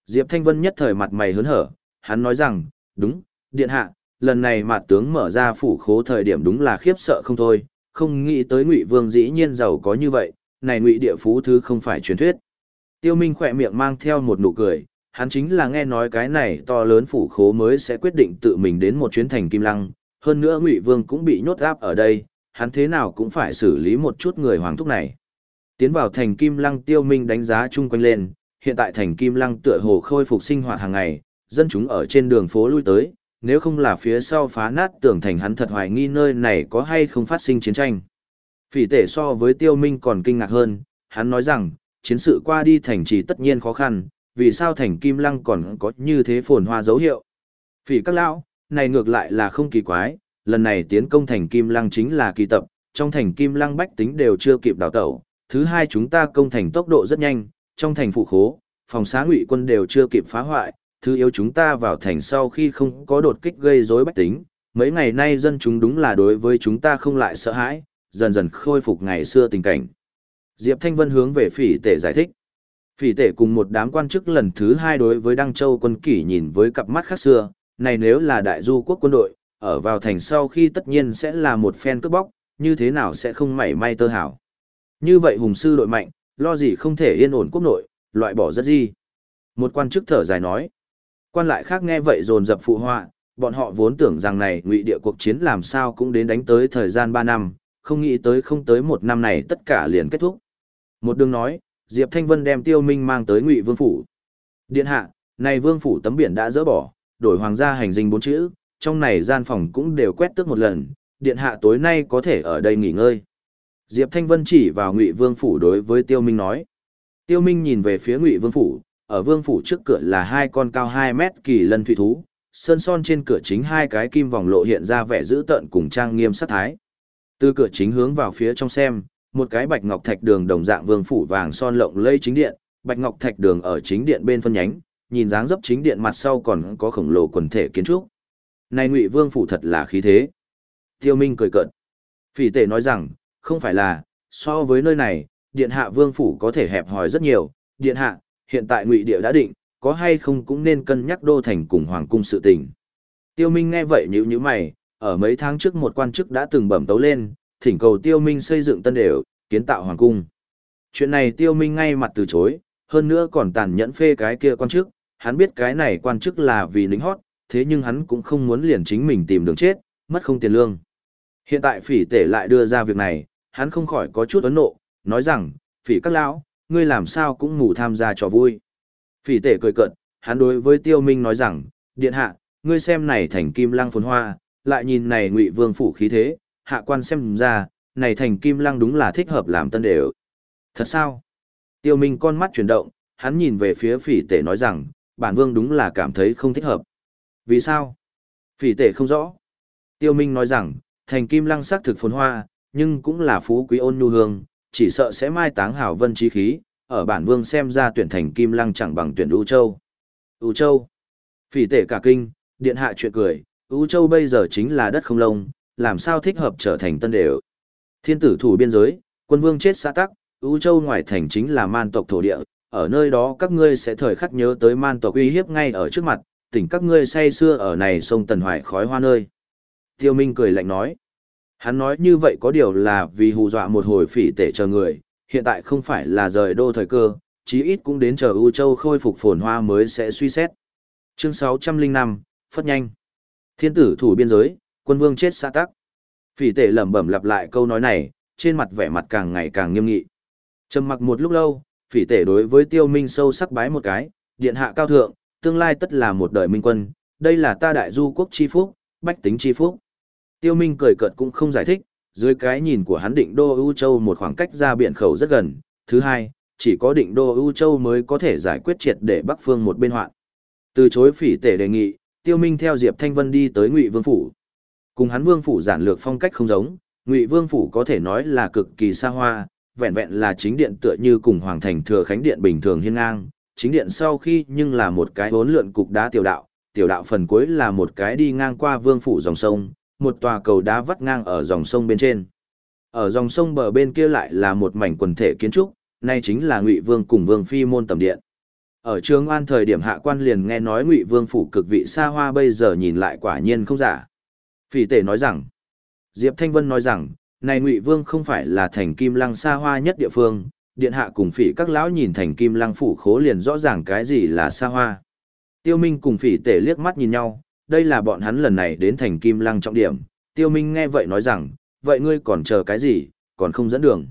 Diệp Thanh Vân nhất thời mặt mày hớn hở, hắn nói rằng, đúng, điện hạ, lần này mặt tướng mở ra phủ khố thời điểm đúng là khiếp sợ không thôi, không nghĩ tới Ngụy Vương dĩ nhiên giàu có như vậy, này Ngụy địa phú thứ không phải truyền thuyết. Tiêu Minh khỏe miệng mang theo một nụ cười, hắn chính là nghe nói cái này to lớn phủ khố mới sẽ quyết định tự mình đến một chuyến thành Kim Lăng, hơn nữa Ngụy Vương cũng bị nhốt áp ở đây, hắn thế nào cũng phải xử lý một chút người hoàng thúc này. Tiến vào thành Kim Lăng Tiêu Minh đánh giá chung quanh lên, hiện tại thành Kim Lăng tựa hồ khôi phục sinh hoạt hàng ngày, dân chúng ở trên đường phố lui tới, nếu không là phía sau phá nát tưởng thành hắn thật hoài nghi nơi này có hay không phát sinh chiến tranh. Phỉ tể so với tiêu minh còn kinh ngạc hơn, hắn nói rằng, chiến sự qua đi thành trì tất nhiên khó khăn, vì sao thành kim lăng còn có như thế phồn hoa dấu hiệu. Phỉ các lão, này ngược lại là không kỳ quái, lần này tiến công thành kim lăng chính là kỳ tập, trong thành kim lăng bách tính đều chưa kịp đào tẩu, thứ hai chúng ta công thành tốc độ rất nhanh, trong thành phụ khố, phòng xá ngụy quân đều chưa kịp phá hoại, thứ yếu chúng ta vào thành sau khi không có đột kích gây rối bách tính, mấy ngày nay dân chúng đúng là đối với chúng ta không lại sợ hãi, dần dần khôi phục ngày xưa tình cảnh. Diệp Thanh Vân hướng về phỉ tể giải thích. Phỉ tể cùng một đám quan chức lần thứ hai đối với Đăng Châu quân kỷ nhìn với cặp mắt khác xưa, này nếu là đại du quốc quân đội, ở vào thành sau khi tất nhiên sẽ là một phen cướp bóc, như thế nào sẽ không mảy may tơ hảo. Như vậy hùng sư đội mạnh, lo gì không thể yên ổn quốc nội, loại bỏ rất gì. Một quan chức thở dài nói. Quan lại khác nghe vậy dồn dập phụ họa, bọn họ vốn tưởng rằng này ngụy địa cuộc chiến làm sao cũng đến đánh tới thời gian 3 năm, không nghĩ tới không tới một năm này tất cả liền kết thúc. Một đường nói, Diệp Thanh Vân đem Tiêu Minh mang tới Ngụy Vương phủ. Điện hạ, này Vương phủ tấm biển đã dỡ bỏ, đổi hoàng gia hành dinh bốn chữ, trong này gian phòng cũng đều quét tước một lần, điện hạ tối nay có thể ở đây nghỉ ngơi. Diệp Thanh Vân chỉ vào Ngụy Vương phủ đối với Tiêu Minh nói. Tiêu Minh nhìn về phía Ngụy Vương phủ, ở Vương phủ trước cửa là hai con cao 2 mét kỳ lân thủy thú, sơn son trên cửa chính hai cái kim vòng lộ hiện ra vẻ dữ tợn cùng trang nghiêm sát thái. Từ cửa chính hướng vào phía trong xem, một cái bạch ngọc thạch đường đồng dạng vương phủ vàng son lộng lây chính điện, bạch ngọc thạch đường ở chính điện bên phân nhánh, nhìn dáng dấp chính điện mặt sau còn có khổng lồ quần thể kiến trúc. Này Ngụy Vương phủ thật là khí thế. Tiêu Minh cười cợt. Phỉ Tề nói rằng, không phải là, so với nơi này, điện hạ vương phủ có thể hẹp hòi rất nhiều, điện hạ, hiện tại Ngụy địa đã định, có hay không cũng nên cân nhắc đô thành cùng hoàng cung sự tình. Tiêu Minh nghe vậy nhíu nhíu mày, ở mấy tháng trước một quan chức đã từng bẩm tấu lên, thỉnh cầu Tiêu Minh xây dựng tân đều, kiến tạo hoàng cung. Chuyện này Tiêu Minh ngay mặt từ chối, hơn nữa còn tàn nhẫn phê cái kia quan chức, hắn biết cái này quan chức là vì lính hót, thế nhưng hắn cũng không muốn liền chính mình tìm đường chết, mất không tiền lương. Hiện tại phỉ tể lại đưa ra việc này, hắn không khỏi có chút ấn nộ, nói rằng, phỉ các lão, ngươi làm sao cũng ngủ tham gia trò vui. Phỉ tể cười cợt, hắn đối với tiêu minh nói rằng, điện hạ, ngươi xem này thành kim lăng phồn hoa, lại nhìn này ngụy vương phủ khí thế, hạ quan xem ra, này thành kim lăng đúng là thích hợp làm tân đều. Thật sao? Tiêu minh con mắt chuyển động, hắn nhìn về phía phỉ tể nói rằng, bản vương đúng là cảm thấy không thích hợp. Vì sao? Phỉ tể không rõ. Tiêu minh nói rằng, thành kim lăng sắc thực phồn hoa, nhưng cũng là phú quý ôn nhu hương, chỉ sợ sẽ mai táng hảo vân trí khí, ở bản vương xem ra tuyển thành kim lăng chẳng bằng tuyển U Châu. U Châu. Phỉ tể cả kinh, điện hạ chuyện cười, U Châu bây giờ chính là đất không lông, làm sao thích hợp trở thành tân đều. Thiên tử thủ biên giới, quân vương chết xã tắc, U Châu ngoài thành chính là man tộc thổ địa, ở nơi đó các ngươi sẽ thời khắc nhớ tới man tộc uy hiếp ngay ở trước mặt, tỉnh các ngươi say xưa ở này sông Tần Hoài khói hoa nơi. Tiêu Minh cười lạnh nói. Hắn nói như vậy có điều là vì hù dọa một hồi phỉ tể chờ người, hiện tại không phải là rời đô thời cơ, chí ít cũng đến chờ U Châu khôi phục phồn hoa mới sẽ suy xét. Chương 605, Phất nhanh. Thiên tử thủ biên giới, quân vương chết xa tắc. Phỉ tể lẩm bẩm lặp lại câu nói này, trên mặt vẻ mặt càng ngày càng nghiêm nghị. Trầm mặc một lúc lâu, phỉ tể đối với tiêu minh sâu sắc bái một cái, điện hạ cao thượng, tương lai tất là một đời minh quân, đây là ta đại du quốc chi phúc, bách tính chi phúc. Tiêu minh cười cợt cũng không giải thích, dưới cái nhìn của hắn định đô ưu châu một khoảng cách ra biển khẩu rất gần, thứ hai, chỉ có định đô ưu châu mới có thể giải quyết triệt để bắc phương một bên hoạn. Từ chối phỉ tể đề nghị, tiêu minh theo Diệp Thanh Vân đi tới Ngụy Vương Phủ. Cùng hắn Vương Phủ giản lược phong cách không giống, Ngụy Vương Phủ có thể nói là cực kỳ xa hoa, vẹn vẹn là chính điện tựa như cùng Hoàng Thành Thừa Khánh Điện bình thường hiên ngang, chính điện sau khi nhưng là một cái hốn lượn cục đá tiểu đạo, tiểu đạo phần cuối là một cái đi ngang qua Vương Phủ dòng sông, một tòa cầu đá vắt ngang ở dòng sông bên trên. Ở dòng sông bờ bên kia lại là một mảnh quần thể kiến trúc, nay chính là Ngụy Vương cùng Vương Phi môn tầm điện. Ở Trường An thời điểm hạ quan liền nghe nói Ngụy Vương phủ cực vị xa hoa bây giờ nhìn lại quả nhiên không giả. Phỉ Tể nói rằng, Diệp Thanh Vân nói rằng, này Ngụy Vương không phải là thành Kim Lăng xa hoa nhất địa phương, điện hạ cùng Phỉ các lão nhìn thành Kim Lăng phủ khố liền rõ ràng cái gì là xa hoa. Tiêu Minh cùng Phỉ Tể liếc mắt nhìn nhau, đây là bọn hắn lần này đến thành Kim Lăng trọng điểm. Tiêu Minh nghe vậy nói rằng, vậy ngươi còn chờ cái gì, còn không dẫn đường.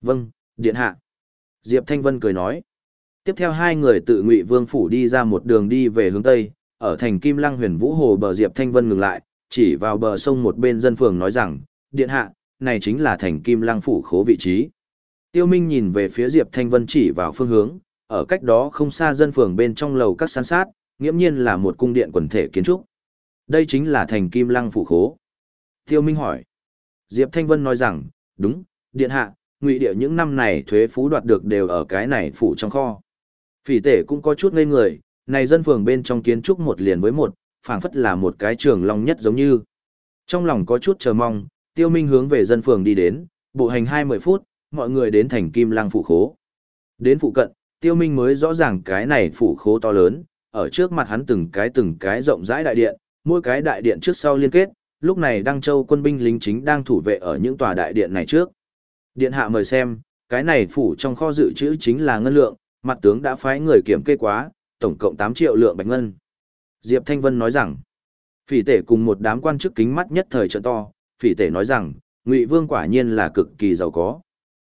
Vâng, điện hạ. Diệp Thanh Vân cười nói. Tiếp theo hai người tự Ngụy Vương phủ đi ra một đường đi về hướng tây, ở thành Kim Lăng Huyền Vũ Hồ bờ Diệp Thanh Vân ngừng lại, chỉ vào bờ sông một bên dân phường nói rằng, điện hạ, này chính là thành kim lăng phủ khố vị trí. Tiêu Minh nhìn về phía Diệp Thanh Vân chỉ vào phương hướng, ở cách đó không xa dân phường bên trong lầu các san sát, nghiễm nhiên là một cung điện quần thể kiến trúc. Đây chính là thành kim lăng phủ khố. Tiêu Minh hỏi. Diệp Thanh Vân nói rằng, đúng, điện hạ, ngụy địa những năm này thuế phú đoạt được đều ở cái này phủ trong kho. Phỉ tể cũng có chút ngây người, này dân phường bên trong kiến trúc một liền với một, phảng phất là một cái trường long nhất giống như. Trong lòng có chút chờ mong, tiêu minh hướng về dân phường đi đến, bộ hành 20 phút, mọi người đến thành kim lăng phủ khố. Đến phụ cận, tiêu minh mới rõ ràng cái này phủ khố to lớn, ở trước mặt hắn từng cái từng cái rộng rãi đại điện, mỗi cái đại điện trước sau liên kết, lúc này Đăng Châu quân binh lính chính đang thủ vệ ở những tòa đại điện này trước. Điện hạ mời xem, cái này phủ trong kho dự trữ chính là ngân lượng, mặt tướng đã phái người kiểm kê quá, tổng cộng 8 triệu lượng bạch ngân. Diệp Thanh Vân nói rằng, phỉ tể cùng một đám quan chức kính mắt nhất thời trợ to, phỉ tể nói rằng, Ngụy Vương quả nhiên là cực kỳ giàu có.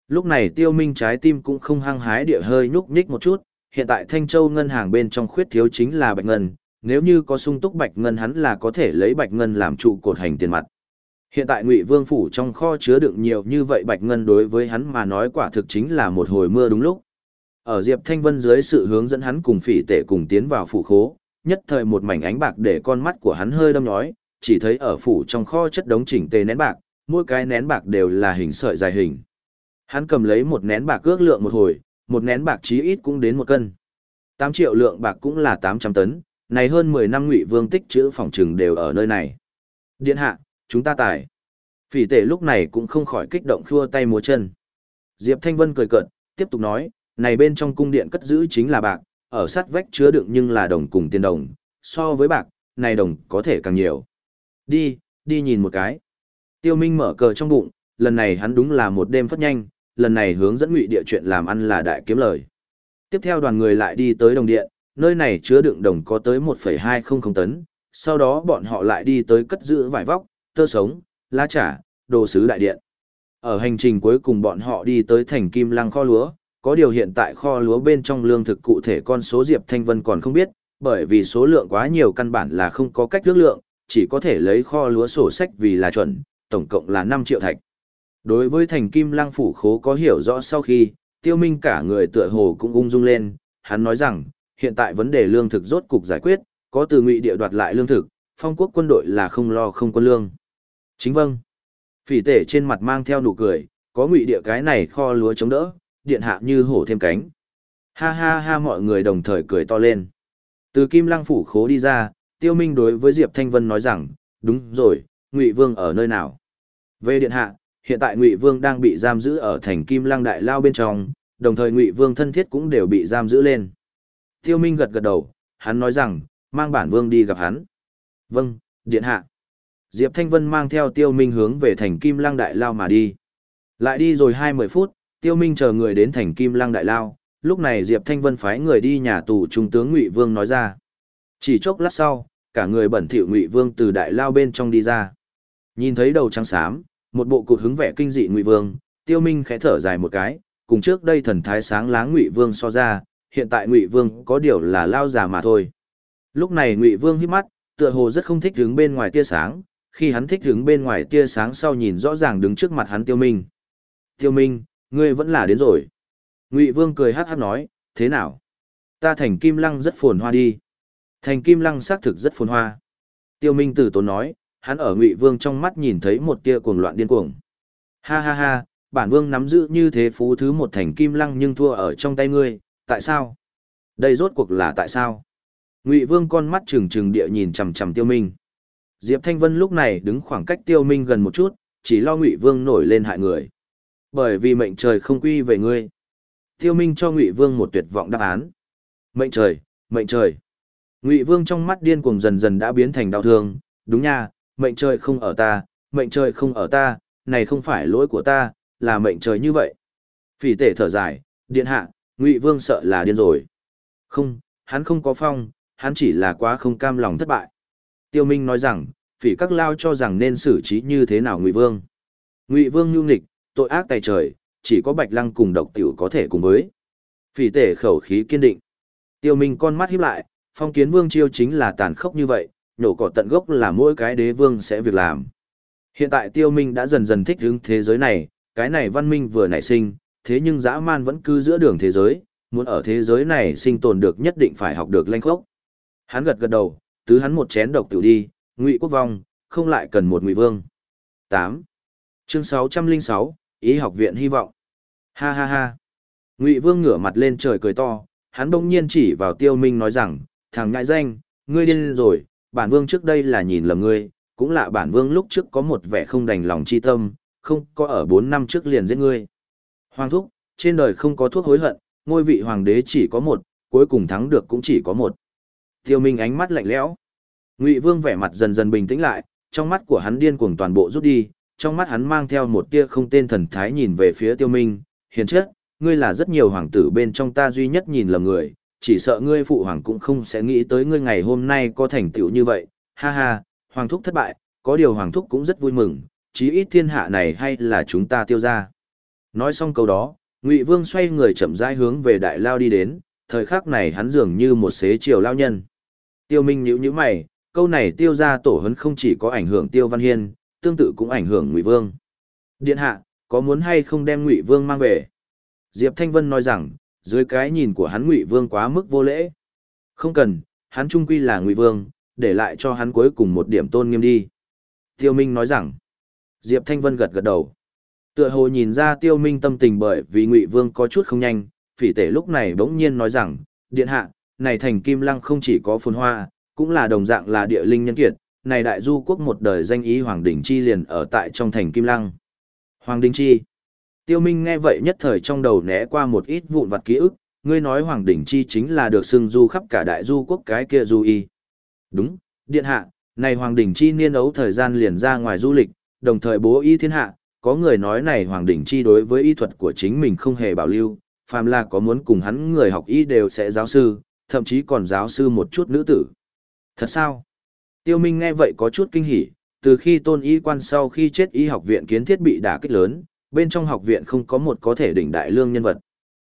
Lúc này tiêu minh trái tim cũng không hăng hái địa hơi nhúc nhích một chút, hiện tại Thanh Châu ngân hàng bên trong khuyết thiếu chính là bạch ngân, nếu như có sung túc bạch ngân hắn là có thể lấy bạch ngân làm trụ cột hành tiền mặt. Hiện tại Ngụy Vương phủ trong kho chứa đựng nhiều như vậy bạch ngân đối với hắn mà nói quả thực chính là một hồi mưa đúng lúc. Ở Diệp Thanh Vân dưới sự hướng dẫn hắn cùng phỉ tể cùng tiến vào phủ khố, nhất thời một mảnh ánh bạc để con mắt của hắn hơi đâm nhói, chỉ thấy ở phủ trong kho chất đống chỉnh tề nén bạc, mỗi cái nén bạc đều là hình sợi dài hình. Hắn cầm lấy một nén bạc ước lượng một hồi, một nén bạc chí ít cũng đến một cân. 8 triệu lượng bạc cũng là 800 tấn, này hơn 10 năm ngụy vương tích trữ phòng trừng đều ở nơi này. Điện hạ, chúng ta tài. Phỉ tể lúc này cũng không khỏi kích động khua tay múa chân. Diệp Thanh Vân cười cợt, tiếp tục nói, này bên trong cung điện cất giữ chính là bạc, ở sát vách chứa đựng nhưng là đồng cùng tiền đồng, so với bạc, này đồng có thể càng nhiều. Đi, đi nhìn một cái. Tiêu Minh mở cờ trong bụng, lần này hắn đúng là một đêm phất nhanh, lần này hướng dẫn ngụy địa chuyện làm ăn là đại kiếm lời. Tiếp theo đoàn người lại đi tới đồng điện, nơi này chứa đựng đồng có tới 1,200 tấn, sau đó bọn họ lại đi tới cất giữ vải vóc, tơ sống, lá trà, đồ sứ đại điện. Ở hành trình cuối cùng bọn họ đi tới thành kim lăng kho lúa, có điều hiện tại kho lúa bên trong lương thực cụ thể con số Diệp Thanh Vân còn không biết, bởi vì số lượng quá nhiều căn bản là không có cách ước lượng, chỉ có thể lấy kho lúa sổ sách vì là chuẩn, tổng cộng là 5 triệu thạch. Đối với thành kim lăng phủ khố có hiểu rõ sau khi, tiêu minh cả người tựa hồ cũng ung dung lên, hắn nói rằng, hiện tại vấn đề lương thực rốt cục giải quyết, có từ ngụy địa đoạt lại lương thực, phong quốc quân đội là không lo không quân lương. Chính vâng. Phỉ tể trên mặt mang theo nụ cười, có ngụy địa cái này kho lúa chống đỡ, điện hạ như hổ thêm cánh. Ha ha ha mọi người đồng thời cười to lên. Từ Kim Lăng phủ khố đi ra, Tiêu Minh đối với Diệp Thanh Vân nói rằng, đúng rồi, Ngụy Vương ở nơi nào? Về điện hạ, hiện tại Ngụy Vương đang bị giam giữ ở thành Kim Lăng đại lao bên trong, đồng thời Ngụy Vương thân thiết cũng đều bị giam giữ lên. Tiêu Minh gật gật đầu, hắn nói rằng, mang bản vương đi gặp hắn. Vâng, điện hạ. Diệp Thanh Vân mang theo Tiêu Minh hướng về thành Kim Lăng đại lao mà đi. Lại đi rồi hai mươi phút, Tiêu Minh chờ người đến thành Kim Lăng đại lao, lúc này Diệp Thanh Vân phái người đi nhà tù trung tướng Ngụy Vương nói ra. Chỉ chốc lát sau, cả người bẩn thỉu Ngụy Vương từ đại lao bên trong đi ra. Nhìn thấy đầu trắng xám, một bộ cụt hứng vẻ kinh dị Ngụy Vương, Tiêu Minh khẽ thở dài một cái, cùng trước đây thần thái sáng láng Ngụy Vương so ra, hiện tại Ngụy Vương có điều là lao già mà thôi. Lúc này Ngụy Vương hít mắt, tựa hồ rất không thích đứng bên ngoài tia sáng, khi hắn thích đứng bên ngoài tia sáng sau nhìn rõ ràng đứng trước mặt hắn Tiêu Minh. Tiêu Minh, ngươi vẫn là đến rồi. Ngụy Vương cười hát hát nói, thế nào? Ta thành kim lăng rất phồn hoa đi. Thành kim lăng xác thực rất phồn hoa. Tiêu Minh tử tốn nói, hắn ở Ngụy Vương trong mắt nhìn thấy một tia cuồng loạn điên cuồng. Ha ha ha, bản vương nắm giữ như thế phú thứ một thành kim lăng nhưng thua ở trong tay ngươi, tại sao? Đây rốt cuộc là tại sao? Ngụy Vương con mắt trừng trừng địa nhìn chằm chằm Tiêu Minh. Diệp Thanh Vân lúc này đứng khoảng cách Tiêu Minh gần một chút, chỉ lo Ngụy Vương nổi lên hại người. Bởi vì mệnh trời không quy về ngươi. Tiêu Minh cho Ngụy Vương một tuyệt vọng đáp án. Mệnh trời, mệnh trời. Ngụy Vương trong mắt điên cuồng dần dần đã biến thành đau thương, đúng nha, mệnh trời không ở ta, mệnh trời không ở ta, này không phải lỗi của ta, là mệnh trời như vậy. Phỉ tể thở dài, điện hạ, Ngụy Vương sợ là điên rồi. Không, hắn không có phong, hắn chỉ là quá không cam lòng thất bại. Tiêu Minh nói rằng, phỉ các lao cho rằng nên xử trí như thế nào Ngụy Vương. Ngụy Vương nhu nghịch, tội ác tài trời, chỉ có Bạch Lăng cùng độc tiểu có thể cùng với. Phỉ tể khẩu khí kiên định. Tiêu Minh con mắt híp lại, phong kiến vương chiêu chính là tàn khốc như vậy, nhổ cỏ tận gốc là mỗi cái đế vương sẽ việc làm. Hiện tại tiêu minh đã dần dần thích ứng thế giới này, cái này văn minh vừa nảy sinh, thế nhưng dã man vẫn cứ giữa đường thế giới, muốn ở thế giới này sinh tồn được nhất định phải học được lanh khốc. Hắn gật gật đầu, tứ hắn một chén độc tiểu đi, ngụy quốc vong, không lại cần một ngụy vương. 8. Chương 606, Ý học viện hy vọng. Ha ha ha. Ngụy vương ngửa mặt lên trời cười to, hắn bỗng nhiên chỉ vào tiêu minh nói rằng, thằng ngại danh, ngươi điên rồi, bản vương trước đây là nhìn lầm ngươi, cũng là bản vương lúc trước có một vẻ không đành lòng chi tâm, không có ở 4 năm trước liền giết ngươi. Hoàng thúc, trên đời không có thuốc hối hận, ngôi vị hoàng đế chỉ có một, cuối cùng thắng được cũng chỉ có một. Tiêu Minh ánh mắt lạnh lẽo. Ngụy Vương vẻ mặt dần dần bình tĩnh lại, trong mắt của hắn điên cuồng toàn bộ rút đi, trong mắt hắn mang theo một tia không tên thần thái nhìn về phía Tiêu Minh, hiền chất, ngươi là rất nhiều hoàng tử bên trong ta duy nhất nhìn lầm người, chỉ sợ ngươi phụ hoàng cũng không sẽ nghĩ tới ngươi ngày hôm nay có thành tựu như vậy, ha ha, hoàng thúc thất bại, có điều hoàng thúc cũng rất vui mừng, chí ít thiên hạ này hay là chúng ta tiêu ra. Nói xong câu đó, Ngụy Vương xoay người chậm rãi hướng về đại lao đi đến, thời khắc này hắn dường như một xế chiều lao nhân. Tiêu Minh nhíu nhíu mày, câu này tiêu ra tổ hấn không chỉ có ảnh hưởng Tiêu Văn Hiên, tương tự cũng ảnh hưởng Ngụy Vương. Điện hạ, có muốn hay không đem Ngụy Vương mang về? Diệp Thanh Vân nói rằng, dưới cái nhìn của hắn Ngụy Vương quá mức vô lễ. Không cần, hắn trung quy là Ngụy Vương, để lại cho hắn cuối cùng một điểm tôn nghiêm đi. Tiêu Minh nói rằng, Diệp Thanh Vân gật gật đầu. Tựa hồ nhìn ra Tiêu Minh tâm tình bởi vì Ngụy Vương có chút không nhanh, phỉ tể lúc này bỗng nhiên nói rằng, điện hạ, này thành Kim Lăng không chỉ có phồn hoa, cũng là đồng dạng là địa linh nhân kiệt, này đại du quốc một đời danh ý Hoàng Đình Chi liền ở tại trong thành Kim Lăng. Hoàng Đình Chi. Tiêu Minh nghe vậy nhất thời trong đầu né qua một ít vụn vặt ký ức, ngươi nói Hoàng Đình Chi chính là được xưng du khắp cả đại du quốc cái kia du y. Đúng, điện hạ, này Hoàng Đình Chi niên ấu thời gian liền ra ngoài du lịch, đồng thời bố y thiên hạ, có người nói này Hoàng Đình Chi đối với y thuật của chính mình không hề bảo lưu, phàm là có muốn cùng hắn người học y đều sẽ giáo sư, thậm chí còn giáo sư một chút nữ tử. Thật sao? Tiêu Minh nghe vậy có chút kinh hỉ, từ khi tôn y quan sau khi chết y học viện kiến thiết bị đả kích lớn, bên trong học viện không có một có thể đỉnh đại lương nhân vật.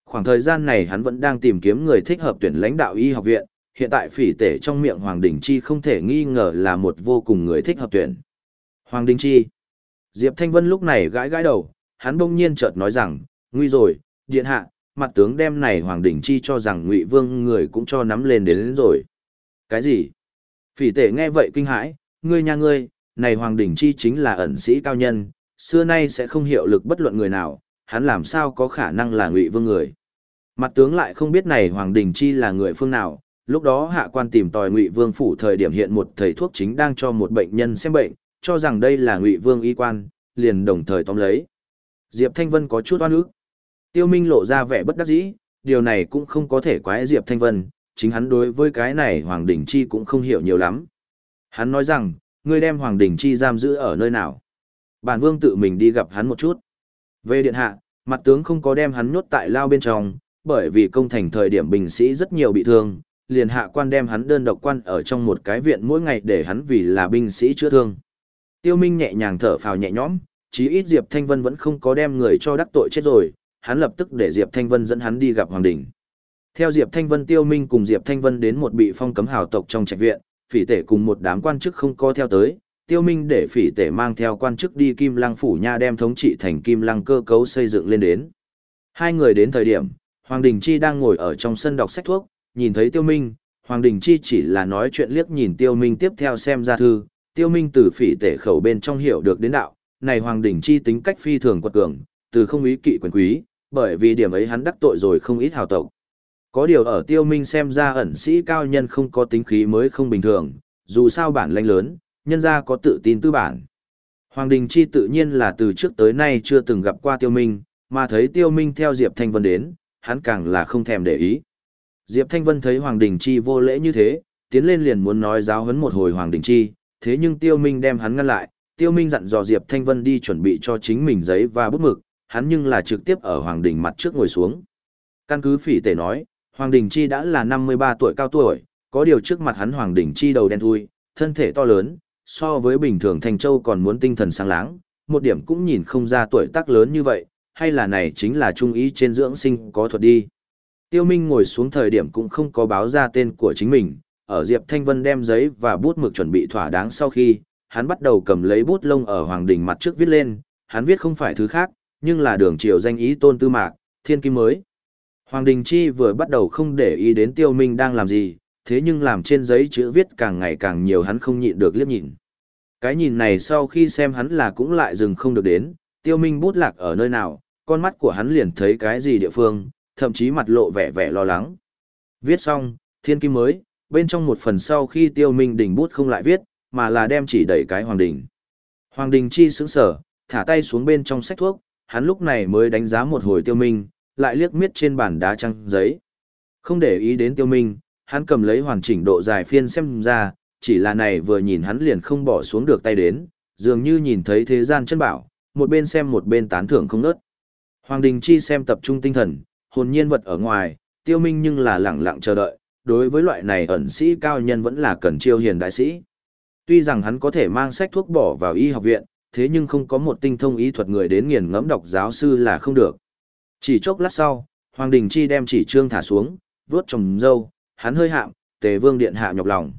Khoảng thời gian này hắn vẫn đang tìm kiếm người thích hợp tuyển lãnh đạo y học viện, hiện tại phỉ tể trong miệng Hoàng Đình Chi không thể nghi ngờ là một vô cùng người thích hợp tuyển. Hoàng Đình Chi. Diệp Thanh Vân lúc này gãi gãi đầu, hắn bỗng nhiên chợt nói rằng, nguy rồi, điện hạ, mặt tướng đem này Hoàng Đình Chi cho rằng Ngụy Vương người cũng cho nắm lên đến, đến rồi. Cái gì? Phỉ tể nghe vậy kinh hãi, ngươi nha ngươi, này Hoàng Đình Chi chính là ẩn sĩ cao nhân, xưa nay sẽ không hiệu lực bất luận người nào, hắn làm sao có khả năng là Ngụy Vương người. Mặt tướng lại không biết này Hoàng Đình Chi là người phương nào, lúc đó hạ quan tìm tòi Ngụy Vương phủ thời điểm hiện một thầy thuốc chính đang cho một bệnh nhân xem bệnh, cho rằng đây là Ngụy Vương y quan, liền đồng thời tóm lấy. Diệp Thanh Vân có chút oan ức. Tiêu Minh lộ ra vẻ bất đắc dĩ, điều này cũng không có thể quái Diệp Thanh Vân, chính hắn đối với cái này Hoàng Đình Chi cũng không hiểu nhiều lắm. Hắn nói rằng, ngươi đem Hoàng Đình Chi giam giữ ở nơi nào? Bản vương tự mình đi gặp hắn một chút. Về điện hạ, mặt tướng không có đem hắn nhốt tại lao bên trong, bởi vì công thành thời điểm binh sĩ rất nhiều bị thương, liền hạ quan đem hắn đơn độc quan ở trong một cái viện mỗi ngày để hắn vì là binh sĩ chữa thương. Tiêu Minh nhẹ nhàng thở phào nhẹ nhõm, chí ít Diệp Thanh Vân vẫn không có đem người cho đắc tội chết rồi, hắn lập tức để Diệp Thanh Vân dẫn hắn đi gặp Hoàng Đình. Theo Diệp Thanh Vân Tiêu Minh cùng Diệp Thanh Vân đến một bị phong cấm hào tộc trong trạch viện, phỉ tể cùng một đám quan chức không có theo tới, Tiêu Minh để phỉ tể mang theo quan chức đi Kim Lăng Phủ Nha đem thống trị thành Kim Lăng cơ cấu xây dựng lên đến. Hai người đến thời điểm, Hoàng Đình Chi đang ngồi ở trong sân đọc sách thuốc, nhìn thấy Tiêu Minh, Hoàng Đình Chi chỉ là nói chuyện liếc nhìn Tiêu Minh tiếp theo xem ra thư, Tiêu Minh từ phỉ tể khẩu bên trong hiểu được đến đạo, này Hoàng Đình Chi tính cách phi thường quật cường, từ không ý kỵ quyền quý, bởi vì điểm ấy hắn đắc tội rồi không ít hào tộc. Có điều ở Tiêu Minh xem ra ẩn sĩ cao nhân không có tính khí mới không bình thường, dù sao bản lãnh lớn, nhân gia có tự tin tư bản. Hoàng Đình Chi tự nhiên là từ trước tới nay chưa từng gặp qua Tiêu Minh, mà thấy Tiêu Minh theo Diệp Thanh Vân đến, hắn càng là không thèm để ý. Diệp Thanh Vân thấy Hoàng Đình Chi vô lễ như thế, tiến lên liền muốn nói giáo huấn một hồi Hoàng Đình Chi, thế nhưng Tiêu Minh đem hắn ngăn lại, Tiêu Minh dặn dò Diệp Thanh Vân đi chuẩn bị cho chính mình giấy và bút mực, hắn nhưng là trực tiếp ở Hoàng Đình mặt trước ngồi xuống. Căn cứ phỉ tể nói, Hoàng Đình Chi đã là 53 tuổi cao tuổi, có điều trước mặt hắn Hoàng Đình Chi đầu đen thui, thân thể to lớn, so với bình thường Thành Châu còn muốn tinh thần sáng láng, một điểm cũng nhìn không ra tuổi tác lớn như vậy, hay là này chính là trung ý trên dưỡng sinh có thuật đi. Tiêu Minh ngồi xuống thời điểm cũng không có báo ra tên của chính mình, ở Diệp Thanh Vân đem giấy và bút mực chuẩn bị thỏa đáng sau khi, hắn bắt đầu cầm lấy bút lông ở Hoàng Đình mặt trước viết lên, hắn viết không phải thứ khác, nhưng là đường triều danh ý tôn tư mạc, thiên kim mới. Hoàng Đình Chi vừa bắt đầu không để ý đến tiêu minh đang làm gì, thế nhưng làm trên giấy chữ viết càng ngày càng nhiều hắn không nhịn được liếc nhìn. Cái nhìn này sau khi xem hắn là cũng lại dừng không được đến, tiêu minh bút lạc ở nơi nào, con mắt của hắn liền thấy cái gì địa phương, thậm chí mặt lộ vẻ vẻ lo lắng. Viết xong, thiên kim mới, bên trong một phần sau khi tiêu minh đỉnh bút không lại viết, mà là đem chỉ đẩy cái hoàng đình. Hoàng đình chi sững sở, thả tay xuống bên trong sách thuốc, hắn lúc này mới đánh giá một hồi tiêu minh, lại liếc miết trên bàn đá trăng giấy. Không để ý đến tiêu minh, hắn cầm lấy hoàn chỉnh độ dài phiên xem ra, chỉ là này vừa nhìn hắn liền không bỏ xuống được tay đến, dường như nhìn thấy thế gian chân bảo, một bên xem một bên tán thưởng không nớt. Hoàng Đình Chi xem tập trung tinh thần, hồn nhiên vật ở ngoài, tiêu minh nhưng là lặng lặng chờ đợi, đối với loại này ẩn sĩ cao nhân vẫn là cần chiêu hiền đại sĩ. Tuy rằng hắn có thể mang sách thuốc bỏ vào y học viện, thế nhưng không có một tinh thông y thuật người đến nghiền ngẫm đọc giáo sư là không được. Chỉ chốc lát sau, Hoàng Đình Chi đem chỉ trương thả xuống, vướt trồng dâu, hắn hơi hạm, tề vương điện hạ nhọc lòng.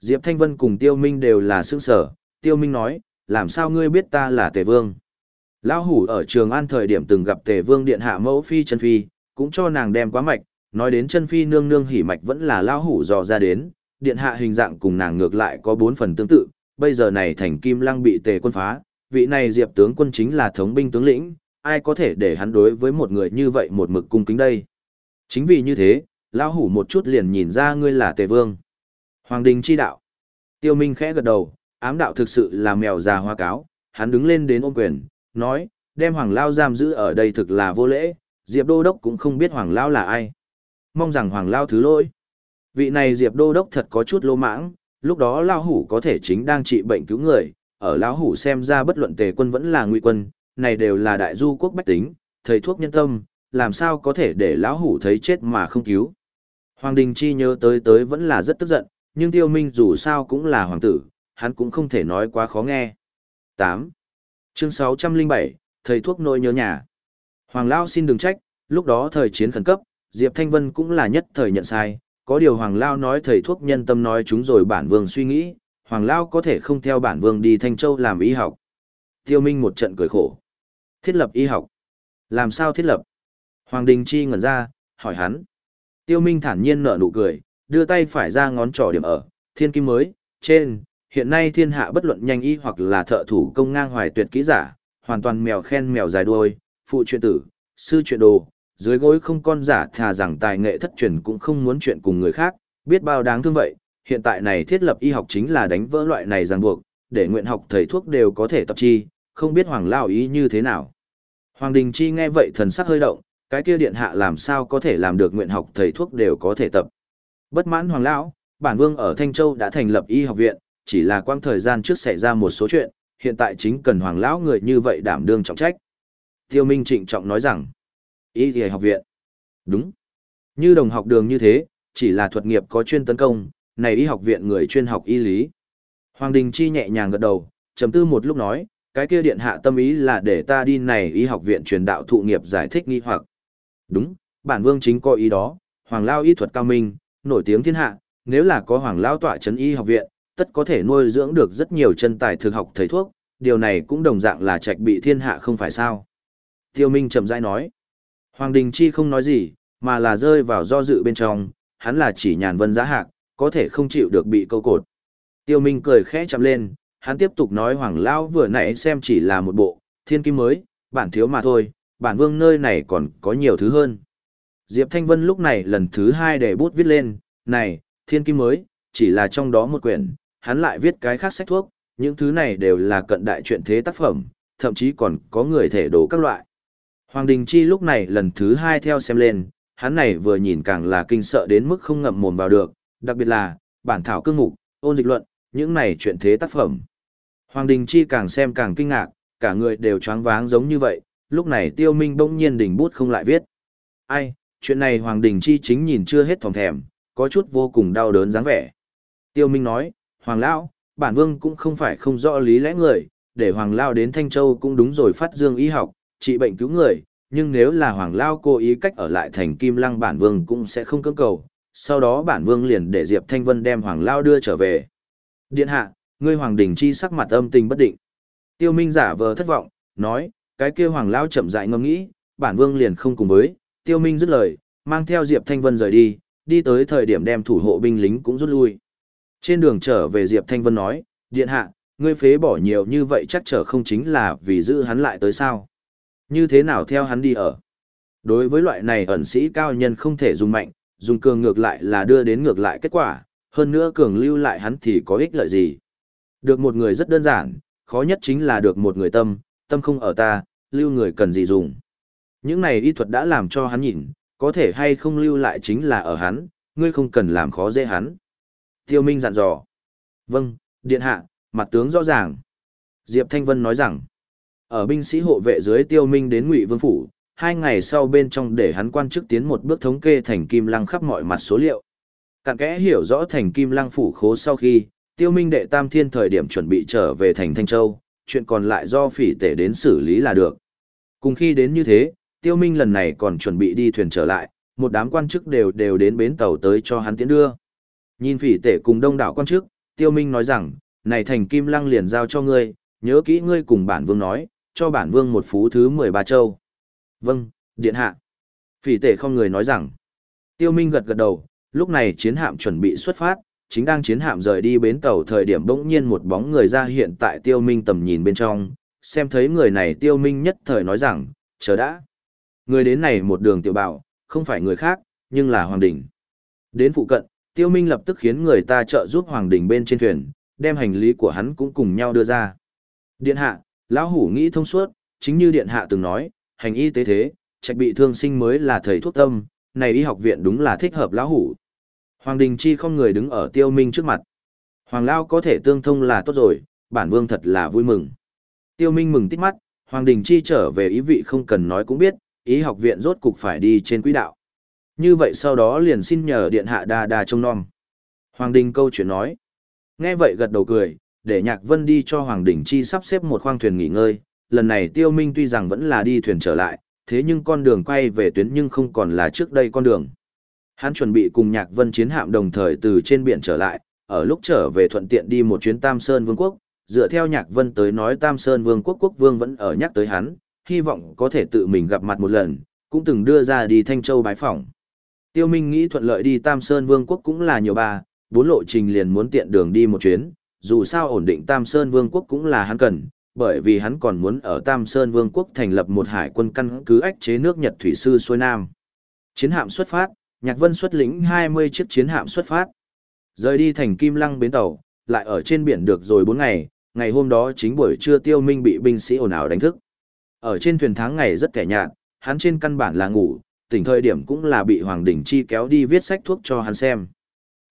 Diệp Thanh Vân cùng Tiêu Minh đều là sững sở, Tiêu Minh nói, làm sao ngươi biết ta là tề vương? Lão hủ ở trường an thời điểm từng gặp tề vương điện hạ mẫu phi chân phi, cũng cho nàng đem quá mạch, nói đến chân phi nương nương hỉ mạch vẫn là lão hủ dò ra đến, điện hạ hình dạng cùng nàng ngược lại có bốn phần tương tự, bây giờ này thành kim lăng bị tề quân phá, vị này diệp tướng quân chính là thống binh tướng lĩnh, ai có thể để hắn đối với một người như vậy một mực cung kính đây. Chính vì như thế, lão hủ một chút liền nhìn ra ngươi là tề vương. Hoàng đình chi đạo. Tiêu Minh khẽ gật đầu, ám đạo thực sự là mèo già hoa cáo, hắn đứng lên đến ôm quyền, nói, đem Hoàng Lao giam giữ ở đây thực là vô lễ, Diệp Đô Đốc cũng không biết Hoàng Lao là ai. Mong rằng Hoàng Lao thứ lỗi. Vị này Diệp Đô Đốc thật có chút lô mãng, lúc đó Lao Hủ có thể chính đang trị bệnh cứu người, ở Lão Hủ xem ra bất luận tề quân vẫn là nguy quân, này đều là đại du quốc bách tính, thầy thuốc nhân tâm, làm sao có thể để Lão Hủ thấy chết mà không cứu. Hoàng Đình Chi nhớ tới tới vẫn là rất tức giận, nhưng Tiêu Minh dù sao cũng là hoàng tử, hắn cũng không thể nói quá khó nghe. 8. Chương 607, thầy thuốc nỗi nhớ nhà. Hoàng Lao xin đừng trách, lúc đó thời chiến khẩn cấp, Diệp Thanh Vân cũng là nhất thời nhận sai, có điều Hoàng Lao nói thầy thuốc nhân tâm nói chúng rồi bản vương suy nghĩ, Hoàng Lao có thể không theo bản vương đi Thanh Châu làm y học. Tiêu Minh một trận cười khổ. Thiết lập y học. Làm sao thiết lập? Hoàng Đình Chi ngẩn ra, hỏi hắn. Tiêu Minh thản nhiên nở nụ cười, đưa tay phải ra ngón trỏ điểm ở, thiên kim mới, trên, hiện nay thiên hạ bất luận nhanh y hoặc là thợ thủ công ngang hoài tuyệt kỹ giả, hoàn toàn mèo khen mèo dài đuôi, phụ chuyện tử, sư chuyện đồ, dưới gối không con giả thà rằng tài nghệ thất truyền cũng không muốn chuyện cùng người khác, biết bao đáng thương vậy, hiện tại này thiết lập y học chính là đánh vỡ loại này ràng buộc, để nguyện học thầy thuốc đều có thể tập chi, không biết Hoàng Lao ý như thế nào. Hoàng Đình Chi nghe vậy thần sắc hơi động, cái kia điện hạ làm sao có thể làm được nguyện học thầy thuốc đều có thể tập. Bất mãn Hoàng Lão, bản vương ở Thanh Châu đã thành lập y học viện, chỉ là quang thời gian trước xảy ra một số chuyện, hiện tại chính cần Hoàng Lão người như vậy đảm đương trọng trách. Tiêu Minh trịnh trọng nói rằng, y y học viện. Đúng. Như đồng học đường như thế, chỉ là thuật nghiệp có chuyên tấn công, này y học viện người chuyên học y lý. Hoàng Đình Chi nhẹ nhàng gật đầu, trầm tư một lúc nói, cái kia điện hạ tâm ý là để ta đi này y học viện truyền đạo thụ nghiệp giải thích nghi hoặc. Đúng, bản vương chính có ý đó, Hoàng Lao y thuật cao minh, nổi tiếng thiên hạ, nếu là có Hoàng Lao tọa chấn y học viện, tất có thể nuôi dưỡng được rất nhiều chân tài thực học thầy thuốc, điều này cũng đồng dạng là trạch bị thiên hạ không phải sao. Tiêu Minh chậm rãi nói. Hoàng Đình Chi không nói gì, mà là rơi vào do dự bên trong, hắn là chỉ nhàn vân giá hạc, có thể không chịu được bị câu cột. Tiêu Minh cười khẽ chậm lên, hắn tiếp tục nói Hoàng Lao vừa nãy xem chỉ là một bộ, thiên kim mới, bản thiếu mà thôi, bản vương nơi này còn có nhiều thứ hơn. Diệp Thanh Vân lúc này lần thứ hai để bút viết lên, này, thiên kim mới, chỉ là trong đó một quyển, hắn lại viết cái khác sách thuốc, những thứ này đều là cận đại truyện thế tác phẩm, thậm chí còn có người thể đồ các loại. Hoàng Đình Chi lúc này lần thứ hai theo xem lên, hắn này vừa nhìn càng là kinh sợ đến mức không ngậm mồm vào được, đặc biệt là, bản thảo cương mục, ôn dịch luận, những này chuyện thế tác phẩm. Hoàng Đình Chi càng xem càng kinh ngạc, cả người đều choáng váng giống như vậy, lúc này Tiêu Minh bỗng nhiên đỉnh bút không lại viết. Ai, chuyện này Hoàng Đình Chi chính nhìn chưa hết thòng thèm, có chút vô cùng đau đớn dáng vẻ. Tiêu Minh nói, Hoàng Lão, bản vương cũng không phải không rõ lý lẽ người, để Hoàng Lao đến Thanh Châu cũng đúng rồi phát dương y học, trị bệnh cứu người, nhưng nếu là Hoàng Lao cố ý cách ở lại thành Kim Lăng bản vương cũng sẽ không cưỡng cầu, sau đó bản vương liền để Diệp Thanh Vân đem Hoàng Lao đưa trở về. Điện hạ, ngươi Hoàng Đình Chi sắc mặt âm tình bất định. Tiêu Minh giả vờ thất vọng, nói, cái kia Hoàng Lao chậm rãi ngâm nghĩ, bản vương liền không cùng với, Tiêu Minh dứt lời, mang theo Diệp Thanh Vân rời đi, đi tới thời điểm đem thủ hộ binh lính cũng rút lui. Trên đường trở về Diệp Thanh Vân nói, điện hạ, ngươi phế bỏ nhiều như vậy chắc trở không chính là vì giữ hắn lại tới sao. Như thế nào theo hắn đi ở? Đối với loại này ẩn sĩ cao nhân không thể dùng mạnh, dùng cường ngược lại là đưa đến ngược lại kết quả, hơn nữa cường lưu lại hắn thì có ích lợi gì. Được một người rất đơn giản, khó nhất chính là được một người tâm, tâm không ở ta, lưu người cần gì dùng. Những này y thuật đã làm cho hắn nhìn, có thể hay không lưu lại chính là ở hắn, ngươi không cần làm khó dễ hắn. Tiêu Minh dặn dò. Vâng, điện hạ, mặt tướng rõ ràng. Diệp Thanh Vân nói rằng, ở binh sĩ hộ vệ dưới Tiêu Minh đến Ngụy Vương Phủ, hai ngày sau bên trong để hắn quan chức tiến một bước thống kê thành kim lăng khắp mọi mặt số liệu. cạn kẽ hiểu rõ thành kim lăng phủ khố sau khi, Tiêu Minh đệ tam thiên thời điểm chuẩn bị trở về thành Thanh Châu, chuyện còn lại do phỉ tể đến xử lý là được. Cùng khi đến như thế, Tiêu Minh lần này còn chuẩn bị đi thuyền trở lại, một đám quan chức đều đều đến bến tàu tới cho hắn tiễn đưa. Nhìn phỉ tể cùng đông đảo quan chức, Tiêu Minh nói rằng, này thành kim lăng liền giao cho ngươi, nhớ kỹ ngươi cùng bản vương nói, cho bản vương một phú thứ 13 châu. Vâng, điện hạ. Phỉ tể không người nói rằng. Tiêu Minh gật gật đầu, lúc này chiến hạm chuẩn bị xuất phát, chính đang chiến hạm rời đi bến tàu thời điểm bỗng nhiên một bóng người ra hiện tại Tiêu Minh tầm nhìn bên trong, xem thấy người này Tiêu Minh nhất thời nói rằng, chờ đã. Người đến này một đường tiểu bảo, không phải người khác, nhưng là Hoàng Đình. Đến phụ cận, Tiêu Minh lập tức khiến người ta trợ giúp Hoàng Đình bên trên thuyền, đem hành lý của hắn cũng cùng nhau đưa ra. Điện hạ, lão hủ nghĩ thông suốt, chính như điện hạ từng nói, hành y tế thế, trạch bị thương sinh mới là thầy thuốc tâm, này y học viện đúng là thích hợp lão hủ. Hoàng Đình Chi không người đứng ở Tiêu Minh trước mặt. Hoàng Lao có thể tương thông là tốt rồi, bản vương thật là vui mừng. Tiêu Minh mừng tít mắt, Hoàng Đình Chi trở về ý vị không cần nói cũng biết, ý học viện rốt cục phải đi trên quỹ đạo. Như vậy sau đó liền xin nhờ điện hạ đa đa trông nom. Hoàng Đình câu chuyện nói. Nghe vậy gật đầu cười, để Nhạc Vân đi cho Hoàng Đình Chi sắp xếp một khoang thuyền nghỉ ngơi. Lần này Tiêu Minh tuy rằng vẫn là đi thuyền trở lại, thế nhưng con đường quay về tuyến nhưng không còn là trước đây con đường. Hắn chuẩn bị cùng Nhạc Vân chiến hạm đồng thời từ trên biển trở lại, ở lúc trở về thuận tiện đi một chuyến Tam Sơn Vương quốc, dựa theo Nhạc Vân tới nói Tam Sơn Vương quốc quốc vương vẫn ở nhắc tới hắn, hy vọng có thể tự mình gặp mặt một lần, cũng từng đưa ra đi Thanh Châu bái phỏng. Tiêu Minh nghĩ thuận lợi đi Tam Sơn Vương quốc cũng là nhiều ba, bốn lộ trình liền muốn tiện đường đi một chuyến, dù sao ổn định Tam Sơn Vương quốc cũng là hắn cần, bởi vì hắn còn muốn ở Tam Sơn Vương quốc thành lập một hải quân căn cứ ách chế nước Nhật thủy sư xuôi nam. Chiến hạm xuất phát, Nhạc Vân xuất lĩnh 20 chiếc chiến hạm xuất phát. Rời đi thành Kim Lăng bến tàu, lại ở trên biển được rồi 4 ngày, ngày hôm đó chính buổi trưa Tiêu Minh bị binh sĩ ồn ào đánh thức. Ở trên thuyền tháng ngày rất kẻ nhạt, hắn trên căn bản là ngủ, tỉnh thời điểm cũng là bị Hoàng Đình Chi kéo đi viết sách thuốc cho hắn xem.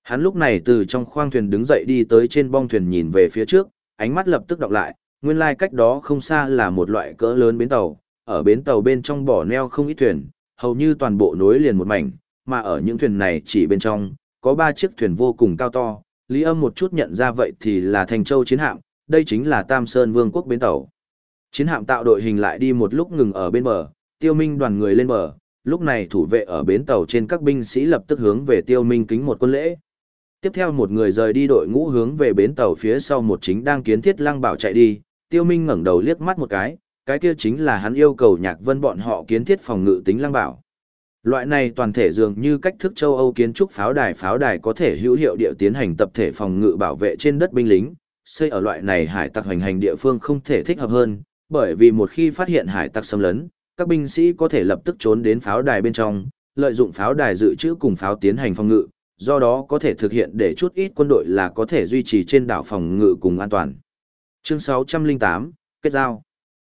Hắn lúc này từ trong khoang thuyền đứng dậy đi tới trên bong thuyền nhìn về phía trước, ánh mắt lập tức đọc lại, nguyên lai cách đó không xa là một loại cỡ lớn bến tàu, ở bến tàu bên trong bỏ neo không ít thuyền, hầu như toàn bộ nối liền một mảnh, mà ở những thuyền này chỉ bên trong, có ba chiếc thuyền vô cùng cao to, Lý Âm một chút nhận ra vậy thì là Thành Châu chiến hạm, đây chính là Tam Sơn Vương quốc bến tàu. Chiến hạm tạo đội hình lại đi một lúc ngừng ở bên bờ, Tiêu Minh đoàn người lên bờ, lúc này thủ vệ ở bến tàu trên các binh sĩ lập tức hướng về Tiêu Minh kính một quân lễ. Tiếp theo một người rời đi đội ngũ hướng về bến tàu phía sau một chính đang kiến thiết lăng bảo chạy đi, Tiêu Minh ngẩng đầu liếc mắt một cái, cái kia chính là hắn yêu cầu Nhạc Vân bọn họ kiến thiết phòng ngự tính lăng bảo. Loại này toàn thể dường như cách thức châu Âu kiến trúc pháo đài pháo đài có thể hữu hiệu địa tiến hành tập thể phòng ngự bảo vệ trên đất binh lính, xây ở loại này hải tặc hành hành địa phương không thể thích hợp hơn, bởi vì một khi phát hiện hải tặc xâm lấn, các binh sĩ có thể lập tức trốn đến pháo đài bên trong, lợi dụng pháo đài dự trữ cùng pháo tiến hành phòng ngự, do đó có thể thực hiện để chút ít quân đội là có thể duy trì trên đảo phòng ngự cùng an toàn. Chương 608, kết giao.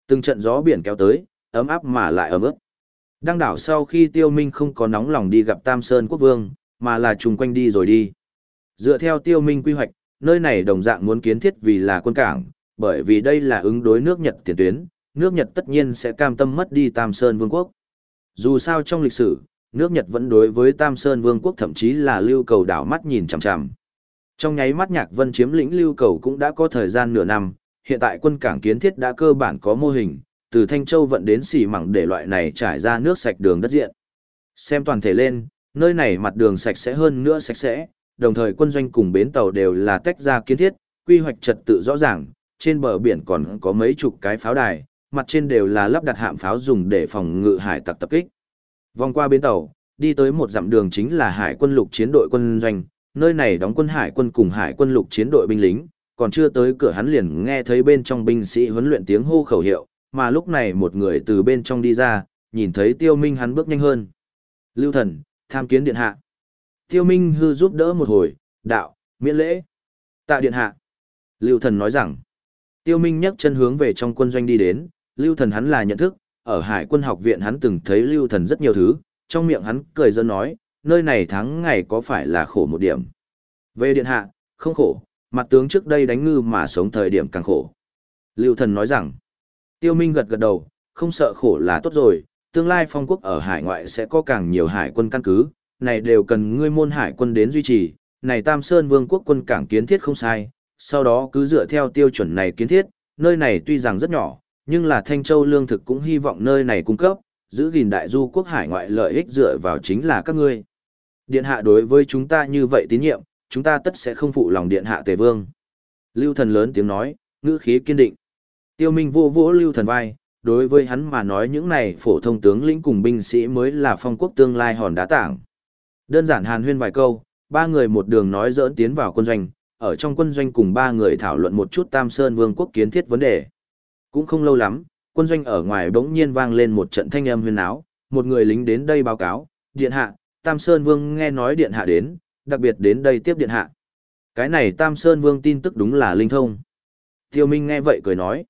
Từng trận gió biển kéo tới, ấm áp mà lại ấm ướt. Đăng đảo sau khi tiêu minh không có nóng lòng đi gặp Tam Sơn Quốc Vương, mà là trùng quanh đi rồi đi. Dựa theo tiêu minh quy hoạch, nơi này đồng dạng muốn kiến thiết vì là quân cảng, bởi vì đây là ứng đối nước Nhật tiền tuyến, nước Nhật tất nhiên sẽ cam tâm mất đi Tam Sơn Vương quốc. Dù sao trong lịch sử, nước Nhật vẫn đối với Tam Sơn Vương quốc thậm chí là lưu cầu đảo mắt nhìn chằm chằm. Trong nháy mắt Nhạc Vân chiếm lĩnh lưu cầu cũng đã có thời gian nửa năm, hiện tại quân cảng kiến thiết đã cơ bản có mô hình, từ Thanh Châu vận đến xỉ mẳng để loại này trải ra nước sạch đường đất diện. Xem toàn thể lên, nơi này mặt đường sạch sẽ hơn nữa sạch sẽ, đồng thời quân doanh cùng bến tàu đều là tách ra kiến thiết, quy hoạch trật tự rõ ràng, trên bờ biển còn có mấy chục cái pháo đài, mặt trên đều là lắp đặt hạm pháo dùng để phòng ngự hải tặc tập kích. Vòng qua bến tàu, đi tới một dặm đường chính là hải quân lục chiến đội quân doanh, nơi này đóng quân hải quân cùng hải quân lục chiến đội binh lính, còn chưa tới cửa hắn liền nghe thấy bên trong binh sĩ huấn luyện tiếng hô khẩu hiệu, mà lúc này một người từ bên trong đi ra, nhìn thấy tiêu minh hắn bước nhanh hơn. Lưu thần, tham kiến điện hạ. Tiêu minh hư giúp đỡ một hồi, đạo, miễn lễ. Tạ điện hạ. Lưu thần nói rằng, tiêu minh nhấc chân hướng về trong quân doanh đi đến, lưu thần hắn là nhận thức, ở hải quân học viện hắn từng thấy lưu thần rất nhiều thứ, trong miệng hắn cười giỡn nói, nơi này tháng ngày có phải là khổ một điểm. Về điện hạ, không khổ, mặt tướng trước đây đánh ngư mà sống thời điểm càng khổ. Lưu thần nói rằng, tiêu minh gật gật đầu, không sợ khổ là tốt rồi, tương lai phong quốc ở hải ngoại sẽ có càng nhiều hải quân căn cứ, này đều cần ngươi môn hải quân đến duy trì, này Tam Sơn Vương quốc quân cảng kiến thiết không sai, sau đó cứ dựa theo tiêu chuẩn này kiến thiết, nơi này tuy rằng rất nhỏ, nhưng là Thanh Châu lương thực cũng hy vọng nơi này cung cấp, giữ gìn đại du quốc hải ngoại lợi ích dựa vào chính là các ngươi. Điện hạ đối với chúng ta như vậy tín nhiệm, chúng ta tất sẽ không phụ lòng điện hạ tề vương. Lưu thần lớn tiếng nói, ngữ khí kiên định. Tiêu Minh vô vỗ lưu thần vai, đối với hắn mà nói những này phổ thông tướng lĩnh cùng binh sĩ mới là phong quốc tương lai hòn đá tảng. Đơn giản hàn huyên vài câu, ba người một đường nói dỡn tiến vào quân doanh, ở trong quân doanh cùng ba người thảo luận một chút Tam Sơn Vương quốc kiến thiết vấn đề. Cũng không lâu lắm, quân doanh ở ngoài bỗng nhiên vang lên một trận thanh âm huyên áo, một người lính đến đây báo cáo, điện hạ, Tam Sơn Vương nghe nói điện hạ đến, đặc biệt đến đây tiếp điện hạ. Cái này Tam Sơn Vương tin tức đúng là linh thông. Tiêu Minh nghe vậy cười nói.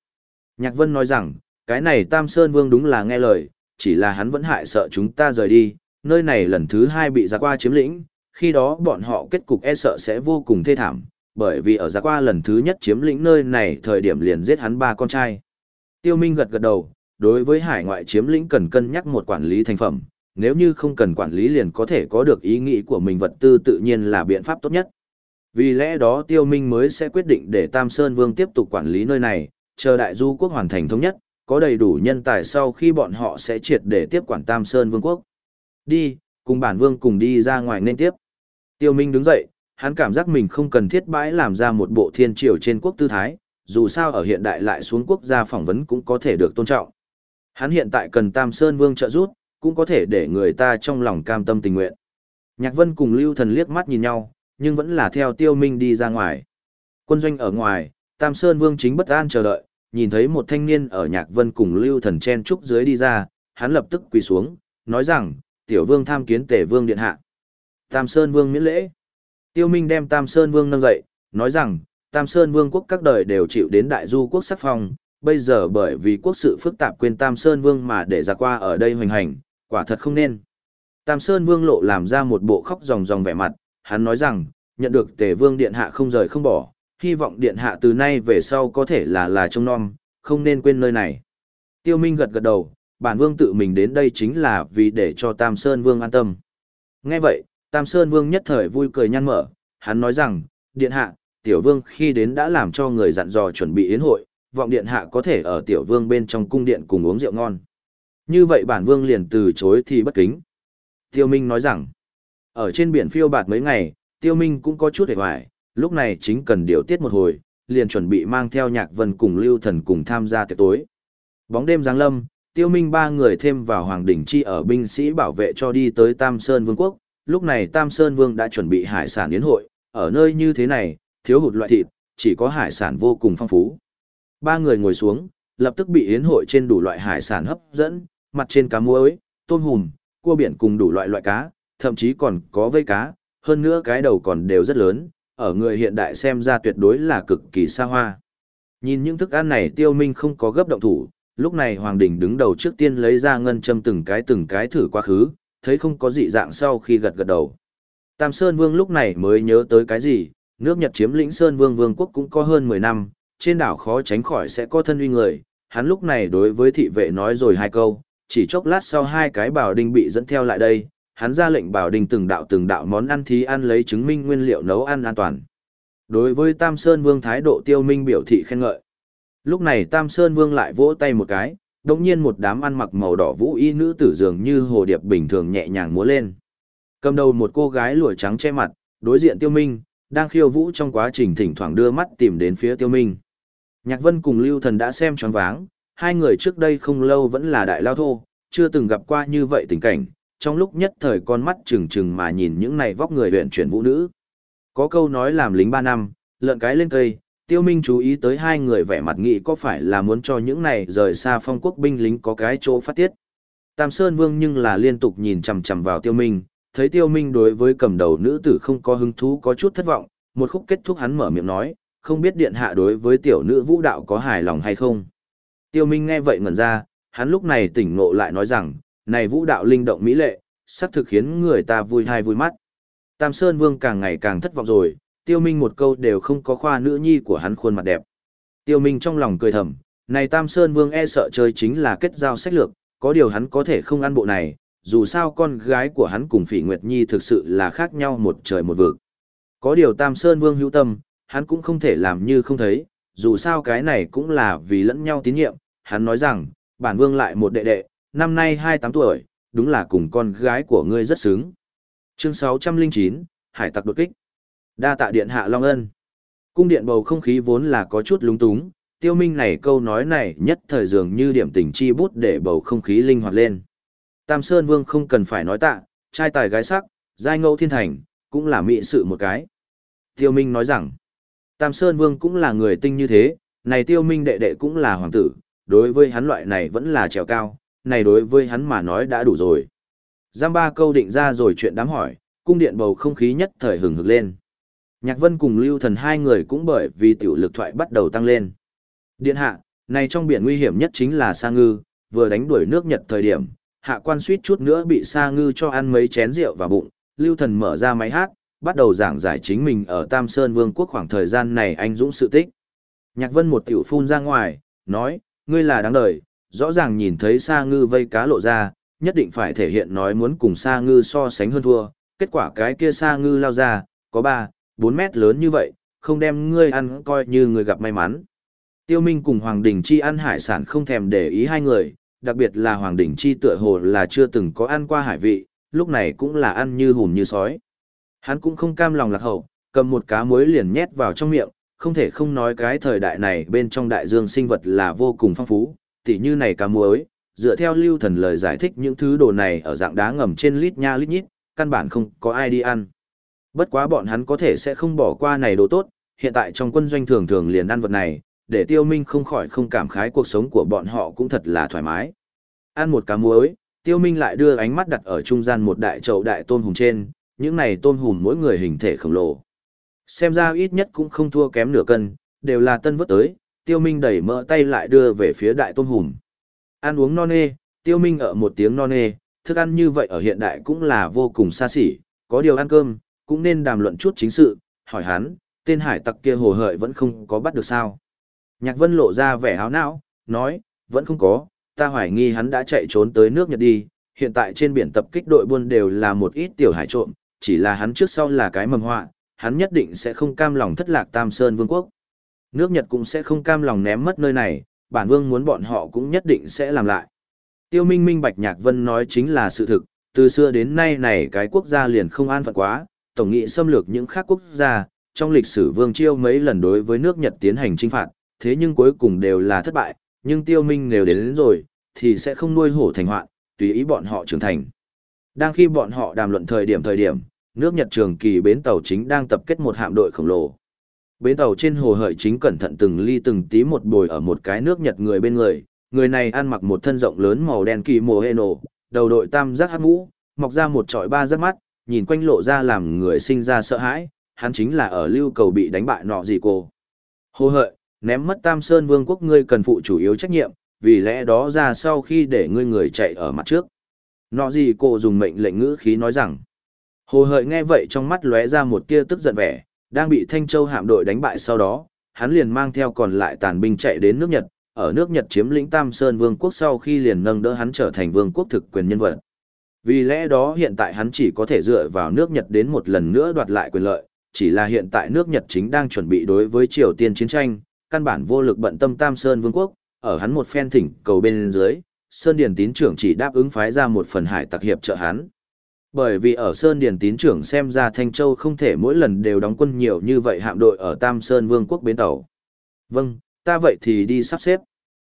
Nhạc Vân nói rằng, cái này Tam Sơn Vương đúng là nghe lời, chỉ là hắn vẫn hại sợ chúng ta rời đi, nơi này lần thứ hai bị giặc qua chiếm lĩnh, khi đó bọn họ kết cục e sợ sẽ vô cùng thê thảm, bởi vì ở giặc qua lần thứ nhất chiếm lĩnh nơi này thời điểm liền giết hắn ba con trai. Tiêu Minh gật gật đầu, đối với hải ngoại chiếm lĩnh cần cân nhắc một quản lý thành phẩm, nếu như không cần quản lý liền có thể có được ý nghĩ của mình vật tư tự nhiên là biện pháp tốt nhất. Vì lẽ đó Tiêu Minh mới sẽ quyết định để Tam Sơn Vương tiếp tục quản lý nơi này, chờ đại du quốc hoàn thành thống nhất, có đầy đủ nhân tài sau khi bọn họ sẽ triệt để tiếp quản Tam Sơn Vương quốc. Đi, cùng bản vương cùng đi ra ngoài nên tiếp. Tiêu Minh đứng dậy, hắn cảm giác mình không cần thiết bãi làm ra một bộ thiên triều trên quốc tư thái, dù sao ở hiện đại lại xuống quốc gia phỏng vấn cũng có thể được tôn trọng. Hắn hiện tại cần Tam Sơn Vương trợ giúp, cũng có thể để người ta trong lòng cam tâm tình nguyện. Nhạc Vân cùng Lưu Thần liếc mắt nhìn nhau, nhưng vẫn là theo Tiêu Minh đi ra ngoài. Quân doanh ở ngoài, Tam Sơn Vương chính bất an chờ đợi, nhìn thấy một thanh niên ở Nhạc Vân cùng Lưu Thần chen trúc dưới đi ra, hắn lập tức quỳ xuống, nói rằng, tiểu vương tham kiến tể vương điện hạ. Tam Sơn Vương miễn lễ. Tiêu Minh đem Tam Sơn Vương nâng dậy, nói rằng, Tam Sơn Vương quốc các đời đều chịu đến đại du quốc sắc phong, bây giờ bởi vì quốc sự phức tạp quên Tam Sơn Vương mà để ra qua ở đây hoành hành, quả thật không nên. Tam Sơn Vương lộ làm ra một bộ khóc ròng ròng vẻ mặt, hắn nói rằng, nhận được Tề vương điện hạ không rời không bỏ, hy vọng điện hạ từ nay về sau có thể là là trông non, không nên quên nơi này. Tiêu Minh gật gật đầu, bản vương tự mình đến đây chính là vì để cho Tam Sơn Vương an tâm. Nghe vậy, Tam Sơn Vương nhất thời vui cười nhăn mở, hắn nói rằng, điện hạ, tiểu vương khi đến đã làm cho người dặn dò chuẩn bị yến hội, vọng điện hạ có thể ở tiểu vương bên trong cung điện cùng uống rượu ngon. Như vậy bản vương liền từ chối thì bất kính. Tiêu Minh nói rằng, ở trên biển phiêu bạt mấy ngày, Tiêu Minh cũng có chút hề hoài, lúc này chính cần điều tiết một hồi, liền chuẩn bị mang theo nhạc vân cùng lưu thần cùng tham gia tiệc tối. Bóng đêm giáng lâm, tiêu minh ba người thêm vào hoàng đỉnh chi ở binh sĩ bảo vệ cho đi tới Tam Sơn Vương quốc, lúc này Tam Sơn Vương đã chuẩn bị hải sản yến hội, ở nơi như thế này, thiếu hụt loại thịt, chỉ có hải sản vô cùng phong phú. Ba người ngồi xuống, lập tức bị yến hội trên đủ loại hải sản hấp dẫn, mặt trên cá muối, tôm hùm, cua biển cùng đủ loại loại cá, thậm chí còn có vây cá, hơn nữa cái đầu còn đều rất lớn, ở người hiện đại xem ra tuyệt đối là cực kỳ xa hoa. Nhìn những thức ăn này tiêu minh không có gấp động thủ, lúc này Hoàng Đình đứng đầu trước tiên lấy ra ngân châm từng cái từng cái thử quá khứ, thấy không có dị dạng sau khi gật gật đầu. Tam Sơn Vương lúc này mới nhớ tới cái gì, nước Nhật chiếm lĩnh Sơn Vương Vương quốc cũng có hơn 10 năm, trên đảo khó tránh khỏi sẽ có thân uy người, hắn lúc này đối với thị vệ nói rồi hai câu, chỉ chốc lát sau hai cái bảo đinh bị dẫn theo lại đây, hắn ra lệnh bảo đình từng đạo từng đạo món ăn thí ăn lấy chứng minh nguyên liệu nấu ăn an toàn. Đối với Tam Sơn Vương thái độ tiêu minh biểu thị khen ngợi. Lúc này Tam Sơn Vương lại vỗ tay một cái, đồng nhiên một đám ăn mặc màu đỏ vũ y nữ tử dường như hồ điệp bình thường nhẹ nhàng múa lên. Cầm đầu một cô gái lụa trắng che mặt, đối diện tiêu minh, đang khiêu vũ trong quá trình thỉnh thoảng đưa mắt tìm đến phía tiêu minh. Nhạc Vân cùng Lưu Thần đã xem choáng váng, hai người trước đây không lâu vẫn là đại lao thô, chưa từng gặp qua như vậy tình cảnh, trong lúc nhất thời con mắt trừng trừng mà nhìn những này vóc người huyện chuyển vũ nữ. Có câu nói làm lính ba năm, lợn cái lên cây, tiêu minh chú ý tới hai người vẻ mặt nghĩ có phải là muốn cho những này rời xa phong quốc binh lính có cái chỗ phát tiết. Tam Sơn Vương nhưng là liên tục nhìn chằm chằm vào tiêu minh, thấy tiêu minh đối với cầm đầu nữ tử không có hứng thú có chút thất vọng, một khúc kết thúc hắn mở miệng nói, không biết điện hạ đối với tiểu nữ vũ đạo có hài lòng hay không. Tiêu minh nghe vậy ngẩn ra, hắn lúc này tỉnh ngộ lại nói rằng, này vũ đạo linh động mỹ lệ, sắp thực khiến người ta vui hay vui mắt. Tam Sơn Vương càng ngày càng thất vọng rồi, tiêu minh một câu đều không có khoa nữ nhi của hắn khuôn mặt đẹp. Tiêu minh trong lòng cười thầm, này Tam Sơn Vương e sợ chơi chính là kết giao sách lược, có điều hắn có thể không ăn bộ này, dù sao con gái của hắn cùng Phỉ Nguyệt Nhi thực sự là khác nhau một trời một vực. Có điều Tam Sơn Vương hữu tâm, hắn cũng không thể làm như không thấy, dù sao cái này cũng là vì lẫn nhau tín nhiệm, hắn nói rằng, bản vương lại một đệ đệ, năm nay 28 tuổi, đúng là cùng con gái của ngươi rất xứng. Chương 609, Hải tặc đột kích. Đa tạ điện hạ Long Ân. Cung điện bầu không khí vốn là có chút lúng túng, tiêu minh này câu nói này nhất thời dường như điểm tình chi bút để bầu không khí linh hoạt lên. Tam Sơn Vương không cần phải nói tạ, trai tài gái sắc, giai ngẫu thiên thành, cũng là mỹ sự một cái. Tiêu Minh nói rằng, Tam Sơn Vương cũng là người tinh như thế, này Tiêu Minh đệ đệ cũng là hoàng tử, đối với hắn loại này vẫn là trèo cao, này đối với hắn mà nói đã đủ rồi. Giam ba câu định ra rồi chuyện đám hỏi, cung điện bầu không khí nhất thời hừng hực lên. Nhạc Vân cùng Lưu Thần hai người cũng bởi vì tiểu lực thoại bắt đầu tăng lên. Điện hạ, này trong biển nguy hiểm nhất chính là sa ngư, vừa đánh đuổi nước Nhật thời điểm, hạ quan suýt chút nữa bị sa ngư cho ăn mấy chén rượu vào bụng, Lưu Thần mở ra máy hát, bắt đầu giảng giải chính mình ở Tam Sơn Vương quốc khoảng thời gian này anh dũng sự tích. Nhạc Vân một tiểu phun ra ngoài, nói, ngươi là đáng đời, rõ ràng nhìn thấy sa ngư vây cá lộ ra, nhất định phải thể hiện nói muốn cùng sa ngư so sánh hơn thua, kết quả cái kia sa ngư lao ra, có ba. 4 mét lớn như vậy, không đem ngươi ăn coi như người gặp may mắn. Tiêu Minh cùng Hoàng Đình Chi ăn hải sản không thèm để ý hai người, đặc biệt là Hoàng Đình Chi tựa hồ là chưa từng có ăn qua hải vị, lúc này cũng là ăn như hùm như sói. Hắn cũng không cam lòng lạc hậu, cầm một cá muối liền nhét vào trong miệng, không thể không nói cái thời đại này bên trong đại dương sinh vật là vô cùng phong phú, tỉ như này cá muối, dựa theo lưu thần lời giải thích những thứ đồ này ở dạng đá ngầm trên lít nha lít nhít, căn bản không có ai đi ăn. Bất quá bọn hắn có thể sẽ không bỏ qua này đồ tốt, hiện tại trong quân doanh thường thường liền ăn vật này, để tiêu minh không khỏi không cảm khái cuộc sống của bọn họ cũng thật là thoải mái. Ăn một cá muối, tiêu minh lại đưa ánh mắt đặt ở trung gian một đại chậu đại tôm hùm trên, những này tôm hùm mỗi người hình thể khổng lồ. Xem ra ít nhất cũng không thua kém nửa cân, đều là tân vớt tới, tiêu minh đẩy mỡ tay lại đưa về phía đại tôm hùm. Ăn uống non nê, tiêu minh ở một tiếng non nê, thức ăn như vậy ở hiện đại cũng là vô cùng xa xỉ, có điều ăn cơm, cũng nên đàm luận chút chính sự, hỏi hắn, tên hải tặc kia hồ hợi vẫn không có bắt được sao. Nhạc vân lộ ra vẻ háo não, nói, vẫn không có, ta hoài nghi hắn đã chạy trốn tới nước Nhật đi, hiện tại trên biển tập kích đội buôn đều là một ít tiểu hải trộm, chỉ là hắn trước sau là cái mầm họa, hắn nhất định sẽ không cam lòng thất lạc Tam Sơn Vương quốc. Nước Nhật cũng sẽ không cam lòng ném mất nơi này, bản vương muốn bọn họ cũng nhất định sẽ làm lại. Tiêu Minh Minh Bạch Nhạc Vân nói chính là sự thực, từ xưa đến nay này cái quốc gia liền không an phận quá, tổng nghị xâm lược những khác quốc gia, trong lịch sử vương chiêu mấy lần đối với nước Nhật tiến hành trinh phạt, thế nhưng cuối cùng đều là thất bại, nhưng Tiêu Minh nếu đến, đến rồi, thì sẽ không nuôi hổ thành hoạn, tùy ý bọn họ trưởng thành. Đang khi bọn họ đàm luận thời điểm thời điểm, nước Nhật Trường Kỳ bến tàu chính đang tập kết một hạm đội khổng lồ. Bến tàu trên hồ hợi chính cẩn thận từng ly từng tí một bồi ở một cái nước Nhật người bên người, người này ăn mặc một thân rộng lớn màu đen kỳ mồ hê nổ, đầu đội tam giác hát mũ, mọc ra một trọi ba giác mắt, nhìn quanh lộ ra làm người sinh ra sợ hãi, hắn chính là ở lưu cầu bị đánh bại nọ gì cô. Hô hợi, ném mất tam sơn vương quốc ngươi cần phụ chủ yếu trách nhiệm, vì lẽ đó ra sau khi để ngươi người chạy ở mặt trước. Nọ gì cô dùng mệnh lệnh ngữ khí nói rằng, Hồ hợi nghe vậy trong mắt lóe ra một tia tức giận vẻ, đang bị Thanh Châu hạm đội đánh bại sau đó, hắn liền mang theo còn lại tàn binh chạy đến nước Nhật, ở nước Nhật chiếm lĩnh Tam Sơn Vương quốc sau khi liền nâng đỡ hắn trở thành vương quốc thực quyền nhân vật. Vì lẽ đó hiện tại hắn chỉ có thể dựa vào nước Nhật đến một lần nữa đoạt lại quyền lợi, chỉ là hiện tại nước Nhật chính đang chuẩn bị đối với Triều Tiên chiến tranh, căn bản vô lực bận tâm Tam Sơn Vương quốc, ở hắn một phen thỉnh cầu bên dưới, Sơn Điền tín trưởng chỉ đáp ứng phái ra một phần hải tặc hiệp trợ hắn. Bởi vì ở Sơn Điền tín trưởng xem ra Thanh Châu không thể mỗi lần đều đóng quân nhiều như vậy hạm đội ở Tam Sơn Vương quốc bến tàu. Vâng, ta vậy thì đi sắp xếp.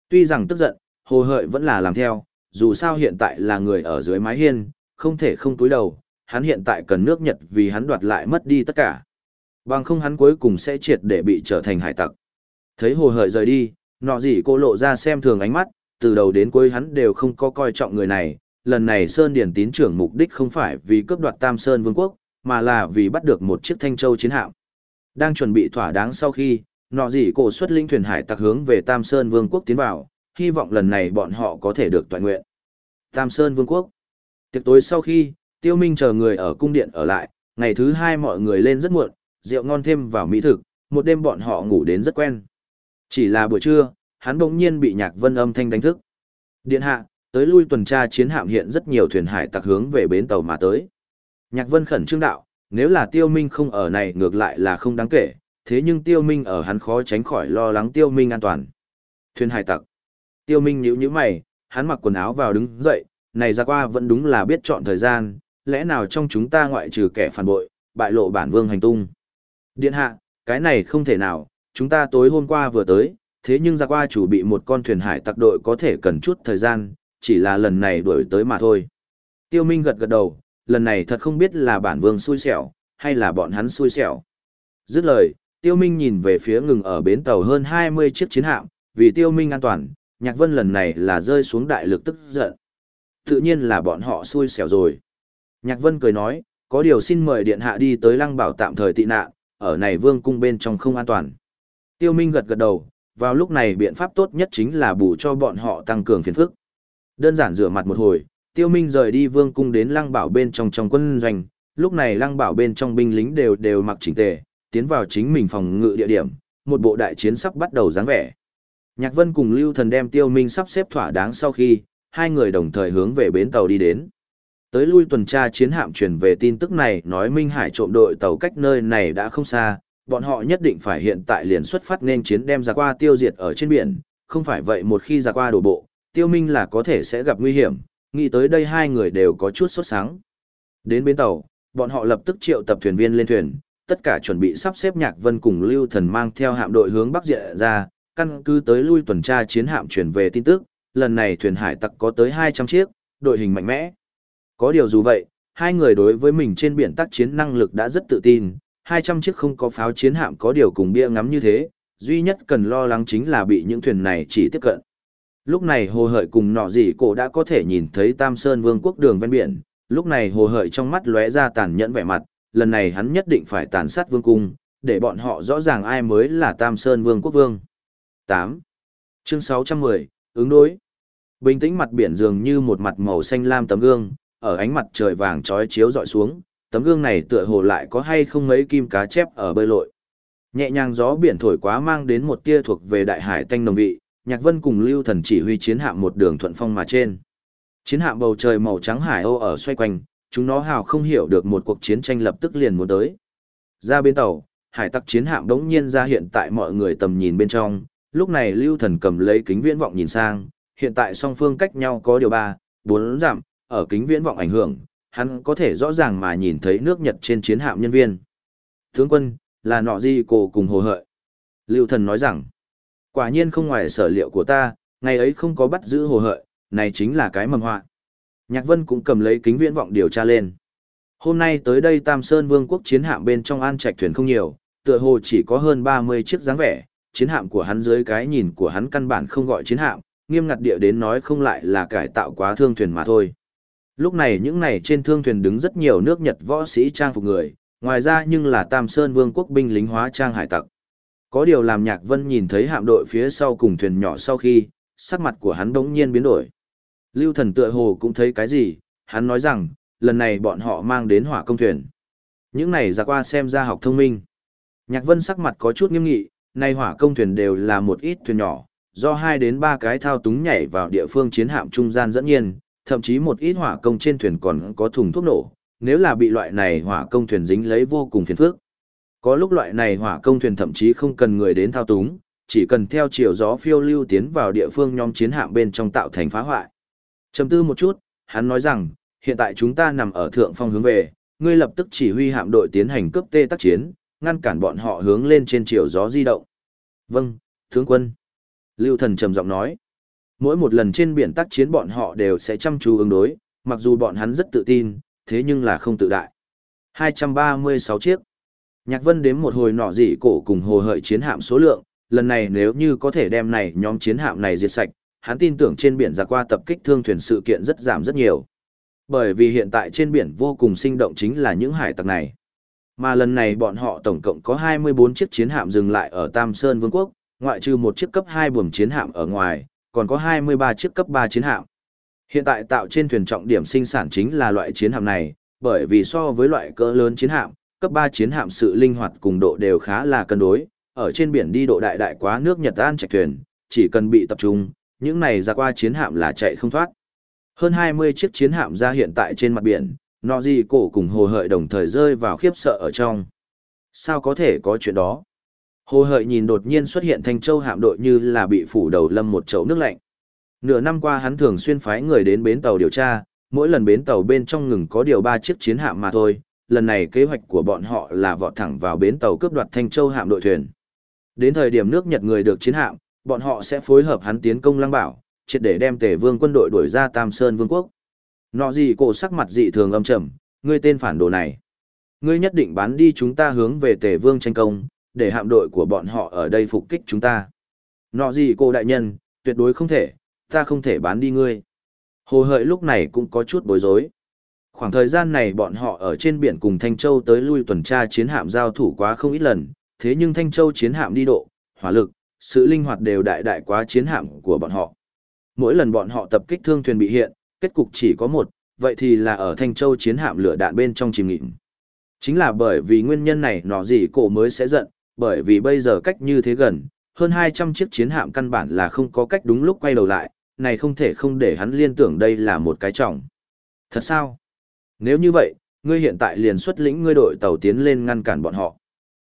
Tuy rằng tức giận, hồ hợi vẫn là làm theo, dù sao hiện tại là người ở dưới mái hiên, không thể không túi đầu, hắn hiện tại cần nước Nhật vì hắn đoạt lại mất đi tất cả. Bằng không hắn cuối cùng sẽ triệt để bị trở thành hải tặc. Thấy hồ hởi rời đi, nọ gì cô lộ ra xem thường ánh mắt, từ đầu đến cuối hắn đều không có coi trọng người này. Lần này Sơn Điển tín trưởng mục đích không phải vì cướp đoạt Tam Sơn Vương quốc, mà là vì bắt được một chiếc Thanh Châu chiến hạm. Đang chuẩn bị thỏa đáng sau khi, nọ gì cổ xuất linh thuyền hải tặc hướng về Tam Sơn Vương quốc tiến vào, hy vọng lần này bọn họ có thể được toàn nguyện. Tam Sơn Vương quốc. Tiệc tối sau khi, Tiêu Minh chờ người ở cung điện ở lại, ngày thứ hai mọi người lên rất muộn, rượu ngon thêm vào mỹ thực, một đêm bọn họ ngủ đến rất quen. Chỉ là buổi trưa, hắn bỗng nhiên bị Nhạc Vân âm thanh đánh thức. Điện hạ, tới lui tuần tra chiến hạm hiện rất nhiều thuyền hải tặc hướng về bến tàu mà tới. Nhạc Vân khẩn trương đạo, nếu là Tiêu Minh không ở này ngược lại là không đáng kể, thế nhưng Tiêu Minh ở hắn khó tránh khỏi lo lắng Tiêu Minh an toàn. Thuyền hải tặc. Tiêu Minh nhíu nhíu mày, hắn mặc quần áo vào đứng dậy, này ra qua vẫn đúng là biết chọn thời gian, lẽ nào trong chúng ta ngoại trừ kẻ phản bội, bại lộ bản vương hành tung. Điện hạ, cái này không thể nào, chúng ta tối hôm qua vừa tới, thế nhưng ra qua chủ bị một con thuyền hải tặc đội có thể cần chút thời gian, chỉ là lần này đuổi tới mà thôi. Tiêu Minh gật gật đầu, lần này thật không biết là bản vương xui xẻo, hay là bọn hắn xui xẻo. Dứt lời, Tiêu Minh nhìn về phía ngừng ở bến tàu hơn 20 chiếc chiến hạm, vì Tiêu Minh an toàn, Nhạc Vân lần này là rơi xuống đại lực tức giận. Tự nhiên là bọn họ xui xẻo rồi. Nhạc Vân cười nói, có điều xin mời điện hạ đi tới lăng bảo tạm thời tị nạn, ở này vương cung bên trong không an toàn. Tiêu Minh gật gật đầu, vào lúc này biện pháp tốt nhất chính là bù cho bọn họ tăng cường phiền phức. Đơn giản rửa mặt một hồi, Tiêu Minh rời đi vương cung đến lăng bảo bên trong trong quân doanh, lúc này lăng bảo bên trong binh lính đều đều mặc chỉnh tề, tiến vào chính mình phòng ngự địa điểm, một bộ đại chiến sắp bắt đầu dáng vẻ. Nhạc Vân cùng Lưu Thần đem Tiêu Minh sắp xếp thỏa đáng sau khi, hai người đồng thời hướng về bến tàu đi đến. Tới lui tuần tra chiến hạm truyền về tin tức này nói Minh Hải trộm đội tàu cách nơi này đã không xa, bọn họ nhất định phải hiện tại liền xuất phát nên chiến đem ra qua tiêu diệt ở trên biển, không phải vậy một khi ra qua đổ bộ, tiêu minh là có thể sẽ gặp nguy hiểm, nghĩ tới đây hai người đều có chút sốt sáng. Đến bến tàu, bọn họ lập tức triệu tập thuyền viên lên thuyền, tất cả chuẩn bị sắp xếp nhạc vân cùng lưu thần mang theo hạm đội hướng bắc diện ra, căn cứ tới lui tuần tra chiến hạm chuyển về tin tức, lần này thuyền hải tặc có tới 200 chiếc, đội hình mạnh mẽ. Có điều dù vậy, hai người đối với mình trên biển tác chiến năng lực đã rất tự tin, 200 chiếc không có pháo chiến hạm có điều cùng bia ngắm như thế, duy nhất cần lo lắng chính là bị những thuyền này chỉ tiếp cận. Lúc này hồ hợi cùng nọ gì cổ đã có thể nhìn thấy Tam Sơn Vương quốc đường ven biển, lúc này hồ hợi trong mắt lóe ra tàn nhẫn vẻ mặt, lần này hắn nhất định phải tàn sát vương cung, để bọn họ rõ ràng ai mới là Tam Sơn Vương quốc vương. 8. Chương 610, ứng đối. Bình tĩnh mặt biển dường như một mặt màu xanh lam tấm gương, ở ánh mặt trời vàng trói chiếu dọi xuống, tấm gương này tựa hồ lại có hay không mấy kim cá chép ở bơi lội. Nhẹ nhàng gió biển thổi quá mang đến một tia thuộc về đại hải tanh nồng vị, Nhạc Vân cùng Lưu Thần chỉ huy chiến hạm một đường thuận phong mà trên. Chiến hạm bầu trời màu trắng hải âu ở xoay quanh, chúng nó hào không hiểu được một cuộc chiến tranh lập tức liền muốn tới. Ra bên tàu, hải tặc chiến hạm đống nhiên ra hiện tại mọi người tầm nhìn bên trong, lúc này Lưu Thần cầm lấy kính viễn vọng nhìn sang, hiện tại song phương cách nhau có điều ba, bốn giảm, ở kính viễn vọng ảnh hưởng, hắn có thể rõ ràng mà nhìn thấy nước Nhật trên chiến hạm nhân viên. Tướng quân, là nọ di cổ cùng hồ hợi. Lưu thần nói rằng, quả nhiên không ngoài sở liệu của ta, ngày ấy không có bắt giữ hồ hợi, này chính là cái mầm họa. Nhạc Vân cũng cầm lấy kính viễn vọng điều tra lên. Hôm nay tới đây Tam Sơn Vương quốc chiến hạm bên trong an trạch thuyền không nhiều, tựa hồ chỉ có hơn 30 chiếc dáng vẻ, chiến hạm của hắn dưới cái nhìn của hắn căn bản không gọi chiến hạm, nghiêm ngặt địa đến nói không lại là cải tạo quá thương thuyền mà thôi. Lúc này những này trên thương thuyền đứng rất nhiều nước Nhật võ sĩ trang phục người, ngoài ra nhưng là Tam Sơn Vương quốc binh lính hóa trang hải tặc. Có điều làm Nhạc Vân nhìn thấy hạm đội phía sau cùng thuyền nhỏ sau khi, sắc mặt của hắn đống nhiên biến đổi. Lưu thần tựa hồ cũng thấy cái gì, hắn nói rằng, lần này bọn họ mang đến hỏa công thuyền. Những này ra qua xem ra học thông minh. Nhạc Vân sắc mặt có chút nghiêm nghị, nay hỏa công thuyền đều là một ít thuyền nhỏ, do hai đến ba cái thao túng nhảy vào địa phương chiến hạm trung gian dẫn nhiên, thậm chí một ít hỏa công trên thuyền còn có thùng thuốc nổ, nếu là bị loại này hỏa công thuyền dính lấy vô cùng phiền phức. Có lúc loại này hỏa công thuyền thậm chí không cần người đến thao túng, chỉ cần theo chiều gió phiêu lưu tiến vào địa phương nhóm chiến hạm bên trong tạo thành phá hoại. Chầm tư một chút, hắn nói rằng, hiện tại chúng ta nằm ở thượng phong hướng về, ngươi lập tức chỉ huy hạm đội tiến hành cướp tê tác chiến, ngăn cản bọn họ hướng lên trên chiều gió di động. Vâng, tướng quân. Lưu thần trầm giọng nói. Mỗi một lần trên biển tác chiến bọn họ đều sẽ chăm chú ứng đối, mặc dù bọn hắn rất tự tin, thế nhưng là không tự đại. 236 chiếc. Nhạc Vân đếm một hồi nọ dị cổ cùng hồ hợi chiến hạm số lượng, lần này nếu như có thể đem này nhóm chiến hạm này diệt sạch, hắn tin tưởng trên biển ra qua tập kích thương thuyền sự kiện rất giảm rất nhiều. Bởi vì hiện tại trên biển vô cùng sinh động chính là những hải tặc này. Mà lần này bọn họ tổng cộng có 24 chiếc chiến hạm dừng lại ở Tam Sơn Vương quốc, ngoại trừ một chiếc cấp 2 buồm chiến hạm ở ngoài, còn có 23 chiếc cấp 3 chiến hạm. Hiện tại tạo trên thuyền trọng điểm sinh sản chính là loại chiến hạm này, bởi vì so với loại cỡ lớn chiến hạm, cấp 3 chiến hạm sự linh hoạt cùng độ đều khá là cân đối, ở trên biển đi độ đại đại quá nước Nhật An chạy thuyền, chỉ cần bị tập trung, những này ra qua chiến hạm là chạy không thoát. Hơn 20 chiếc chiến hạm ra hiện tại trên mặt biển, nọ gì cổ cùng hồ hợi đồng thời rơi vào khiếp sợ ở trong. Sao có thể có chuyện đó? Hồ hợi nhìn đột nhiên xuất hiện thanh châu hạm đội như là bị phủ đầu lâm một chậu nước lạnh. Nửa năm qua hắn thường xuyên phái người đến bến tàu điều tra, mỗi lần bến tàu bên trong ngừng có điều ba chiếc chiến hạm mà thôi, lần này kế hoạch của bọn họ là vọt thẳng vào bến tàu cướp đoạt Thanh Châu hạm đội thuyền. Đến thời điểm nước Nhật người được chiến hạm, bọn họ sẽ phối hợp hắn tiến công Lăng Bảo, triệt để đem Tề Vương quân đội đuổi ra Tam Sơn Vương quốc. Nọ gì cổ sắc mặt dị thường âm trầm, ngươi tên phản đồ này. Ngươi nhất định bán đi chúng ta hướng về Tề Vương tranh công, để hạm đội của bọn họ ở đây phục kích chúng ta. Nọ gì cô đại nhân, tuyệt đối không thể, ta không thể bán đi ngươi. Hồ hợi lúc này cũng có chút bối rối. Khoảng thời gian này bọn họ ở trên biển cùng Thanh Châu tới lui tuần tra chiến hạm giao thủ quá không ít lần, thế nhưng Thanh Châu chiến hạm đi độ, hỏa lực, sự linh hoạt đều đại đại quá chiến hạm của bọn họ. Mỗi lần bọn họ tập kích thương thuyền bị hiện, kết cục chỉ có một, vậy thì là ở Thanh Châu chiến hạm lửa đạn bên trong chìm nghịm. Chính là bởi vì nguyên nhân này nó gì cổ mới sẽ giận, bởi vì bây giờ cách như thế gần, hơn 200 chiếc chiến hạm căn bản là không có cách đúng lúc quay đầu lại, này không thể không để hắn liên tưởng đây là một cái trọng. Thật sao? Nếu như vậy, ngươi hiện tại liền xuất lĩnh ngươi đội tàu tiến lên ngăn cản bọn họ.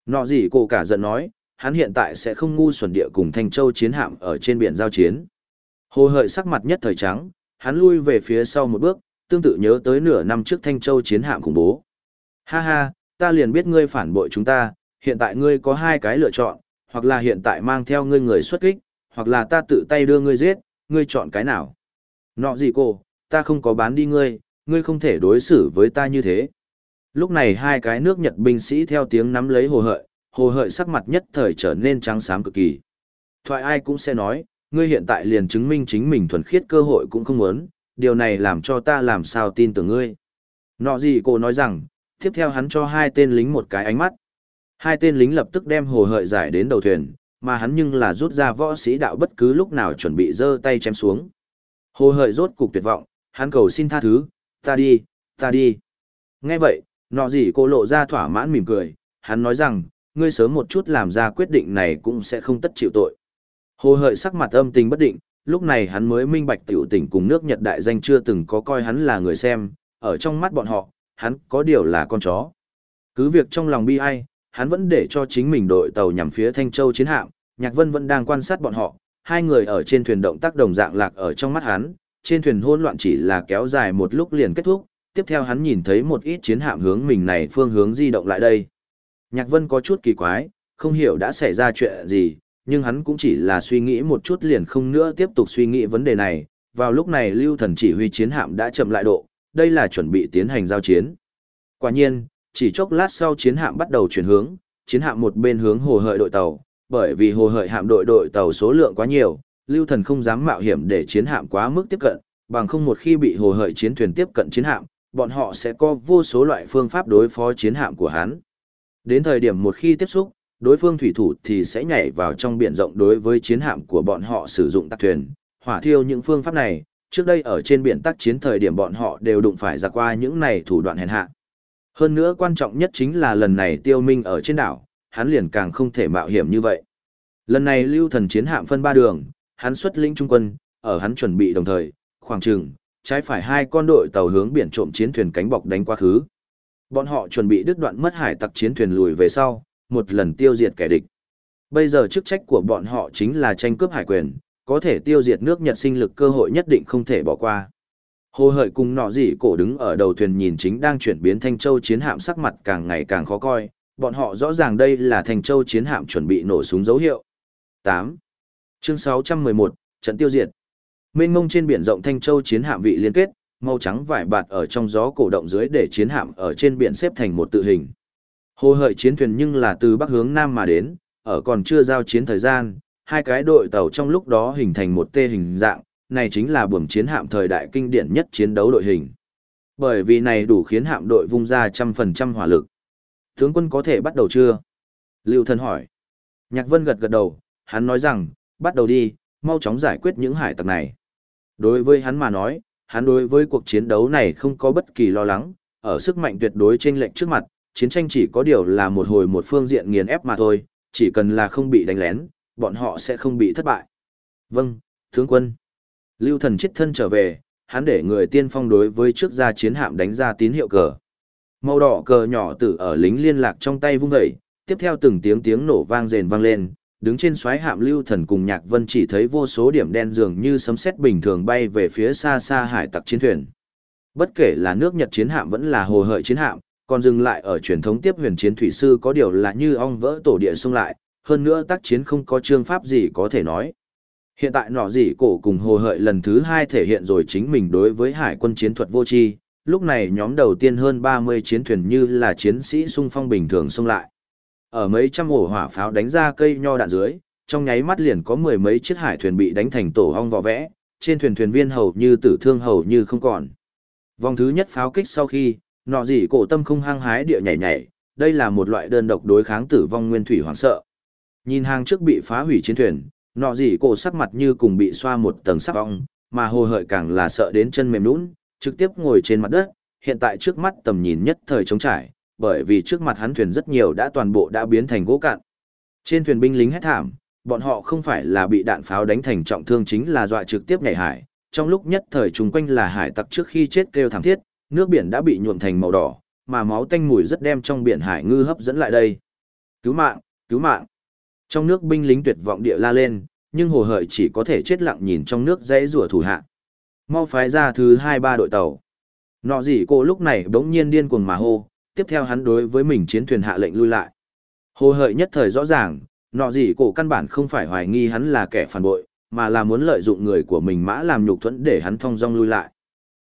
Nọ gì cô cả giận nói, hắn hiện tại sẽ không ngu xuẩn địa cùng Thanh Châu chiến hạm ở trên biển giao chiến. Hồ hợi sắc mặt nhất thời trắng, hắn lui về phía sau một bước, tương tự nhớ tới nửa năm trước Thanh Châu chiến hạm khủng bố. Ha ha, ta liền biết ngươi phản bội chúng ta, hiện tại ngươi có hai cái lựa chọn, hoặc là hiện tại mang theo ngươi người xuất kích, hoặc là ta tự tay đưa ngươi giết, ngươi chọn cái nào? Nọ gì cô, ta không có bán đi ngươi, ngươi không thể đối xử với ta như thế. Lúc này hai cái nước Nhật binh sĩ theo tiếng nắm lấy hồ hợi, hồ hợi sắc mặt nhất thời trở nên trắng xám cực kỳ. Thoại ai cũng sẽ nói, ngươi hiện tại liền chứng minh chính mình thuần khiết cơ hội cũng không muốn, điều này làm cho ta làm sao tin tưởng ngươi. Nọ gì cô nói rằng, tiếp theo hắn cho hai tên lính một cái ánh mắt. Hai tên lính lập tức đem hồ hợi giải đến đầu thuyền, mà hắn nhưng là rút ra võ sĩ đạo bất cứ lúc nào chuẩn bị giơ tay chém xuống. Hồ hợi rốt cục tuyệt vọng, hắn cầu xin tha thứ, ta đi, ta đi. Nghe vậy, nọ gì cô lộ ra thỏa mãn mỉm cười, hắn nói rằng, ngươi sớm một chút làm ra quyết định này cũng sẽ không tất chịu tội. Hồ hợi sắc mặt âm tình bất định, lúc này hắn mới minh bạch tiểu tình cùng nước Nhật đại danh chưa từng có coi hắn là người xem, ở trong mắt bọn họ, hắn có điều là con chó. Cứ việc trong lòng bi ai, hắn vẫn để cho chính mình đội tàu nhằm phía Thanh Châu chiến hạm, Nhạc Vân vẫn đang quan sát bọn họ, hai người ở trên thuyền động tác đồng dạng lạc ở trong mắt hắn, trên thuyền hỗn loạn chỉ là kéo dài một lúc liền kết thúc, tiếp theo hắn nhìn thấy một ít chiến hạm hướng mình này phương hướng di động lại đây. Nhạc Vân có chút kỳ quái, không hiểu đã xảy ra chuyện gì, nhưng hắn cũng chỉ là suy nghĩ một chút liền không nữa tiếp tục suy nghĩ vấn đề này. Vào lúc này Lưu Thần chỉ huy chiến hạm đã chậm lại độ, đây là chuẩn bị tiến hành giao chiến. Quả nhiên, chỉ chốc lát sau chiến hạm bắt đầu chuyển hướng, chiến hạm một bên hướng hồ hợi đội tàu, bởi vì hồ hợi hạm đội đội tàu số lượng quá nhiều, Lưu Thần không dám mạo hiểm để chiến hạm quá mức tiếp cận, bằng không một khi bị hồ hợi chiến thuyền tiếp cận chiến hạm, bọn họ sẽ có vô số loại phương pháp đối phó chiến hạm của hắn. Đến thời điểm một khi tiếp xúc, đối phương thủy thủ thì sẽ nhảy vào trong biển rộng đối với chiến hạm của bọn họ sử dụng tác thuyền, hỏa thiêu những phương pháp này, trước đây ở trên biển tác chiến thời điểm bọn họ đều đụng phải ra qua những này thủ đoạn hèn hạ. Hơn nữa quan trọng nhất chính là lần này tiêu minh ở trên đảo, hắn liền càng không thể mạo hiểm như vậy. Lần này lưu thần chiến hạm phân ba đường, hắn xuất lĩnh trung quân, ở hắn chuẩn bị đồng thời, khoảng chừng, trái phải hai con đội tàu hướng biển trộm chiến thuyền cánh bọc đánh qua khứ. Bọn họ chuẩn bị đứt đoạn mất hải tặc chiến thuyền lùi về sau, một lần tiêu diệt kẻ địch. Bây giờ chức trách của bọn họ chính là tranh cướp hải quyền, có thể tiêu diệt nước Nhật sinh lực cơ hội nhất định không thể bỏ qua. Hồ hợi cùng nọ dị cổ đứng ở đầu thuyền nhìn chính đang chuyển biến Thanh Châu chiến hạm sắc mặt càng ngày càng khó coi, bọn họ rõ ràng đây là Thanh Châu chiến hạm chuẩn bị nổ súng dấu hiệu. 8. Chương 611, trận tiêu diệt. Mênh mông trên biển rộng Thanh Châu chiến hạm vị liên kết, màu trắng vải bạt ở trong gió cổ động dưới để chiến hạm ở trên biển xếp thành một tự hình. Hồ hợi chiến thuyền nhưng là từ bắc hướng nam mà đến, ở còn chưa giao chiến thời gian, hai cái đội tàu trong lúc đó hình thành một tê hình dạng, này chính là buồm chiến hạm thời đại kinh điển nhất chiến đấu đội hình. Bởi vì này đủ khiến hạm đội vung ra trăm phần trăm hỏa lực. Tướng quân có thể bắt đầu chưa? Lưu thân hỏi. Nhạc vân gật gật đầu, hắn nói rằng, bắt đầu đi, mau chóng giải quyết những hải tặc này. Đối với hắn mà nói, hắn đối với cuộc chiến đấu này không có bất kỳ lo lắng, ở sức mạnh tuyệt đối trên lệnh trước mặt, chiến tranh chỉ có điều là một hồi một phương diện nghiền ép mà thôi, chỉ cần là không bị đánh lén, bọn họ sẽ không bị thất bại. Vâng, tướng quân. Lưu thần chết thân trở về, hắn để người tiên phong đối với trước ra chiến hạm đánh ra tín hiệu cờ. Màu đỏ cờ nhỏ tử ở lính liên lạc trong tay vung dậy, tiếp theo từng tiếng tiếng nổ vang rền vang lên, đứng trên xoáy hạm lưu thần cùng nhạc vân chỉ thấy vô số điểm đen dường như sấm sét bình thường bay về phía xa xa hải tặc chiến thuyền. Bất kể là nước Nhật chiến hạm vẫn là hồ hợi chiến hạm, còn dừng lại ở truyền thống tiếp huyền chiến thủy sư có điều là như ong vỡ tổ địa xung lại, hơn nữa tác chiến không có chương pháp gì có thể nói. Hiện tại nọ gì cổ cùng hồ hợi lần thứ hai thể hiện rồi chính mình đối với hải quân chiến thuật vô tri lúc này nhóm đầu tiên hơn 30 chiến thuyền như là chiến sĩ sung phong bình thường xông lại. Ở mấy trăm ổ hỏa pháo đánh ra cây nho đạn dưới, trong nháy mắt liền có mười mấy chiếc hải thuyền bị đánh thành tổ ong vò vẽ, trên thuyền thuyền viên hầu như tử thương hầu như không còn. Vòng thứ nhất pháo kích sau khi, nọ gì cổ tâm không hăng hái địa nhảy nhảy, đây là một loại đơn độc đối kháng tử vong nguyên thủy hoảng sợ. Nhìn hàng trước bị phá hủy chiến thuyền, nọ gì cổ sắc mặt như cùng bị xoa một tầng sắc ong, mà hồ hợi càng là sợ đến chân mềm nũng, trực tiếp ngồi trên mặt đất, hiện tại trước mắt tầm nhìn nhất thời trống trải, bởi vì trước mặt hắn thuyền rất nhiều đã toàn bộ đã biến thành gỗ cạn. Trên thuyền binh lính hét thảm, bọn họ không phải là bị đạn pháo đánh thành trọng thương chính là dọa trực tiếp nhảy hải, trong lúc nhất thời chúng quanh là hải tặc trước khi chết kêu thảm thiết, nước biển đã bị nhuộm thành màu đỏ, mà máu tanh mùi rất đem trong biển hải ngư hấp dẫn lại đây. Cứu mạng, cứu mạng. Trong nước binh lính tuyệt vọng địa la lên, nhưng hồ hợi chỉ có thể chết lặng nhìn trong nước dãy rùa thủ hạ. Mau phái ra thứ hai ba đội tàu. Nọ gì cô lúc này đống nhiên điên cuồng mà hô, tiếp theo hắn đối với mình chiến thuyền hạ lệnh lui lại. Hồ hợi nhất thời rõ ràng, nọ gì cổ căn bản không phải hoài nghi hắn là kẻ phản bội, mà là muốn lợi dụng người của mình mã làm nhục thuẫn để hắn thong dong lui lại.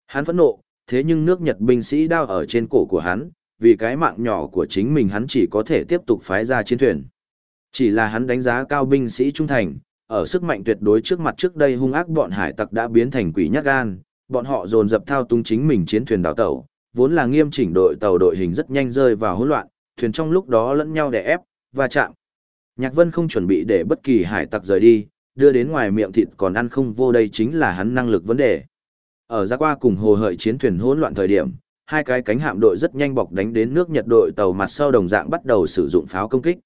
Hắn phẫn nộ, thế nhưng nước Nhật binh sĩ đao ở trên cổ của hắn, vì cái mạng nhỏ của chính mình hắn chỉ có thể tiếp tục phái ra chiến thuyền. Chỉ là hắn đánh giá cao binh sĩ trung thành, ở sức mạnh tuyệt đối trước mặt trước đây hung ác bọn hải tặc đã biến thành quỷ nhát gan, bọn họ dồn dập thao túng chính mình chiến thuyền đào tàu, vốn là nghiêm chỉnh đội tàu đội hình rất nhanh rơi vào hỗn loạn, thuyền trong lúc đó lẫn nhau đè ép, và chạm. Nhạc Vân không chuẩn bị để bất kỳ hải tặc rời đi, đưa đến ngoài miệng thịt còn ăn không vô đây chính là hắn năng lực vấn đề. Ở ra qua cùng hồ hợi chiến thuyền hỗn loạn thời điểm, hai cái cánh hạm đội rất nhanh bọc đánh đến nước Nhật đội tàu mặt sau đồng dạng bắt đầu sử dụng pháo công kích.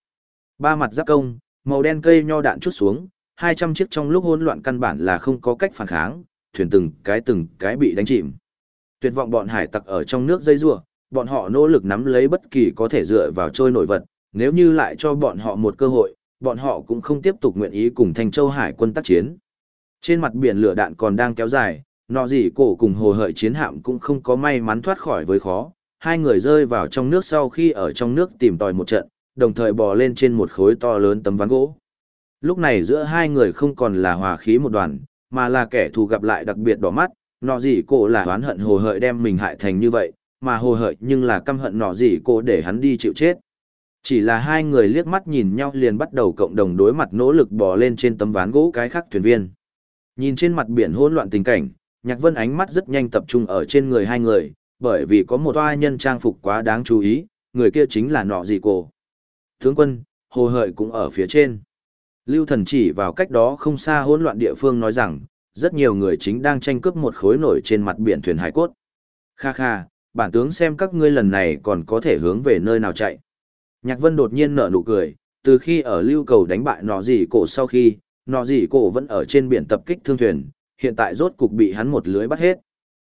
Ba mặt giáp công, màu đen cây nho đạn chút xuống, 200 chiếc trong lúc hỗn loạn căn bản là không có cách phản kháng, thuyền từng cái từng cái bị đánh chìm. Tuyệt vọng bọn hải tặc ở trong nước dây rua, bọn họ nỗ lực nắm lấy bất kỳ có thể dựa vào trôi nổi vật, nếu như lại cho bọn họ một cơ hội, bọn họ cũng không tiếp tục nguyện ý cùng Thanh Châu Hải quân tác chiến. Trên mặt biển lửa đạn còn đang kéo dài, nọ gì cổ cùng hồ hợi chiến hạm cũng không có may mắn thoát khỏi với khó. Hai người rơi vào trong nước sau khi ở trong nước tìm tòi một trận, đồng thời bò lên trên một khối to lớn tấm ván gỗ. Lúc này giữa hai người không còn là hòa khí một đoàn, mà là kẻ thù gặp lại đặc biệt đỏ mắt, nọ gì cổ là oán hận hồ hợi đem mình hại thành như vậy, mà hồ hợi nhưng là căm hận nọ gì cổ để hắn đi chịu chết. Chỉ là hai người liếc mắt nhìn nhau liền bắt đầu cộng đồng đối mặt nỗ lực bò lên trên tấm ván gỗ cái khác thuyền viên. Nhìn trên mặt biển hỗn loạn tình cảnh, Nhạc Vân ánh mắt rất nhanh tập trung ở trên người hai người, bởi vì có một toa nhân trang phục quá đáng chú ý, người kia chính là nọ gì cổ. Tướng quân, hồ hợi cũng ở phía trên. Lưu thần chỉ vào cách đó không xa hỗn loạn địa phương nói rằng, rất nhiều người chính đang tranh cướp một khối nổi trên mặt biển thuyền hải cốt. Kha kha, bản tướng xem các ngươi lần này còn có thể hướng về nơi nào chạy. Nhạc vân đột nhiên nở nụ cười, từ khi ở lưu cầu đánh bại nọ gì cổ sau khi, nọ gì cổ vẫn ở trên biển tập kích thương thuyền, hiện tại rốt cục bị hắn một lưới bắt hết.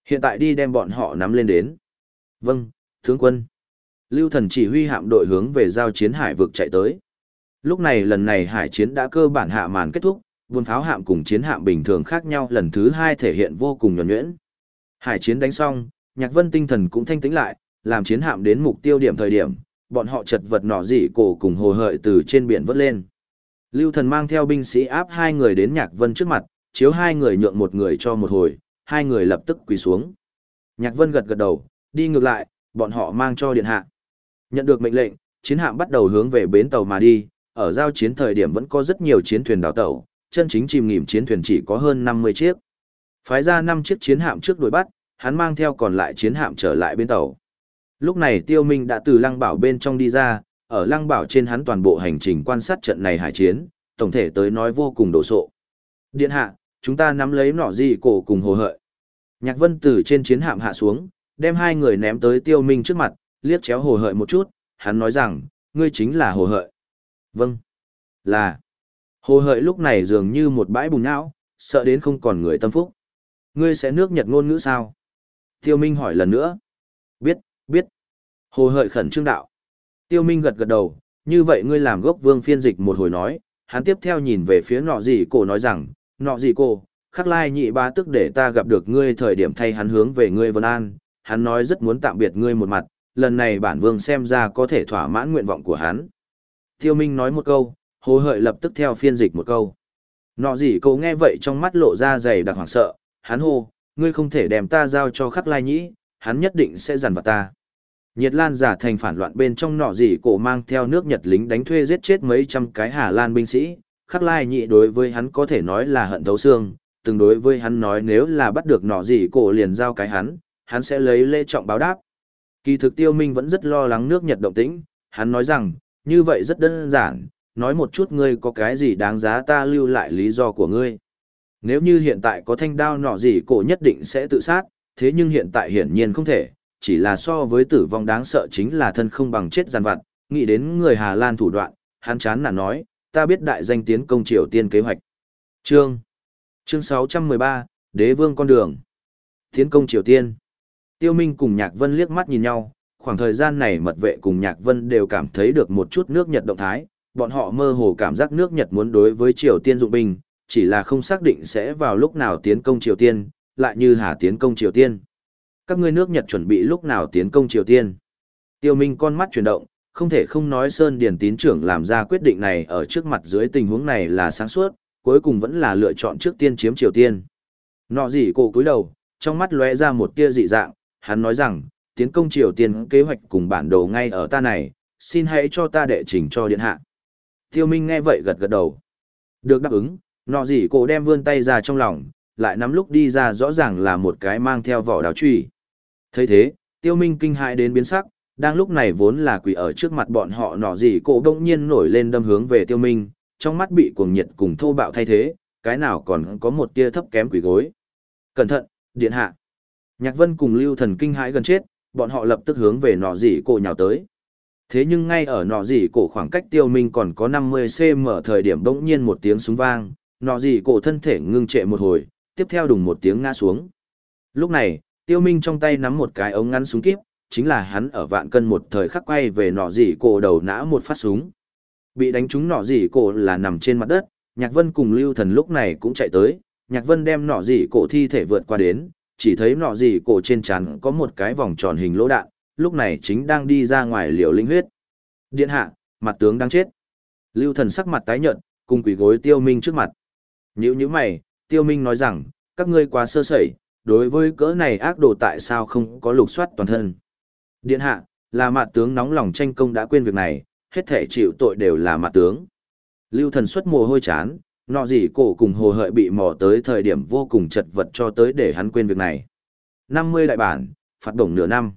Hiện tại đi đem bọn họ nắm lên đến. Vâng, tướng quân. Lưu thần chỉ huy hạm đội hướng về giao chiến hải vực chạy tới. Lúc này lần này hải chiến đã cơ bản hạ màn kết thúc, buôn pháo hạm cùng chiến hạm bình thường khác nhau lần thứ hai thể hiện vô cùng nhuẩn nhuyễn. Hải chiến đánh xong, Nhạc Vân tinh thần cũng thanh tĩnh lại, làm chiến hạm đến mục tiêu điểm thời điểm, bọn họ chật vật nọ dị cổ cùng hồ hợi từ trên biển vớt lên. Lưu thần mang theo binh sĩ áp hai người đến Nhạc Vân trước mặt, chiếu hai người nhượng một người cho một hồi, hai người lập tức quỳ xuống. Nhạc Vân gật gật đầu, đi ngược lại, bọn họ mang cho điện hạ. Nhận được mệnh lệnh, chiến hạm bắt đầu hướng về bến tàu mà đi, ở giao chiến thời điểm vẫn có rất nhiều chiến thuyền đào tàu, chân chính chìm nghỉm chiến thuyền chỉ có hơn 50 chiếc. Phái ra 5 chiếc chiến hạm trước đuổi bắt, hắn mang theo còn lại chiến hạm trở lại bến tàu. Lúc này Tiêu Minh đã từ lăng bảo bên trong đi ra, ở lăng bảo trên hắn toàn bộ hành trình quan sát trận này hải chiến, tổng thể tới nói vô cùng đổ sộ. Điện hạ, chúng ta nắm lấy nọ gì cổ cùng hồ hợi. Nhạc vân từ trên chiến hạm hạ xuống, đem hai người ném tới tiêu minh trước mặt, liếc chéo hồ hợi một chút, hắn nói rằng, ngươi chính là hồ hợi. Vâng, là. Hồ hợi lúc này dường như một bãi bùn não, sợ đến không còn người tâm phúc. Ngươi sẽ nước Nhật ngôn ngữ sao? Tiêu Minh hỏi lần nữa. Biết, biết. Hồ hợi khẩn trương đạo. Tiêu Minh gật gật đầu, như vậy ngươi làm gốc vương phiên dịch một hồi nói, hắn tiếp theo nhìn về phía nọ gì cổ nói rằng, nọ gì cô, khắc lai nhị ba tức để ta gặp được ngươi thời điểm thay hắn hướng về ngươi vân an, hắn nói rất muốn tạm biệt ngươi một mặt, lần này bản vương xem ra có thể thỏa mãn nguyện vọng của hắn. Tiêu Minh nói một câu, hồ hợi lập tức theo phiên dịch một câu. Nọ gì cô nghe vậy trong mắt lộ ra dày đặc hoảng sợ, hắn hô, ngươi không thể đem ta giao cho khắc lai nhĩ, hắn nhất định sẽ giàn vào ta. Nhiệt Lan giả thành phản loạn bên trong nọ gì cổ mang theo nước Nhật lính đánh thuê giết chết mấy trăm cái Hà Lan binh sĩ, khắc lai nhị đối với hắn có thể nói là hận thấu xương, từng đối với hắn nói nếu là bắt được nọ gì cổ liền giao cái hắn, hắn sẽ lấy lễ trọng báo đáp. Kỳ thực tiêu minh vẫn rất lo lắng nước Nhật động tĩnh, hắn nói rằng, như vậy rất đơn giản, nói một chút ngươi có cái gì đáng giá ta lưu lại lý do của ngươi. Nếu như hiện tại có thanh đao nọ gì cổ nhất định sẽ tự sát, thế nhưng hiện tại hiển nhiên không thể, chỉ là so với tử vong đáng sợ chính là thân không bằng chết giàn vặt, nghĩ đến người Hà Lan thủ đoạn, hắn chán nản nói, ta biết đại danh tiến công Triều Tiên kế hoạch. Chương Chương 613, Đế vương con đường. Tiến công Triều Tiên. Tiêu Minh cùng Nhạc Vân liếc mắt nhìn nhau, khoảng thời gian này mật vệ cùng Nhạc Vân đều cảm thấy được một chút nước Nhật động thái, bọn họ mơ hồ cảm giác nước Nhật muốn đối với Triều Tiên dụng binh, chỉ là không xác định sẽ vào lúc nào tiến công Triều Tiên, lại như hà tiến công Triều Tiên. Các ngươi nước Nhật chuẩn bị lúc nào tiến công Triều Tiên. Tiêu Minh con mắt chuyển động, không thể không nói Sơn Điền tín trưởng làm ra quyết định này ở trước mặt dưới tình huống này là sáng suốt, cuối cùng vẫn là lựa chọn trước tiên chiếm Triều Tiên. Nọ gì cổ cúi đầu, trong mắt lóe ra một tia dị dạng, hắn nói rằng, tiến công Triều Tiên kế hoạch cùng bản đồ ngay ở ta này, xin hãy cho ta đệ trình cho điện hạ. Tiêu Minh nghe vậy gật gật đầu. Được đáp ứng, nọ gì cổ đem vươn tay ra trong lòng, lại nắm lúc đi ra rõ ràng là một cái mang theo vỏ đào truy. thấy thế, Tiêu Minh kinh hãi đến biến sắc, đang lúc này vốn là quỷ ở trước mặt bọn họ nọ gì cổ đông nhiên nổi lên đâm hướng về Tiêu Minh, trong mắt bị cuồng nhiệt cùng thô bạo thay thế, cái nào còn có một tia thấp kém quỷ gối. Cẩn thận, điện hạ. Nhạc Vân cùng Lưu Thần kinh hãi gần chết, bọn họ lập tức hướng về nọ gì cổ nhào tới. Thế nhưng ngay ở nọ gì cổ khoảng cách tiêu minh còn có 50cm thời điểm bỗng nhiên một tiếng súng vang, nọ gì cổ thân thể ngưng trệ một hồi, tiếp theo đùng một tiếng ngã xuống. Lúc này, tiêu minh trong tay nắm một cái ống ngắn súng kíp, chính là hắn ở vạn cân một thời khắc quay về nọ gì cổ đầu nã một phát súng. Bị đánh trúng nọ gì cổ là nằm trên mặt đất, Nhạc Vân cùng Lưu Thần lúc này cũng chạy tới, Nhạc Vân đem nọ gì cổ thi thể vượt qua đến, chỉ thấy nọ gì cổ trên trán có một cái vòng tròn hình lỗ đạn, lúc này chính đang đi ra ngoài liều linh huyết. Điện hạ, mặt tướng đang chết. Lưu Thần sắc mặt tái nhợt, cùng quỷ gối Tiêu Minh trước mặt. Nhữ như mày, Tiêu Minh nói rằng, các ngươi quá sơ sẩy, đối với cỡ này ác đồ tại sao không có lục soát toàn thân. Điện hạ, là mặt tướng nóng lòng tranh công đã quên việc này, hết thể chịu tội đều là mặt tướng. Lưu thần xuất mồ hôi chán, nọ gì cổ cùng hồ hợi bị mò tới thời điểm vô cùng chật vật cho tới để hắn quên việc này. 50 đại bản, phạt đồng nửa năm.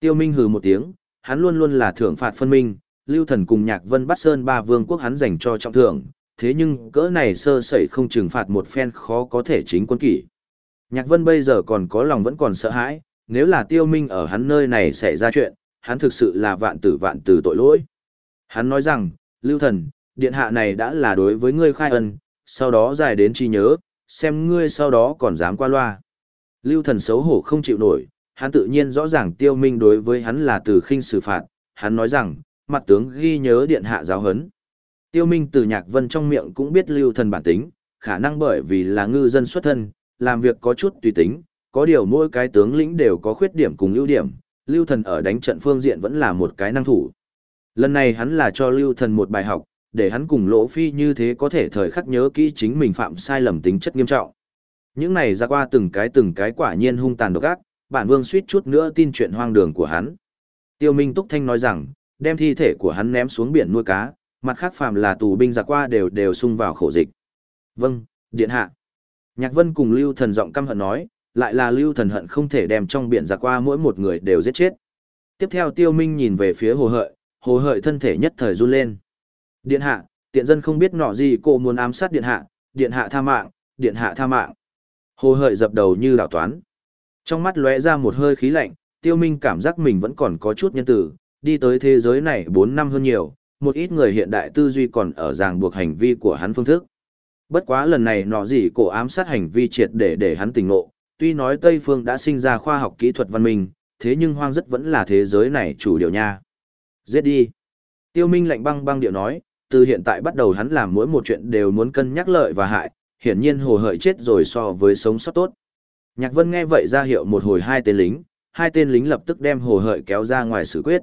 Tiêu Minh hừ một tiếng, hắn luôn luôn là thưởng phạt phân minh, Lưu Thần cùng Nhạc Vân Bắt Sơn ba vương quốc hắn dành cho trọng thưởng, thế nhưng cỡ này sơ sẩy không trừng phạt một phen khó có thể chính quân kỷ. Nhạc Vân bây giờ còn có lòng vẫn còn sợ hãi, nếu là Tiêu Minh ở hắn nơi này xảy ra chuyện, hắn thực sự là vạn tử vạn tử tội lỗi. Hắn nói rằng, Lưu Thần, điện hạ này đã là đối với ngươi khai ân, sau đó dài đến chi nhớ, xem ngươi sau đó còn dám qua loa. Lưu Thần xấu hổ không chịu nổi, hắn tự nhiên rõ ràng Tiêu Minh đối với hắn là từ khinh xử phạt, hắn nói rằng, mặt tướng ghi nhớ điện hạ giáo hấn. Tiêu Minh từ Nhạc Vân trong miệng cũng biết Lưu Thần bản tính, khả năng bởi vì là ngư dân xuất thân, làm việc có chút tùy tính, có điều mỗi cái tướng lĩnh đều có khuyết điểm cùng ưu điểm, Lưu Thần ở đánh trận phương diện vẫn là một cái năng thủ. Lần này hắn là cho Lưu Thần một bài học, để hắn cùng Lỗ Phi như thế có thể thời khắc nhớ kỹ chính mình phạm sai lầm tính chất nghiêm trọng. Những này ra qua từng cái từng cái quả nhiên hung tàn độc ác, bản vương suýt chút nữa tin chuyện hoang đường của hắn. Tiêu Minh Túc Thanh nói rằng, đem thi thể của hắn ném xuống biển nuôi cá, mặt khác phàm là tù binh giặc qua đều đều sung vào khổ dịch. Vâng, điện hạ. Nhạc Vân cùng Lưu Thần giọng căm hận nói, lại là Lưu Thần hận không thể đem trong biển giặc qua mỗi một người đều giết chết. Tiếp theo Tiêu Minh nhìn về phía Hồ Hợi, Hồ Hợi thân thể nhất thời run lên. Điện hạ, tiện dân không biết nọ gì cô muốn ám sát điện hạ, điện hạ tha mạng, điện hạ tha mạng. Hồ Hợi dập đầu như đảo toán. Trong mắt lóe ra một hơi khí lạnh, Tiêu Minh cảm giác mình vẫn còn có chút nhân tử, đi tới thế giới này 4 năm hơn nhiều, một ít người hiện đại tư duy còn ở ràng buộc hành vi của hắn phương thức. Bất quá lần này nọ gì cổ ám sát hành vi triệt để để hắn tỉnh ngộ, tuy nói Tây Phương đã sinh ra khoa học kỹ thuật văn minh, thế nhưng hoang rất vẫn là thế giới này chủ điều nha. Giết đi. Tiêu Minh lạnh băng băng điệu nói, từ hiện tại bắt đầu hắn làm mỗi một chuyện đều muốn cân nhắc lợi và hại, hiển nhiên hồ hợi chết rồi so với sống sót tốt. Nhạc Vân nghe vậy ra hiệu một hồi hai tên lính, hai tên lính lập tức đem hồ hợi kéo ra ngoài xử quyết.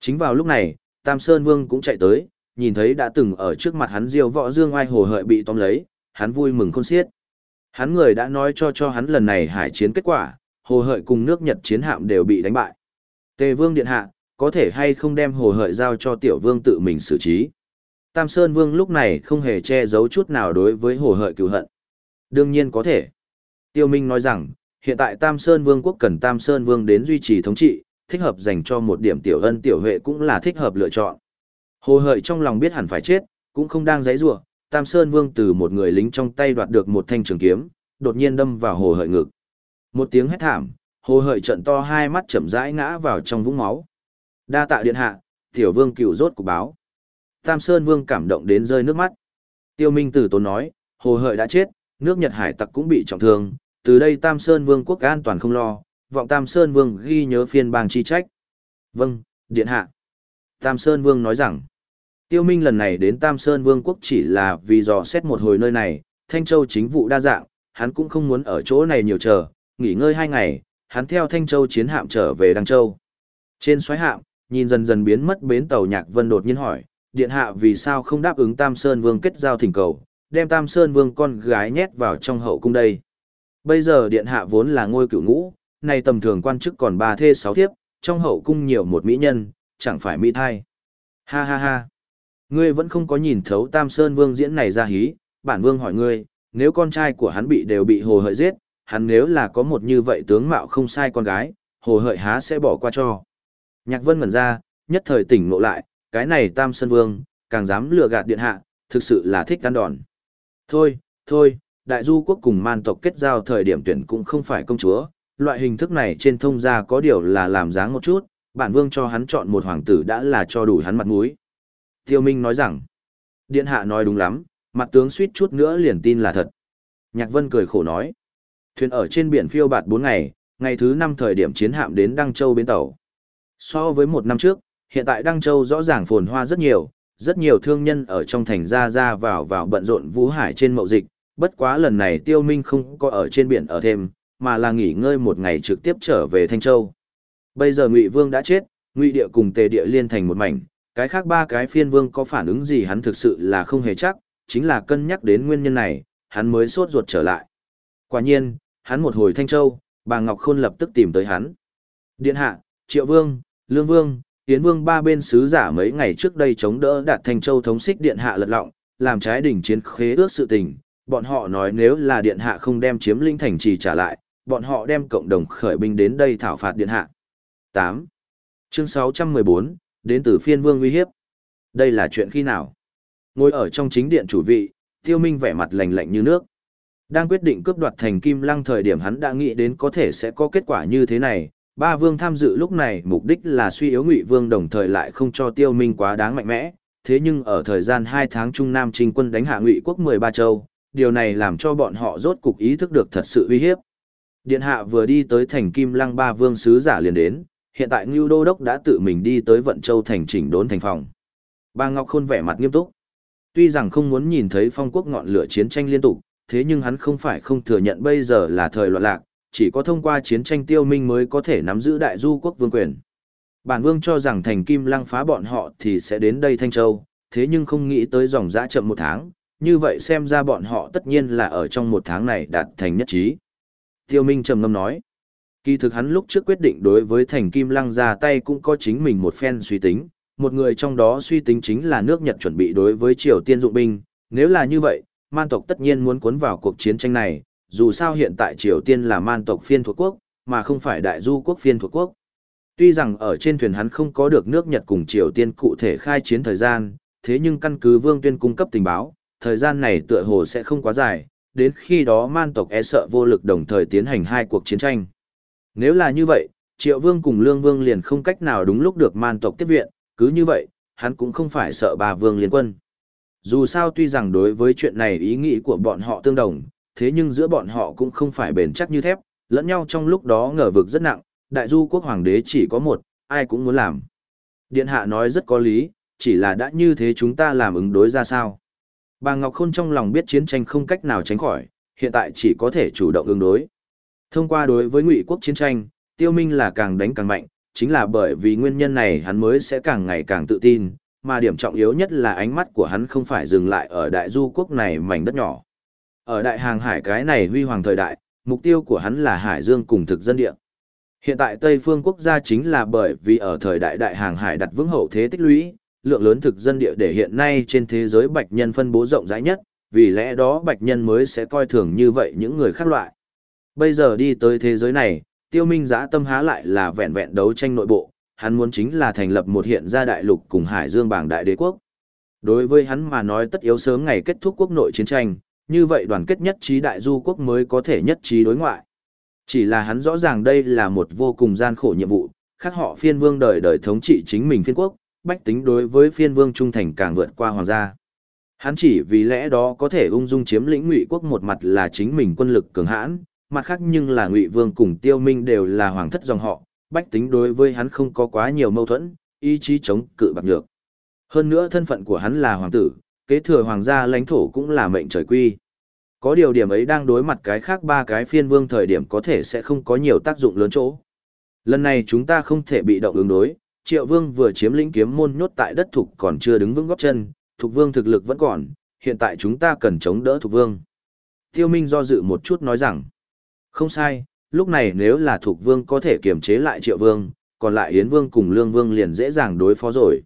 Chính vào lúc này, Tam Sơn Vương cũng chạy tới, nhìn thấy đã từng ở trước mặt hắn diêu võ dương ai hồ hợi bị tóm lấy, hắn vui mừng khôn xiết. Hắn người đã nói cho cho hắn lần này hải chiến kết quả, hồ hợi cùng nước Nhật chiến hạm đều bị đánh bại. Tề Vương điện hạ, có thể hay không đem hồ hợi giao cho tiểu vương tự mình xử trí. Tam Sơn Vương lúc này không hề che giấu chút nào đối với hồ hợi cựu hận. Đương nhiên có thể. Tiêu Minh nói rằng, hiện tại Tam Sơn Vương quốc cần Tam Sơn Vương đến duy trì thống trị, thích hợp dành cho một điểm tiểu ân tiểu huệ cũng là thích hợp lựa chọn. Hồ hợi trong lòng biết hẳn phải chết, cũng không đang giấy rủa Tam Sơn Vương từ một người lính trong tay đoạt được một thanh trường kiếm, đột nhiên đâm vào hồ hợi ngực. Một tiếng hét thảm, hồ hợi trận to hai mắt chậm rãi ngã vào trong vũng máu. Đa tạ điện hạ, tiểu vương cựu rốt cục báo. Tam Sơn Vương cảm động đến rơi nước mắt. Tiêu Minh Tử tốn nói, hồ hợi đã chết, nước Nhật Hải tặc cũng bị trọng thương, từ đây Tam Sơn Vương quốc an toàn không lo, vọng Tam Sơn Vương ghi nhớ phiên bang chi trách. Vâng, điện hạ. Tam Sơn Vương nói rằng, Tiêu Minh lần này đến Tam Sơn Vương quốc chỉ là vì dò xét một hồi nơi này, Thanh Châu chính vụ đa dạng, hắn cũng không muốn ở chỗ này nhiều chờ, nghỉ ngơi hai ngày, hắn theo Thanh Châu chiến hạm trở về Đăng Châu. Trên xoáy hạm, nhìn dần dần biến mất bến tàu Nhạc Vân đột nhiên hỏi, điện hạ vì sao không đáp ứng Tam Sơn Vương kết giao thỉnh cầu, đem Tam Sơn Vương con gái nhét vào trong hậu cung đây. Bây giờ điện hạ vốn là ngôi cửu ngũ, nay tầm thường quan chức còn ba thê sáu thiếp, trong hậu cung nhiều một mỹ nhân, chẳng phải mỹ thai. Ha ha ha. Ngươi vẫn không có nhìn thấu Tam Sơn Vương diễn này ra hí, bản vương hỏi ngươi, nếu con trai của hắn bị đều bị hồ hợi giết, hắn nếu là có một như vậy tướng mạo không sai con gái, hồ hợi há sẽ bỏ qua cho. Nhạc vân ngẩn ra, nhất thời tỉnh ngộ lại, cái này Tam Sơn Vương, càng dám lừa gạt điện hạ, thực sự là thích ăn đòn. Thôi, thôi, đại du quốc cùng man tộc kết giao thời điểm tuyển cũng không phải công chúa, loại hình thức này trên thông gia có điều là làm dáng một chút, bản vương cho hắn chọn một hoàng tử đã là cho đủ hắn mặt mũi. Tiêu Minh nói rằng, điện hạ nói đúng lắm, mặt tướng suýt chút nữa liền tin là thật. Nhạc Vân cười khổ nói, thuyền ở trên biển phiêu bạt 4 ngày, ngày thứ 5 thời điểm chiến hạm đến Đăng Châu bến tàu. So với một năm trước, hiện tại Đăng Châu rõ ràng phồn hoa rất nhiều, rất nhiều thương nhân ở trong thành ra ra vào vào bận rộn vũ hải trên mậu dịch, bất quá lần này Tiêu Minh không có ở trên biển ở thêm, mà là nghỉ ngơi một ngày trực tiếp trở về Thanh Châu. Bây giờ Ngụy Vương đã chết, Ngụy Địa cùng Tề Địa liên thành một mảnh, cái khác ba cái phiên vương có phản ứng gì hắn thực sự là không hề chắc, chính là cân nhắc đến nguyên nhân này, hắn mới sốt ruột trở lại. Quả nhiên, hắn một hồi Thanh Châu, bà Ngọc Khôn lập tức tìm tới hắn. Điện hạ, Triệu Vương, Lương Vương, Tiến Vương ba bên sứ giả mấy ngày trước đây chống đỡ đạt Thanh Châu thống xích điện hạ lật lọng, làm trái đỉnh chiến khế ước sự tình. Bọn họ nói nếu là điện hạ không đem chiếm linh thành trì trả lại, bọn họ đem cộng đồng khởi binh đến đây thảo phạt điện hạ. 8. Chương 614, đến từ phiên vương uy hiếp. Đây là chuyện khi nào? Ngồi ở trong chính điện chủ vị, tiêu minh vẻ mặt lạnh lạnh như nước. Đang quyết định cướp đoạt thành kim lăng thời điểm hắn đã nghĩ đến có thể sẽ có kết quả như thế này. Ba vương tham dự lúc này mục đích là suy yếu ngụy vương đồng thời lại không cho tiêu minh quá đáng mạnh mẽ. Thế nhưng ở thời gian 2 tháng Trung Nam trình quân đánh hạ ngụy quốc 13 châu, điều này làm cho bọn họ rốt cục ý thức được thật sự uy hiếp. Điện hạ vừa đi tới thành Kim Lăng ba vương sứ giả liền đến, hiện tại Ngưu Đô Đốc đã tự mình đi tới Vận Châu thành chỉnh đốn thành phòng. Bà Ngọc Khôn vẻ mặt nghiêm túc. Tuy rằng không muốn nhìn thấy phong quốc ngọn lửa chiến tranh liên tục, thế nhưng hắn không phải không thừa nhận bây giờ là thời loạn lạc, chỉ có thông qua chiến tranh tiêu minh mới có thể nắm giữ đại du quốc vương quyền. Bản vương cho rằng thành kim lăng phá bọn họ thì sẽ đến đây Thanh Châu, thế nhưng không nghĩ tới dòng dã chậm một tháng, như vậy xem ra bọn họ tất nhiên là ở trong một tháng này đạt thành nhất trí. Tiêu Minh trầm ngâm nói, kỳ thực hắn lúc trước quyết định đối với thành kim lăng ra tay cũng có chính mình một phen suy tính, một người trong đó suy tính chính là nước Nhật chuẩn bị đối với Triều Tiên dụng binh, nếu là như vậy, man tộc tất nhiên muốn cuốn vào cuộc chiến tranh này, dù sao hiện tại Triều Tiên là man tộc phiên thuộc quốc, mà không phải đại du quốc phiên thuộc quốc. Tuy rằng ở trên thuyền hắn không có được nước Nhật cùng Triều Tiên cụ thể khai chiến thời gian, thế nhưng căn cứ Vương Tuyên cung cấp tình báo, thời gian này tựa hồ sẽ không quá dài, đến khi đó man tộc e sợ vô lực đồng thời tiến hành hai cuộc chiến tranh. Nếu là như vậy, Triệu Vương cùng Lương Vương liền không cách nào đúng lúc được man tộc tiếp viện, cứ như vậy, hắn cũng không phải sợ bà vương liên quân. Dù sao tuy rằng đối với chuyện này ý nghĩ của bọn họ tương đồng, thế nhưng giữa bọn họ cũng không phải bền chắc như thép, lẫn nhau trong lúc đó ngờ vực rất nặng, đại du quốc hoàng đế chỉ có một, ai cũng muốn làm. Điện hạ nói rất có lý, chỉ là đã như thế chúng ta làm ứng đối ra sao. Bà Ngọc Khôn trong lòng biết chiến tranh không cách nào tránh khỏi, hiện tại chỉ có thể chủ động ứng đối. Thông qua đối với ngụy quốc chiến tranh, tiêu minh là càng đánh càng mạnh, chính là bởi vì nguyên nhân này hắn mới sẽ càng ngày càng tự tin, mà điểm trọng yếu nhất là ánh mắt của hắn không phải dừng lại ở đại du quốc này mảnh đất nhỏ. Ở đại hàng hải cái này huy hoàng thời đại, mục tiêu của hắn là hải dương cùng thực dân địa. Hiện tại Tây phương quốc gia chính là bởi vì ở thời đại đại hàng hải đặt vững hậu thế tích lũy, lượng lớn thực dân địa để hiện nay trên thế giới bạch nhân phân bố rộng rãi nhất, vì lẽ đó bạch nhân mới sẽ coi thường như vậy những người khác loại. Bây giờ đi tới thế giới này, tiêu minh giã tâm há lại là vẹn vẹn đấu tranh nội bộ, hắn muốn chính là thành lập một hiện gia đại lục cùng hải dương bảng đại đế quốc. Đối với hắn mà nói tất yếu sớm ngày kết thúc quốc nội chiến tranh, như vậy đoàn kết nhất trí đại du quốc mới có thể nhất trí đối ngoại. Chỉ là hắn rõ ràng đây là một vô cùng gian khổ nhiệm vụ, khác họ phiên vương đời đời thống trị chính mình phiên quốc, bách tính đối với phiên vương trung thành càng vượt qua hoàng gia. Hắn chỉ vì lẽ đó có thể ung dung chiếm lĩnh ngụy quốc một mặt là chính mình quân lực cường hãn, mặt khác nhưng là ngụy vương cùng tiêu minh đều là hoàng thất dòng họ, bách tính đối với hắn không có quá nhiều mâu thuẫn, ý chí chống cự bạc nhược. Hơn nữa thân phận của hắn là hoàng tử, kế thừa hoàng gia lãnh thổ cũng là mệnh trời quy. Có điều điểm ấy đang đối mặt cái khác ba cái phiên vương thời điểm có thể sẽ không có nhiều tác dụng lớn chỗ. Lần này chúng ta không thể bị động ứng đối, triệu vương vừa chiếm lĩnh kiếm môn nhốt tại đất thục còn chưa đứng vững góc chân, thục vương thực lực vẫn còn, hiện tại chúng ta cần chống đỡ thục vương. Tiêu Minh do dự một chút nói rằng, không sai, lúc này nếu là Thuộc vương có thể kiềm chế lại triệu vương, còn lại Yến vương cùng Lương vương liền dễ dàng đối phó rồi.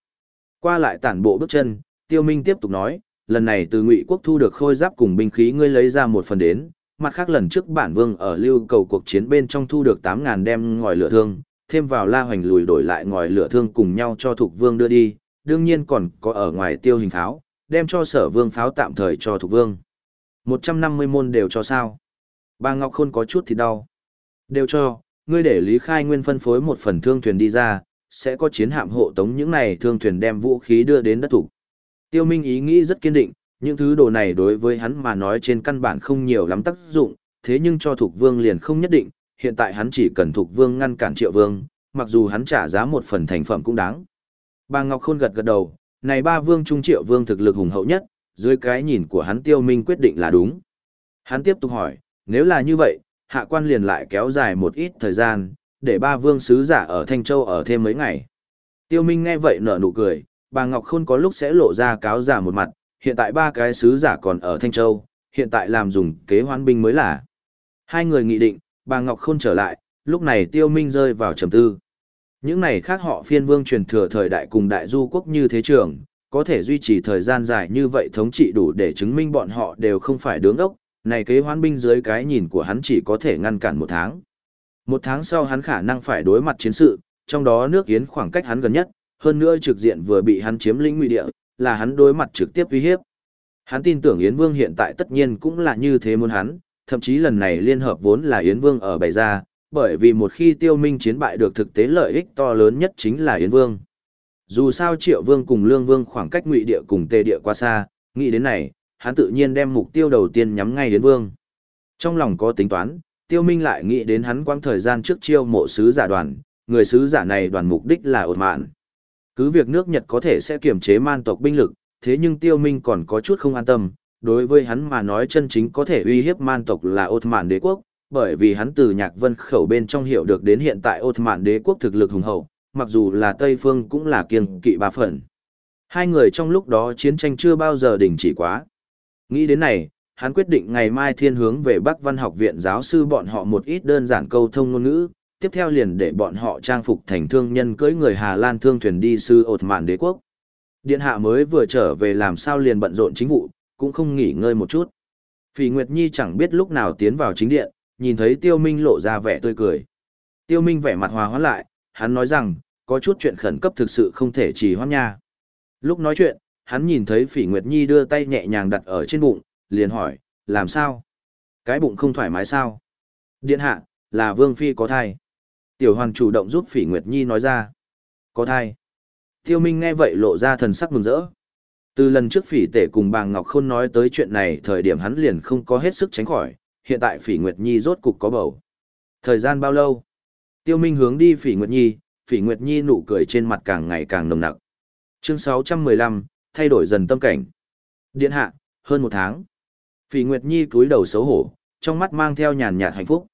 Qua lại tản bộ bước chân, Tiêu Minh tiếp tục nói, lần này từ Ngụy quốc thu được khôi giáp cùng binh khí ngươi lấy ra một phần đến, mặt khác lần trước bản vương ở lưu cầu cuộc chiến bên trong thu được 8.000 đem ngòi lửa thương, thêm vào la hoành lùi đổi lại ngòi lửa thương cùng nhau cho Thuộc vương đưa đi, đương nhiên còn có ở ngoài tiêu hình pháo, đem cho sở vương pháo tạm thời cho Thuộc vương. 150 môn đều cho sao? Bà Ngọc Khôn có chút thì đau. Đều cho, ngươi để Lý Khai Nguyên phân phối một phần thương thuyền đi ra, sẽ có chiến hạm hộ tống những này thương thuyền đem vũ khí đưa đến đất thủ. Tiêu Minh ý nghĩ rất kiên định, những thứ đồ này đối với hắn mà nói trên căn bản không nhiều lắm tác dụng, thế nhưng cho Thục Vương liền không nhất định, hiện tại hắn chỉ cần Thục Vương ngăn cản Triệu Vương, mặc dù hắn trả giá một phần thành phẩm cũng đáng. Bà Ngọc Khôn gật gật đầu, này ba vương trung Triệu Vương thực lực hùng hậu nhất, dưới cái nhìn của hắn Tiêu Minh quyết định là đúng. Hắn tiếp tục hỏi, nếu là như vậy, hạ quan liền lại kéo dài một ít thời gian, để ba vương sứ giả ở Thanh Châu ở thêm mấy ngày. Tiêu Minh nghe vậy nở nụ cười, bà Ngọc Khôn có lúc sẽ lộ ra cáo giả một mặt, hiện tại ba cái sứ giả còn ở Thanh Châu, hiện tại làm dùng kế hoán binh mới là. Hai người nghị định, bà Ngọc Khôn trở lại, lúc này Tiêu Minh rơi vào trầm tư. Những này khác họ phiên vương truyền thừa thời đại cùng đại du quốc như thế trường, có thể duy trì thời gian dài như vậy thống trị đủ để chứng minh bọn họ đều không phải đứng ốc, này kế hoán binh dưới cái nhìn của hắn chỉ có thể ngăn cản một tháng. Một tháng sau hắn khả năng phải đối mặt chiến sự, trong đó nước Yến khoảng cách hắn gần nhất, hơn nữa trực diện vừa bị hắn chiếm lĩnh nguy địa, là hắn đối mặt trực tiếp uy hiếp. Hắn tin tưởng Yến Vương hiện tại tất nhiên cũng là như thế muốn hắn, thậm chí lần này liên hợp vốn là Yến Vương ở bày ra, bởi vì một khi tiêu minh chiến bại được thực tế lợi ích to lớn nhất chính là Yến Vương. Dù sao Triệu Vương cùng Lương Vương khoảng cách ngụy địa cùng tề địa quá xa, nghĩ đến này, hắn tự nhiên đem mục tiêu đầu tiên nhắm ngay đến vương. Trong lòng có tính toán, tiêu minh lại nghĩ đến hắn quãng thời gian trước chiêu mộ sứ giả đoàn, người sứ giả này đoàn mục đích là ổn mạn. Cứ việc nước Nhật có thể sẽ kiểm chế man tộc binh lực, thế nhưng tiêu minh còn có chút không an tâm, đối với hắn mà nói chân chính có thể uy hiếp man tộc là ổn mạn đế quốc, bởi vì hắn từ nhạc vân khẩu bên trong hiểu được đến hiện tại ổn mạn đế quốc thực lực hùng hậu, mặc dù là Tây Phương cũng là kiêng kỵ ba phần. Hai người trong lúc đó chiến tranh chưa bao giờ đình chỉ quá. Nghĩ đến này, hắn quyết định ngày mai thiên hướng về Bắc Văn học viện giáo sư bọn họ một ít đơn giản câu thông ngôn ngữ, tiếp theo liền để bọn họ trang phục thành thương nhân cưỡi người Hà Lan thương thuyền đi sư ột mạn đế quốc. Điện hạ mới vừa trở về làm sao liền bận rộn chính vụ, cũng không nghỉ ngơi một chút. Phỉ Nguyệt Nhi chẳng biết lúc nào tiến vào chính điện, nhìn thấy Tiêu Minh lộ ra vẻ tươi cười. Tiêu Minh vẻ mặt hòa hoãn lại, hắn nói rằng, có chút chuyện khẩn cấp thực sự không thể trì hoãn nha. Lúc nói chuyện, hắn nhìn thấy Phỉ Nguyệt Nhi đưa tay nhẹ nhàng đặt ở trên bụng, liền hỏi, làm sao? Cái bụng không thoải mái sao? Điện hạ, là Vương Phi có thai. Tiểu Hoàn chủ động giúp Phỉ Nguyệt Nhi nói ra. Có thai. Tiêu Minh nghe vậy lộ ra thần sắc mừng rỡ. Từ lần trước Phỉ Tể cùng bà Ngọc Khôn nói tới chuyện này thời điểm hắn liền không có hết sức tránh khỏi, hiện tại Phỉ Nguyệt Nhi rốt cục có bầu. Thời gian bao lâu? Tiêu Minh hướng đi Phỉ Nguyệt Nhi, Phỉ Nguyệt Nhi nụ cười trên mặt càng ngày càng nồng nặc. Chương 615, thay đổi dần tâm cảnh. Điện hạ, hơn một tháng. Phỉ Nguyệt Nhi cúi đầu xấu hổ, trong mắt mang theo nhàn nhạt hạnh phúc.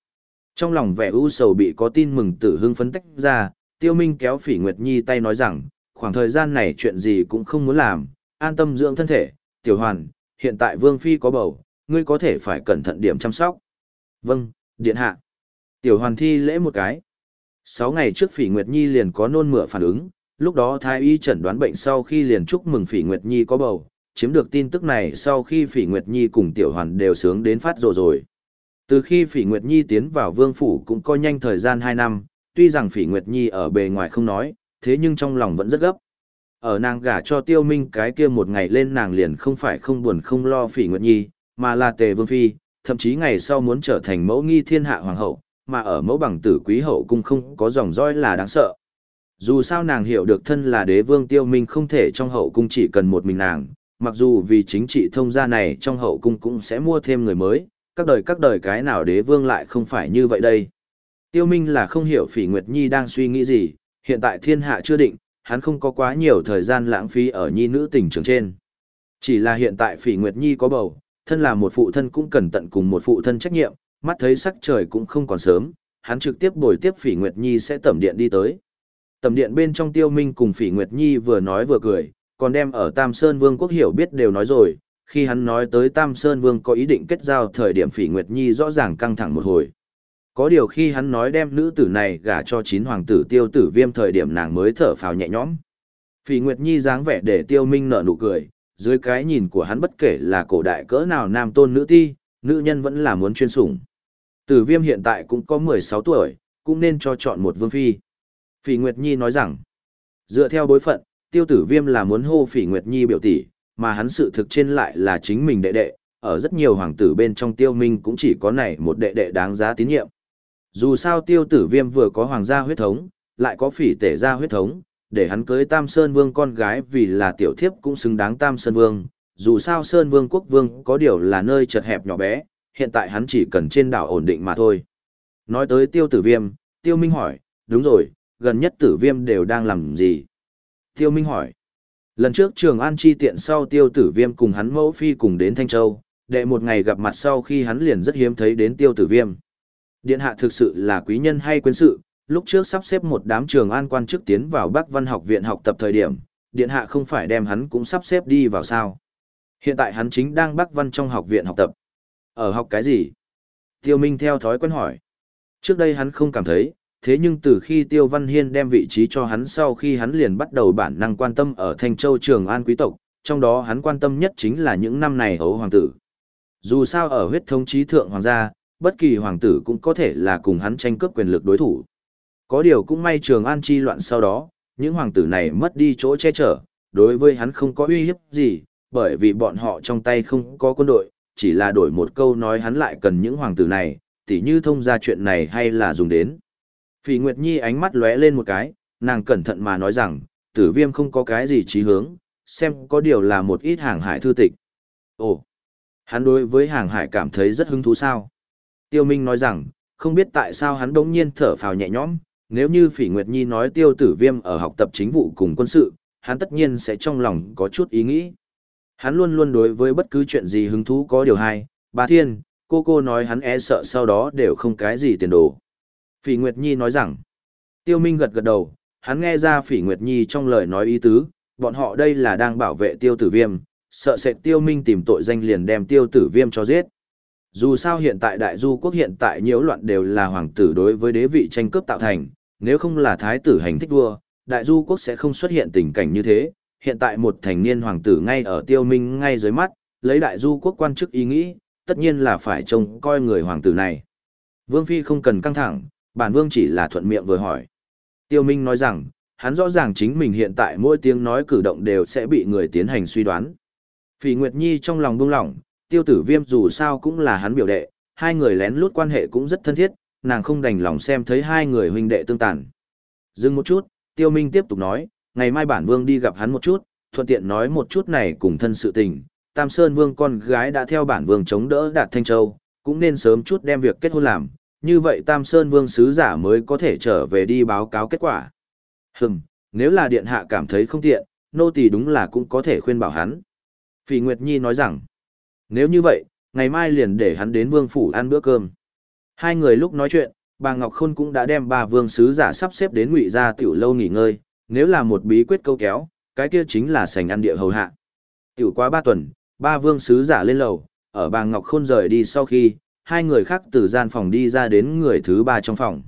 Trong lòng vẻ u sầu bị có tin mừng tử hưng phấn tách ra, Tiêu Minh kéo Phỉ Nguyệt Nhi tay nói rằng, khoảng thời gian này chuyện gì cũng không muốn làm, an tâm dưỡng thân thể, Tiểu Hoàn, hiện tại Vương Phi có bầu, ngươi có thể phải cẩn thận điểm chăm sóc. Vâng, Điện Hạ. Tiểu Hoàn thi lễ một cái. Sáu ngày trước Phỉ Nguyệt Nhi liền có nôn mửa phản ứng, lúc đó thái y chẩn đoán bệnh sau khi liền chúc mừng Phỉ Nguyệt Nhi có bầu, chiếm được tin tức này sau khi Phỉ Nguyệt Nhi cùng Tiểu Hoàn đều sướng đến phát rồ rồi. Từ khi Phỉ Nguyệt Nhi tiến vào vương phủ cũng coi nhanh thời gian 2 năm, tuy rằng Phỉ Nguyệt Nhi ở bề ngoài không nói, thế nhưng trong lòng vẫn rất gấp. Ở nàng gả cho Tiêu Minh cái kia một ngày lên nàng liền không phải không buồn không lo Phỉ Nguyệt Nhi, mà là Tề Vương Phi, thậm chí ngày sau muốn trở thành mẫu nghi thiên hạ hoàng hậu, mà ở mẫu bằng tử quý hậu cung không có dòng dõi là đáng sợ. Dù sao nàng hiểu được thân là đế vương Tiêu Minh không thể trong hậu cung chỉ cần một mình nàng, mặc dù vì chính trị thông gia này trong hậu cung cũng sẽ mua thêm người mới, các đời các đời cái nào đế vương lại không phải như vậy đây. Tiêu Minh là không hiểu Phỉ Nguyệt Nhi đang suy nghĩ gì, hiện tại thiên hạ chưa định, hắn không có quá nhiều thời gian lãng phí ở nhi nữ tình trường trên. Chỉ là hiện tại Phỉ Nguyệt Nhi có bầu, thân là một phụ thân cũng cần tận cùng một phụ thân trách nhiệm, mắt thấy sắc trời cũng không còn sớm, hắn trực tiếp bồi tiếp Phỉ Nguyệt Nhi sẽ tẩm điện đi tới. Tầm điện bên trong Tiêu Minh cùng Phỉ Nguyệt Nhi vừa nói vừa cười, còn đem ở Tam Sơn Vương quốc hiểu biết đều nói rồi, khi hắn nói tới Tam Sơn Vương có ý định kết giao thời điểm Phỉ Nguyệt Nhi rõ ràng căng thẳng một hồi. Có điều khi hắn nói đem nữ tử này gả cho chín hoàng tử tiêu tử viêm thời điểm nàng mới thở phào nhẹ nhõm. Phỉ Nguyệt Nhi dáng vẻ để tiêu minh nở nụ cười, dưới cái nhìn của hắn bất kể là cổ đại cỡ nào nam tôn nữ ti, nữ nhân vẫn là muốn chuyên sủng. Tử viêm hiện tại cũng có 16 tuổi, cũng nên cho chọn một vương phi. Phỉ Nguyệt Nhi nói rằng, dựa theo bối phận, tiêu tử viêm là muốn hô Phỉ Nguyệt Nhi biểu tỷ, mà hắn sự thực trên lại là chính mình đệ đệ, ở rất nhiều hoàng tử bên trong tiêu minh cũng chỉ có này một đệ đệ đáng giá tín nhiệm. Dù sao tiêu tử viêm vừa có hoàng gia huyết thống, lại có phỉ tể gia huyết thống, để hắn cưới Tam Sơn Vương con gái vì là tiểu thiếp cũng xứng đáng Tam Sơn Vương. Dù sao Sơn Vương quốc vương có điều là nơi chật hẹp nhỏ bé, hiện tại hắn chỉ cần trên đảo ổn định mà thôi. Nói tới tiêu tử viêm, tiêu minh hỏi, đúng rồi, gần nhất tử viêm đều đang làm gì? Tiêu minh hỏi, lần trước trường an chi tiện sau tiêu tử viêm cùng hắn mẫu phi cùng đến Thanh Châu, đệ một ngày gặp mặt sau khi hắn liền rất hiếm thấy đến tiêu tử viêm. Điện hạ thực sự là quý nhân hay quân sự, lúc trước sắp xếp một đám trường an quan chức tiến vào Bắc Văn học viện học tập thời điểm, điện hạ không phải đem hắn cũng sắp xếp đi vào sao. Hiện tại hắn chính đang Bắc Văn trong học viện học tập. Ở học cái gì? Tiêu Minh theo thói quen hỏi. Trước đây hắn không cảm thấy, thế nhưng từ khi Tiêu Văn Hiên đem vị trí cho hắn sau khi hắn liền bắt đầu bản năng quan tâm ở Thanh Châu Trường An quý tộc, trong đó hắn quan tâm nhất chính là những năm này hấu hoàng tử. Dù sao ở huyết thống trí thượng hoàng gia, bất kỳ hoàng tử cũng có thể là cùng hắn tranh cướp quyền lực đối thủ. Có điều cũng may trường an chi loạn sau đó, những hoàng tử này mất đi chỗ che chở, đối với hắn không có uy hiếp gì, bởi vì bọn họ trong tay không có quân đội, chỉ là đổi một câu nói hắn lại cần những hoàng tử này, tỉ như thông ra chuyện này hay là dùng đến. Phỉ Nguyệt Nhi ánh mắt lóe lên một cái, nàng cẩn thận mà nói rằng, tử viêm không có cái gì trí hướng, xem có điều là một ít hàng hải thư tịch. Ồ, hắn đối với hàng hải cảm thấy rất hứng thú sao. Tiêu Minh nói rằng, không biết tại sao hắn đống nhiên thở phào nhẹ nhõm, nếu như Phỉ Nguyệt Nhi nói Tiêu Tử Viêm ở học tập chính vụ cùng quân sự, hắn tất nhiên sẽ trong lòng có chút ý nghĩ. Hắn luôn luôn đối với bất cứ chuyện gì hứng thú có điều hay, Bà thiên, Cô cô nói hắn e sợ sau đó đều không cái gì tiền đồ. Phỉ Nguyệt Nhi nói rằng, Tiêu Minh gật gật đầu, hắn nghe ra Phỉ Nguyệt Nhi trong lời nói ý tứ, bọn họ đây là đang bảo vệ tiêu tử viêm, sợ sệt tiêu minh tìm tội danh liền đem tiêu tử viêm cho giết. Dù sao hiện tại đại du quốc hiện tại nhiễu loạn đều là hoàng tử đối với đế vị tranh cướp tạo thành, nếu không là thái tử hành thích vua, đại du quốc sẽ không xuất hiện tình cảnh như thế. Hiện tại một thành niên hoàng tử ngay ở tiêu minh ngay dưới mắt, lấy đại du quốc quan chức ý nghĩ, tất nhiên là phải trông coi người hoàng tử này. Vương Phi không cần căng thẳng, bản vương chỉ là thuận miệng vừa hỏi. Tiêu Minh nói rằng, hắn rõ ràng chính mình hiện tại mỗi tiếng nói cử động đều sẽ bị người tiến hành suy đoán. Phỉ Nguyệt Nhi trong lòng buông lỏng, tiêu tử viêm dù sao cũng là hắn biểu đệ, hai người lén lút quan hệ cũng rất thân thiết, nàng không đành lòng xem thấy hai người huynh đệ tương tàn. Dừng một chút, tiêu minh tiếp tục nói, ngày mai bản vương đi gặp hắn một chút, thuận tiện nói một chút này cùng thân sự tình. Tam Sơn Vương con gái đã theo bản vương chống đỡ Đạt Thanh Châu, cũng nên sớm chút đem việc kết hôn làm, như vậy Tam Sơn Vương sứ giả mới có thể trở về đi báo cáo kết quả. Hừm, nếu là điện hạ cảm thấy không tiện, nô tỳ đúng là cũng có thể khuyên bảo hắn. Phỉ Nguyệt Nhi nói rằng, nếu như vậy, ngày mai liền để hắn đến vương phủ ăn bữa cơm. Hai người lúc nói chuyện, bà Ngọc Khôn cũng đã đem ba vương sứ giả sắp xếp đến ngụy gia tiểu lâu nghỉ ngơi, nếu là một bí quyết câu kéo, cái kia chính là sành ăn địa hầu hạ. Tiểu quá ba tuần, ba vương sứ giả lên lầu, ở bà Ngọc Khôn rời đi sau khi, hai người khác từ gian phòng đi ra đến người thứ ba trong phòng.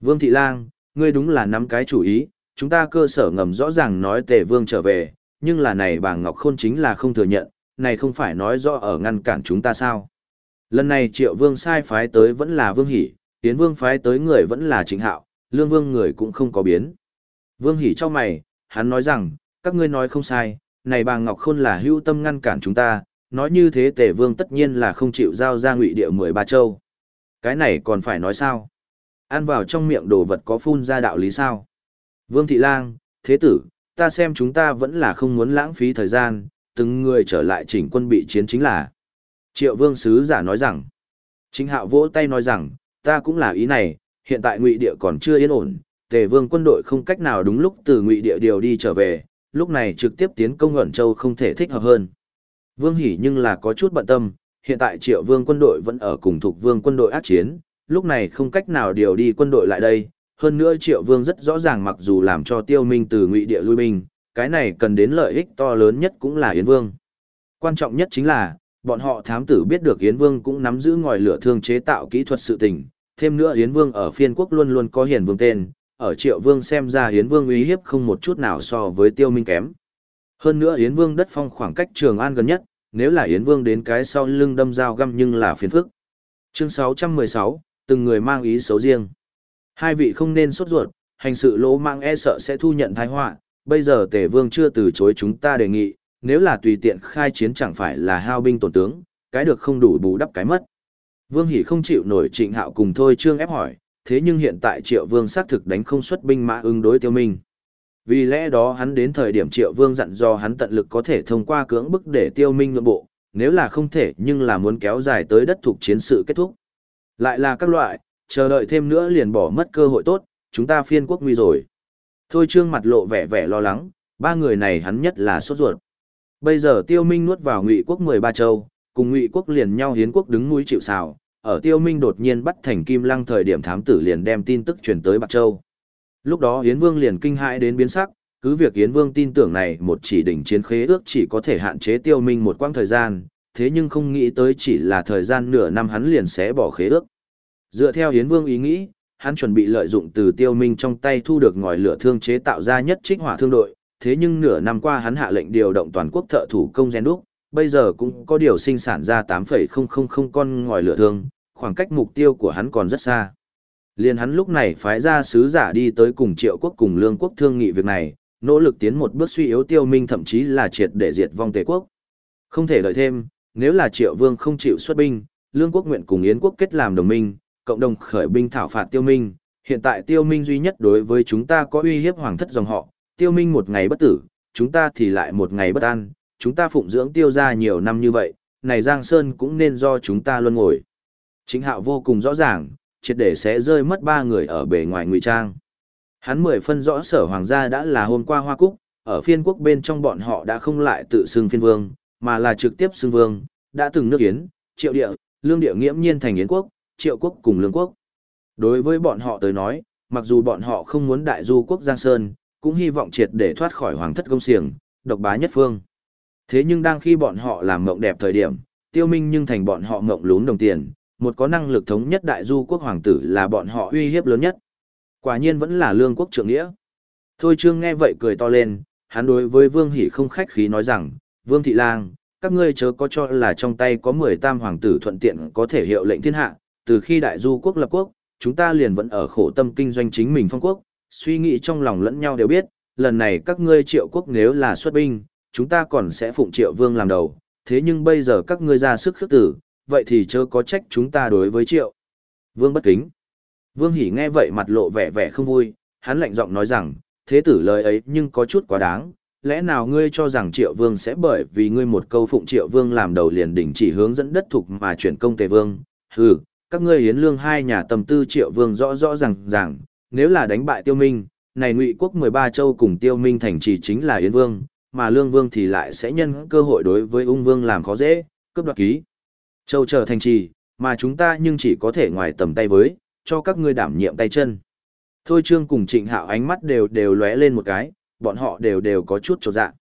Vương Thị Lang, ngươi đúng là nắm cái chủ ý, chúng ta cơ sở ngầm rõ ràng nói tề vương trở về, nhưng là này bà Ngọc Khôn chính là không thừa nhận, này không phải nói rõ ở ngăn cản chúng ta sao. Lần này triệu vương sai phái tới vẫn là vương hỷ, tiến vương phái tới người vẫn là chính hạo, lương vương người cũng không có biến. Vương hỷ cho mày, hắn nói rằng, các ngươi nói không sai, này bà Ngọc Khôn là hữu tâm ngăn cản chúng ta, nói như thế tề vương tất nhiên là không chịu giao ra ngụy địa mười ba châu. Cái này còn phải nói sao? Ăn vào trong miệng đồ vật có phun ra đạo lý sao? Vương Thị Lang, Thế Tử, ta xem chúng ta vẫn là không muốn lãng phí thời gian, từng người trở lại chỉnh quân bị chiến chính là. Triệu Vương Sứ giả nói rằng, chính hạo vỗ tay nói rằng, ta cũng là ý này, hiện tại ngụy địa còn chưa yên ổn, tề vương quân đội không cách nào đúng lúc từ ngụy địa điều đi trở về, lúc này trực tiếp tiến công ẩn châu không thể thích hợp hơn. Vương Hỷ nhưng là có chút bận tâm, hiện tại triệu vương quân đội vẫn ở cùng thuộc vương quân đội ác chiến, lúc này không cách nào điều đi quân đội lại đây, hơn nữa triệu vương rất rõ ràng mặc dù làm cho tiêu minh từ ngụy địa lui binh, cái này cần đến lợi ích to lớn nhất cũng là Yến Vương. Quan trọng nhất chính là, bọn họ thám tử biết được Yến Vương cũng nắm giữ ngòi lửa thương chế tạo kỹ thuật sự tình, thêm nữa Yến Vương ở phiên quốc luôn luôn có hiền vương tên, ở triệu vương xem ra Yến Vương uy hiếp không một chút nào so với tiêu minh kém. Hơn nữa Yến Vương đất phong khoảng cách Trường An gần nhất, nếu là Yến Vương đến cái sau lưng đâm dao găm nhưng là phiền phức. Chương 616, từng người mang ý xấu riêng. Hai vị không nên sốt ruột, hành sự lỗ mang e sợ sẽ thu nhận thái họa, bây giờ tề vương chưa từ chối chúng ta đề nghị, nếu là tùy tiện khai chiến chẳng phải là hao binh tổn tướng, cái được không đủ bù đắp cái mất. Vương Hỷ không chịu nổi trịnh hạo cùng thôi trương ép hỏi, thế nhưng hiện tại triệu vương xác thực đánh không xuất binh mã ứng đối tiêu minh. Vì lẽ đó hắn đến thời điểm triệu vương dặn do hắn tận lực có thể thông qua cưỡng bức để tiêu minh nội bộ, nếu là không thể nhưng là muốn kéo dài tới đất thuộc chiến sự kết thúc. Lại là các loại, chờ đợi thêm nữa liền bỏ mất cơ hội tốt, chúng ta phiên quốc nguy rồi. Thôi trương mặt lộ vẻ vẻ lo lắng, ba người này hắn nhất là sốt ruột. Bây giờ tiêu minh nuốt vào ngụy quốc 13 châu, cùng ngụy quốc liền nhau hiến quốc đứng núi chịu sào, ở tiêu minh đột nhiên bắt thành kim lăng thời điểm thám tử liền đem tin tức truyền tới Bạc Châu. Lúc đó yến Vương liền kinh hãi đến biến sắc, cứ việc yến Vương tin tưởng này một chỉ đỉnh chiến khế ước chỉ có thể hạn chế tiêu minh một quãng thời gian, thế nhưng không nghĩ tới chỉ là thời gian nửa năm hắn liền sẽ bỏ khế ước. Dựa theo yến Vương ý nghĩ, hắn chuẩn bị lợi dụng từ tiêu minh trong tay thu được ngòi lửa thương chế tạo ra nhất trích hỏa thương đội, thế nhưng nửa năm qua hắn hạ lệnh điều động toàn quốc thợ thủ công gen đúc, bây giờ cũng có điều sinh sản ra 8,000 con ngòi lửa thương, khoảng cách mục tiêu của hắn còn rất xa. Liên hắn lúc này phái ra sứ giả đi tới cùng triệu quốc cùng lương quốc thương nghị việc này, nỗ lực tiến một bước suy yếu tiêu minh thậm chí là triệt để diệt vong tề quốc. Không thể đợi thêm, nếu là triệu vương không chịu xuất binh, lương quốc nguyện cùng yến quốc kết làm đồng minh, cộng đồng khởi binh thảo phạt tiêu minh. Hiện tại tiêu minh duy nhất đối với chúng ta có uy hiếp hoàng thất dòng họ, tiêu minh một ngày bất tử, chúng ta thì lại một ngày bất an, chúng ta phụng dưỡng tiêu gia nhiều năm như vậy, này Giang Sơn cũng nên do chúng ta luôn ngồi. Chính hạo vô cùng rõ ràng, triệt để sẽ rơi mất ba người ở bề ngoài ngụy trang. Hắn mười phân rõ sở hoàng gia đã là hôm qua hoa cúc, ở phiên quốc bên trong bọn họ đã không lại tự xưng phiên vương, mà là trực tiếp xưng vương, đã từng nước yến, triệu địa, lương địa nghiễm nhiên thành yến quốc, triệu quốc cùng lương quốc. Đối với bọn họ tới nói, mặc dù bọn họ không muốn đại du quốc Giang Sơn, cũng hy vọng triệt để thoát khỏi hoàng thất công xiềng, độc bá nhất phương. Thế nhưng đang khi bọn họ làm mộng đẹp thời điểm, tiêu minh nhưng thành bọn họ mộng lún đồng tiền, một có năng lực thống nhất đại du quốc hoàng tử là bọn họ uy hiếp lớn nhất. Quả nhiên vẫn là lương quốc trưởng nghĩa. Thôi Trương nghe vậy cười to lên, hắn đối với Vương Hỷ không khách khí nói rằng, Vương Thị Lang, các ngươi chớ có cho là trong tay có 10 tam hoàng tử thuận tiện có thể hiệu lệnh thiên hạ, từ khi đại du quốc lập quốc, chúng ta liền vẫn ở khổ tâm kinh doanh chính mình phong quốc, suy nghĩ trong lòng lẫn nhau đều biết, lần này các ngươi triệu quốc nếu là xuất binh, chúng ta còn sẽ phụng triệu vương làm đầu, thế nhưng bây giờ các ngươi ra sức khước tử, vậy thì chớ có trách chúng ta đối với triệu. Vương bất kính. Vương Hỷ nghe vậy mặt lộ vẻ vẻ không vui, hắn lạnh giọng nói rằng, thế tử lời ấy nhưng có chút quá đáng, lẽ nào ngươi cho rằng triệu vương sẽ bởi vì ngươi một câu phụng triệu vương làm đầu liền đỉnh chỉ hướng dẫn đất thục mà chuyển công tề vương, hừ, các ngươi hiến lương hai nhà tầm tư triệu vương rõ rõ ràng ràng, nếu là đánh bại tiêu minh, này ngụy quốc 13 châu cùng tiêu minh thành trì chính là yến vương, mà lương vương thì lại sẽ nhân cơ hội đối với ung vương làm khó dễ, cướp đoạt ký. Châu trở thành trì, mà chúng ta nhưng chỉ có thể ngoài tầm tay với, cho các ngươi đảm nhiệm tay chân. Thôi Trương cùng Trịnh Hạo ánh mắt đều đều lóe lên một cái, bọn họ đều đều có chút trột dạ.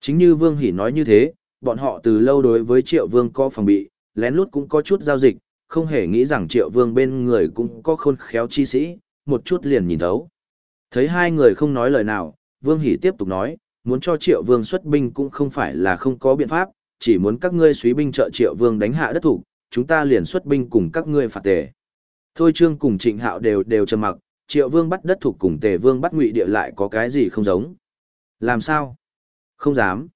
Chính như Vương Hỷ nói như thế, bọn họ từ lâu đối với Triệu Vương có phòng bị, lén lút cũng có chút giao dịch, không hề nghĩ rằng Triệu Vương bên người cũng có khôn khéo chi sĩ, một chút liền nhìn thấu. Thấy hai người không nói lời nào, Vương Hỷ tiếp tục nói, muốn cho Triệu Vương xuất binh cũng không phải là không có biện pháp, chỉ muốn các ngươi suý binh trợ Triệu Vương đánh hạ đất thủ, chúng ta liền xuất binh cùng các ngươi phạt tề. Thôi Trương cùng Trịnh Hạo đều đều trầm mặc, Triệu Vương bắt đất thuộc cùng Tề Vương bắt Ngụy địa lại có cái gì không giống? Làm sao? Không dám.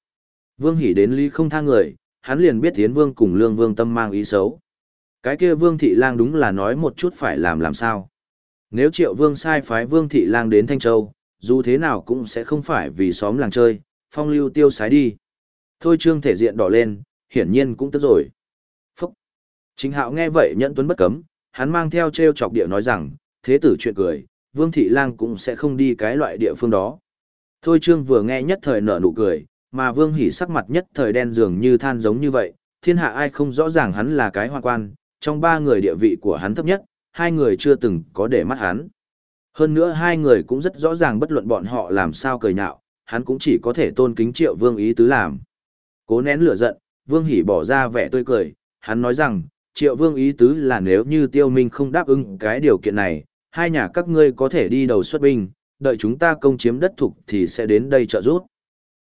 Vương Hỉ đến ly không tha người, hắn liền biết Tiến Vương cùng Lương Vương tâm mang ý xấu. Cái kia Vương Thị Lang đúng là nói một chút phải làm làm sao. Nếu Triệu Vương sai phái Vương Thị Lang đến Thanh Châu, dù thế nào cũng sẽ không phải vì xóm làng chơi, phong lưu tiêu sái đi. Thôi trương thể diện đỏ lên, hiển nhiên cũng tức rồi. Phúc! Chính hạo nghe vậy nhẫn tuấn bất cấm, hắn mang theo treo chọc địa nói rằng, thế tử chuyện cười, Vương Thị Lang cũng sẽ không đi cái loại địa phương đó. Thôi Trương vừa nghe nhất thời nở nụ cười, mà Vương Hỷ sắc mặt nhất thời đen dường như than giống như vậy, thiên hạ ai không rõ ràng hắn là cái hoa quan, trong ba người địa vị của hắn thấp nhất, hai người chưa từng có để mắt hắn. Hơn nữa hai người cũng rất rõ ràng bất luận bọn họ làm sao cười nhạo, hắn cũng chỉ có thể tôn kính triệu Vương ý tứ làm. Cố nén lửa giận, Vương Hỷ bỏ ra vẻ tươi cười, hắn nói rằng, triệu Vương ý tứ là nếu như tiêu minh không đáp ứng cái điều kiện này, hai nhà các ngươi có thể đi đầu xuất binh, đợi chúng ta công chiếm đất thục thì sẽ đến đây trợ giúp.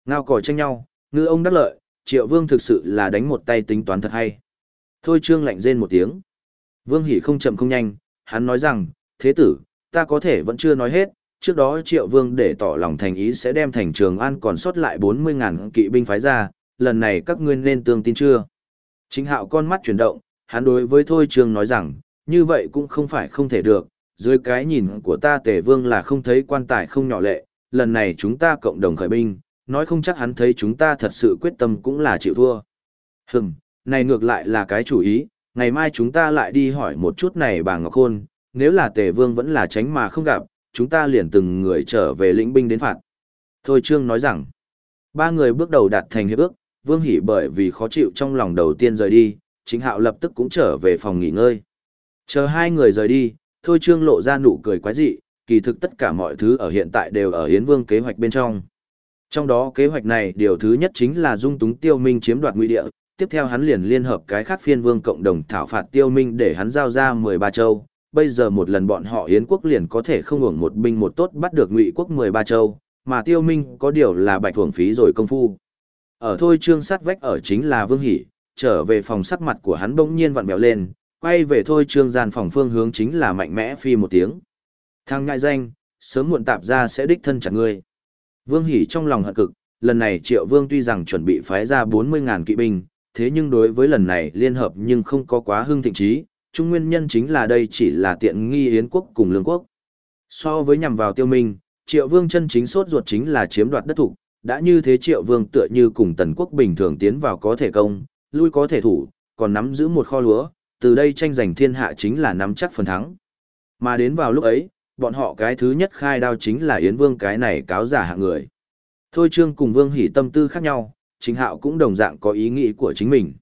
Ngao còi tranh nhau, ngư ông đắc lợi, triệu vương thực sự là đánh một tay tính toán thật hay. Thôi trương lạnh rên một tiếng. Vương hỉ không chậm không nhanh, hắn nói rằng, thế tử, ta có thể vẫn chưa nói hết, trước đó triệu vương để tỏ lòng thành ý sẽ đem thành trường an còn sót lại 40.000 kỵ binh phái ra, lần này các ngươi nên tương tin chưa? Chính hạo con mắt chuyển động, hắn đối với Thôi Trương nói rằng, như vậy cũng không phải không thể được, dưới cái nhìn của ta tề vương là không thấy quan tài không nhỏ lệ, lần này chúng ta cộng đồng khởi binh, nói không chắc hắn thấy chúng ta thật sự quyết tâm cũng là chịu thua. Hừm, này ngược lại là cái chủ ý, ngày mai chúng ta lại đi hỏi một chút này bà Ngọc Khôn, nếu là tề vương vẫn là tránh mà không gặp, chúng ta liền từng người trở về lĩnh binh đến phạt. Thôi Trương nói rằng, ba người bước đầu đạt thành hiệp ước, Vương Hỷ bởi vì khó chịu trong lòng đầu tiên rời đi, chính hạo lập tức cũng trở về phòng nghỉ ngơi. Chờ hai người rời đi, thôi trương lộ ra nụ cười quái dị, kỳ thực tất cả mọi thứ ở hiện tại đều ở Yến Vương kế hoạch bên trong. Trong đó kế hoạch này điều thứ nhất chính là dung túng tiêu minh chiếm đoạt nguy địa, tiếp theo hắn liền liên hợp cái khác phiên vương cộng đồng thảo phạt tiêu minh để hắn giao ra 13 châu. Bây giờ một lần bọn họ Yến quốc liền có thể không hưởng một binh một tốt bắt được ngụy quốc 13 châu, mà tiêu minh có điều là bạch thuồng phí rồi công phu. Ở thôi trương sát vách ở chính là Vương Hỷ, trở về phòng sắc mặt của hắn bỗng nhiên vặn bèo lên, quay về thôi trương gian phòng phương hướng chính là mạnh mẽ phi một tiếng. thang ngại danh, sớm muộn tạp ra sẽ đích thân chặt ngươi. Vương Hỷ trong lòng hận cực, lần này triệu vương tuy rằng chuẩn bị phái ra 40.000 kỵ binh, thế nhưng đối với lần này liên hợp nhưng không có quá hưng thịnh trí, trung nguyên nhân chính là đây chỉ là tiện nghi yến quốc cùng lương quốc. So với nhằm vào tiêu minh, triệu vương chân chính sốt ruột chính là chiếm đoạt đất thủ, đã như thế triệu vương tựa như cùng tần quốc bình thường tiến vào có thể công, lui có thể thủ, còn nắm giữ một kho lúa, từ đây tranh giành thiên hạ chính là nắm chắc phần thắng. Mà đến vào lúc ấy, bọn họ cái thứ nhất khai đao chính là Yến Vương cái này cáo giả hạng người. Thôi Trương cùng Vương Hỷ tâm tư khác nhau, chính hạo cũng đồng dạng có ý nghĩ của chính mình.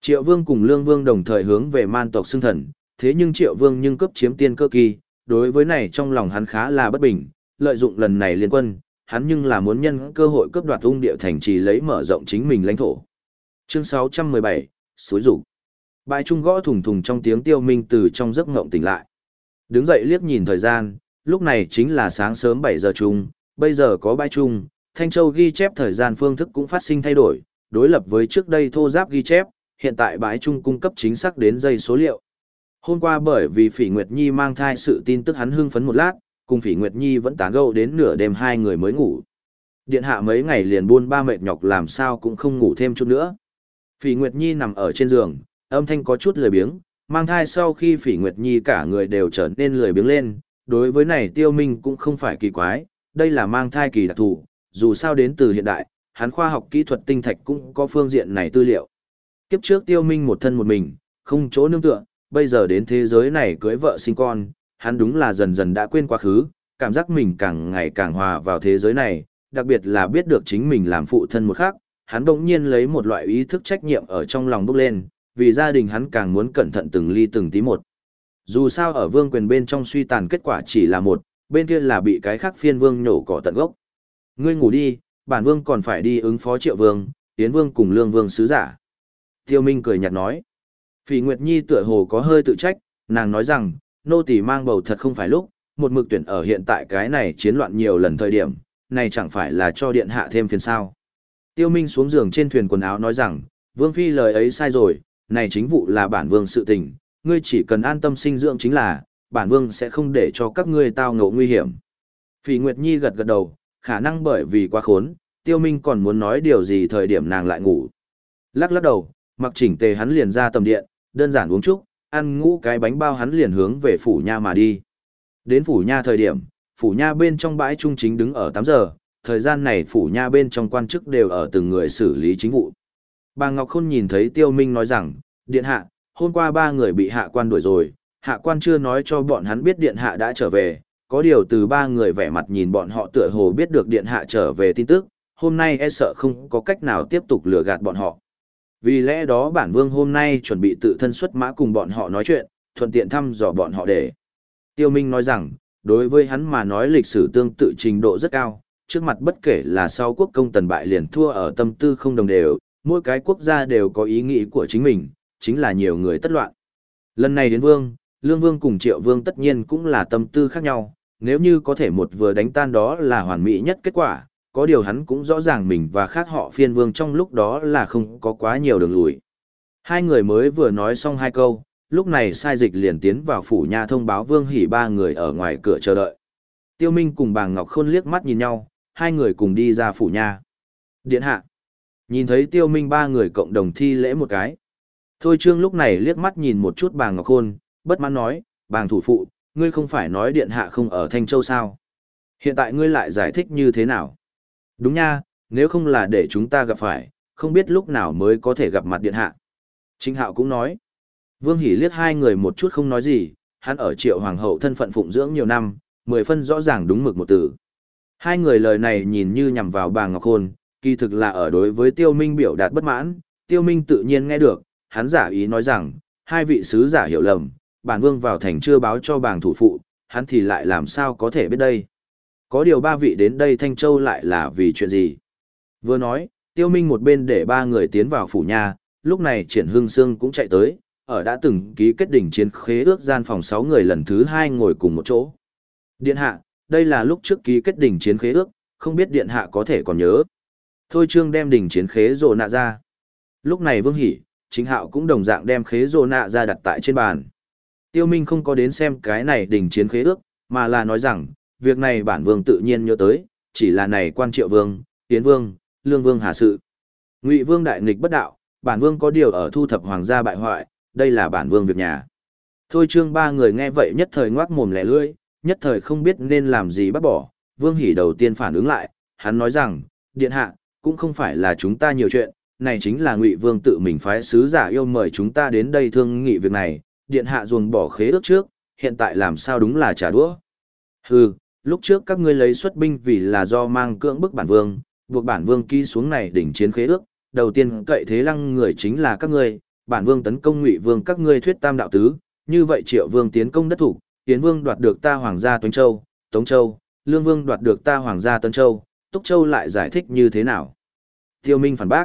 Triệu Vương cùng Lương Vương đồng thời hướng về man tộc xưng thần, thế nhưng Triệu Vương nhưng cấp chiếm tiên cơ kỳ, đối với này trong lòng hắn khá là bất bình, lợi dụng lần này liên quân, hắn nhưng là muốn nhân cơ hội cướp đoạt ung địa thành trì lấy mở rộng chính mình lãnh thổ. Chương 617, Suối rủ. Bãi trung gõ thùng thùng trong tiếng tiêu minh từ trong giấc ngộng tỉnh lại. Đứng dậy liếc nhìn thời gian, lúc này chính là sáng sớm 7 giờ chung, bây giờ có bãi trung, Thanh Châu ghi chép thời gian phương thức cũng phát sinh thay đổi, đối lập với trước đây thô giáp ghi chép, hiện tại bãi trung cung cấp chính xác đến giây số liệu. Hôm qua bởi vì Phỉ Nguyệt Nhi mang thai sự tin tức hắn hưng phấn một lát, cùng Phỉ Nguyệt Nhi vẫn tán gẫu đến nửa đêm hai người mới ngủ. Điện hạ mấy ngày liền buôn ba mệt nhọc làm sao cũng không ngủ thêm chút nữa. Phỉ Nguyệt Nhi nằm ở trên giường, âm thanh có chút lười biếng, mang thai sau khi Phỉ Nguyệt Nhi cả người đều trở nên lười biếng lên, đối với này Tiêu Minh cũng không phải kỳ quái, đây là mang thai kỳ đặc thù, dù sao đến từ hiện đại, hắn khoa học kỹ thuật tinh thạch cũng có phương diện này tư liệu. Kiếp trước Tiêu Minh một thân một mình, không chỗ nương tựa, bây giờ đến thế giới này cưới vợ sinh con, hắn đúng là dần dần đã quên quá khứ, cảm giác mình càng ngày càng hòa vào thế giới này, đặc biệt là biết được chính mình làm phụ thân một khác, hắn bỗng nhiên lấy một loại ý thức trách nhiệm ở trong lòng bốc lên, vì gia đình hắn càng muốn cẩn thận từng ly từng tí một. Dù sao ở vương quyền bên trong suy tàn kết quả chỉ là một, bên kia là bị cái khác phiên vương nhổ cỏ tận gốc. Ngươi ngủ đi, bản vương còn phải đi ứng phó triệu vương, tiến vương cùng lương vương sứ giả. Tiêu Minh cười nhạt nói. Phỉ Nguyệt Nhi tựa hồ có hơi tự trách, nàng nói rằng, nô tỳ mang bầu thật không phải lúc, một mực tuyển ở hiện tại cái này chiến loạn nhiều lần thời điểm, này chẳng phải là cho điện hạ thêm phiền sao. Tiêu Minh xuống giường trên thuyền quần áo nói rằng, Vương Phi lời ấy sai rồi, này chính vụ là bản vương sự tình, ngươi chỉ cần an tâm sinh dưỡng chính là, bản vương sẽ không để cho các ngươi tao ngộ nguy hiểm. Phỉ Nguyệt Nhi gật gật đầu, khả năng bởi vì quá khốn, Tiêu Minh còn muốn nói điều gì thời điểm nàng lại ngủ. Lắc lắc đầu, mặc chỉnh tề hắn liền ra tầm điện, đơn giản uống chút, ăn ngũ cái bánh bao hắn liền hướng về phủ nha mà đi. Đến phủ nha thời điểm, phủ nha bên trong bãi trung chính đứng ở 8 giờ, thời gian này phủ nha bên trong quan chức đều ở từng người xử lý chính vụ. Bà Ngọc Khôn nhìn thấy Tiêu Minh nói rằng, Điện Hạ, hôm qua ba người bị hạ quan đuổi rồi, hạ quan chưa nói cho bọn hắn biết Điện Hạ đã trở về, có điều từ ba người vẻ mặt nhìn bọn họ tựa hồ biết được Điện Hạ trở về tin tức, hôm nay e sợ không có cách nào tiếp tục lừa gạt bọn họ. Vì lẽ đó bản vương hôm nay chuẩn bị tự thân xuất mã cùng bọn họ nói chuyện, thuận tiện thăm dò bọn họ để. Tiêu Minh nói rằng, đối với hắn mà nói lịch sử tương tự trình độ rất cao, trước mặt bất kể là sau quốc công tần bại liền thua ở tâm tư không đồng đều, mỗi cái quốc gia đều có ý nghĩ của chính mình, chính là nhiều người tất loạn. Lần này đến vương, lương vương cùng triệu vương tất nhiên cũng là tâm tư khác nhau, nếu như có thể một vừa đánh tan đó là hoàn mỹ nhất kết quả, có điều hắn cũng rõ ràng mình và khác họ phiên vương trong lúc đó là không có quá nhiều đường lùi. Hai người mới vừa nói xong hai câu, lúc này sai dịch liền tiến vào phủ nhà thông báo vương hỉ ba người ở ngoài cửa chờ đợi. Tiêu Minh cùng bàng Ngọc Khôn liếc mắt nhìn nhau, hai người cùng đi ra phủ nhà. Điện hạ. Nhìn thấy Tiêu Minh ba người cộng đồng thi lễ một cái. Thôi Trương lúc này liếc mắt nhìn một chút bàng Ngọc Khôn, bất mãn nói, bàng thủ phụ, ngươi không phải nói điện hạ không ở Thanh Châu sao? Hiện tại ngươi lại giải thích như thế nào? Đúng nha, nếu không là để chúng ta gặp phải, không biết lúc nào mới có thể gặp mặt điện hạ. Trinh Hạo cũng nói. Vương Hỷ liếc hai người một chút không nói gì, hắn ở triệu hoàng hậu thân phận phụng dưỡng nhiều năm, mười phân rõ ràng đúng mực một từ. Hai người lời này nhìn như nhằm vào bà Ngọc Hồn, kỳ thực là ở đối với Tiêu Minh biểu đạt bất mãn, Tiêu Minh tự nhiên nghe được, hắn giả ý nói rằng, hai vị sứ giả hiểu lầm, bản vương vào thành chưa báo cho bàng thủ phụ, hắn thì lại làm sao có thể biết đây. Có điều ba vị đến đây Thanh Châu lại là vì chuyện gì? Vừa nói, Tiêu Minh một bên để ba người tiến vào phủ nhà, lúc này Triển Hương Sương cũng chạy tới, ở đã từng ký kết đỉnh chiến khế ước gian phòng 6 người lần thứ 2 ngồi cùng một chỗ. Điện hạ, đây là lúc trước ký kết đỉnh chiến khế ước, không biết điện hạ có thể còn nhớ. Thôi Trương đem đỉnh chiến khế rồ nạ ra. Lúc này Vương Hỷ, chính hạo cũng đồng dạng đem khế rồ nạ ra đặt tại trên bàn. Tiêu Minh không có đến xem cái này đỉnh chiến khế ước, mà là nói rằng, việc này bản vương tự nhiên nhớ tới, chỉ là này quan triệu vương, tiến vương, lương vương hà sự. Ngụy vương đại nghịch bất đạo, bản vương có điều ở thu thập hoàng gia bại hoại, đây là bản vương việc nhà. Thôi trương ba người nghe vậy nhất thời ngoác mồm lẻ lưỡi, nhất thời không biết nên làm gì bắt bỏ, vương hỉ đầu tiên phản ứng lại, hắn nói rằng, điện hạ, cũng không phải là chúng ta nhiều chuyện, này chính là ngụy vương tự mình phái sứ giả yêu mời chúng ta đến đây thương nghị việc này, điện hạ ruồng bỏ khế ước trước, hiện tại làm sao đúng là trả đũa. Hừ, lúc trước các ngươi lấy xuất binh vì là do mang cưỡng bức bản vương, buộc bản vương ký xuống này đỉnh chiến khế ước, đầu tiên cậy thế lăng người chính là các ngươi, bản vương tấn công ngụy vương các ngươi thuyết tam đạo tứ, như vậy triệu vương tiến công đất thủ, tiến vương đoạt được ta hoàng gia Tuấn Châu, Tống Châu, Lương Vương đoạt được ta hoàng gia Tân Châu, Túc Châu lại giải thích như thế nào? Tiêu Minh phản bác.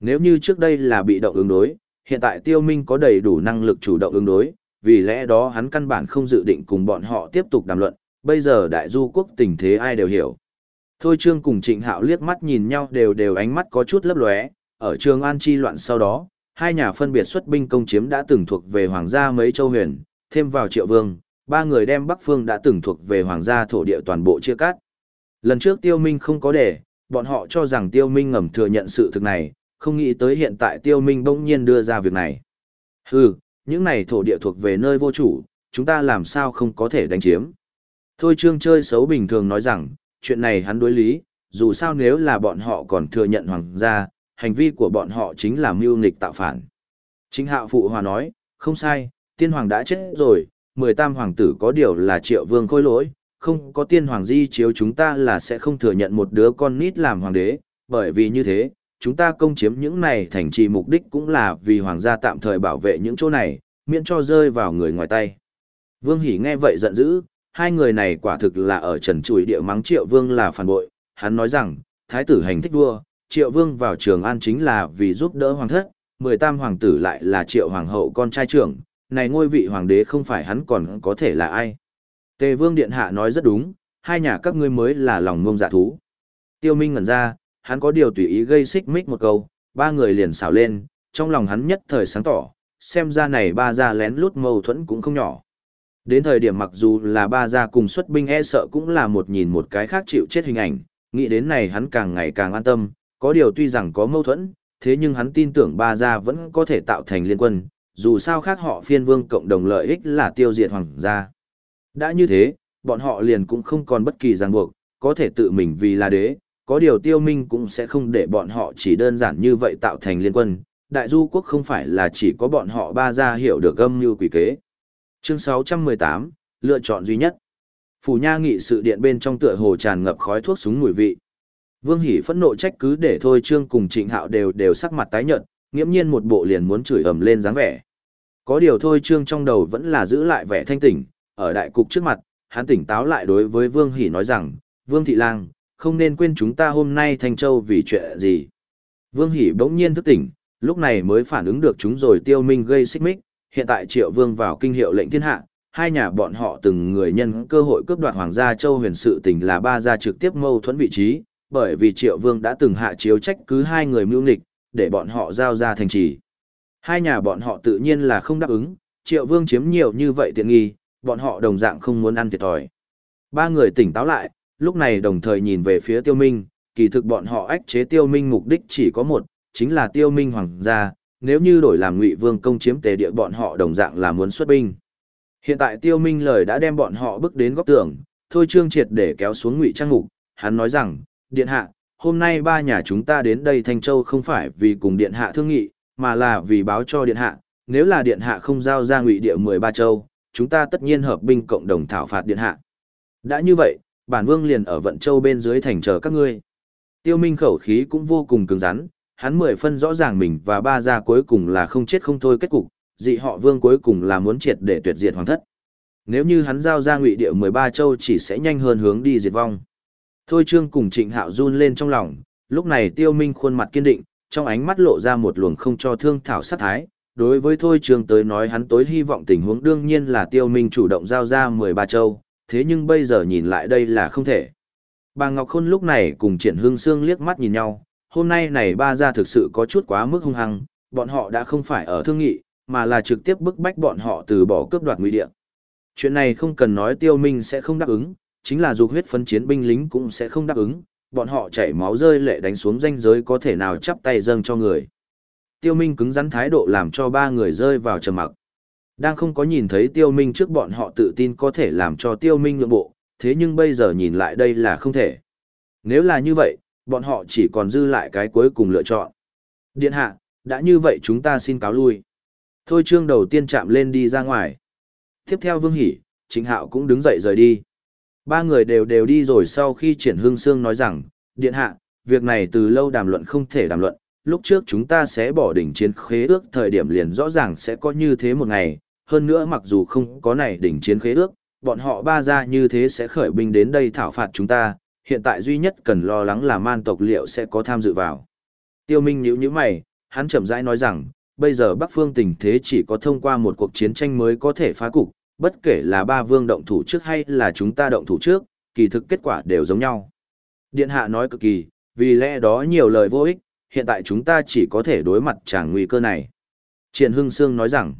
Nếu như trước đây là bị động ứng đối, hiện tại Tiêu Minh có đầy đủ năng lực chủ động ứng đối, vì lẽ đó hắn căn bản không dự định cùng bọn họ tiếp tục đàm luận, bây giờ đại du quốc tình thế ai đều hiểu. Thôi Trương cùng Trịnh Hạo liếc mắt nhìn nhau đều đều ánh mắt có chút lấp lóe, ở trường An chi loạn sau đó, hai nhà phân biệt xuất binh công chiếm đã từng thuộc về hoàng gia mấy châu huyền, thêm vào Triệu Vương, ba người đem Bắc Phương đã từng thuộc về hoàng gia thổ địa toàn bộ chia cắt. Lần trước Tiêu Minh không có để, bọn họ cho rằng Tiêu Minh ngầm thừa nhận sự thực này, không nghĩ tới hiện tại Tiêu Minh bỗng nhiên đưa ra việc này. Hừ, những này thổ địa thuộc về nơi vô chủ, chúng ta làm sao không có thể đánh chiếm. Thôi Trương chơi xấu bình thường nói rằng, chuyện này hắn đối lý, dù sao nếu là bọn họ còn thừa nhận hoàng gia, hành vi của bọn họ chính là mưu nghịch tạo phản. Chính hạo phụ hòa nói, không sai, tiên hoàng đã chết rồi, mười tam hoàng tử có điều là triệu vương khôi lỗi, không có tiên hoàng di chiếu chúng ta là sẽ không thừa nhận một đứa con nít làm hoàng đế, bởi vì như thế, chúng ta công chiếm những này thành trì mục đích cũng là vì hoàng gia tạm thời bảo vệ những chỗ này, miễn cho rơi vào người ngoài tay. Vương Hỷ nghe vậy giận dữ, hai người này quả thực là ở trần trụi địa mắng triệu vương là phản bội, hắn nói rằng, thái tử hành thích vua, triệu vương vào trường an chính là vì giúp đỡ hoàng thất, mười tam hoàng tử lại là triệu hoàng hậu con trai trưởng, này ngôi vị hoàng đế không phải hắn còn có thể là ai. Tề vương điện hạ nói rất đúng, hai nhà các ngươi mới là lòng ngông dạ thú. Tiêu Minh ngẩn ra, hắn có điều tùy ý gây xích mích một câu, ba người liền xảo lên, trong lòng hắn nhất thời sáng tỏ, xem ra này ba gia lén lút mâu thuẫn cũng không nhỏ. Đến thời điểm mặc dù là ba gia cùng xuất binh e sợ cũng là một nhìn một cái khác chịu chết hình ảnh, nghĩ đến này hắn càng ngày càng an tâm, có điều tuy rằng có mâu thuẫn, thế nhưng hắn tin tưởng ba gia vẫn có thể tạo thành liên quân, dù sao khác họ phiên vương cộng đồng lợi ích là tiêu diệt hoàng gia. Đã như thế, bọn họ liền cũng không còn bất kỳ ràng buộc, có thể tự mình vì là đế, có điều tiêu minh cũng sẽ không để bọn họ chỉ đơn giản như vậy tạo thành liên quân. Đại du quốc không phải là chỉ có bọn họ ba gia hiểu được âm như quỷ kế. Chương 618, lựa chọn duy nhất. Phủ nha nghị sự điện bên trong tựa hồ tràn ngập khói thuốc súng mùi vị. Vương Hỷ phẫn nộ trách cứ để thôi Trương cùng Trịnh Hạo đều đều sắc mặt tái nhợt, nghiễm nhiên một bộ liền muốn chửi ầm lên dáng vẻ. Có điều thôi Trương trong đầu vẫn là giữ lại vẻ thanh tỉnh, ở đại cục trước mặt, hắn tỉnh táo lại đối với Vương Hỷ nói rằng, Vương Thị Lang, không nên quên chúng ta hôm nay Thanh Châu vì chuyện gì. Vương Hỷ bỗng nhiên thức tỉnh, lúc này mới phản ứng được chúng rồi tiêu minh gây xích mích, hiện tại Triệu Vương vào kinh hiệu lệnh thiên hạ, hai nhà bọn họ từng người nhân cơ hội cướp đoạt Hoàng gia Châu huyền sự tình là ba gia trực tiếp mâu thuẫn vị trí, bởi vì Triệu Vương đã từng hạ chiếu trách cứ hai người mưu nghịch, để bọn họ giao ra thành trì. Hai nhà bọn họ tự nhiên là không đáp ứng, Triệu Vương chiếm nhiều như vậy tiện nghi, bọn họ đồng dạng không muốn ăn thiệt thòi. Ba người tỉnh táo lại, lúc này đồng thời nhìn về phía Tiêu Minh, kỳ thực bọn họ ách chế Tiêu Minh mục đích chỉ có một, chính là Tiêu Minh hoàng gia, nếu như đổi làm Ngụy Vương công chiếm tề địa bọn họ đồng dạng là muốn xuất binh. Hiện tại Tiêu Minh lời đã đem bọn họ bước đến góc tường, thôi trương triệt để kéo xuống Ngụy Trang Ngục, hắn nói rằng, điện hạ, hôm nay ba nhà chúng ta đến đây Thanh Châu không phải vì cùng điện hạ thương nghị, mà là vì báo cho điện hạ, nếu là điện hạ không giao ra Ngụy địa 13 châu, chúng ta tất nhiên hợp binh cộng đồng thảo phạt điện hạ. Đã như vậy, bản vương liền ở vận châu bên dưới thành chờ các ngươi. Tiêu Minh khẩu khí cũng vô cùng cứng rắn, hắn mười phân rõ ràng mình và ba gia cuối cùng là không chết không thôi kết cục, dị họ vương cuối cùng là muốn triệt để tuyệt diệt hoàng thất. Nếu như hắn giao ra ngụy địa 13 châu chỉ sẽ nhanh hơn hướng đi diệt vong. Thôi Trương cùng Trịnh Hạo run lên trong lòng, lúc này Tiêu Minh khuôn mặt kiên định, trong ánh mắt lộ ra một luồng không cho thương thảo sát thái. Đối với Thôi Trương tới nói hắn tối hy vọng tình huống đương nhiên là Tiêu Minh chủ động giao ra 13 châu, thế nhưng bây giờ nhìn lại đây là không thể. Bà Ngọc Khôn lúc này cùng Triển Hương Sương liếc mắt nhìn nhau, hôm nay này ba gia thực sự có chút quá mức hung hăng, bọn họ đã không phải ở thương nghị, mà là trực tiếp bức bách bọn họ từ bỏ cướp đoạt nguy địa. Chuyện này không cần nói tiêu minh sẽ không đáp ứng, chính là dục huyết phấn chiến binh lính cũng sẽ không đáp ứng, bọn họ chảy máu rơi lệ đánh xuống danh giới có thể nào chắp tay dâng cho người. Tiêu minh cứng rắn thái độ làm cho ba người rơi vào trầm mặc. Đang không có nhìn thấy tiêu minh trước bọn họ tự tin có thể làm cho tiêu minh nhượng bộ, thế nhưng bây giờ nhìn lại đây là không thể. Nếu là như vậy, bọn họ chỉ còn dư lại cái cuối cùng lựa chọn. Điện hạ, đã như vậy chúng ta xin cáo lui. Thôi trương đầu tiên chạm lên đi ra ngoài. Tiếp theo Vương Hỷ, Trịnh Hạo cũng đứng dậy rời đi. Ba người đều đều đi rồi sau khi triển hương sương nói rằng, điện hạ, việc này từ lâu đàm luận không thể đàm luận, lúc trước chúng ta sẽ bỏ đỉnh chiến khế ước thời điểm liền rõ ràng sẽ có như thế một ngày, hơn nữa mặc dù không có này đỉnh chiến khế ước, bọn họ ba ra như thế sẽ khởi binh đến đây thảo phạt chúng ta, hiện tại duy nhất cần lo lắng là man tộc liệu sẽ có tham dự vào. Tiêu Minh nhíu nhíu mày, hắn chậm rãi nói rằng, bây giờ Bắc Phương tình thế chỉ có thông qua một cuộc chiến tranh mới có thể phá cục, bất kể là ba vương động thủ trước hay là chúng ta động thủ trước, kỳ thực kết quả đều giống nhau. Điện hạ nói cực kỳ, vì lẽ đó nhiều lời vô ích, hiện tại chúng ta chỉ có thể đối mặt tràng nguy cơ này. Triển Hưng Sương nói rằng,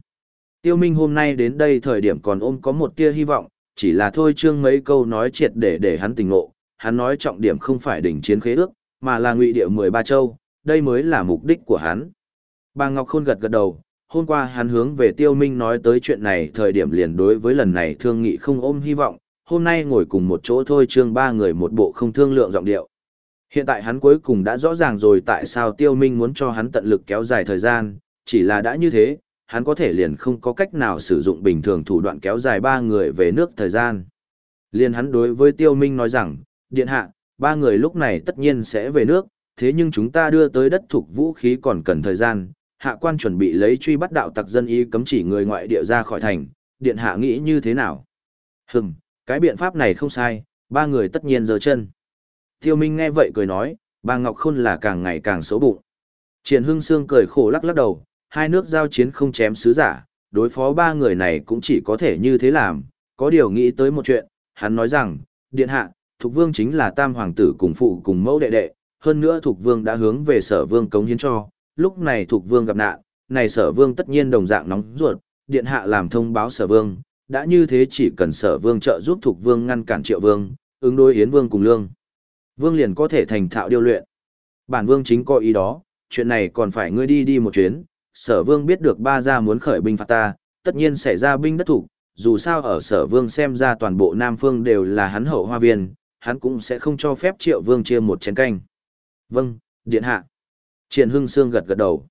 Tiêu Minh hôm nay đến đây thời điểm còn ôm có một tia hy vọng, chỉ là thôi trương mấy câu nói triệt để để hắn tỉnh ngộ, hắn nói trọng điểm không phải đỉnh chiến khế ước, mà là ngụy địa 13 châu, đây mới là mục đích của hắn. Bà Ngọc Khôn gật gật đầu, hôm qua hắn hướng về Tiêu Minh nói tới chuyện này thời điểm liền đối với lần này thương nghị không ôm hy vọng, hôm nay ngồi cùng một chỗ thôi trương ba người một bộ không thương lượng giọng điệu. Hiện tại hắn cuối cùng đã rõ ràng rồi tại sao Tiêu Minh muốn cho hắn tận lực kéo dài thời gian, chỉ là đã như thế, hắn có thể liền không có cách nào sử dụng bình thường thủ đoạn kéo dài ba người về nước thời gian. Liền hắn đối với Tiêu Minh nói rằng, điện hạ, ba người lúc này tất nhiên sẽ về nước, thế nhưng chúng ta đưa tới đất thuộc vũ khí còn cần thời gian, hạ quan chuẩn bị lấy truy bắt đạo tặc dân y cấm chỉ người ngoại địa ra khỏi thành, điện hạ nghĩ như thế nào? Hừm, cái biện pháp này không sai, ba người tất nhiên giơ chân. Tiêu Minh nghe vậy cười nói, bà Ngọc Khôn là càng ngày càng xấu bụng. Triển Hưng Sương cười khổ lắc lắc đầu, hai nước giao chiến không chém sứ giả, đối phó ba người này cũng chỉ có thể như thế làm, có điều nghĩ tới một chuyện, hắn nói rằng, điện hạ, Thục Vương chính là tam hoàng tử cùng phụ cùng mẫu đệ đệ, hơn nữa Thục Vương đã hướng về sở vương cống hiến cho, lúc này Thục Vương gặp nạn, này sở vương tất nhiên đồng dạng nóng ruột, điện hạ làm thông báo sở vương, đã như thế chỉ cần sở vương trợ giúp Thục Vương ngăn cản triệu vương, ứng đối Yến Vương cùng lương. Vương liền có thể thành thạo điều luyện. Bản vương chính có ý đó, chuyện này còn phải ngươi đi đi một chuyến, sở vương biết được ba gia muốn khởi binh phạt ta, tất nhiên sẽ ra binh đất thủ, dù sao ở sở vương xem ra toàn bộ Nam Phương đều là hắn hậu hoa viên, hắn cũng sẽ không cho phép triệu vương chia một chén canh. Vâng, điện hạ. Triển Hưng Sương gật gật đầu.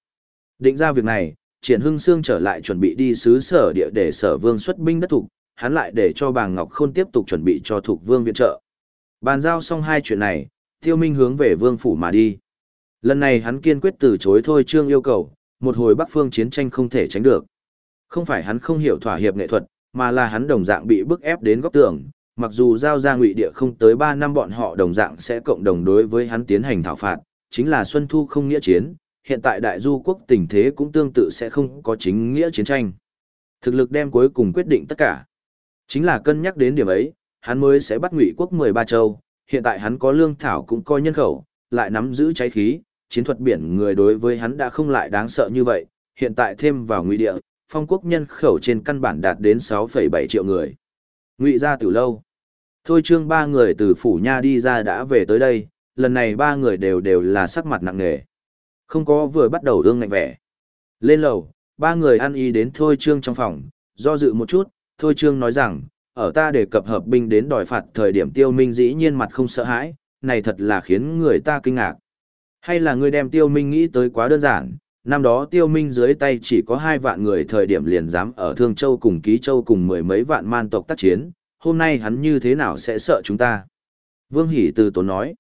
Định ra việc này, Triển Hưng Sương trở lại chuẩn bị đi xứ sở địa để sở vương xuất binh đất thủ, hắn lại để cho bà Ngọc Khôn tiếp tục chuẩn bị cho thuộc vương viện trợ. Bàn giao xong hai chuyện này, Tiêu Minh hướng về vương phủ mà đi. Lần này hắn kiên quyết từ chối thôi trương yêu cầu, một hồi Bắc Phương chiến tranh không thể tránh được. Không phải hắn không hiểu thỏa hiệp nghệ thuật, mà là hắn đồng dạng bị bức ép đến góc tường, mặc dù giao ra ngụy địa không tới 3 năm bọn họ đồng dạng sẽ cộng đồng đối với hắn tiến hành thảo phạt, chính là Xuân Thu không nghĩa chiến, hiện tại đại du quốc tình thế cũng tương tự sẽ không có chính nghĩa chiến tranh. Thực lực đem cuối cùng quyết định tất cả. Chính là cân nhắc đến điểm ấy, hắn mới sẽ bắt ngụy quốc 13 châu, hiện tại hắn có lương thảo cũng coi nhân khẩu, lại nắm giữ cháy khí, chiến thuật biển người đối với hắn đã không lại đáng sợ như vậy, hiện tại thêm vào ngụy địa, phong quốc nhân khẩu trên căn bản đạt đến 6,7 triệu người. Ngụy ra từ lâu. Thôi Trương ba người từ phủ nha đi ra đã về tới đây, lần này ba người đều đều là sắc mặt nặng nề. Không có vừa bắt đầu ương ngạnh vẻ. Lên lầu, ba người ăn y đến Thôi Trương trong phòng, do dự một chút, Thôi Trương nói rằng, ở ta đề cập hợp binh đến đòi phạt thời điểm tiêu minh dĩ nhiên mặt không sợ hãi, này thật là khiến người ta kinh ngạc. Hay là ngươi đem tiêu minh nghĩ tới quá đơn giản, năm đó tiêu minh dưới tay chỉ có hai vạn người thời điểm liền dám ở Thương Châu cùng Ký Châu cùng mười mấy vạn man tộc tác chiến, hôm nay hắn như thế nào sẽ sợ chúng ta? Vương Hỷ từ tốn nói.